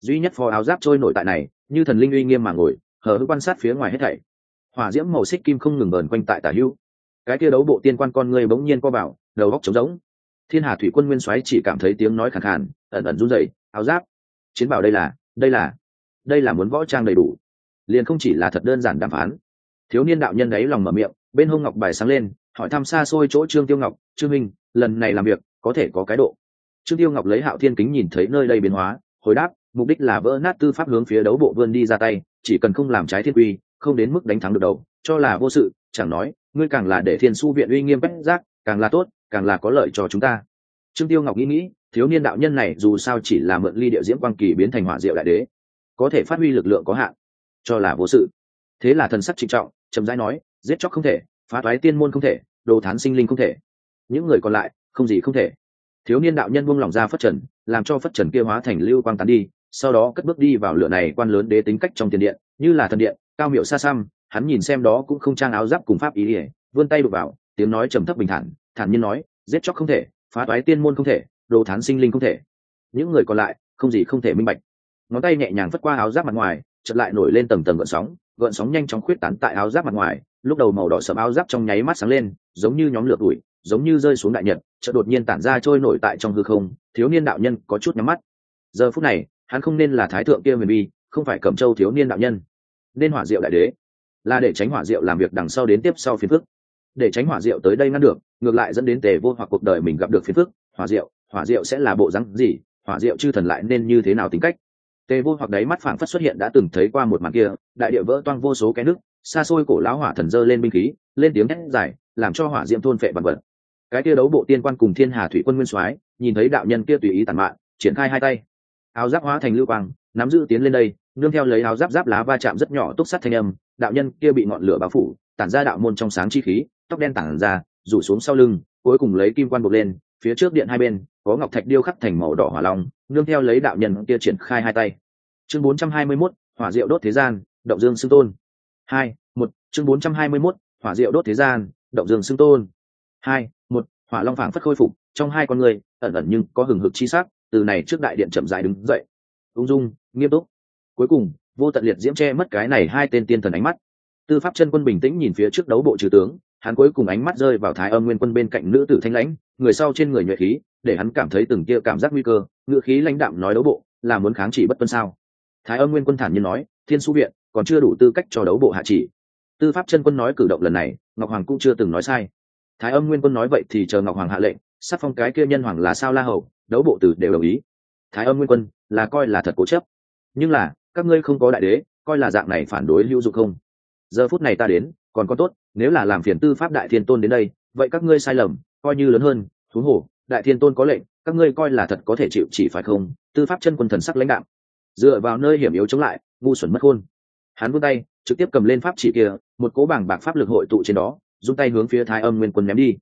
Duy nhất phò áo giáp trôi nổi tại này, như thần linh uy nghiêm mà ngồi, hờ hững quan sát phía ngoài hết thảy. Hỏa diễm màu xích kim không ngừng bờn quanh tại tả hưu cái kia đấu bộ tiên quan con người bỗng nhiên co vào, đầu góc trống rỗng. Thiên hà thủy quân nguyên soái chỉ cảm thấy tiếng nói khẳng khàn ẩn ẩn run rẩy áo giáp. Chiến bảo đây là đây là đây là muốn võ trang đầy đủ. Liền không chỉ là thật đơn giản đàm phán. Thiếu niên đạo nhân ấy lòng mở miệng bên hông ngọc bài sáng lên hỏi thăm xa xôi chỗ trương tiêu ngọc trương minh lần này làm việc có thể có cái độ? Trương tiêu ngọc lấy hạo thiên kính nhìn thấy nơi đây biến hóa hồi đáp mục đích là vỡ nát tư pháp hướng phía đấu bộ vươn đi ra tay chỉ cần không làm trái thiên quy không đến mức đánh thắng được đầu cho là vô sự chẳng nói, ngươi càng là để thiên su viện uy nghiêm bách giác, càng là tốt, càng là có lợi cho chúng ta. Trương tiêu ngọc nghĩ nghĩ, thiếu niên đạo nhân này dù sao chỉ là mượn ly địa diễm quang kỳ biến thành hỏa diệu đại đế, có thể phát huy lực lượng có hạn, cho là vô sự. Thế là thần sắc trịnh trọng, chậm rãi nói, giết chóc không thể, phá toái tiên môn không thể, đồ thán sinh linh không thể. Những người còn lại, không gì không thể. Thiếu niên đạo nhân buông lòng ra phất trần, làm cho phất trần kia hóa thành lưu quang tán đi, sau đó cất bước đi vào lửa này quan lớn đế tính cách trong tiền điện, như là thần điện, cao miệu xa xăm hắn nhìn xem đó cũng không trang áo giáp cùng pháp ý ỉa, vươn tay đục vào, tiếng nói trầm thấp bình thản thản nhiên nói, giết chóc không thể, phá toái tiên môn không thể, đồ thán sinh linh không thể. Những người còn lại, không gì không thể minh bạch. Ngón tay nhẹ nhàng phất qua áo giáp mặt ngoài, chợt lại nổi lên tầng tầng gợn sóng gợn sóng nhanh chóng khuyết tán tại áo giáp mặt ngoài, lúc đầu màu đỏ sẫm áo giáp trong nháy mắt sáng lên, giống như nhóm lửa đuổi, giống như rơi xuống đại nhật, chợt đột nhiên tản ra trôi nổi tại trong hư không, thiếu niên đạo nhân có chút nhắm mắt. Giờ phút này, hắn không nên là thái thượng kia huyền bi, không phải cẩm châu thiếu niên đạo nhân. Nên hỏa diệu đại đế là để tránh hỏa diệu làm việc đằng sau đến tiếp sau phiền phức. Để tránh hỏa diệu tới đây ngăn được, ngược lại dẫn đến tề vô hoặc cuộc đời mình gặp được phiền phức. Hỏa diệu hỏa diệu sẽ là bộ rắn gì? Hỏa diệu chư thần lại nên như thế nào tính cách? Tề vô hoặc đáy mắt phảng phất xuất hiện đã từng thấy qua một màn kia, đại địa vỡ toang vô số cái nước, xa xôi cổ lão hỏa thần dơ lên binh khí, lên tiếng hét dài, làm cho hỏa diễm thôn phệ bằng vật. Cái kia đấu bộ tiên quan cùng thiên hà thủy quân nguyên soái, nhìn thấy đạo nhân kia tùy ý tàn mạn, triển khai hai tay. Áo giáp hóa thành lưu quang nắm giữ tiến lên đây nương theo lấy áo giáp giáp lá va chạm rất nhỏ túc sắt thanh âm đạo nhân kia bị ngọn lửa bao phủ tản ra đạo môn trong sáng chi khí tóc đen tản ra rủ xuống sau lưng cuối cùng lấy kim quan buộc lên phía trước điện hai bên có ngọc thạch điêu khắc thành màu đỏ hỏa long nương theo lấy đạo nhân kia triển khai hai tay. Chương 421, hỏa diệu đốt thế gian động dương xưng tôn. Hai một chương 421, hỏa diệu đốt thế gian động dương xưng tôn. Hai một hỏa long phảng phất khôi phục trong hai con người ẩn ẩn nhưng có hừng hực chi sắc từ này trước đại điện chậm dài đứng dậy ung dung, nghiêm túc. Cuối cùng, vô tận liệt diễm che mất cái này hai tên tiên thần ánh mắt. Tư pháp chân quân bình tĩnh nhìn phía trước đấu bộ trừ tướng, hắn cuối cùng ánh mắt rơi vào thái âm nguyên quân bên cạnh nữ tử thanh lãnh, người sau trên người nhuệ khí, để hắn cảm thấy từng kia cảm giác nguy cơ ngựa khí lãnh đạm nói đấu bộ, là muốn kháng chỉ bất tuân sao? Thái âm nguyên quân thản nhiên nói, thiên su viện, còn chưa đủ tư cách cho đấu bộ hạ chỉ. Tư pháp chân quân nói cử động lần này, ngọc hoàng cũng chưa từng nói sai. Thái âm nguyên quân nói vậy thì chờ ngọc hoàng hạ lệnh sắc phong cái kia nhân hoàng là sao la hầu, đấu bộ tử đều đồng ý. Thái âm nguyên quân là coi là thật cố chấp. Nhưng là, các ngươi không có đại đế, coi là dạng này phản đối hữu dụng không? Giờ phút này ta đến, còn có tốt, nếu là làm phiền tư pháp đại thiên tôn đến đây, vậy các ngươi sai lầm, coi như lớn hơn, thú hổ, đại thiên tôn có lệnh, các ngươi coi là thật có thể chịu chỉ phải không? Tư pháp chân quân thần sắc lãnh đạo dựa vào nơi hiểm yếu chống lại, ngu xuẩn mất khôn. Hắn vươn tay, trực tiếp cầm lên pháp chỉ kia, một cố bảng bạc pháp lực hội tụ trên đó, dùng tay hướng phía thái âm nguyên quân ném đi.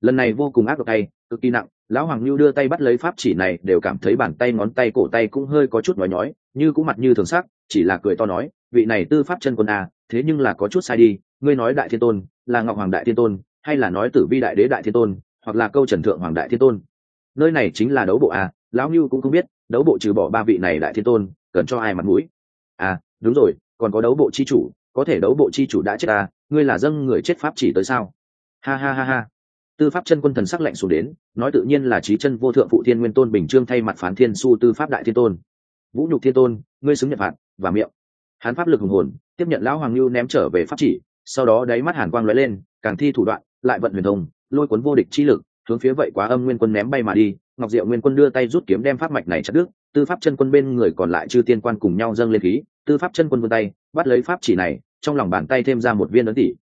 Lần này vô cùng ác độc tay cực kỳ nặng, lão hoàng lưu đưa tay bắt lấy pháp chỉ này, đều cảm thấy bàn tay ngón tay cổ tay cũng hơi có chút nói nhói, như cũng mặt như thường sắc, chỉ là cười to nói, vị này tư pháp chân quân à thế nhưng là có chút sai đi, ngươi nói đại thiên tôn, là ngọc hoàng đại thiên tôn, hay là nói tử vi đại đế đại thiên tôn, hoặc là câu trần thượng hoàng đại thiên tôn? Nơi này chính là đấu bộ à lão lưu cũng không biết, đấu bộ trừ bỏ ba vị này đại thiên tôn, cần cho ai mặt mũi? À đúng rồi, còn có đấu bộ chi chủ, có thể đấu bộ chi chủ đã chết à ngươi là dâng người chết pháp chỉ tới sao? Ha ha ha ha tư pháp chân quân thần sắc lạnh xuống đến, nói tự nhiên là trí chân vô thượng phụ thiên nguyên tôn bình trương thay mặt phán thiên su tư pháp đại thiên tôn. Vũ nhục thiên tôn, ngươi xứng nhận phạt, và miệng. Hắn pháp lực hùng hồn, tiếp nhận lão hoàng lưu ném trở về pháp chỉ, sau đó đáy mắt hàn quang lóe lên, càng thi thủ đoạn, lại vận huyền thông, lôi cuốn vô địch chi lực, hướng phía vậy quá âm nguyên quân ném bay mà đi, ngọc diệu nguyên quân đưa tay rút kiếm đem pháp mạch này chặt đứt, tư pháp chân quân bên người còn lại chư tiên quan cùng nhau dâng lên khí, tư pháp chân quân vươn tay, bắt lấy pháp chỉ này, trong lòng bàn tay thêm ra một viên ấn tỷ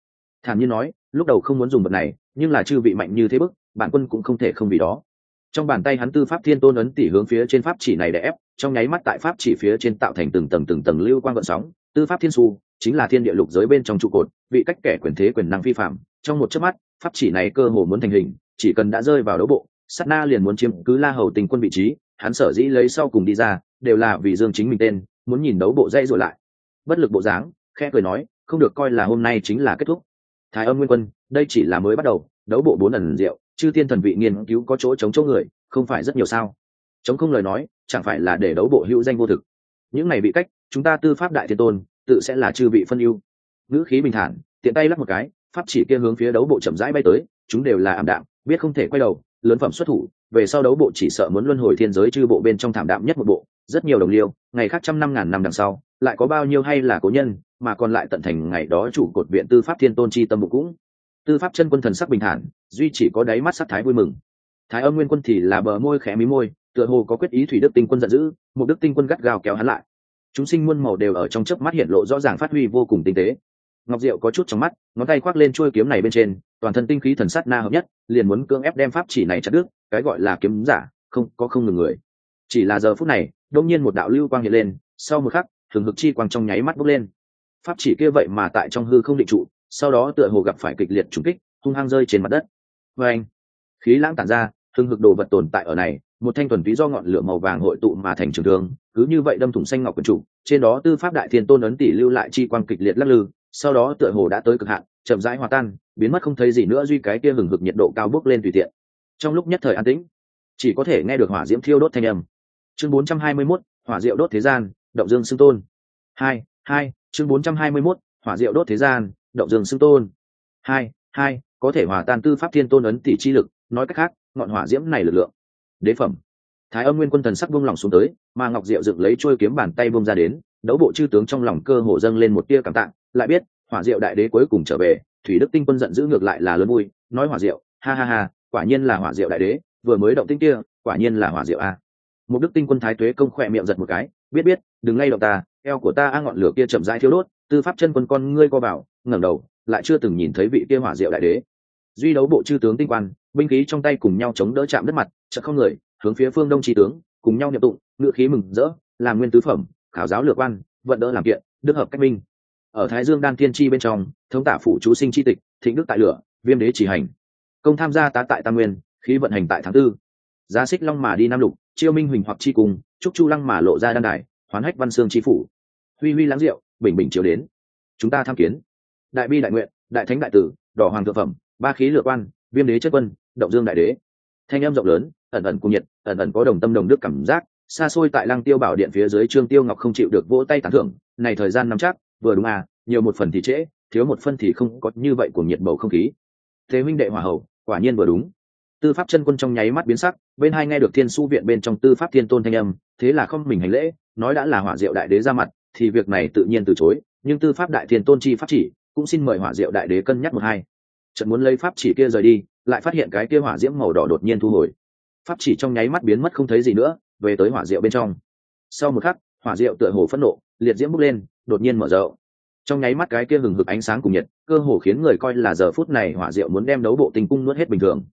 thản nhiên nói, lúc đầu không muốn dùng vật này nhưng là chư vị mạnh như thế bức, bản quân cũng không thể không vì đó. Trong bàn tay hắn tư pháp thiên tôn ấn tỉ hướng phía trên pháp chỉ này để ép, trong nháy mắt tại pháp chỉ phía trên tạo thành từng tầng từng tầng lưu quang gợn sóng, tư pháp thiên su, chính là thiên địa lục giới bên trong trụ cột, vị cách kẻ quyền thế quyền năng vi phạm, trong một chớp mắt, pháp chỉ này cơ hồ muốn thành hình, chỉ cần đã rơi vào đấu bộ, sát na liền muốn chiếm cứ la hầu tình quân vị trí, hắn sở dĩ lấy sau cùng đi ra, đều là vì dương chính mình tên, muốn nhìn đấu bộ dây rồi lại. Bất lực bộ dáng, khẽ cười nói, không được coi là hôm nay chính là kết thúc thái âm nguyên quân đây chỉ là mới bắt đầu đấu bộ bốn lần rượu, chư tiên thần vị nghiên cứu có chỗ chống chỗ người không phải rất nhiều sao? Chống không lời nói chẳng phải là để đấu bộ hữu danh vô thực. Những này bị cách chúng ta tư pháp đại thiên tôn tự sẽ là chư vị phân ưu. Ngữ khí bình thản tiện tay lắp một cái pháp chỉ kia hướng phía đấu bộ chậm rãi bay tới chúng đều là ảm đạm biết không thể quay đầu lớn phẩm xuất thủ về sau đấu bộ chỉ sợ muốn luân hồi thiên giới chư bộ bên trong thảm đạm nhất một bộ rất nhiều đồng liêu, ngày khác trăm năm ngàn năm đằng sau, lại có bao nhiêu hay là cố nhân, mà còn lại tận thành ngày đó chủ cột viện tư pháp thiên tôn chi tâm mục cũng. Tư pháp chân quân thần sắc bình thản, duy chỉ có đáy mắt sắc thái vui mừng. Thái âm nguyên quân thì là bờ môi khẽ mí môi, tựa hồ có quyết ý thủy đức tinh quân giận dữ, một đức tinh quân gắt gao kéo hắn lại. Chúng sinh muôn màu đều ở trong chớp mắt hiện lộ rõ ràng phát huy vô cùng tinh tế. Ngọc diệu có chút trong mắt, ngón tay khoác lên chuôi kiếm này bên trên, toàn thân tinh khí thần sát na hợp nhất, liền muốn cưỡng ép đem pháp chỉ này chặt đứt, cái gọi là kiếm giả, không, có không ngừng người. Chỉ là giờ phút này đông nhiên một đạo lưu quang hiện lên, sau một khắc, thường hực chi quang trong nháy mắt bốc lên. Pháp chỉ kia vậy mà tại trong hư không định trụ, sau đó tựa hồ gặp phải kịch liệt trùng kích, hung hăng rơi trên mặt đất. Vê anh khí lãng tản ra, thường hực đồ vật tồn tại ở này, một thanh thuần túy do ngọn lửa màu vàng hội tụ mà thành trường thương, cứ như vậy đâm thủng xanh ngọc quần trụ, trên đó tư pháp đại thiên tôn ấn tỷ lưu lại chi quang kịch liệt lắc lư, sau đó tựa hồ đã tới cực hạn, chậm rãi hòa tan, biến mất không thấy gì nữa duy cái kia hừng hực nhiệt độ cao bốc lên tùy tiện. Trong lúc nhất thời an tĩnh, chỉ có thể nghe được hỏa diễm thiêu đốt thanh âm chương 421, hỏa diệu đốt thế gian động dương xưng tôn. Hai hai chương 421, hỏa diệu đốt thế gian động dương xưng tôn. Hai hai có thể hòa tan tư pháp thiên tôn ấn tỷ chi lực nói cách khác ngọn hỏa diễm này lực lượng. Đế phẩm. Thái âm nguyên quân thần sắc buông lòng xuống tới mà ngọc diệu dựng lấy trôi kiếm bàn tay buông ra đến đấu bộ chư tướng trong lòng cơ hồ dâng lên một tia cảm tạng lại biết hỏa diệu đại đế cuối cùng trở về thủy đức tinh quân giận dữ ngược lại là lớn vui nói hỏa diệu ha ha ha quả nhiên là hỏa diệu đại đế vừa mới động tinh kia quả nhiên là hỏa diệu a một đức tinh quân thái tuế công khỏe miệng giật một cái, biết biết, đừng lay động ta, eo của ta a ngọn lửa kia chậm rãi thiêu đốt, tư pháp chân quân con ngươi co bảo ngẩng đầu, lại chưa từng nhìn thấy vị kia hỏa diệu đại đế. Duy đấu bộ chư tướng tinh quan, binh khí trong tay cùng nhau chống đỡ chạm đất mặt, chợt không người, hướng phía phương đông tri tướng, cùng nhau nhập tụng ngự khí mừng rỡ, làm nguyên tứ phẩm, khảo giáo lược quan, vận đỡ làm kiện, đức hợp cách minh. Ở thái dương đan thiên chi bên trong, thống tả phủ chú sinh chi tịch, thịnh đức tại lửa, viêm đế chỉ hành. Công tham gia tá tại tam nguyên, khí vận hành tại tháng tư. Giá xích long mà đi nam lục chiêu minh huỳnh hoặc chi cùng trúc chu lăng mà lộ ra đan đài, hoán hách văn xương chi phủ. Huy huy lãng diệu bình bình chiếu đến. Chúng ta tham kiến. Đại bi đại nguyện, đại thánh đại tử, đỏ hoàng thượng phẩm, ba khí lựa quan, viêm đế chất quân, động dương đại đế. Thanh âm rộng lớn, ẩn ẩn cung nhiệt, ẩn ẩn có đồng tâm đồng đức cảm giác, xa xôi tại lăng tiêu bảo điện phía dưới trương tiêu ngọc không chịu được vỗ tay tán thưởng, này thời gian nắm chắc, vừa đúng à nhiều một phần thì trễ, thiếu một phân thì không có như vậy của nhiệt bầu không khí. Thế huynh đệ hòa hậu, quả nhiên vừa đúng. Tư pháp chân quân trong nháy mắt biến sắc bên hai nghe được thiên su viện bên trong tư pháp thiên tôn thanh âm, thế là không mình hành lễ, nói đã là hỏa diệu đại đế ra mặt, thì việc này tự nhiên từ chối, nhưng tư pháp đại thiên tôn chi pháp chỉ, cũng xin mời hỏa diệu đại đế cân nhắc một hai. Trận muốn lấy pháp chỉ kia rời đi, lại phát hiện cái kia hỏa diễm màu đỏ đột nhiên thu hồi. Pháp chỉ trong nháy mắt biến mất không thấy gì nữa, về tới hỏa diệu bên trong. Sau một khắc, hỏa diệu tựa hồ phẫn nộ, liệt diễm bốc lên, đột nhiên mở rộng. Trong nháy mắt cái kia hừng hực ánh sáng cùng nhiệt, cơ hồ khiến người coi là giờ phút này hỏa diệu muốn đem đấu bộ tình cung nuốt hết bình thường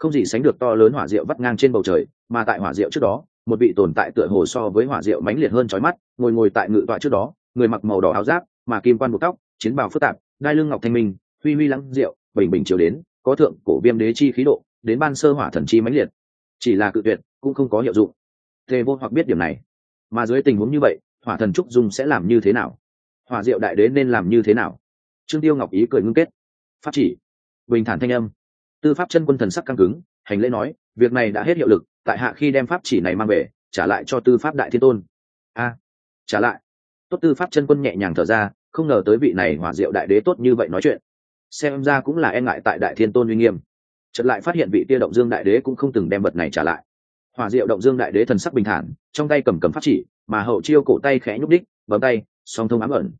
không gì sánh được to lớn hỏa diệu vắt ngang trên bầu trời, mà tại hỏa diệu trước đó, một vị tồn tại tựa hồ so với hỏa diệu mãnh liệt hơn trói mắt, ngồi ngồi tại ngự tọa trước đó, người mặc màu đỏ áo giáp, mà kim quan buộc tóc, chiến bào phức tạp, đai lưng ngọc thanh minh, huy huy lắng diệu, bình bình chiều đến, có thượng cổ viêm đế chi khí độ, đến ban sơ hỏa thần chi mãnh liệt. Chỉ là cự tuyệt, cũng không có hiệu dụng. Tề vô hoặc biết điểm này. Mà dưới tình huống như vậy, hỏa thần trúc dung sẽ làm như thế nào? Hỏa diệu đại đế nên làm như thế nào? Trương tiêu ngọc ý cười ngưng kết. Pháp chỉ. Bình thản thanh âm tư pháp chân quân thần sắc căng cứng, hành lễ nói, việc này đã hết hiệu lực, tại hạ khi đem pháp chỉ này mang về, trả lại cho tư pháp đại thiên tôn. A, trả lại. Tốt, tư pháp chân quân nhẹ nhàng thở ra, không ngờ tới vị này hòa diệu đại đế tốt như vậy nói chuyện. Xem ra cũng là e ngại tại đại thiên tôn uy nghiêm. Chợt lại phát hiện vị tia động dương đại đế cũng không từng đem vật này trả lại. Hòa diệu động dương đại đế thần sắc bình thản, trong tay cầm cầm pháp chỉ, mà hậu chiêu cổ tay khẽ nhúc đích, bấm tay, song thông ám ẩn.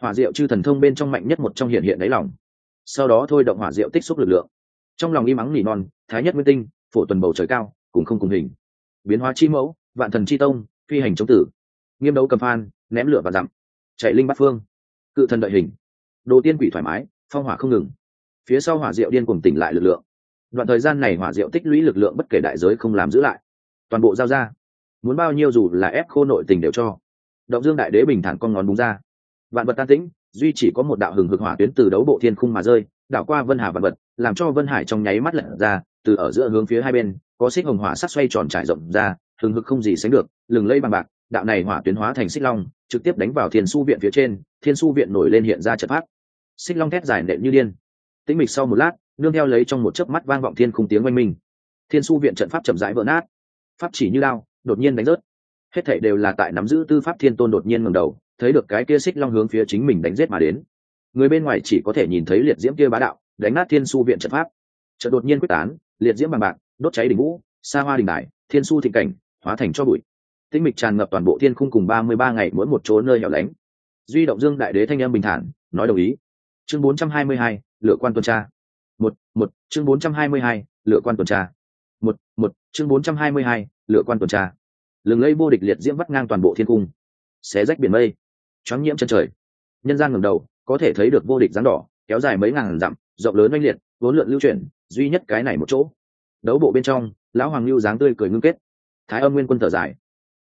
Hòa diệu chư thần thông bên trong mạnh nhất một trong hiện hiện đáy lòng. Sau đó thôi động hỏa diệu tích xúc lực lượng trong lòng im mắng nỉ non, thái nhất nguyên tinh, phổ tuần bầu trời cao, cùng không cùng hình. Biến hóa chi mẫu, vạn thần chi tông, phi hành chống tử. Nghiêm đấu cầm phan, ném lửa và dặm. Chạy linh bắt phương. Cự thần đợi hình. Đồ tiên quỷ thoải mái, phong hỏa không ngừng. Phía sau hỏa diệu điên cùng tỉnh lại lực lượng. Đoạn thời gian này hỏa diệu tích lũy lực lượng bất kể đại giới không làm giữ lại. Toàn bộ giao ra. Muốn bao nhiêu dù là ép khô nội tình đều cho. Động dương đại đế bình thản con ngón búng ra. Vạn vật tan tĩnh, duy chỉ có một đạo hừng hực hỏa tuyến từ đấu bộ thiên khung mà rơi đảo qua vân hà vạn vật, làm cho vân hải trong nháy mắt lật ra, từ ở giữa hướng phía hai bên, có xích hồng hỏa sắc xoay tròn trải rộng ra, hừng hực không gì sánh được, lừng lây bằng bạc, đạo này hỏa tuyến hóa thành xích long, trực tiếp đánh vào thiên su viện phía trên, thiên su viện nổi lên hiện ra trận pháp. Xích long thét dài nện như điên. Tĩnh mịch sau một lát, nương theo lấy trong một chớp mắt vang vọng thiên khung tiếng oanh minh. Thiên su viện trận pháp chậm rãi vỡ nát. Pháp chỉ như lao, đột nhiên đánh rớt. Hết thảy đều là tại nắm giữ tư pháp thiên tôn đột nhiên ngẩng đầu, thấy được cái kia xích long hướng phía chính mình đánh giết mà đến người bên ngoài chỉ có thể nhìn thấy liệt diễm kia bá đạo, đánh nát thiên su viện trận pháp. Trận đột nhiên quyết tán, liệt diễm bằng bạc, đốt cháy đỉnh vũ xa hoa đình đại thiên su thịnh cảnh, hóa thành cho bụi. Tinh mịch tràn ngập toàn bộ thiên khung cùng ba mươi ba ngày mỗi một chỗ nơi hẻo lánh. Duy động dương đại đế thanh em bình thản, nói đồng ý. Chương bốn trăm hai mươi hai, lựa quan tuần tra. Một một, chương bốn trăm hai mươi hai, lựa quan tuần tra. Một một, chương bốn trăm hai mươi hai, lựa quan tuần tra. Lừng lây vô địch liệt diễm vắt ngang toàn bộ thiên cung xé rách biển mây. Choáng nhiễm chân trời. Nhân gian ngầm đầu có thể thấy được vô địch dáng đỏ, kéo dài mấy ngàn dặm, rộng lớn oanh liệt, vốn lượn lưu chuyển, duy nhất cái này một chỗ. Đấu bộ bên trong, lão hoàng lưu dáng tươi cười ngưng kết. Thái âm nguyên quân thở dài.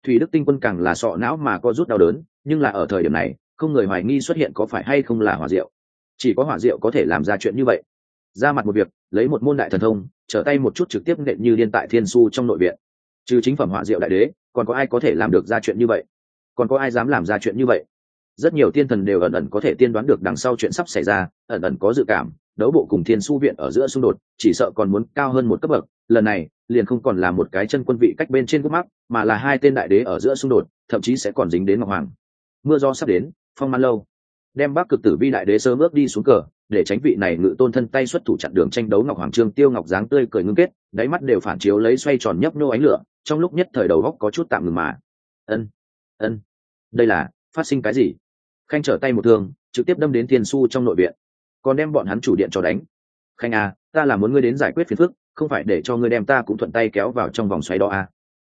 Thủy đức tinh quân càng là sọ não mà có rút đau đớn, nhưng là ở thời điểm này, không người hoài nghi xuất hiện có phải hay không là hỏa diệu. Chỉ có hỏa diệu có thể làm ra chuyện như vậy. Ra mặt một việc, lấy một môn đại thần thông, trở tay một chút trực tiếp nện như điên tại thiên su trong nội viện. Trừ chính phẩm hỏa diệu đại đế, còn có ai có thể làm được ra chuyện như vậy? Còn có ai dám làm ra chuyện như vậy? Rất nhiều tiên thần đều ẩn ẩn có thể tiên đoán được đằng sau chuyện sắp xảy ra, ẩn ẩn có dự cảm, đấu bộ cùng thiên su viện ở giữa xung đột, chỉ sợ còn muốn cao hơn một cấp bậc. Lần này, liền không còn là một cái chân quân vị cách bên trên gốc mắc mà là hai tên đại đế ở giữa xung đột, thậm chí sẽ còn dính đến ngọc hoàng. Mưa do sắp đến, phong man lâu. Đem bắc cực tử vi đại đế sớm ước đi xuống cờ, để tránh vị này ngự tôn thân tay xuất thủ chặn đường tranh đấu ngọc hoàng trương tiêu ngọc dáng tươi cười ngưng kết, đáy mắt đều phản chiếu lấy xoay tròn nhấp nhô ánh lửa, trong lúc nhất thời đầu góc có chút tạm ngừng mà. Ân ân. Đây là, phát sinh cái gì? Khanh trở tay một thương, trực tiếp đâm đến thiên su trong nội viện. Còn đem bọn hắn chủ điện cho đánh. Khanh à ta là muốn ngươi đến giải quyết phiền phức, không phải để cho ngươi đem ta cũng thuận tay kéo vào trong vòng xoáy đó à.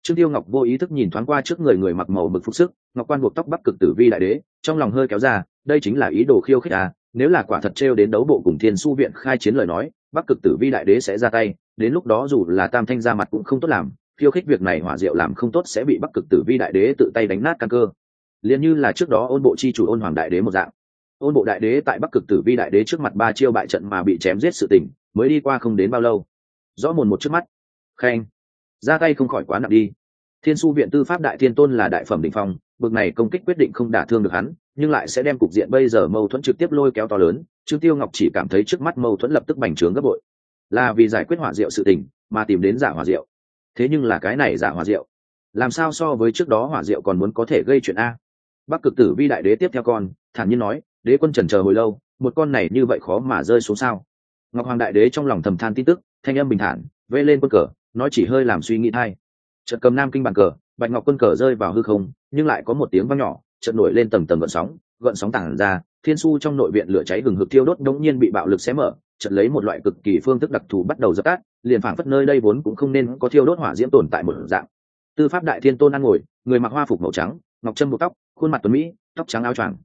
Trương tiêu ngọc vô ý thức nhìn thoáng qua trước người người mặc màu mực phục sức, ngọc quan buộc tóc bắc cực tử vi đại đế, trong lòng hơi kéo ra, đây chính là ý đồ khiêu khích à nếu là quả thật trêu đến đấu bộ cùng thiên su viện khai chiến lời nói, bắc cực tử vi đại đế sẽ ra tay, đến lúc đó dù là tam thanh ra mặt cũng không tốt làm, khiêu khích việc này hỏa diệu làm không tốt sẽ bị bắc cực tử vi đại đế tự tay đánh nát căn cơ liền như là trước đó ôn bộ chi chủ ôn hoàng đại đế một dạng. Ôn bộ đại đế tại bắc cực tử vi đại đế trước mặt ba chiêu bại trận mà bị chém giết sự tình, mới đi qua không đến bao lâu. Rõ mồn một trước mắt. Khen ra tay không khỏi quá nặng đi. Thiên su viện tư pháp đại thiên tôn là đại phẩm đ phong, bực này công kích quyết định không đả thương được hắn, nhưng lại sẽ đem cục diện bây giờ mâu thuẫn trực tiếp lôi kéo to lớn trương tiêu ngọc chỉ cảm thấy trước mắt mâu thuẫn lập tức bành trướng gấp bội. Là vì giải quyết hỏa diệu sự tình, mà tìm đến giả hỏa diệu. Thế nhưng là cái này giả hỏa diệu. Làm sao so với trước đó hỏa diệu còn muốn có thể gây chuyện a? Bắc cực tử vi đại đế tiếp theo con, thản nhiên nói, đế quân trần chờ hồi lâu, một con này như vậy khó mà rơi xuống sao? Ngọc hoàng đại đế trong lòng thầm than tin tức, thanh âm bình thản, vê lên quân cờ, nói chỉ hơi làm suy nghĩ thay. Trận cầm nam kinh bàn cờ, bạch ngọc quân cờ rơi vào hư không, nhưng lại có một tiếng vang nhỏ, trận nổi lên tầng tầng gợn sóng gợn sóng tảng ra, thiên su trong nội viện lửa cháy gừng hực thiêu đốt đống nhiên bị bạo lực xé mở, trận lấy một loại cực kỳ phương thức đặc thù bắt đầu dập tắt, liền phảng phất nơi đây vốn cũng không nên có thiêu đốt hỏa diễm tồn tại một dạng. Tư pháp đại thiên tôn ăn ngồi, người mặc hoa phục màu trắng, ngọc trâm buộc tóc khuôn mặt tuấn mỹ, tóc trắng áo choàng.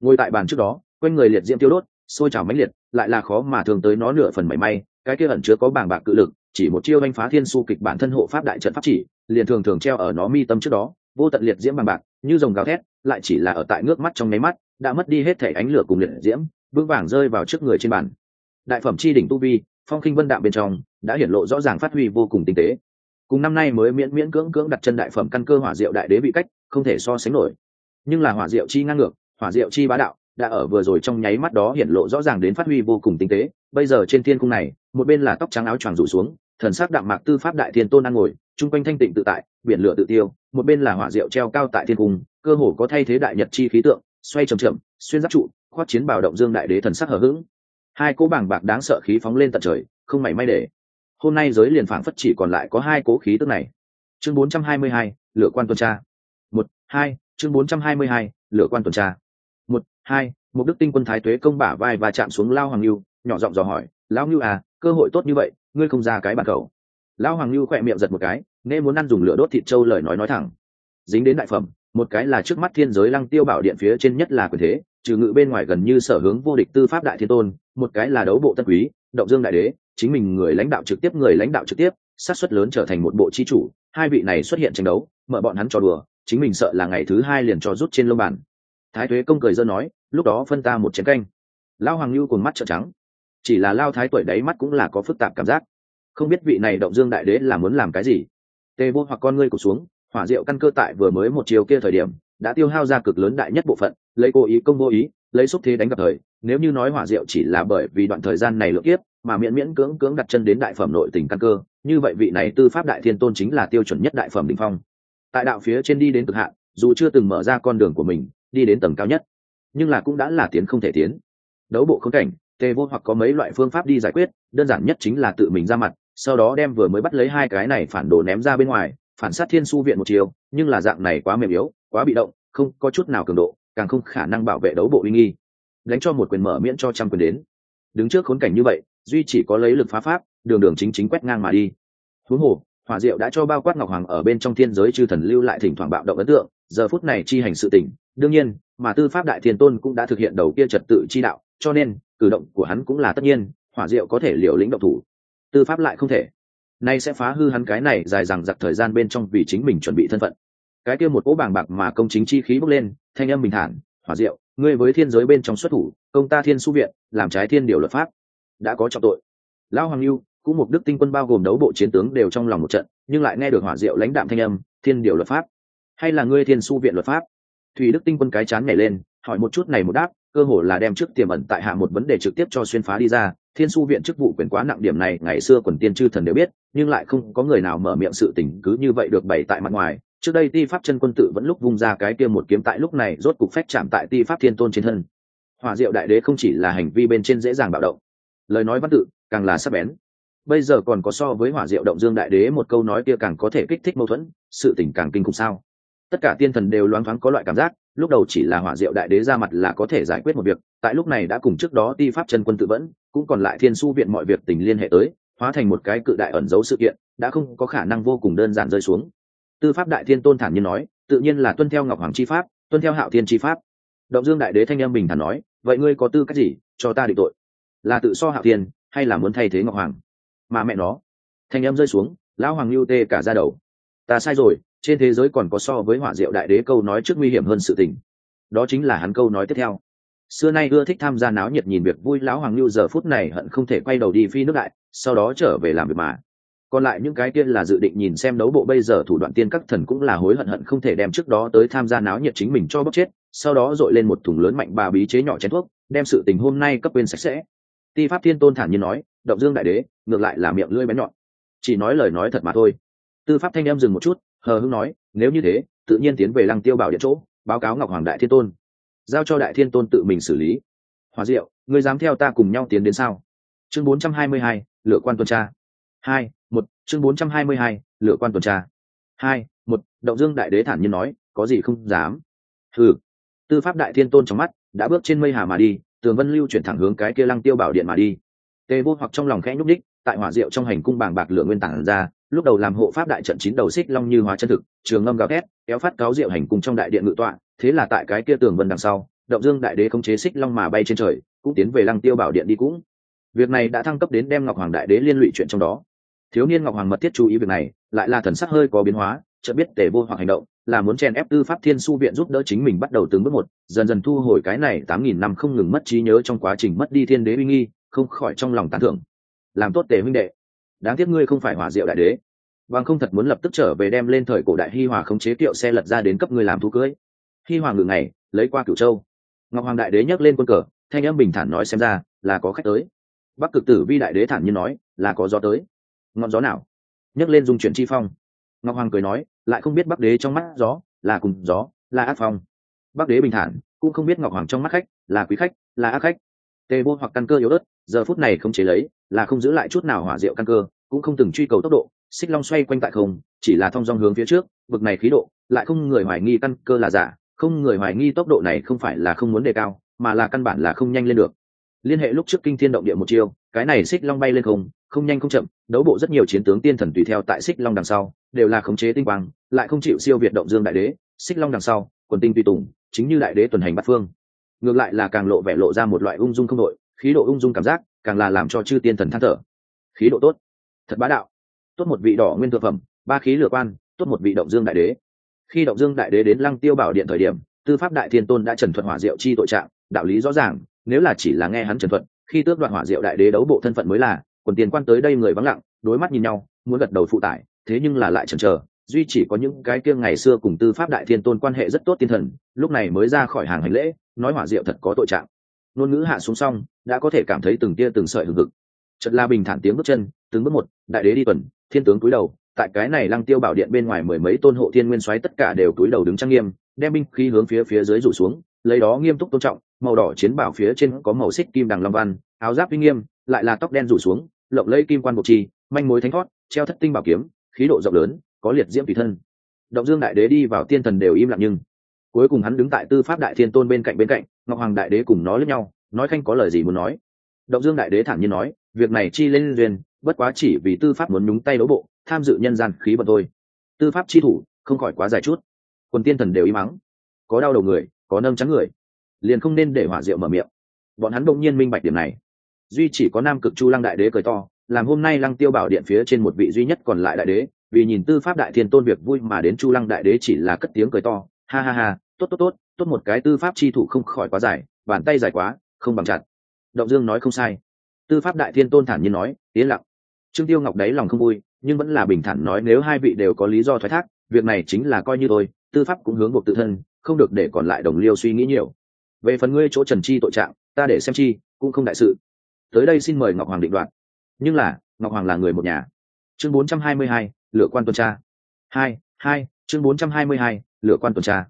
Ngồi tại bàn trước đó, quanh người liệt diễm tiêu đốt, sôi trào mãnh liệt, lại là khó mà thường tới nó nửa phần mảy may, cái kia ẩn chứa có bảng bạc cự lực, chỉ một chiêu đánh phá thiên su kịch bản thân hộ pháp đại trận pháp chỉ, liền thường thường treo ở nó mi tâm trước đó, vô tận liệt diễm bằng bạc, như dòng gào thét, lại chỉ là ở tại ngước mắt trong nháy mắt, đã mất đi hết thể ánh lửa cùng liệt diễm, vững vàng rơi vào trước người trên bàn. Đại phẩm chi đỉnh tu vi, phong khinh vân đạm bên trong, đã hiển lộ rõ ràng phát huy vô cùng tinh tế. Cùng năm nay mới miễn miễn cưỡng cưỡng đặt chân đại phẩm căn cơ hỏa diệu đại đế bị cách, không thể so sánh nổi nhưng là hỏa diệu chi ngang ngược hỏa diệu chi bá đạo đã ở vừa rồi trong nháy mắt đó hiện lộ rõ ràng đến phát huy vô cùng tinh tế. Bây giờ trên thiên cung này một bên là tóc trắng áo choàng rủ xuống thần sắc đạm mạc tư pháp đại thiên tôn đang ngồi chung quanh thanh tịnh tự tại biển lửa tự tiêu một bên là hỏa diệu treo cao tại thiên cung cơ hồ có thay thế đại nhật chi khí tượng xoay trầm trầm xuyên giáp trụ khoát chiến bào động dương đại đế thần sắc hở hững. hai cỗ bảng bạc đáng sợ khí phóng lên tận trời không mảy may để. Hôm nay giới liền phảng phất chỉ còn lại có hai cố khí tức này. Chương 422, lửa quan tuần tra. Một hai chương bốn trăm hai mươi hai, lửa quan tuần tra. Một, hai một đức tinh quân thái tuế công bả vai và chạm xuống lao hoàng lưu, nhỏ giọng dò hỏi, lão Nưu à cơ hội tốt như vậy, ngươi không ra cái bàn cầu. Lão hoàng lưu khẽ miệng giật một cái nên muốn ăn dùng lửa đốt thịt trâu lời nói nói thẳng. Dính đến đại phẩm, một cái là trước mắt thiên giới lăng tiêu bảo điện phía trên nhất là quyền thế, trừ ngự bên ngoài gần như sở hướng vô địch tư pháp đại thiên tôn, một cái là đấu bộ tân quý, động dương đại đế, chính mình người lãnh đạo trực tiếp người lãnh đạo trực tiếp, sát suất lớn trở thành một bộ chi chủ, hai vị này xuất hiện tranh đấu, mở bọn hắn trò đùa chính mình sợ là ngày thứ hai liền cho rút trên lông bàn. Thái thuế công cười dơ nói, lúc đó phân ta một chén canh. Lao hoàng lưu cùng mắt trợn trắng. Chỉ là lao thái tuổi đấy mắt cũng là có phức tạp cảm giác. Không biết vị này động dương đại đế là muốn làm cái gì. Tê vô hoặc con ngươi cụt xuống, hỏa diệu căn cơ tại vừa mới một chiều kia thời điểm, đã tiêu hao ra cực lớn đại nhất bộ phận, lấy cố ý công vô ý, lấy xúc thế đánh gặp thời, nếu như nói hỏa diệu chỉ là bởi vì đoạn thời gian này lượng tiếp mà miễn miễn cưỡng cưỡng đặt chân đến đại phẩm nội tình căn cơ, như vậy vị này tư pháp đại thiên tôn chính là tiêu chuẩn nhất đại phẩm đ ỉ n h phong tại đạo phía trên đi đến cực hạn, dù chưa từng mở ra con đường của mình, đi đến tầng cao nhất. Nhưng là cũng đã là tiến không thể tiến. Đấu bộ khống cảnh, tề vô hoặc có mấy loại phương pháp đi giải quyết, đơn giản nhất chính là tự mình ra mặt, sau đó đem vừa mới bắt lấy hai cái này phản đồ ném ra bên ngoài, phản sát thiên su viện một chiều, nhưng là dạng này quá mềm yếu, quá bị động, không có chút nào cường độ, càng không khả năng bảo vệ đấu bộ uy nghi. Đánh cho một quyền mở miễn cho trăm quyền đến. Đứng trước khốn cảnh như vậy, duy chỉ có lấy lực phá pháp, đường đường chính chính quét ngang mà đi. Thú hồ hỏa diệu đã cho bao quát ngọc hoàng ở bên trong thiên giới chư thần lưu lại thỉnh thoảng bạo động ấn tượng, giờ phút này chi hành sự tỉnh đương nhiên, mà tư pháp đại thiên tôn cũng đã thực hiện đầu kia trật tự chi đạo, cho nên, cử động của hắn cũng là tất nhiên, hỏa diệu có thể liều lĩnh động thủ. Tư pháp lại không thể. Nay sẽ phá hư hắn cái này dài dằng dặc thời gian bên trong vì chính mình chuẩn bị thân phận. Cái kia một cỗ bàng bạc mà công chính chi khí bốc lên, thanh âm bình thản, hỏa diệu, ngươi với thiên giới bên trong xuất thủ, công ta thiên su viện, làm trái thiên điều luật pháp, đã có trọng tội. Lão hoàng lưu cũng một đức tinh quân bao gồm đấu bộ chiến tướng đều trong lòng một trận, nhưng lại nghe được hỏa diệu lãnh đạm thanh âm, thiên điều luật pháp. Hay là ngươi thiên su viện luật pháp? Thủy đức tinh quân cái chán nhảy lên, hỏi một chút này một đáp, cơ hồ là đem trước tiềm ẩn tại hạ một vấn đề trực tiếp cho xuyên phá đi ra. Thiên su viện chức vụ quyền quá nặng điểm này, ngày xưa quần tiên chư thần đều biết, nhưng lại không có người nào mở miệng sự tình cứ như vậy được bày tại mặt ngoài. Trước đây ti pháp chân quân tự vẫn lúc vung ra cái kia một kiếm tại lúc này, rốt cục phách chạm tại ti pháp thiên tôn trên thân. Hòa diệu đại đế không chỉ là hành vi bên trên dễ dàng bạo động, lời nói văn tự càng là sắc bén bây giờ còn có so với hỏa diệu động dương đại đế một câu nói kia càng có thể kích thích mâu thuẫn, sự tình càng kinh khủng sao? Tất cả tiên thần đều loáng thoáng có loại cảm giác, lúc đầu chỉ là hỏa diệu đại đế ra mặt là có thể giải quyết một việc, tại lúc này đã cùng trước đó ti pháp chân quân tự vẫn, cũng còn lại thiên su viện mọi việc tình liên hệ tới, hóa thành một cái cự đại ẩn giấu sự kiện, đã không có khả năng vô cùng đơn giản rơi xuống. Tư pháp đại thiên tôn thản nhiên nói, tự nhiên là tuân theo ngọc hoàng chi pháp, tuân theo hạo thiên chi pháp. Động dương đại đế thanh em bình thản nói, vậy ngươi có tư cách gì cho ta định tội? Là tự so hạo thiên, hay là muốn thay thế ngọc hoàng? Mà mẹ nó. Thanh em rơi xuống, lão hoàng lưu tê cả ra đầu. Ta sai rồi, trên thế giới còn có so với hỏa diệu đại đế câu nói trước nguy hiểm hơn sự tình. Đó chính là hắn câu nói tiếp theo. Xưa nay ưa thích tham gia náo nhiệt nhìn việc vui, lão hoàng lưu giờ phút này hận không thể quay đầu đi phi nước đại, sau đó trở về làm việc mà. Còn lại những cái kia là dự định nhìn xem đấu bộ bây giờ thủ đoạn tiên các thần cũng là hối hận hận không thể đem trước đó tới tham gia náo nhiệt chính mình cho bóc chết, sau đó dội lên một thùng lớn mạnh bà bí chế nhỏ chén thuốc, đem sự tình hôm nay cấp quên sạch sẽ ti pháp thiên tôn thản nhiên nói, động dương đại đế, ngược lại là miệng lưỡi bén nhọn. Chỉ nói lời nói thật mà thôi. Tư pháp thanh em dừng một chút, hờ hưng nói, nếu như thế, tự nhiên tiến về lăng tiêu bảo điện chỗ, báo cáo ngọc hoàng đại thiên tôn. Giao cho đại thiên tôn tự mình xử lý. Hòa diệu người dám theo ta cùng nhau tiến đến sao? Chương bốn trăm hai mươi hai, lựa quan tuần tra. Hai, một, chương bốn trăm hai mươi hai, lựa quan tuần tra. Hai, một, động dương đại đế thản nhiên nói, có gì không dám? Ừ tư pháp đại thiên tôn trong mắt đã bước trên mây hà mà đi tường vân lưu chuyển thẳng hướng cái kia lăng tiêu bảo điện mà đi. Tê vô hoặc trong lòng khẽ nhúc đích tại hỏa diệu trong hành cung bàng bạc lửa nguyên tảng ra, lúc đầu làm hộ pháp đại trận chín đầu xích long như hóa chân thực, trường ngâm gào thét, kéo phát cáo diệu hành cung trong đại điện ngự tọa, thế là tại cái kia tường vân đằng sau, động dương đại đế không chế xích long mà bay trên trời, cũng tiến về lăng tiêu bảo điện đi cũng. Việc này đã thăng cấp đến đem ngọc hoàng đại đế liên lụy chuyện trong đó. Thiếu niên ngọc hoàng mật thiết chú ý việc này, lại là thần sắc hơi có biến hóa chợt biết tề vô hoặc hành động, là muốn chen ép tư pháp thiên su viện giúp đỡ chính mình bắt đầu từng bước một, dần dần thu hồi cái này tám nghìn năm không ngừng mất trí nhớ trong quá trình mất đi thiên đế uy nghi, không khỏi trong lòng tán thưởng. Làm tốt tề huynh đệ. Đáng tiếc ngươi không phải hỏa diệu đại đế. Bằng không thật muốn lập tức trở về đem lên thời cổ đại hi hòa không chế kiệu xe lật ra đến cấp ngươi làm thú cưới. Hi hòa ngự ngày, lấy qua cửu châu. Ngọc hoàng đại đế nhấc lên quân cờ, thanh âm bình thản nói xem ra là có khách tới. Bắc cực tử vi đại đế thản nhiên nói là có gió tới. Ngọn gió nào? Nhấc lên dung chuyển chi phong ngọc hoàng cười nói, lại không biết bắc đế trong mắt gió là cùng gió, là ác phong. Bắc đế bình thản, cũng không biết ngọc hoàng trong mắt khách là quý khách, là ác khách. Tê vô hoặc căn cơ yếu ớt, giờ phút này không chế lấy, là không giữ lại chút nào hỏa diệu căn cơ, cũng không từng truy cầu tốc độ, xích long xoay quanh tại không, chỉ là thong dong hướng phía trước, bực này khí độ, lại không người hoài nghi căn cơ là giả, không người hoài nghi tốc độ này không phải là không muốn đề cao, mà là căn bản là không nhanh lên được. Liên hệ lúc trước kinh thiên động địa một chiêu, cái này xích long bay lên không không nhanh không chậm, đấu bộ rất nhiều chiến tướng tiên thần tùy theo tại xích long đằng sau, đều là khống chế tinh quang, lại không chịu siêu việt động dương đại đế, xích long đằng sau, quần tinh tùy tùng, chính như đại đế tuần hành bát phương. Ngược lại là càng lộ vẻ lộ ra một loại ung dung không đội, khí độ ung dung cảm giác, càng là làm cho chư tiên thần than thở. Khí độ tốt, thật bá đạo. Tốt một vị đỏ nguyên thực phẩm, ba khí lửa quan, tốt một vị động dương đại đế. Khi động dương đại đế đến lăng tiêu bảo điện thời điểm, tư pháp đại thiên tôn đã trần thuật hỏa diệu chi tội trạng, đạo lý rõ ràng, nếu là chỉ là nghe hắn trần thuật, khi tước đoạn hỏa diệu đại đế đấu bộ thân phận mới là quần tiền quan tới đây người vắng lặng, đối mắt nhìn nhau, muốn gật đầu phụ tải, thế nhưng là lại chần chờ, duy chỉ có những cái kia ngày xưa cùng tư pháp đại thiên tôn quan hệ rất tốt tiên thần, lúc này mới ra khỏi hàng hành lễ, nói hỏa diệu thật có tội trạng. Ngôn ngữ hạ xuống xong, đã có thể cảm thấy từng tia từng sợi hừng hực. Chật la bình thản tiếng bước chân, từng bước một, đại đế đi tuần, thiên tướng cúi đầu, tại cái này lăng tiêu bảo điện bên ngoài mười mấy tôn hộ thiên nguyên xoáy tất cả đều cúi đầu đứng trang nghiêm, đem binh khí hướng phía phía dưới rủ xuống, lấy đó nghiêm túc tôn trọng, màu đỏ chiến bảo phía trên có màu xích kim đằng long văn, áo giáp uy nghiêm lại là tóc đen rủ xuống, lộng lẫy kim quan bộ chi, manh mối thánh thoát treo thất tinh bảo kiếm, khí độ rộng lớn, có liệt diễm tùy thân. Động dương đại đế đi vào tiên thần đều im lặng nhưng, cuối cùng hắn đứng tại tư pháp đại thiên tôn bên cạnh bên cạnh, ngọc hoàng đại đế cùng nói lẫn nhau, nói khanh có lời gì muốn nói. Động dương đại đế thản nhiên nói, việc này chi lên duyên, bất quá chỉ vì tư pháp muốn nhúng tay đấu bộ, tham dự nhân gian khí vận thôi. Tư pháp chi thủ, không khỏi quá dài chút. Quần tiên thần đều im mắng. Có đau đầu người, có nâng trắng người, liền không nên để hỏa diệu mở miệng. Bọn hắn đông nhiên minh bạch điểm này duy chỉ có nam cực chu lăng đại đế cười to, làm hôm nay lăng tiêu bảo điện phía trên một vị duy nhất còn lại đại đế, vì nhìn tư pháp đại thiên tôn việc vui mà đến chu lăng đại đế chỉ là cất tiếng cười to, ha ha ha, tốt tốt tốt tốt một cái tư pháp chi thủ không khỏi quá dài, bàn tay dài quá, không bằng chặt. Động dương nói không sai. Tư pháp đại thiên tôn thản nhiên nói tiến lặng. Trương tiêu ngọc đáy lòng không vui, nhưng vẫn là bình thản nói nếu hai vị đều có lý do thoái thác, việc này chính là coi như tôi tư pháp cũng hướng buộc tự thân, không được để còn lại đồng liêu suy nghĩ nhiều. Về phần ngươi chỗ trần chi tội trạng, ta để xem chi, cũng không đại sự tới đây xin mời ngọc hoàng định đoạt. Nhưng là ngọc hoàng là người một nhà. Chương 422, lựa quan tuần tra. Hai hai chương 422, lựa quan tuần tra.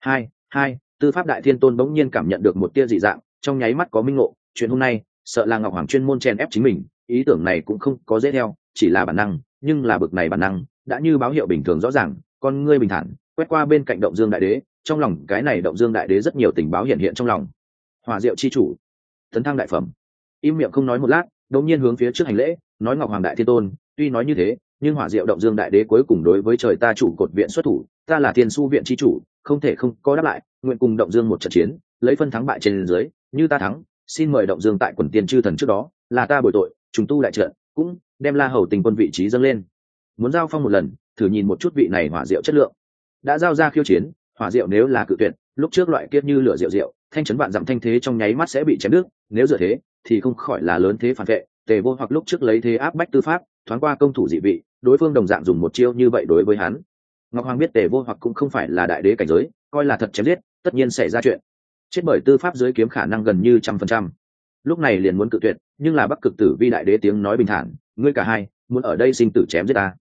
Hai hai tư pháp đại thiên tôn bỗng nhiên cảm nhận được một tia dị dạng trong nháy mắt có minh ngộ chuyện hôm nay sợ là ngọc hoàng chuyên môn chen ép chính mình ý tưởng này cũng không có dễ theo chỉ là bản năng nhưng là bực này bản năng đã như báo hiệu bình thường rõ ràng con ngươi bình thản quét qua bên cạnh động dương đại đế trong lòng cái này động dương đại đế rất nhiều tình báo hiện hiện trong lòng. Hòa diệu chi chủ tấn thăng đại phẩm im miệng không nói một lát, đột nhiên hướng phía trước hành lễ, nói ngọc hoàng đại thiên tôn, tuy nói như thế, nhưng hỏa diệu động dương đại đế cuối cùng đối với trời ta chủ cột viện xuất thủ, ta là thiên su viện chi chủ, không thể không có đáp lại, nguyện cùng động dương một trận chiến, lấy phân thắng bại trên dưới, như ta thắng, xin mời động dương tại quần tiên chư thần trước đó, là ta bồi tội chúng tu đại trận, cũng đem la hầu tình quân vị trí dâng lên. Muốn giao phong một lần, thử nhìn một chút vị này hỏa diệu chất lượng. Đã giao ra khiêu chiến, hỏa diệu nếu là cự tuyệt, lúc trước loại kiếp như lửa rượu rượu thanh chấn vạn dặm thanh thế trong nháy mắt sẽ bị chém nước nếu dựa thế thì không khỏi là lớn thế phản vệ, tề vô hoặc lúc trước lấy thế áp bách tư pháp, thoáng qua công thủ dị vị, đối phương đồng dạng dùng một chiêu như vậy đối với hắn. Ngọc hoàng biết tề vô hoặc cũng không phải là đại đế cảnh giới, coi là thật chém giết, tất nhiên xảy ra chuyện. Chết bởi tư pháp dưới kiếm khả năng gần như trăm phần trăm. Lúc này liền muốn cự tuyệt, nhưng là bắc cực tử vi đại đế tiếng nói bình thản, ngươi cả hai, muốn ở đây sinh tử chém giết ta?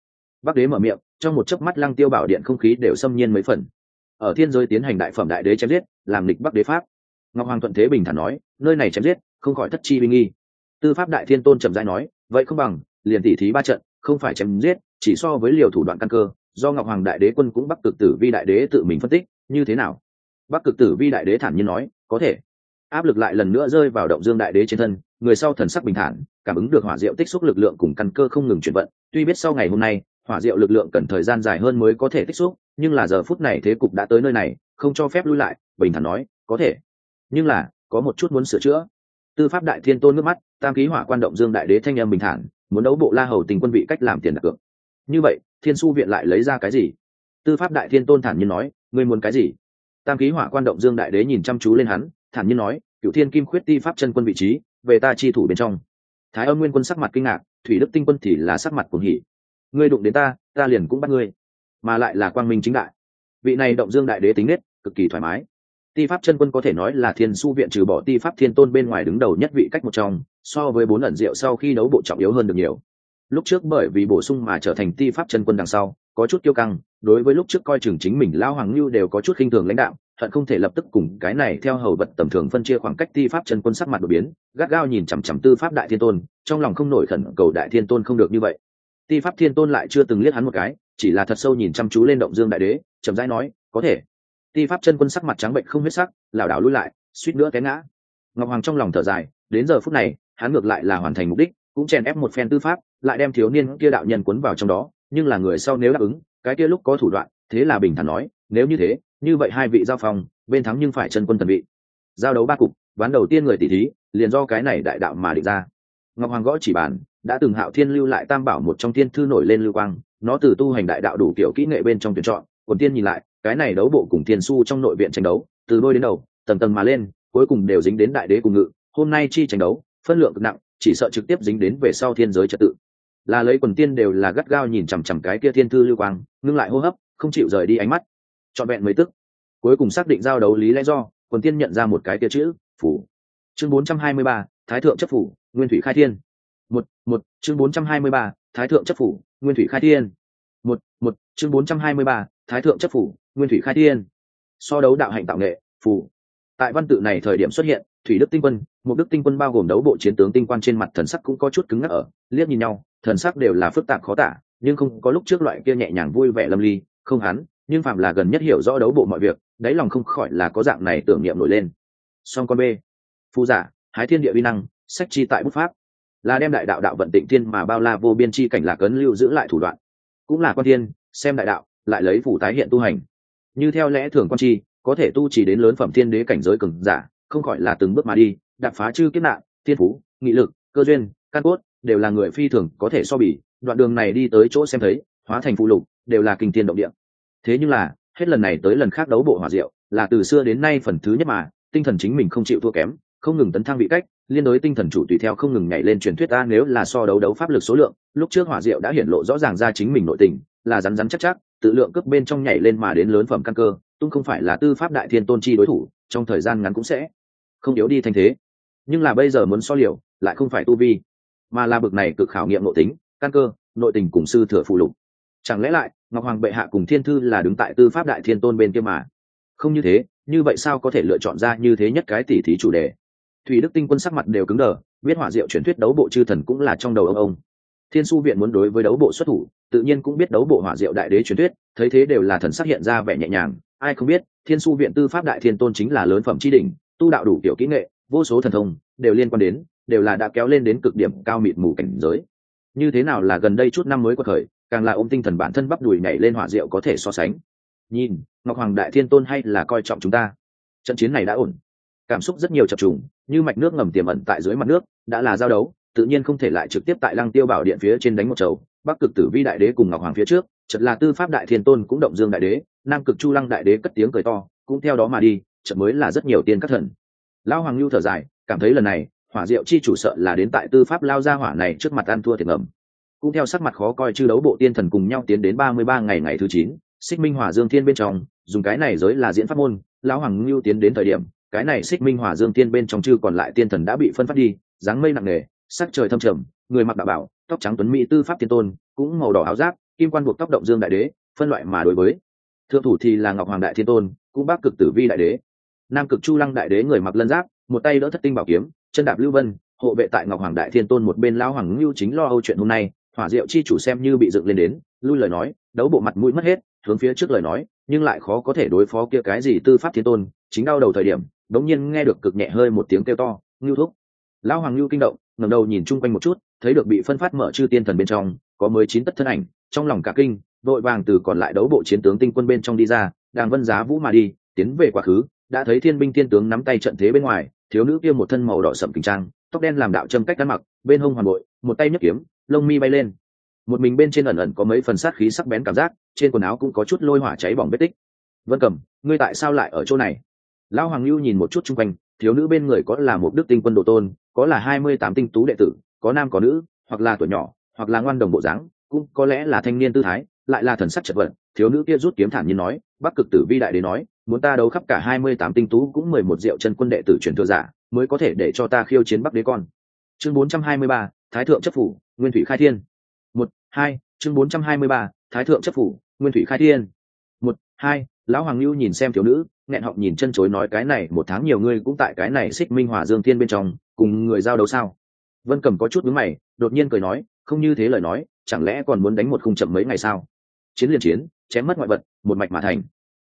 Bắc đế mở miệng, trong một chớp mắt lăng tiêu bảo điện không khí đều xâm nhiên mấy phần. Ở thiên giới tiến hành đại phẩm đại đế chém giết, làm lịch bắc đế pháp. Ngọc hoàng thuận thế bình thản nói, nơi này chém giết không khỏi thất chi uy nghi. Tư pháp đại thiên tôn trầm giai nói, vậy không bằng, liền tỉ thí ba trận, không phải chém giết, chỉ so với liều thủ đoạn căn cơ, do ngọc hoàng đại đế quân cũng bắc cực tử vi đại đế tự mình phân tích, như thế nào? Bắc cực tử vi đại đế thản nhiên nói, có thể. Áp lực lại lần nữa rơi vào động dương đại đế trên thân, người sau thần sắc bình thản, cảm ứng được hỏa diệu tích xúc lực lượng cùng căn cơ không ngừng chuyển vận. Tuy biết sau ngày hôm nay, hỏa diệu lực lượng cần thời gian dài hơn mới có thể tích xúc, nhưng là giờ phút này thế cục đã tới nơi này, không cho phép lui lại, bình thản nói, có thể. Nhưng là, có một chút muốn sửa chữa tư pháp đại thiên tôn nước mắt, tam ký hỏa quan động dương đại đế thanh em bình thản, muốn đấu bộ la hầu tình quân vị cách làm tiền đặt cược. Như vậy, thiên su viện lại lấy ra cái gì? Tư pháp đại thiên tôn thản nhiên nói, ngươi muốn cái gì? Tam ký hỏa quan động dương đại đế nhìn chăm chú lên hắn, thản nhiên nói cựu thiên kim khuyết ti pháp chân quân vị trí, về ta chi thủ bên trong. Thái âm nguyên quân sắc mặt kinh ngạc, thủy đức tinh quân thì là sắc mặt cuồng hỉ. Ngươi đụng đến ta ta liền cũng bắt ngươi. Mà lại là quang minh chính đại. Vị này động dương đại đế tính nết, cực kỳ thoải mái ti pháp chân quân có thể nói là thiên su viện trừ bỏ ti pháp thiên tôn bên ngoài đứng đầu nhất vị cách một trong, so với bốn ẩn diệu sau khi đấu bộ trọng yếu hơn được nhiều. Lúc trước bởi vì bổ sung mà trở thành ti pháp chân quân đằng sau, có chút kiêu căng, đối với lúc trước coi chừng chính mình lao hoàng lưu đều có chút khinh thường lãnh đạo thận không thể lập tức cùng cái này theo hầu vật tầm thường phân chia khoảng cách ti pháp chân quân sắc mặt đột biến, gắt gao nhìn chằm chằm tư pháp đại thiên tôn, trong lòng không nổi khẩn cầu đại thiên tôn không được như vậy. Ti pháp thiên tôn lại chưa từng liếc hắn một cái, chỉ là thật sâu nhìn chăm chú lên động dương đại đế, chậm rãi nói, có thể ti pháp chân quân sắc mặt trắng bệnh không huyết sắc, lảo đảo lui lại, suýt nữa té ngã. Ngọc hoàng trong lòng thở dài, đến giờ phút này, hắn ngược lại là hoàn thành mục đích, cũng chèn ép một phen tư pháp, lại đem thiếu niên kia đạo nhân cuốn vào trong đó, nhưng là người sau nếu đáp ứng, cái kia lúc có thủ đoạn, thế là bình thản nói, nếu như thế, như vậy hai vị giao phòng bên thắng nhưng phải chân quân tần vị. Giao đấu ba cục, ván đầu tiên người tỷ thí, liền do cái này đại đạo mà định ra. Ngọc hoàng gõ chỉ bàn, đã từng hạo thiên lưu lại tam bảo một trong thiên thư nổi lên lưu quang, nó từ tu hành đại đạo đủ kiểu kỹ nghệ bên trong tuyển chọn quần tiên nhìn lại cái này đấu bộ cùng thiên su trong nội viện tranh đấu từ đôi đến đầu tầng tầng mà lên cuối cùng đều dính đến đại đế cùng ngự hôm nay chi tranh đấu phân lượng cực nặng chỉ sợ trực tiếp dính đến về sau thiên giới trật tự. Là lấy quần tiên đều là gắt gao nhìn chằm chằm cái kia thiên thư lưu quang ngưng lại hô hấp không chịu rời đi ánh mắt. Trọn vẹn mấy tức. Cuối cùng xác định giao đấu lý lẽ do quần tiên nhận ra một cái kia chữ phủ. Chương 423, thái thượng chấp phủ nguyên thủy khai thiên. Một một chương 423, thái thượng chấp phủ nguyên thủy khai thiên. Một một chương 423, thái thượng chấp phủ nguyên thủy khai thiên, so đấu đạo hạnh tạo nghệ, phù. tại văn tự này thời điểm xuất hiện, thủy đức tinh quân một đức tinh quân bao gồm đấu bộ chiến tướng tinh quan trên mặt thần sắc cũng có chút cứng ngắc ở, liếc nhìn nhau, thần sắc đều là phức tạp khó tả, nhưng không có lúc trước loại kia nhẹ nhàng vui vẻ lâm ly, không hắn, nhưng phạm là gần nhất hiểu rõ đấu bộ mọi việc, đáy lòng không khỏi là có dạng này tưởng niệm nổi lên. Song con b phu giả, hái thiên địa vi năng, sách chi tại bút pháp, là đem đại đạo đạo vận tịnh thiên mà bao la vô biên chi cảnh lạc cấn lưu giữ lại thủ đoạn. Cũng là quan thiên, xem đại đạo, lại lấy phủ tái hiện tu hành như theo lẽ thường quan chi, có thể tu chỉ đến lớn phẩm thiên đế cảnh giới cường giả, không khỏi là từng bước mà đi, đạp phá chư kiếp nạn, thiên phú, nghị lực, cơ duyên, căn cốt, đều là người phi thường có thể so bì. Đoạn đường này đi tới chỗ xem thấy, hóa thành phụ lục, đều là kinh thiên động địa. Thế nhưng là, hết lần này tới lần khác đấu bộ hòa diệu, là từ xưa đến nay phần thứ nhất mà, tinh thần chính mình không chịu thua kém, không ngừng tấn thăng vị cách, liên đối tinh thần chủ tùy theo không ngừng nhảy lên truyền thuyết ta nếu là so đấu đấu pháp lực số lượng, lúc trước hỏa diệu đã hiển lộ rõ ràng ra chính mình nội tình, là rắn rắn chắc chắc tự lượng cướp bên trong nhảy lên mà đến lớn phẩm căn cơ tung không phải là tư pháp đại thiên tôn chi đối thủ, trong thời gian ngắn cũng sẽ không yếu đi thành thế. Nhưng là bây giờ muốn so liều, lại không phải tu vi, mà là bực này cực khảo nghiệm nội tính, căn cơ, nội tình cùng sư thừa phụ lục. Chẳng lẽ lại, ngọc hoàng bệ hạ cùng thiên thư là đứng tại tư pháp đại thiên tôn bên kia mà? Không như thế, như vậy sao có thể lựa chọn ra như thế nhất cái tỉ thí chủ đề? Thủy đức tinh quân sắc mặt đều cứng đờ, biết hỏa diệu truyền thuyết đấu bộ chư thần cũng là trong đầu ông ông thiên su viện muốn đối với đấu bộ xuất thủ, tự nhiên cũng biết đấu bộ hỏa diệu đại đế truyền thuyết, thấy thế đều là thần sắc hiện ra vẻ nhẹ nhàng. Ai không biết, thiên su viện tư pháp đại thiên tôn chính là lớn phẩm tri đỉnh, tu đạo đủ kiểu kỹ nghệ, vô số thần thông, đều liên quan đến, đều là đã kéo lên đến cực điểm cao mịt mù cảnh giới. Như thế nào là gần đây chút năm mới có thời, càng là ôm tinh thần bản thân bắp đùi nhảy lên hỏa diệu có thể so sánh. Nhìn, ngọc hoàng đại thiên tôn hay là coi trọng chúng ta. Trận chiến này đã ổn. Cảm xúc rất nhiều chập trùng, như mạch nước ngầm tiềm ẩn tại dưới mặt nước, đã là giao đấu tự nhiên không thể lại trực tiếp tại lăng tiêu bảo điện phía trên đánh một chầu. Bắc cực tử vi đại đế cùng ngọc hoàng phía trước chật là tư pháp đại thiên tôn cũng động dương đại đế, nam cực chu lăng đại đế cất tiếng cười to, cũng theo đó mà đi, chợt mới là rất nhiều tiên các thần. Lao hoàng lưu thở dài, cảm thấy lần này, hỏa diệu chi chủ sợ là đến tại tư pháp lao ra hỏa này trước mặt ăn thua thiệt ngầm. Cũng theo sắc mặt khó coi chư đấu bộ tiên thần cùng nhau tiến đến ba mươi ba ngày ngày thứ chín, xích minh hỏa dương thiên bên trong, dùng cái này giới là diễn pháp môn, lão hoàng lưu tiến đến thời điểm, cái này xích minh hỏa dương thiên bên trong chư còn lại tiên thần đã bị phân phát đi, dáng mây nặng nề sắc trời thâm trầm, người mặc đạo bảo, tóc trắng tuấn mỹ tư pháp tiên tôn, cũng màu đỏ áo giáp, kim quan buộc tóc động dương đại đế, phân loại mà đối với. Thượng thủ thì là ngọc hoàng đại thiên tôn, cũng bác cực tử vi đại đế. Nam cực chu lăng đại đế người mặc lân giáp, một tay đỡ thất tinh bảo kiếm, chân đạp lưu vân, hộ vệ tại ngọc hoàng đại thiên tôn một bên lão hoàng lưu chính lo âu chuyện hôm nay, hỏa diệu chi chủ xem như bị dựng lên đến, lui lời nói, đấu bộ mặt mũi mất hết, hướng phía trước lời nói, nhưng lại khó có thể đối phó kia cái gì tư pháp thiên tôn, chính đau đầu thời điểm, đống nhiên nghe được cực nhẹ hơi một tiếng kêu to, ngưu thúc. Lão hoàng lưu kinh động ngẩng đầu nhìn chung quanh một chút, thấy được bị phân phát mở chư tiên thần bên trong, có mới chín tất thân ảnh, trong lòng cả kinh, đội vàng từ còn lại đấu bộ chiến tướng tinh quân bên trong đi ra, đang vân giá vũ mà đi, tiến về quá khứ, đã thấy thiên binh thiên tướng nắm tay trận thế bên ngoài, thiếu nữ kia một thân màu đỏ sậm kinh trang, tóc đen làm đạo châm cách ăn mặc, bên hông hoàn bội, một tay nhấc kiếm, lông mi bay lên. Một mình bên trên ẩn ẩn có mấy phần sát khí sắc bén cảm giác, trên quần áo cũng có chút lôi hỏa cháy bỏng vết tích. Vân cầm ngươi tại sao lại ở chỗ này? Lão hoàng lưu nhìn một chút chung quanh, thiếu nữ bên người có là một đức tinh quân độ tôn có là hai mươi tám tinh tú đệ tử, có nam có nữ, hoặc là tuổi nhỏ, hoặc là ngoan đồng bộ dáng, cũng có lẽ là thanh niên tư thái, lại là thần sắc chật vật, thiếu nữ kia rút kiếm thản nhiên nói, bắc cực tử vi đại đế nói, muốn ta đấu khắp cả hai mươi tám tinh tú cũng mười một diệu chân quân đệ tử truyền thừa giả, mới có thể để cho ta khiêu chiến bắc đế con. Chương bốn trăm hai mươi ba, thái thượng chấp phủ, nguyên thủy khai thiên. Một, hai, chương bốn trăm hai mươi ba, thái thượng chấp phủ, nguyên thủy khai thiên. Một, hai lão hoàng lưu nhìn xem thiếu nữ, nghẹn họng nhìn chân chối nói cái này, một tháng nhiều ngươi cũng tại cái này xích minh hỏa dương thiên bên trong, cùng người giao đấu sao? Vân cầm có chút mướn mày, đột nhiên cười nói, không như thế lời nói, chẳng lẽ còn muốn đánh một khung chậm mấy ngày sao? Chiến liền chiến, chém mất ngoại vật, một mạch mà thành.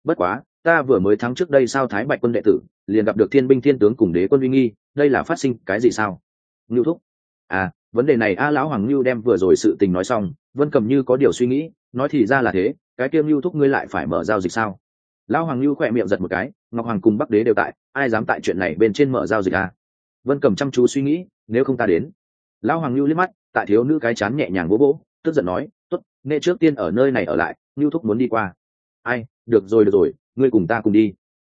Bất quá, ta vừa mới thắng trước đây sao thái bạch quân đệ tử, liền gặp được thiên binh thiên tướng cùng đế quân uy nghi, đây là phát sinh cái gì sao? Ngưu thúc. À vấn đề này a lão hoàng ngưu đem vừa rồi sự tình nói xong, vân cầm như có điều suy nghĩ, nói thì ra là thế, cái kia ngưu thúc ngươi lại phải mở giao dịch sao? Lão hoàng Lưu khỏe miệng giật một cái, ngọc hoàng cùng bắc đế đều tại, ai dám tại chuyện này bên trên mở giao dịch à? vân cầm chăm chú suy nghĩ, nếu không ta đến. Lão hoàng Lưu liếc mắt, tại thiếu nữ cái chán nhẹ nhàng vỗ vỗ, tức giận nói, tốt nghệ trước tiên ở nơi này ở lại, Lưu thúc muốn đi qua. Ai, được rồi được rồi, ngươi cùng ta cùng đi.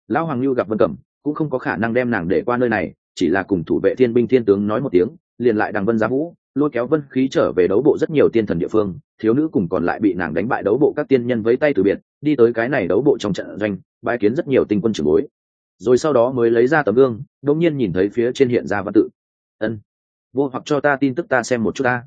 Lão hoàng Lưu gặp vân cẩm, cũng không có khả năng đem nàng để qua nơi này, chỉ là cùng thủ vệ thiên binh thiên tướng nói một tiếng, liền lại đằng vân giá vũ lôi kéo vân khí trở về đấu bộ rất nhiều tiên thần địa phương, thiếu nữ cùng còn lại bị nàng đánh bại đấu bộ các tiên nhân với tay từ biệt, đi tới cái này đấu bộ trong trận doanh bãi kiến rất nhiều tinh quân trưởng bối. Rồi sau đó mới lấy ra tấm gương đột nhiên nhìn thấy phía trên hiện ra văn tự. Ân, vô hoặc cho ta tin tức ta xem một chút ta.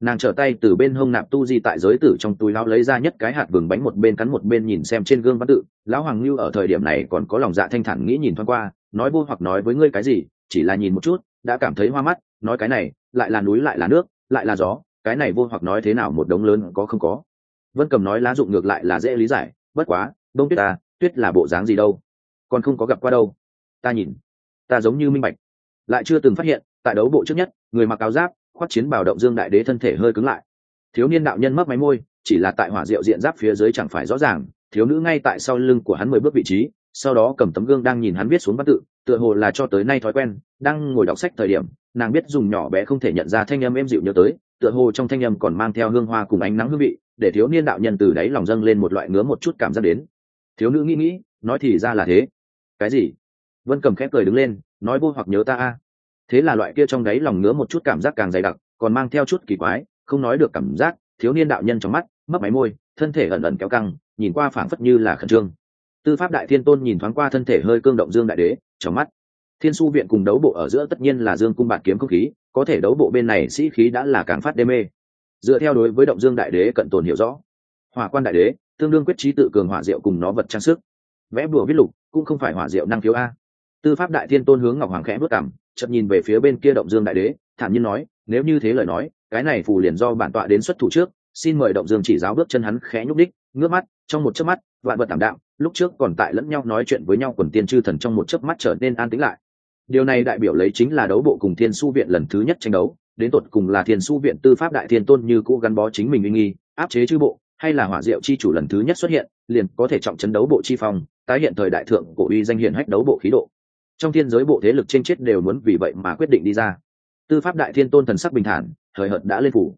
Nàng trở tay từ bên hông nạp tu di tại giới tử trong túi lão lấy ra nhất cái hạt vừng bánh một bên cắn một bên nhìn xem trên gương văn tự. Lão hoàng lưu ở thời điểm này còn có lòng dạ thanh thản nghĩ nhìn thoáng qua, nói vô hoặc nói với ngươi cái gì, chỉ là nhìn một chút, đã cảm thấy hoa mắt, nói cái này lại là núi, lại là nước, lại là gió, cái này vô hoặc nói thế nào một đống lớn có không có. Vân cầm nói lá dụng ngược lại là dễ lý giải, bất quá, đông tuyết ta, tuyết là bộ dáng gì đâu? Còn không có gặp qua đâu. Ta nhìn, ta giống như minh bạch. Lại chưa từng phát hiện, tại đấu bộ trước nhất, người mặc áo giáp, khoác chiến bào động dương đại đế thân thể hơi cứng lại. Thiếu niên đạo nhân mất máy môi, chỉ là tại hỏa diệu diện giáp phía dưới chẳng phải rõ ràng, thiếu nữ ngay tại sau lưng của hắn mười bước vị trí sau đó cầm tấm gương đang nhìn hắn viết xuống văn tự, tựa hồ là cho tới nay thói quen, đang ngồi đọc sách thời điểm, nàng biết dùng nhỏ bé không thể nhận ra thanh âm êm dịu nhớ tới, tựa hồ trong thanh âm còn mang theo hương hoa cùng ánh nắng hương vị, để thiếu niên đạo nhân từ đáy lòng dâng lên một loại ngứa một chút cảm giác đến. Thiếu nữ nghĩ nghĩ, nói thì ra là thế. Cái gì? Vân cầm khép cười đứng lên, nói vô hoặc nhớ ta a. Thế là loại kia trong đáy lòng ngứa một chút cảm giác càng dày đặc, còn mang theo chút kỳ quái, không nói được cảm giác, thiếu niên đạo nhân trong mắt, mấp máy môi, thân thể ẩn ẩn kéo căng, nhìn qua phảng phất như là khẩn trương tư pháp đại thiên tôn nhìn thoáng qua thân thể hơi cương động dương đại đế, trong mắt, thiên su viện cùng đấu bộ ở giữa tất nhiên là dương cung bạt kiếm không khí, có thể đấu bộ bên này sĩ khí đã là càng phát đê mê. Dựa theo đối với động dương đại đế cận tồn hiểu rõ, hỏa quan đại đế, tương đương quyết trí tự cường hỏa diệu cùng nó vật trang sức. Vẽ bùa viết lục, cũng không phải hỏa diệu năng khiếu a. Tư pháp đại thiên tôn hướng ngọc hoàng khẽ bước cảm chậm nhìn về phía bên kia động dương đại đế, thản nhiên nói, nếu như thế lời nói, cái này phù liền do bản tọa đến xuất thủ trước, xin mời động dương chỉ giáo bước chân hắn khẽ nhúc đích. Ngước mắt, trong một chớp mắt vạn vật tảm đạm, lúc trước còn tại lẫn nhau nói chuyện với nhau, quần tiên chư thần trong một chớp mắt trở nên an tĩnh lại. Điều này đại biểu lấy chính là đấu bộ cùng thiên su viện lần thứ nhất tranh đấu, đến tột cùng là thiên su viện tư pháp đại thiên tôn như cũ gắn bó chính mình uy nghi, áp chế chư bộ, hay là hỏa diệu chi chủ lần thứ nhất xuất hiện, liền có thể trọng chấn đấu bộ chi phong, tái hiện thời đại thượng cổ uy danh hiển hách đấu bộ khí độ. Trong thiên giới bộ thế lực trên chết đều muốn vì vậy mà quyết định đi ra. Tư pháp đại thiên tôn thần sắc bình thản thời hợt đã lên phủ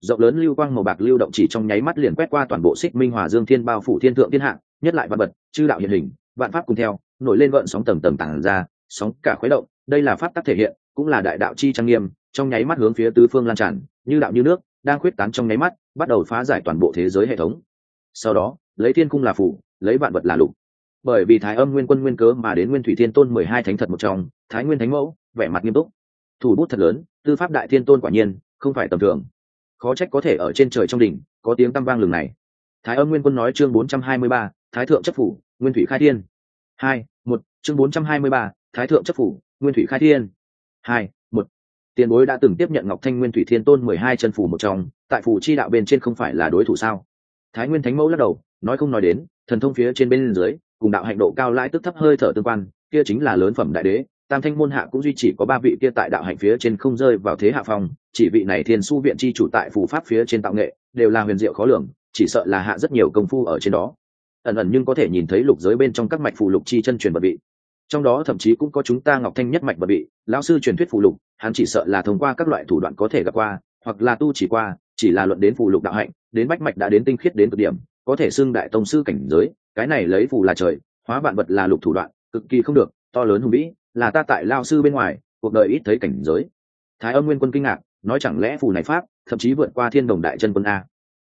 rộng lớn lưu quang màu bạc lưu động chỉ trong nháy mắt liền quét qua toàn bộ xích minh hòa dương thiên bao phủ thiên thượng thiên hạ, nhất lại vạn bật chư đạo hiện hình, vạn pháp cùng theo, nổi lên gợn sóng tầng tầng tàng ra, sóng cả khuấy động, đây là pháp tắc thể hiện, cũng là đại đạo chi trang nghiêm, trong nháy mắt hướng phía tứ phương lan tràn, như đạo như nước, đang khuyết tán trong nháy mắt, bắt đầu phá giải toàn bộ thế giới hệ thống. Sau đó, lấy thiên cung là phủ, lấy vạn vật là lục. Bởi vì thái âm nguyên quân nguyên cớ mà đến nguyên thủy thiên tôn mười hai thánh thật một trong, thái nguyên thánh mẫu, vẻ mặt nghiêm túc. Thủ bút thật lớn, tư pháp đại thiên tôn quả nhiên, không phải tầm thường khó trách có thể ở trên trời trong đỉnh, có tiếng tăm vang lừng này. Thái âm nguyên quân nói chương bốn trăm hai mươi ba, thái thượng chấp phủ, nguyên thủy khai thiên. Hai, một, chương bốn trăm hai mươi ba, thái thượng chấp phủ, nguyên thủy khai thiên. Hai, một. Tiền bối đã từng tiếp nhận ngọc thanh nguyên thủy thiên tôn mười hai chân phủ một trong, tại phủ chi đạo bên trên không phải là đối thủ sao? Thái nguyên thánh mẫu lắc đầu, nói không nói đến, thần thông phía trên bên dưới, cùng đạo hạnh độ cao lãi tức thấp hơi thở tương quan, kia chính là lớn phẩm đại đế tam thanh môn hạ cũng duy chỉ có ba vị kia tại đạo hạnh phía trên không rơi vào thế hạ phong, chỉ vị này thiên su viện chi chủ tại phù pháp phía trên tạo nghệ, đều là huyền diệu khó lường, chỉ sợ là hạ rất nhiều công phu ở trên đó. Ẩn ẩn nhưng có thể nhìn thấy lục giới bên trong các mạch phù lục chi chân truyền vật vị. Trong đó thậm chí cũng có chúng ta ngọc thanh nhất mạch vật vị, lão sư truyền thuyết phù lục, hắn chỉ sợ là thông qua các loại thủ đoạn có thể gặp qua, hoặc là tu chỉ qua, chỉ là luận đến phù lục đạo hạnh, đến bách mạch đã đến tinh khiết đến cực điểm, có thể xưng đại tông sư cảnh giới, cái này lấy phù là trời, hóa vạn vật là lục thủ đoạn, cực kỳ không được, to lớn hùng vĩ là ta tại lao sư bên ngoài, cuộc đời ít thấy cảnh giới. Thái âm nguyên quân kinh ngạc, nói chẳng lẽ phù này pháp, thậm chí vượt qua thiên đồng đại chân quân a.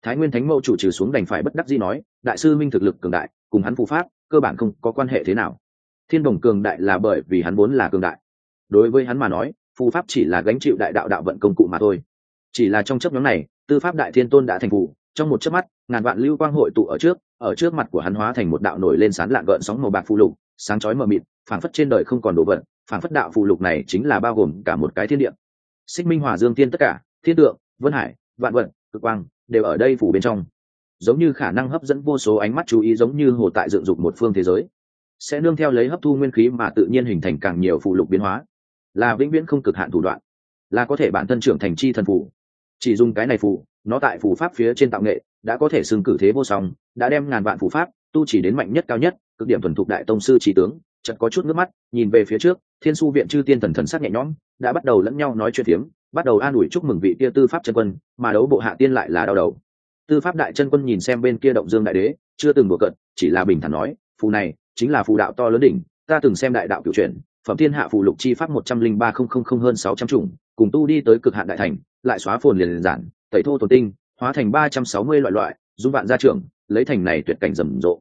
Thái nguyên thánh mẫu chủ trừ xuống đành phải bất đắc dĩ nói, đại sư minh thực lực cường đại, cùng hắn phù pháp, cơ bản không có quan hệ thế nào. Thiên đồng cường đại là bởi vì hắn vốn là cường đại. Đối với hắn mà nói, phù pháp chỉ là gánh chịu đại đạo đạo vận công cụ mà thôi. Chỉ là trong chấp nhóm này, tư pháp đại thiên tôn đã thành phù, trong một chớp mắt, ngàn vạn lưu quang hội tụ ở trước ở trước mặt của hắn hóa thành một đạo nổi lên sán lạng gợn sóng màu bạc phù lục, sáng chói mờ mịt phảng phất trên đời không còn đồ vật, phảng phất đạo phù lục này chính là bao gồm cả một cái thiên địa. Xích minh, hòa dương tiên tất cả, thiên tượng, vân hải, vạn vận cực quang đều ở đây phủ bên trong. Giống như khả năng hấp dẫn vô số ánh mắt chú ý giống như hồ tại dựng dục một phương thế giới. Sẽ nương theo lấy hấp thu nguyên khí mà tự nhiên hình thành càng nhiều phụ lục biến hóa. Là vĩnh viễn không cực hạn thủ đoạn. Là có thể bản thân trưởng thành chi thần phù. Chỉ dùng cái này phù, nó tại phù pháp phía trên tạo nghệ, đã có thể xưng cử thế vô song, đã đem ngàn vạn phù pháp tu chỉ đến mạnh nhất cao nhất, cực điểm thuần thục đại tông sư trí tướng chợt có chút nước mắt nhìn về phía trước thiên su viện chư tiên thần thần sắc nhẹ nhõm đã bắt đầu lẫn nhau nói chuyện tiếng bắt đầu an ủi chúc mừng vị kia tư pháp chân quân mà đấu bộ hạ tiên lại là đau đầu. Tư pháp đại chân quân nhìn xem bên kia động dương đại đế chưa từng đùa cận chỉ là bình thản nói phù này chính là phù đạo to lớn đỉnh ta từng xem đại đạo cựu truyện phẩm thiên hạ phù lục chi pháp một trăm linh ba không không không hơn sáu trăm chủng cùng tu đi tới cực hạn đại thành lại xóa phồn liền, liền giản tẩy thô tồn tinh hóa thành ba trăm sáu mươi loại loại dung vạn gia trưởng lấy thành này tuyệt cảnh rầm rộ.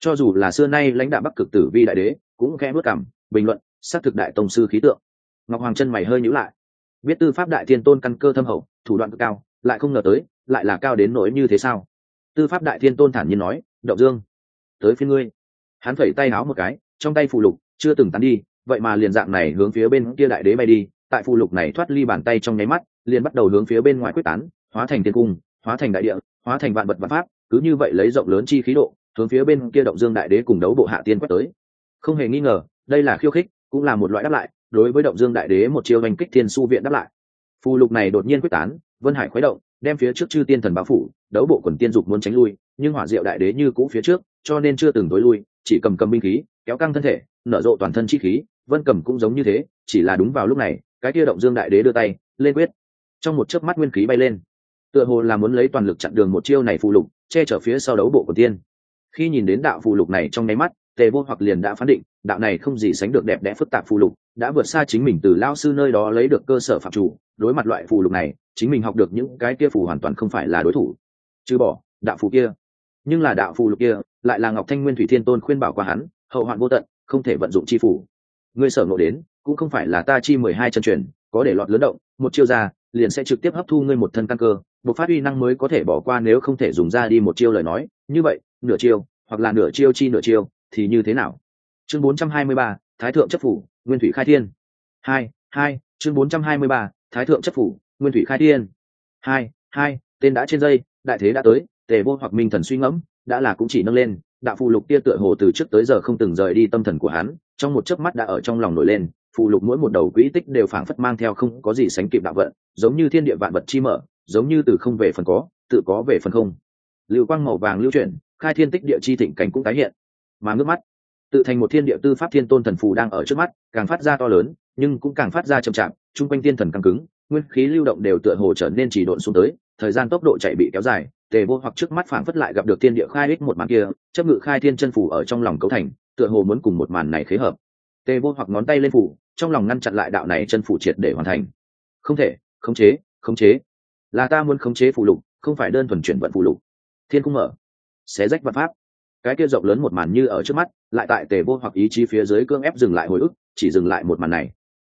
Cho dù là xưa nay lãnh đạo bắc cực tử vi đại đế cũng khẽ bước cảm, bình luận xác thực đại tông sư khí tượng. Ngọc hoàng chân mày hơi nhữ lại. Biết tư pháp đại thiên tôn căn cơ thâm hậu, thủ đoạn cực cao, lại không ngờ tới, lại là cao đến nỗi như thế sao? Tư pháp đại thiên tôn thản nhiên nói, động dương, tới phía ngươi. Hắn phẩy tay áo một cái, trong tay phù lục chưa từng tán đi, vậy mà liền dạng này hướng phía bên kia đại đế bay đi, tại phù lục này thoát ly bàn tay trong nháy mắt, liền bắt đầu hướng phía bên ngoài quyết tán, hóa thành tiên cung, hóa thành đại địa, hóa thành vạn vật vạn pháp, cứ như vậy lấy rộng lớn chi khí độ, hướng phía bên kia động dương đại đế cùng đấu bộ hạ tiên quét tới không hề nghi ngờ, đây là khiêu khích, cũng là một loại đáp lại, đối với động dương đại đế một chiêu oanh kích thiên su viện đáp lại. Phù lục này đột nhiên quyết tán, vân hải khuấy động, đem phía trước chư tiên thần báo phủ, đấu bộ quần tiên dục muốn tránh lui, nhưng hỏa diệu đại đế như cũ phía trước, cho nên chưa từng tối lui, chỉ cầm cầm binh khí, kéo căng thân thể, nở rộ toàn thân chi khí, vân cầm cũng giống như thế, chỉ là đúng vào lúc này, cái kia động dương đại đế đưa tay, lên quyết. Trong một chớp mắt nguyên khí bay lên, tựa hồ là muốn lấy toàn lực chặn đường một chiêu này phù lục, che chở phía sau đấu bộ của tiên. Khi nhìn đến đạo phù lục này trong nháy mắt tề vô hoặc liền đã phán định, đạo này không gì sánh được đẹp đẽ phức tạp phù lục, đã vượt xa chính mình từ lao sư nơi đó lấy được cơ sở phạm chủ, đối mặt loại phù lục này, chính mình học được những cái kia phù hoàn toàn không phải là đối thủ. Chứ bỏ, đạo phù kia. Nhưng là đạo phù lục kia, lại là ngọc thanh nguyên thủy thiên tôn khuyên bảo qua hắn, hậu hoạn vô tận, không thể vận dụng chi phủ ngươi sở ngộ đến, cũng không phải là ta chi mười hai chân truyền, có để lọt lớn động, một chiêu ra, liền sẽ trực tiếp hấp thu ngươi một thân căn cơ, một phát uy năng mới có thể bỏ qua nếu không thể dùng ra đi một chiêu lời nói. Như vậy, nửa chiêu, hoặc là nửa chiêu chi nửa chiêu thì như thế nào? Chương 423, thái thượng chấp phủ nguyên thủy khai thiên. Hai hai chương 423, thái thượng chấp phủ nguyên thủy khai thiên. Hai hai tên đã trên dây đại thế đã tới tề vô hoặc minh thần suy ngẫm đã là cũng chỉ nâng lên đạo phù lục kia tựa hồ từ trước tới giờ không từng rời đi tâm thần của hắn trong một chớp mắt đã ở trong lòng nổi lên phù lục mỗi một đầu quỹ tích đều phảng phất mang theo không có gì sánh kịp đạo vận giống như thiên địa vạn vật chi mở giống như từ không về phần có tự có về phần không. Lưu quang màu vàng lưu chuyển khai thiên tích địa chi thịnh cảnh cũng tái hiện mà ngước mắt. Tự thành một thiên địa tư pháp thiên tôn thần phù đang ở trước mắt, càng phát ra to lớn, nhưng cũng càng phát ra chậm chạp, chung quanh thiên thần căng cứng, nguyên khí lưu động đều tựa hồ trở nên chỉ độn xuống tới, thời gian tốc độ chạy bị kéo dài, tề vô hoặc trước mắt phảng phất lại gặp được thiên địa khai ích một màn kia, chấp ngự khai thiên chân phủ ở trong lòng cấu thành, tựa hồ muốn cùng một màn này khế hợp. Tề vô hoặc ngón tay lên phủ trong lòng ngăn chặn lại đạo này chân phủ triệt để hoàn thành. Không thể, khống chế khống chế. Là ta muốn khống chế phù lục, không phải đơn thuần chuyển vận phù lục. Thiên cung mở. Xé rách vật pháp cái kia rộng lớn một màn như ở trước mắt, lại tại tề vô hoặc ý chí phía dưới cương ép dừng lại hồi ức, chỉ dừng lại một màn này.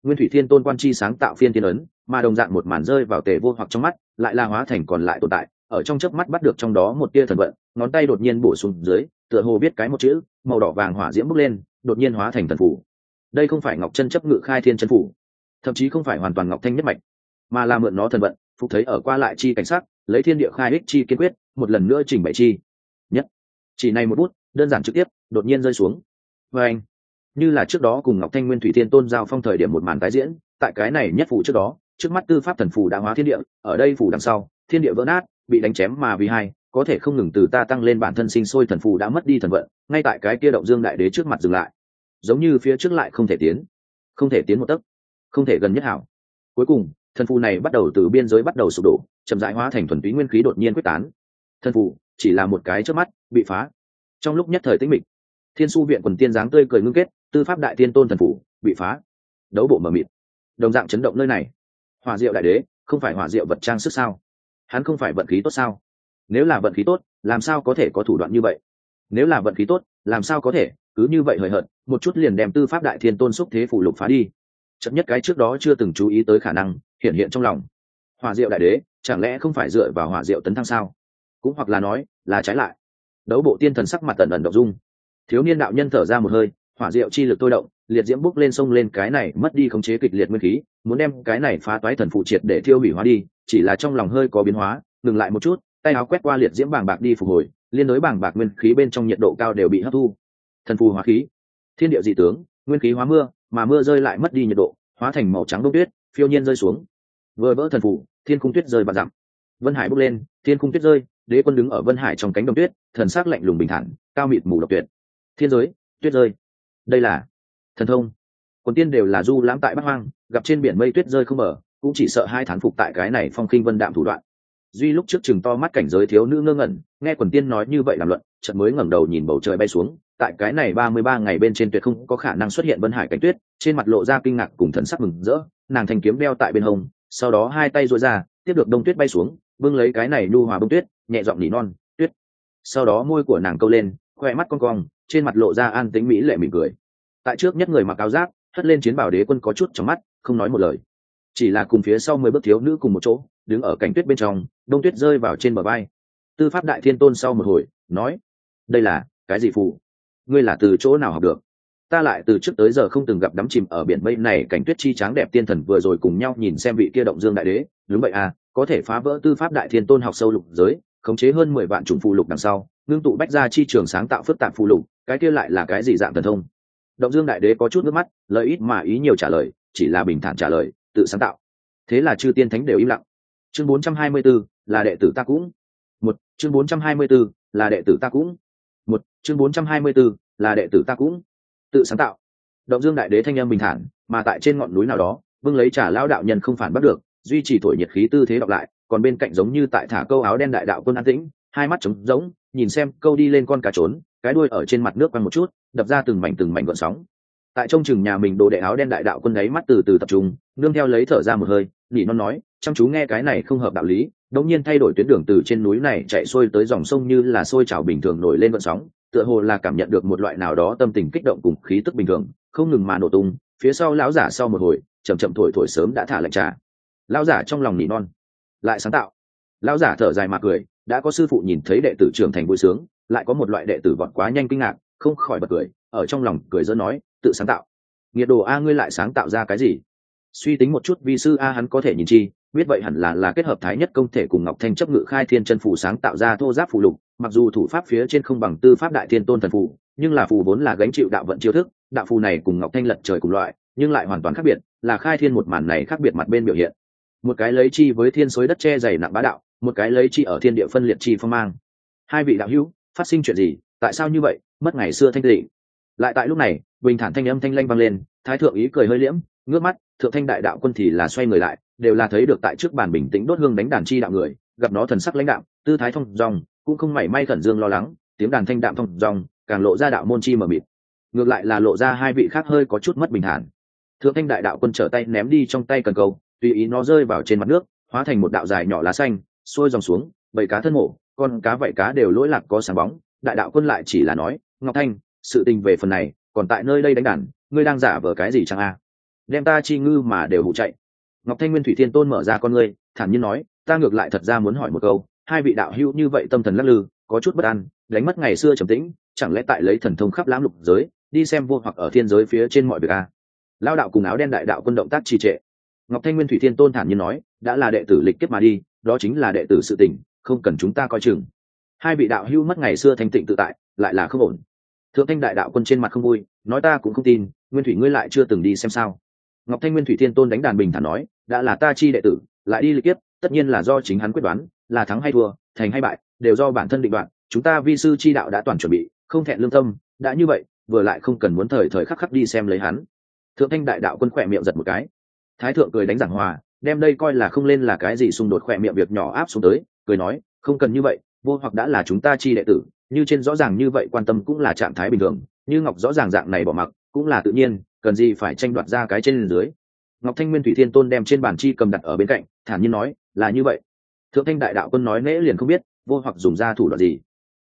Nguyên thủy thiên tôn quan chi sáng tạo phiên thiên ấn, mà đồng dạng một màn rơi vào tề vô hoặc trong mắt, lại la hóa thành còn lại tồn tại, ở trong chớp mắt bắt được trong đó một tia thần vận, ngón tay đột nhiên bổ sung dưới, tựa hồ biết cái một chữ, màu đỏ vàng hỏa diễm bốc lên, đột nhiên hóa thành thần phủ. Đây không phải ngọc chân chấp ngự khai thiên chân phủ, thậm chí không phải hoàn toàn ngọc thanh nhất mạch, mà là mượn nó thần vận, phục thấy ở qua lại chi cảnh sát lấy thiên địa khai ích chi kiên quyết, một lần nữa chỉnh bày chi. Nhất chỉ này một bút, đơn giản trực tiếp, đột nhiên rơi xuống. Và anh, như là trước đó cùng ngọc thanh nguyên thủy thiên tôn giao phong thời điểm một màn tái diễn, tại cái này nhất phủ trước đó, trước mắt tư pháp thần phủ đã hóa thiên địa, ở đây phủ đằng sau, thiên địa vỡ nát, bị đánh chém mà vì hai, có thể không ngừng từ ta tăng lên bản thân sinh sôi thần phù đã mất đi thần vận, ngay tại cái kia động dương đại đế trước mặt dừng lại. Giống như phía trước lại không thể tiến, không thể tiến một tấc, không thể gần nhất hảo. Cuối cùng, thần phù này bắt đầu từ biên giới bắt đầu sụp đổ, chậm rãi hóa thành thuần túy nguyên khí đột nhiên quyết tán. Thần phù chỉ là một cái trước mắt, bị phá. Trong lúc nhất thời tĩnh mịch, thiên su viện quần tiên dáng tươi cười ngưng kết, tư pháp đại tiên tôn thần phủ, bị phá. Đấu bộ mờ mịt. Đồng dạng chấn động nơi này. Hỏa diệu đại đế, không phải hỏa diệu vật trang sức sao? Hắn không phải vận khí tốt sao? Nếu là vận khí tốt, làm sao có thể có thủ đoạn như vậy? Nếu là vận khí tốt, làm sao có thể cứ như vậy hời hợt, một chút liền đem tư pháp đại thiên tôn xúc thế phủ lục phá đi. Chậm nhất cái trước đó chưa từng chú ý tới khả năng hiện hiện trong lòng. Hỏa diệu đại đế, chẳng lẽ không phải dựa vào hỏa diệu tấn thăng sao? Cũng hoặc là nói là trái lại. Đấu bộ tiên thần sắc mặt tần ẩn động dung. Thiếu niên đạo nhân thở ra một hơi, hỏa diệu chi lực tôi động, liệt diễm bốc lên sông lên cái này mất đi khống chế kịch liệt nguyên khí, muốn đem cái này phá toái thần phụ triệt để thiêu hủy hóa đi, chỉ là trong lòng hơi có biến hóa, ngừng lại một chút, tay áo quét qua liệt diễm bàng bạc đi phục hồi, liên đối bàng bạc nguyên khí bên trong nhiệt độ cao đều bị hấp thu. Thần phù hóa khí. Thiên địa dị tướng, nguyên khí hóa mưa, mà mưa rơi lại mất đi nhiệt độ, hóa thành màu trắng bông tuyết, phiêu nhiên rơi xuống. Vừa vỡ thần phù, thiên cung tuyết rơi và dặm. Vân hải bốc lên, thiên cung tuyết rơi đế quân đứng ở vân hải trong cánh đồng tuyết, thần sắc lạnh lùng bình thản, cao mịt mù độc tuyệt. Thiên giới, tuyết rơi. Đây là thần thông. Quần tiên đều là du lãm tại bắc hoang, gặp trên biển mây tuyết rơi không mở cũng chỉ sợ hai thán phục tại cái này phong khinh vân đạm thủ đoạn. Duy lúc trước chừng to mắt cảnh giới thiếu nữ ngơ ngẩn, nghe quần tiên nói như vậy làm luận trận mới ngẩng đầu nhìn bầu trời bay xuống, tại cái này ba mươi ba ngày bên trên tuyệt không có khả năng xuất hiện vân hải cảnh tuyết, trên mặt lộ ra kinh ngạc cùng thần sắc mừng rỡ, nàng thành kiếm đeo tại bên hông, sau đó hai tay dội ra, tiếp được đông tuyết bay xuống bưng lấy cái này nu hòa bông tuyết, nhẹ giọng nỉ non, tuyết. Sau đó môi của nàng câu lên khoe mắt con cong, trên mặt lộ ra an tính mỹ lệ mỉm cười. Tại trước nhất người mặc áo giáp, hất lên chiến bảo đế quân có chút trong mắt, không nói một lời. Chỉ là cùng phía sau mười bước thiếu nữ cùng một chỗ, đứng ở cảnh tuyết bên trong đông tuyết rơi vào trên bờ vai. Tư pháp đại thiên tôn sau một hồi, nói, đây là, cái gì phù? Ngươi là từ chỗ nào học được? Ta lại từ trước tới giờ không từng gặp đắm chìm ở biển mây này cảnh tuyết chi tráng đẹp tiên thần vừa rồi cùng nhau nhìn xem vị kia động dương đại đế. Đúng vậy à có thể phá vỡ tư pháp đại thiên tôn học sâu lục giới khống chế hơn mười vạn chủng phù lục đằng sau ngưng tụ bách ra chi trường sáng tạo phức tạp phù lục cái kia lại là cái gì dạng thần thông? Động dương đại đế có chút nước mắt lợi ít mà ý nhiều trả lời chỉ là bình thản trả lời tự sáng tạo. Thế là chư tiên thánh đều im lặng. Chương 424, là đệ tử ta cũng. Một chương 424, là đệ tử ta cũng. Một chương 424, là đệ tử ta cũng. Tự sáng tạo. Động dương đại đế thanh âm bình thản mà tại trên ngọn núi nào đó vương lấy trả lao đạo nhân không phản bắt được duy trì thổi nhiệt khí tư thế đọc lại, còn bên cạnh giống như tại thả câu áo đen đại đạo quân an tĩnh, hai mắt trống giống nhìn xem câu đi lên con cá trốn, cái đuôi ở trên mặt nước quanh một chút, đập ra từng mảnh từng mảnh gọn sóng. Tại trong chừng nhà mình đồ đệ áo đen đại đạo quân ấy mắt từ từ tập trung, nương theo lấy thở ra một hơi nhị non nói, chăm chú nghe cái này không hợp đạo lý. Đống nhiên thay đổi tuyến đường từ trên núi này chạy xuôi tới dòng sông như là sôi trào bình thường nổi lên vận sóng, tựa hồ là cảm nhận được một loại nào đó tâm tình kích động cùng khí tức bình thường, không ngừng mà nổ tung, phía sau lão giả sau một hồi, chậm chậm thổi thổi sớm đã thả lệnh trà lão giả trong lòng nỉ non. Lại sáng tạo. Lão giả thở dài mà cười, đã có sư phụ nhìn thấy đệ tử trưởng thành vui sướng, lại có một loại đệ tử vọt quá nhanh kinh ngạc, không khỏi bật cười, ở trong lòng cười dỡ nói, tự sáng tạo. Nghiệt đồ a ngươi lại sáng tạo ra cái gì? Suy tính một chút, vi sư a hắn có thể nhìn chi, biết vậy hẳn là là kết hợp thái nhất công thể cùng ngọc thanh chấp ngự khai thiên chân phù sáng tạo ra thô giáp phù lục, mặc dù thủ pháp phía trên không bằng tư pháp đại thiên tôn thần phù, nhưng là phù vốn là gánh chịu đạo vận chiêu thức, đạo phù này cùng ngọc thanh lật trời cùng loại, nhưng lại hoàn toàn khác biệt, là khai thiên một màn này khác biệt mặt bên biểu hiện một cái lấy chi với thiên xối đất che dày nặng bá đạo, một cái lấy chi ở thiên địa phân liệt chi phong mang. Hai vị đạo hữu, phát sinh chuyện gì? Tại sao như vậy? Mất ngày xưa thanh tịnh. Lại tại lúc này, bình thản thanh âm thanh lanh vang lên, thái thượng ý cười hơi liễm, ngước mắt, thượng thanh đại đạo quân thì là xoay người lại, đều là thấy được tại trước bàn bình tĩnh đốt hương đánh đàn chi đạo người, gặp nó thần sắc lãnh đạo tư thái thông dòng cũng không mảy may khẩn dương lo lắng, tiếng đàn thanh đạm thông dòng càng lộ ra đạo môn chi mờ mịt. Ngược lại là lộ ra hai vị khác hơi có chút mất bình thản. Thượng thanh đại đạo quân trở tay ném đi trong tay cần câu tùy ý nó rơi vào trên mặt nước, hóa thành một đạo dài nhỏ lá xanh, xuôi dòng xuống, bảy cá thân mổ, con cá vậy cá đều lỗi lạc có sáng bóng. Đại đạo quân lại chỉ là nói, ngọc thanh, sự tình về phần này, còn tại nơi đây đánh đàn, ngươi đang giả vờ cái gì chẳng a? Đem ta chi ngư mà đều hụ chạy. Ngọc thanh nguyên thủy thiên tôn mở ra con ngươi, thản nhiên nói, ta ngược lại thật ra muốn hỏi một câu, hai vị đạo hữu như vậy tâm thần lắc lư, có chút bất an, đánh mất ngày xưa trầm tĩnh, chẳng lẽ tại lấy thần thông khắp lãm lục giới, đi xem vô hoặc ở thiên giới phía trên mọi việc a? Lao đạo cùng áo đen đại đạo quân động tác trì trệ ngọc thanh nguyên thủy thiên tôn thản nhiên nói, đã là đệ tử lịch kiếp mà đi, đó chính là đệ tử sự tình, không cần chúng ta coi chừng. Hai vị đạo hưu mất ngày xưa thanh tịnh tự tại, lại là không ổn. Thượng thanh đại đạo quân trên mặt không vui, nói ta cũng không tin, nguyên thủy ngươi lại chưa từng đi xem sao. Ngọc thanh nguyên thủy thiên tôn đánh đàn bình thản nói, đã là ta chi đệ tử, lại đi lịch kiếp, tất nhiên là do chính hắn quyết đoán, là thắng hay thua, thành hay bại, đều do bản thân định đoạt, chúng ta vi sư chi đạo đã toàn chuẩn bị, không thẹn lương tâm, đã như vậy, vừa lại không cần muốn thời thời khắc khắc đi xem lấy hắn. Thượng thanh đại đạo quân khỏe miệng giật một cái thái thượng cười đánh giảng hòa, đem đây coi là không lên là cái gì xung đột khỏe miệng việc nhỏ áp xuống tới, cười nói, không cần như vậy, vô hoặc đã là chúng ta chi đệ tử, như trên rõ ràng như vậy quan tâm cũng là trạng thái bình thường, như ngọc rõ ràng dạng này bỏ mặc, cũng là tự nhiên, cần gì phải tranh đoạt ra cái trên dưới. Ngọc thanh nguyên thủy thiên tôn đem trên bàn chi cầm đặt ở bên cạnh, thản nhiên nói, là như vậy. Thượng thanh đại đạo quân nói nễ liền không biết, vô hoặc dùng ra thủ đoạn gì.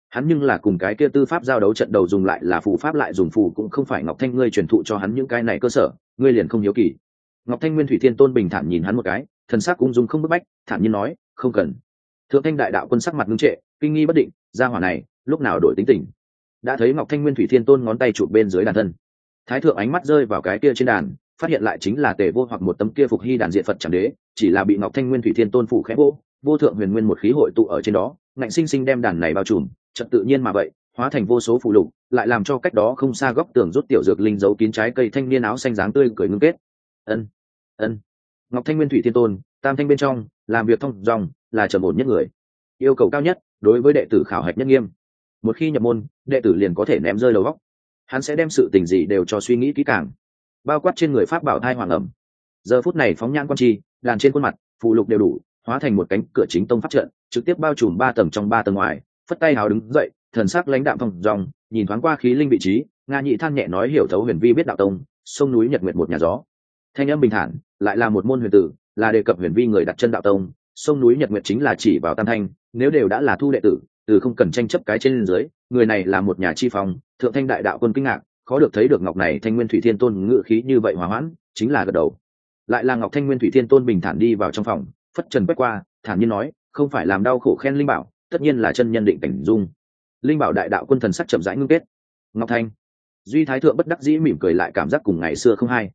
Hắn nhưng là cùng cái kia tư pháp giao đấu trận đầu dùng lại là phù pháp lại dùng phù cũng không phải ngọc thanh ngươi truyền thụ cho hắn những cái này cơ sở, ngươi liền không hiếu kỳ ngọc thanh nguyên thủy thiên tôn bình thản nhìn hắn một cái, thần sắc ung dung không bức bách, thản nhiên nói, không cần. Thượng thanh đại đạo quân sắc mặt ngưng trệ, kinh nghi bất định ra hỏa này, lúc nào đổi tính tình? Đã thấy ngọc thanh nguyên thủy thiên tôn ngón tay chụp bên dưới đàn thân. Thái thượng ánh mắt rơi vào cái kia trên đàn, phát hiện lại chính là tề vô hoặc một tấm kia phục hy đàn diện phật chẳng đế, chỉ là bị ngọc thanh nguyên thủy thiên tôn phủ khẽ vô vô thượng huyền nguyên một khí hội tụ ở trên đó, ngạnh sinh sinh đem đàn này bao trùm, chợt tự nhiên mà vậy, hóa thành vô số phụ lục, lại làm cho cách đó không xa góc tường rút tiểu dược linh giấu kín trái cây thanh niên áo xanh dáng tươi cười ngưng kết ân ân. Ngọc thanh nguyên thủy thiên tôn, tam thanh bên trong, làm việc thông dòng, là trầm ổn nhất người. Yêu cầu cao nhất, đối với đệ tử khảo hạch nhất nghiêm. Một khi nhập môn, đệ tử liền có thể ném rơi đầu góc. Hắn sẽ đem sự tình gì đều cho suy nghĩ kỹ càng. Bao quát trên người pháp bảo thai hoàng ẩm. Giờ phút này phóng nhãn quan chi đàn trên khuôn mặt phụ lục đều đủ, hóa thành một cánh cửa chính tông phát trận, trực tiếp bao trùm ba tầng trong ba tầng ngoài, phất tay hào đứng dậy, thần sắc lãnh đạm thông dòng, nhìn thoáng qua khí linh vị trí, nga nhị than nhẹ nói hiểu thấu huyền vi biết đạo tông, sông núi nhật nguyệt một nhà gió thanh âm bình thản, lại là một môn huyền tử, là đề cập huyền vi người đặt chân đạo tông, sông núi nhật nguyệt chính là chỉ vào tam thanh, nếu đều đã là thu đệ tử, từ không cần tranh chấp cái trên dưới, người này là một nhà chi phong, thượng thanh đại đạo quân kinh ngạc, khó được thấy được ngọc này thanh nguyên thủy thiên tôn ngự khí như vậy hòa hoãn, chính là gật đầu. Lại là ngọc thanh nguyên thủy thiên tôn bình thản đi vào trong phòng, phất trần quét qua, thản nhiên nói, không phải làm đau khổ khen linh bảo, tất nhiên là chân nhân định cảnh dung. Linh bảo đại đạo quân thần sắc chậm rãi ngưng kết. Ngọc thanh, duy thái thượng bất đắc dĩ mỉm cười lại cảm giác cùng ngày xưa không hay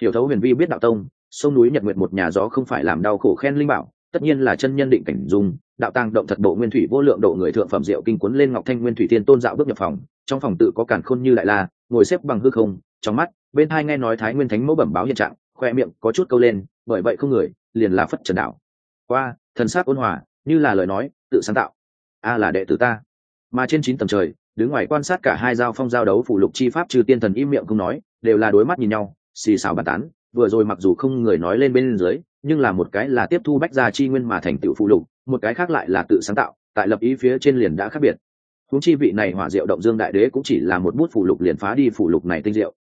hiểu thấu huyền vi biết đạo tông, sông núi nhật nguyện một nhà gió không phải làm đau khổ khen linh bảo, tất nhiên là chân nhân định cảnh dung, đạo tàng động thật bộ nguyên thủy vô lượng độ người thượng phẩm diệu kinh cuốn lên ngọc thanh nguyên thủy tiên tôn dạo bước nhập phòng, trong phòng tự có cản khôn như đại la, ngồi xếp bằng hư không, trong mắt, bên hai nghe nói thái nguyên thánh mẫu bẩm báo hiện trạng, khoe miệng có chút câu lên, bởi vậy không người, liền là phất trần đạo. Qua, thần sát ôn hòa, như là lời nói, tự sáng tạo. A là đệ tử ta. Mà trên chín tầng trời, đứng ngoài quan sát cả hai giao phong giao đấu phủ lục chi pháp trừ tiên thần im miệng không nói, đều là đối mắt nhìn nhau xì xào bàn tán, vừa rồi mặc dù không người nói lên bên dưới, nhưng là một cái là tiếp thu bách gia chi nguyên mà thành tựu phụ lục, một cái khác lại là tự sáng tạo, tại lập ý phía trên liền đã khác biệt. Huống chi vị này hỏa diệu động dương đại đế cũng chỉ là một bút phụ lục liền phá đi phụ lục này tinh diệu.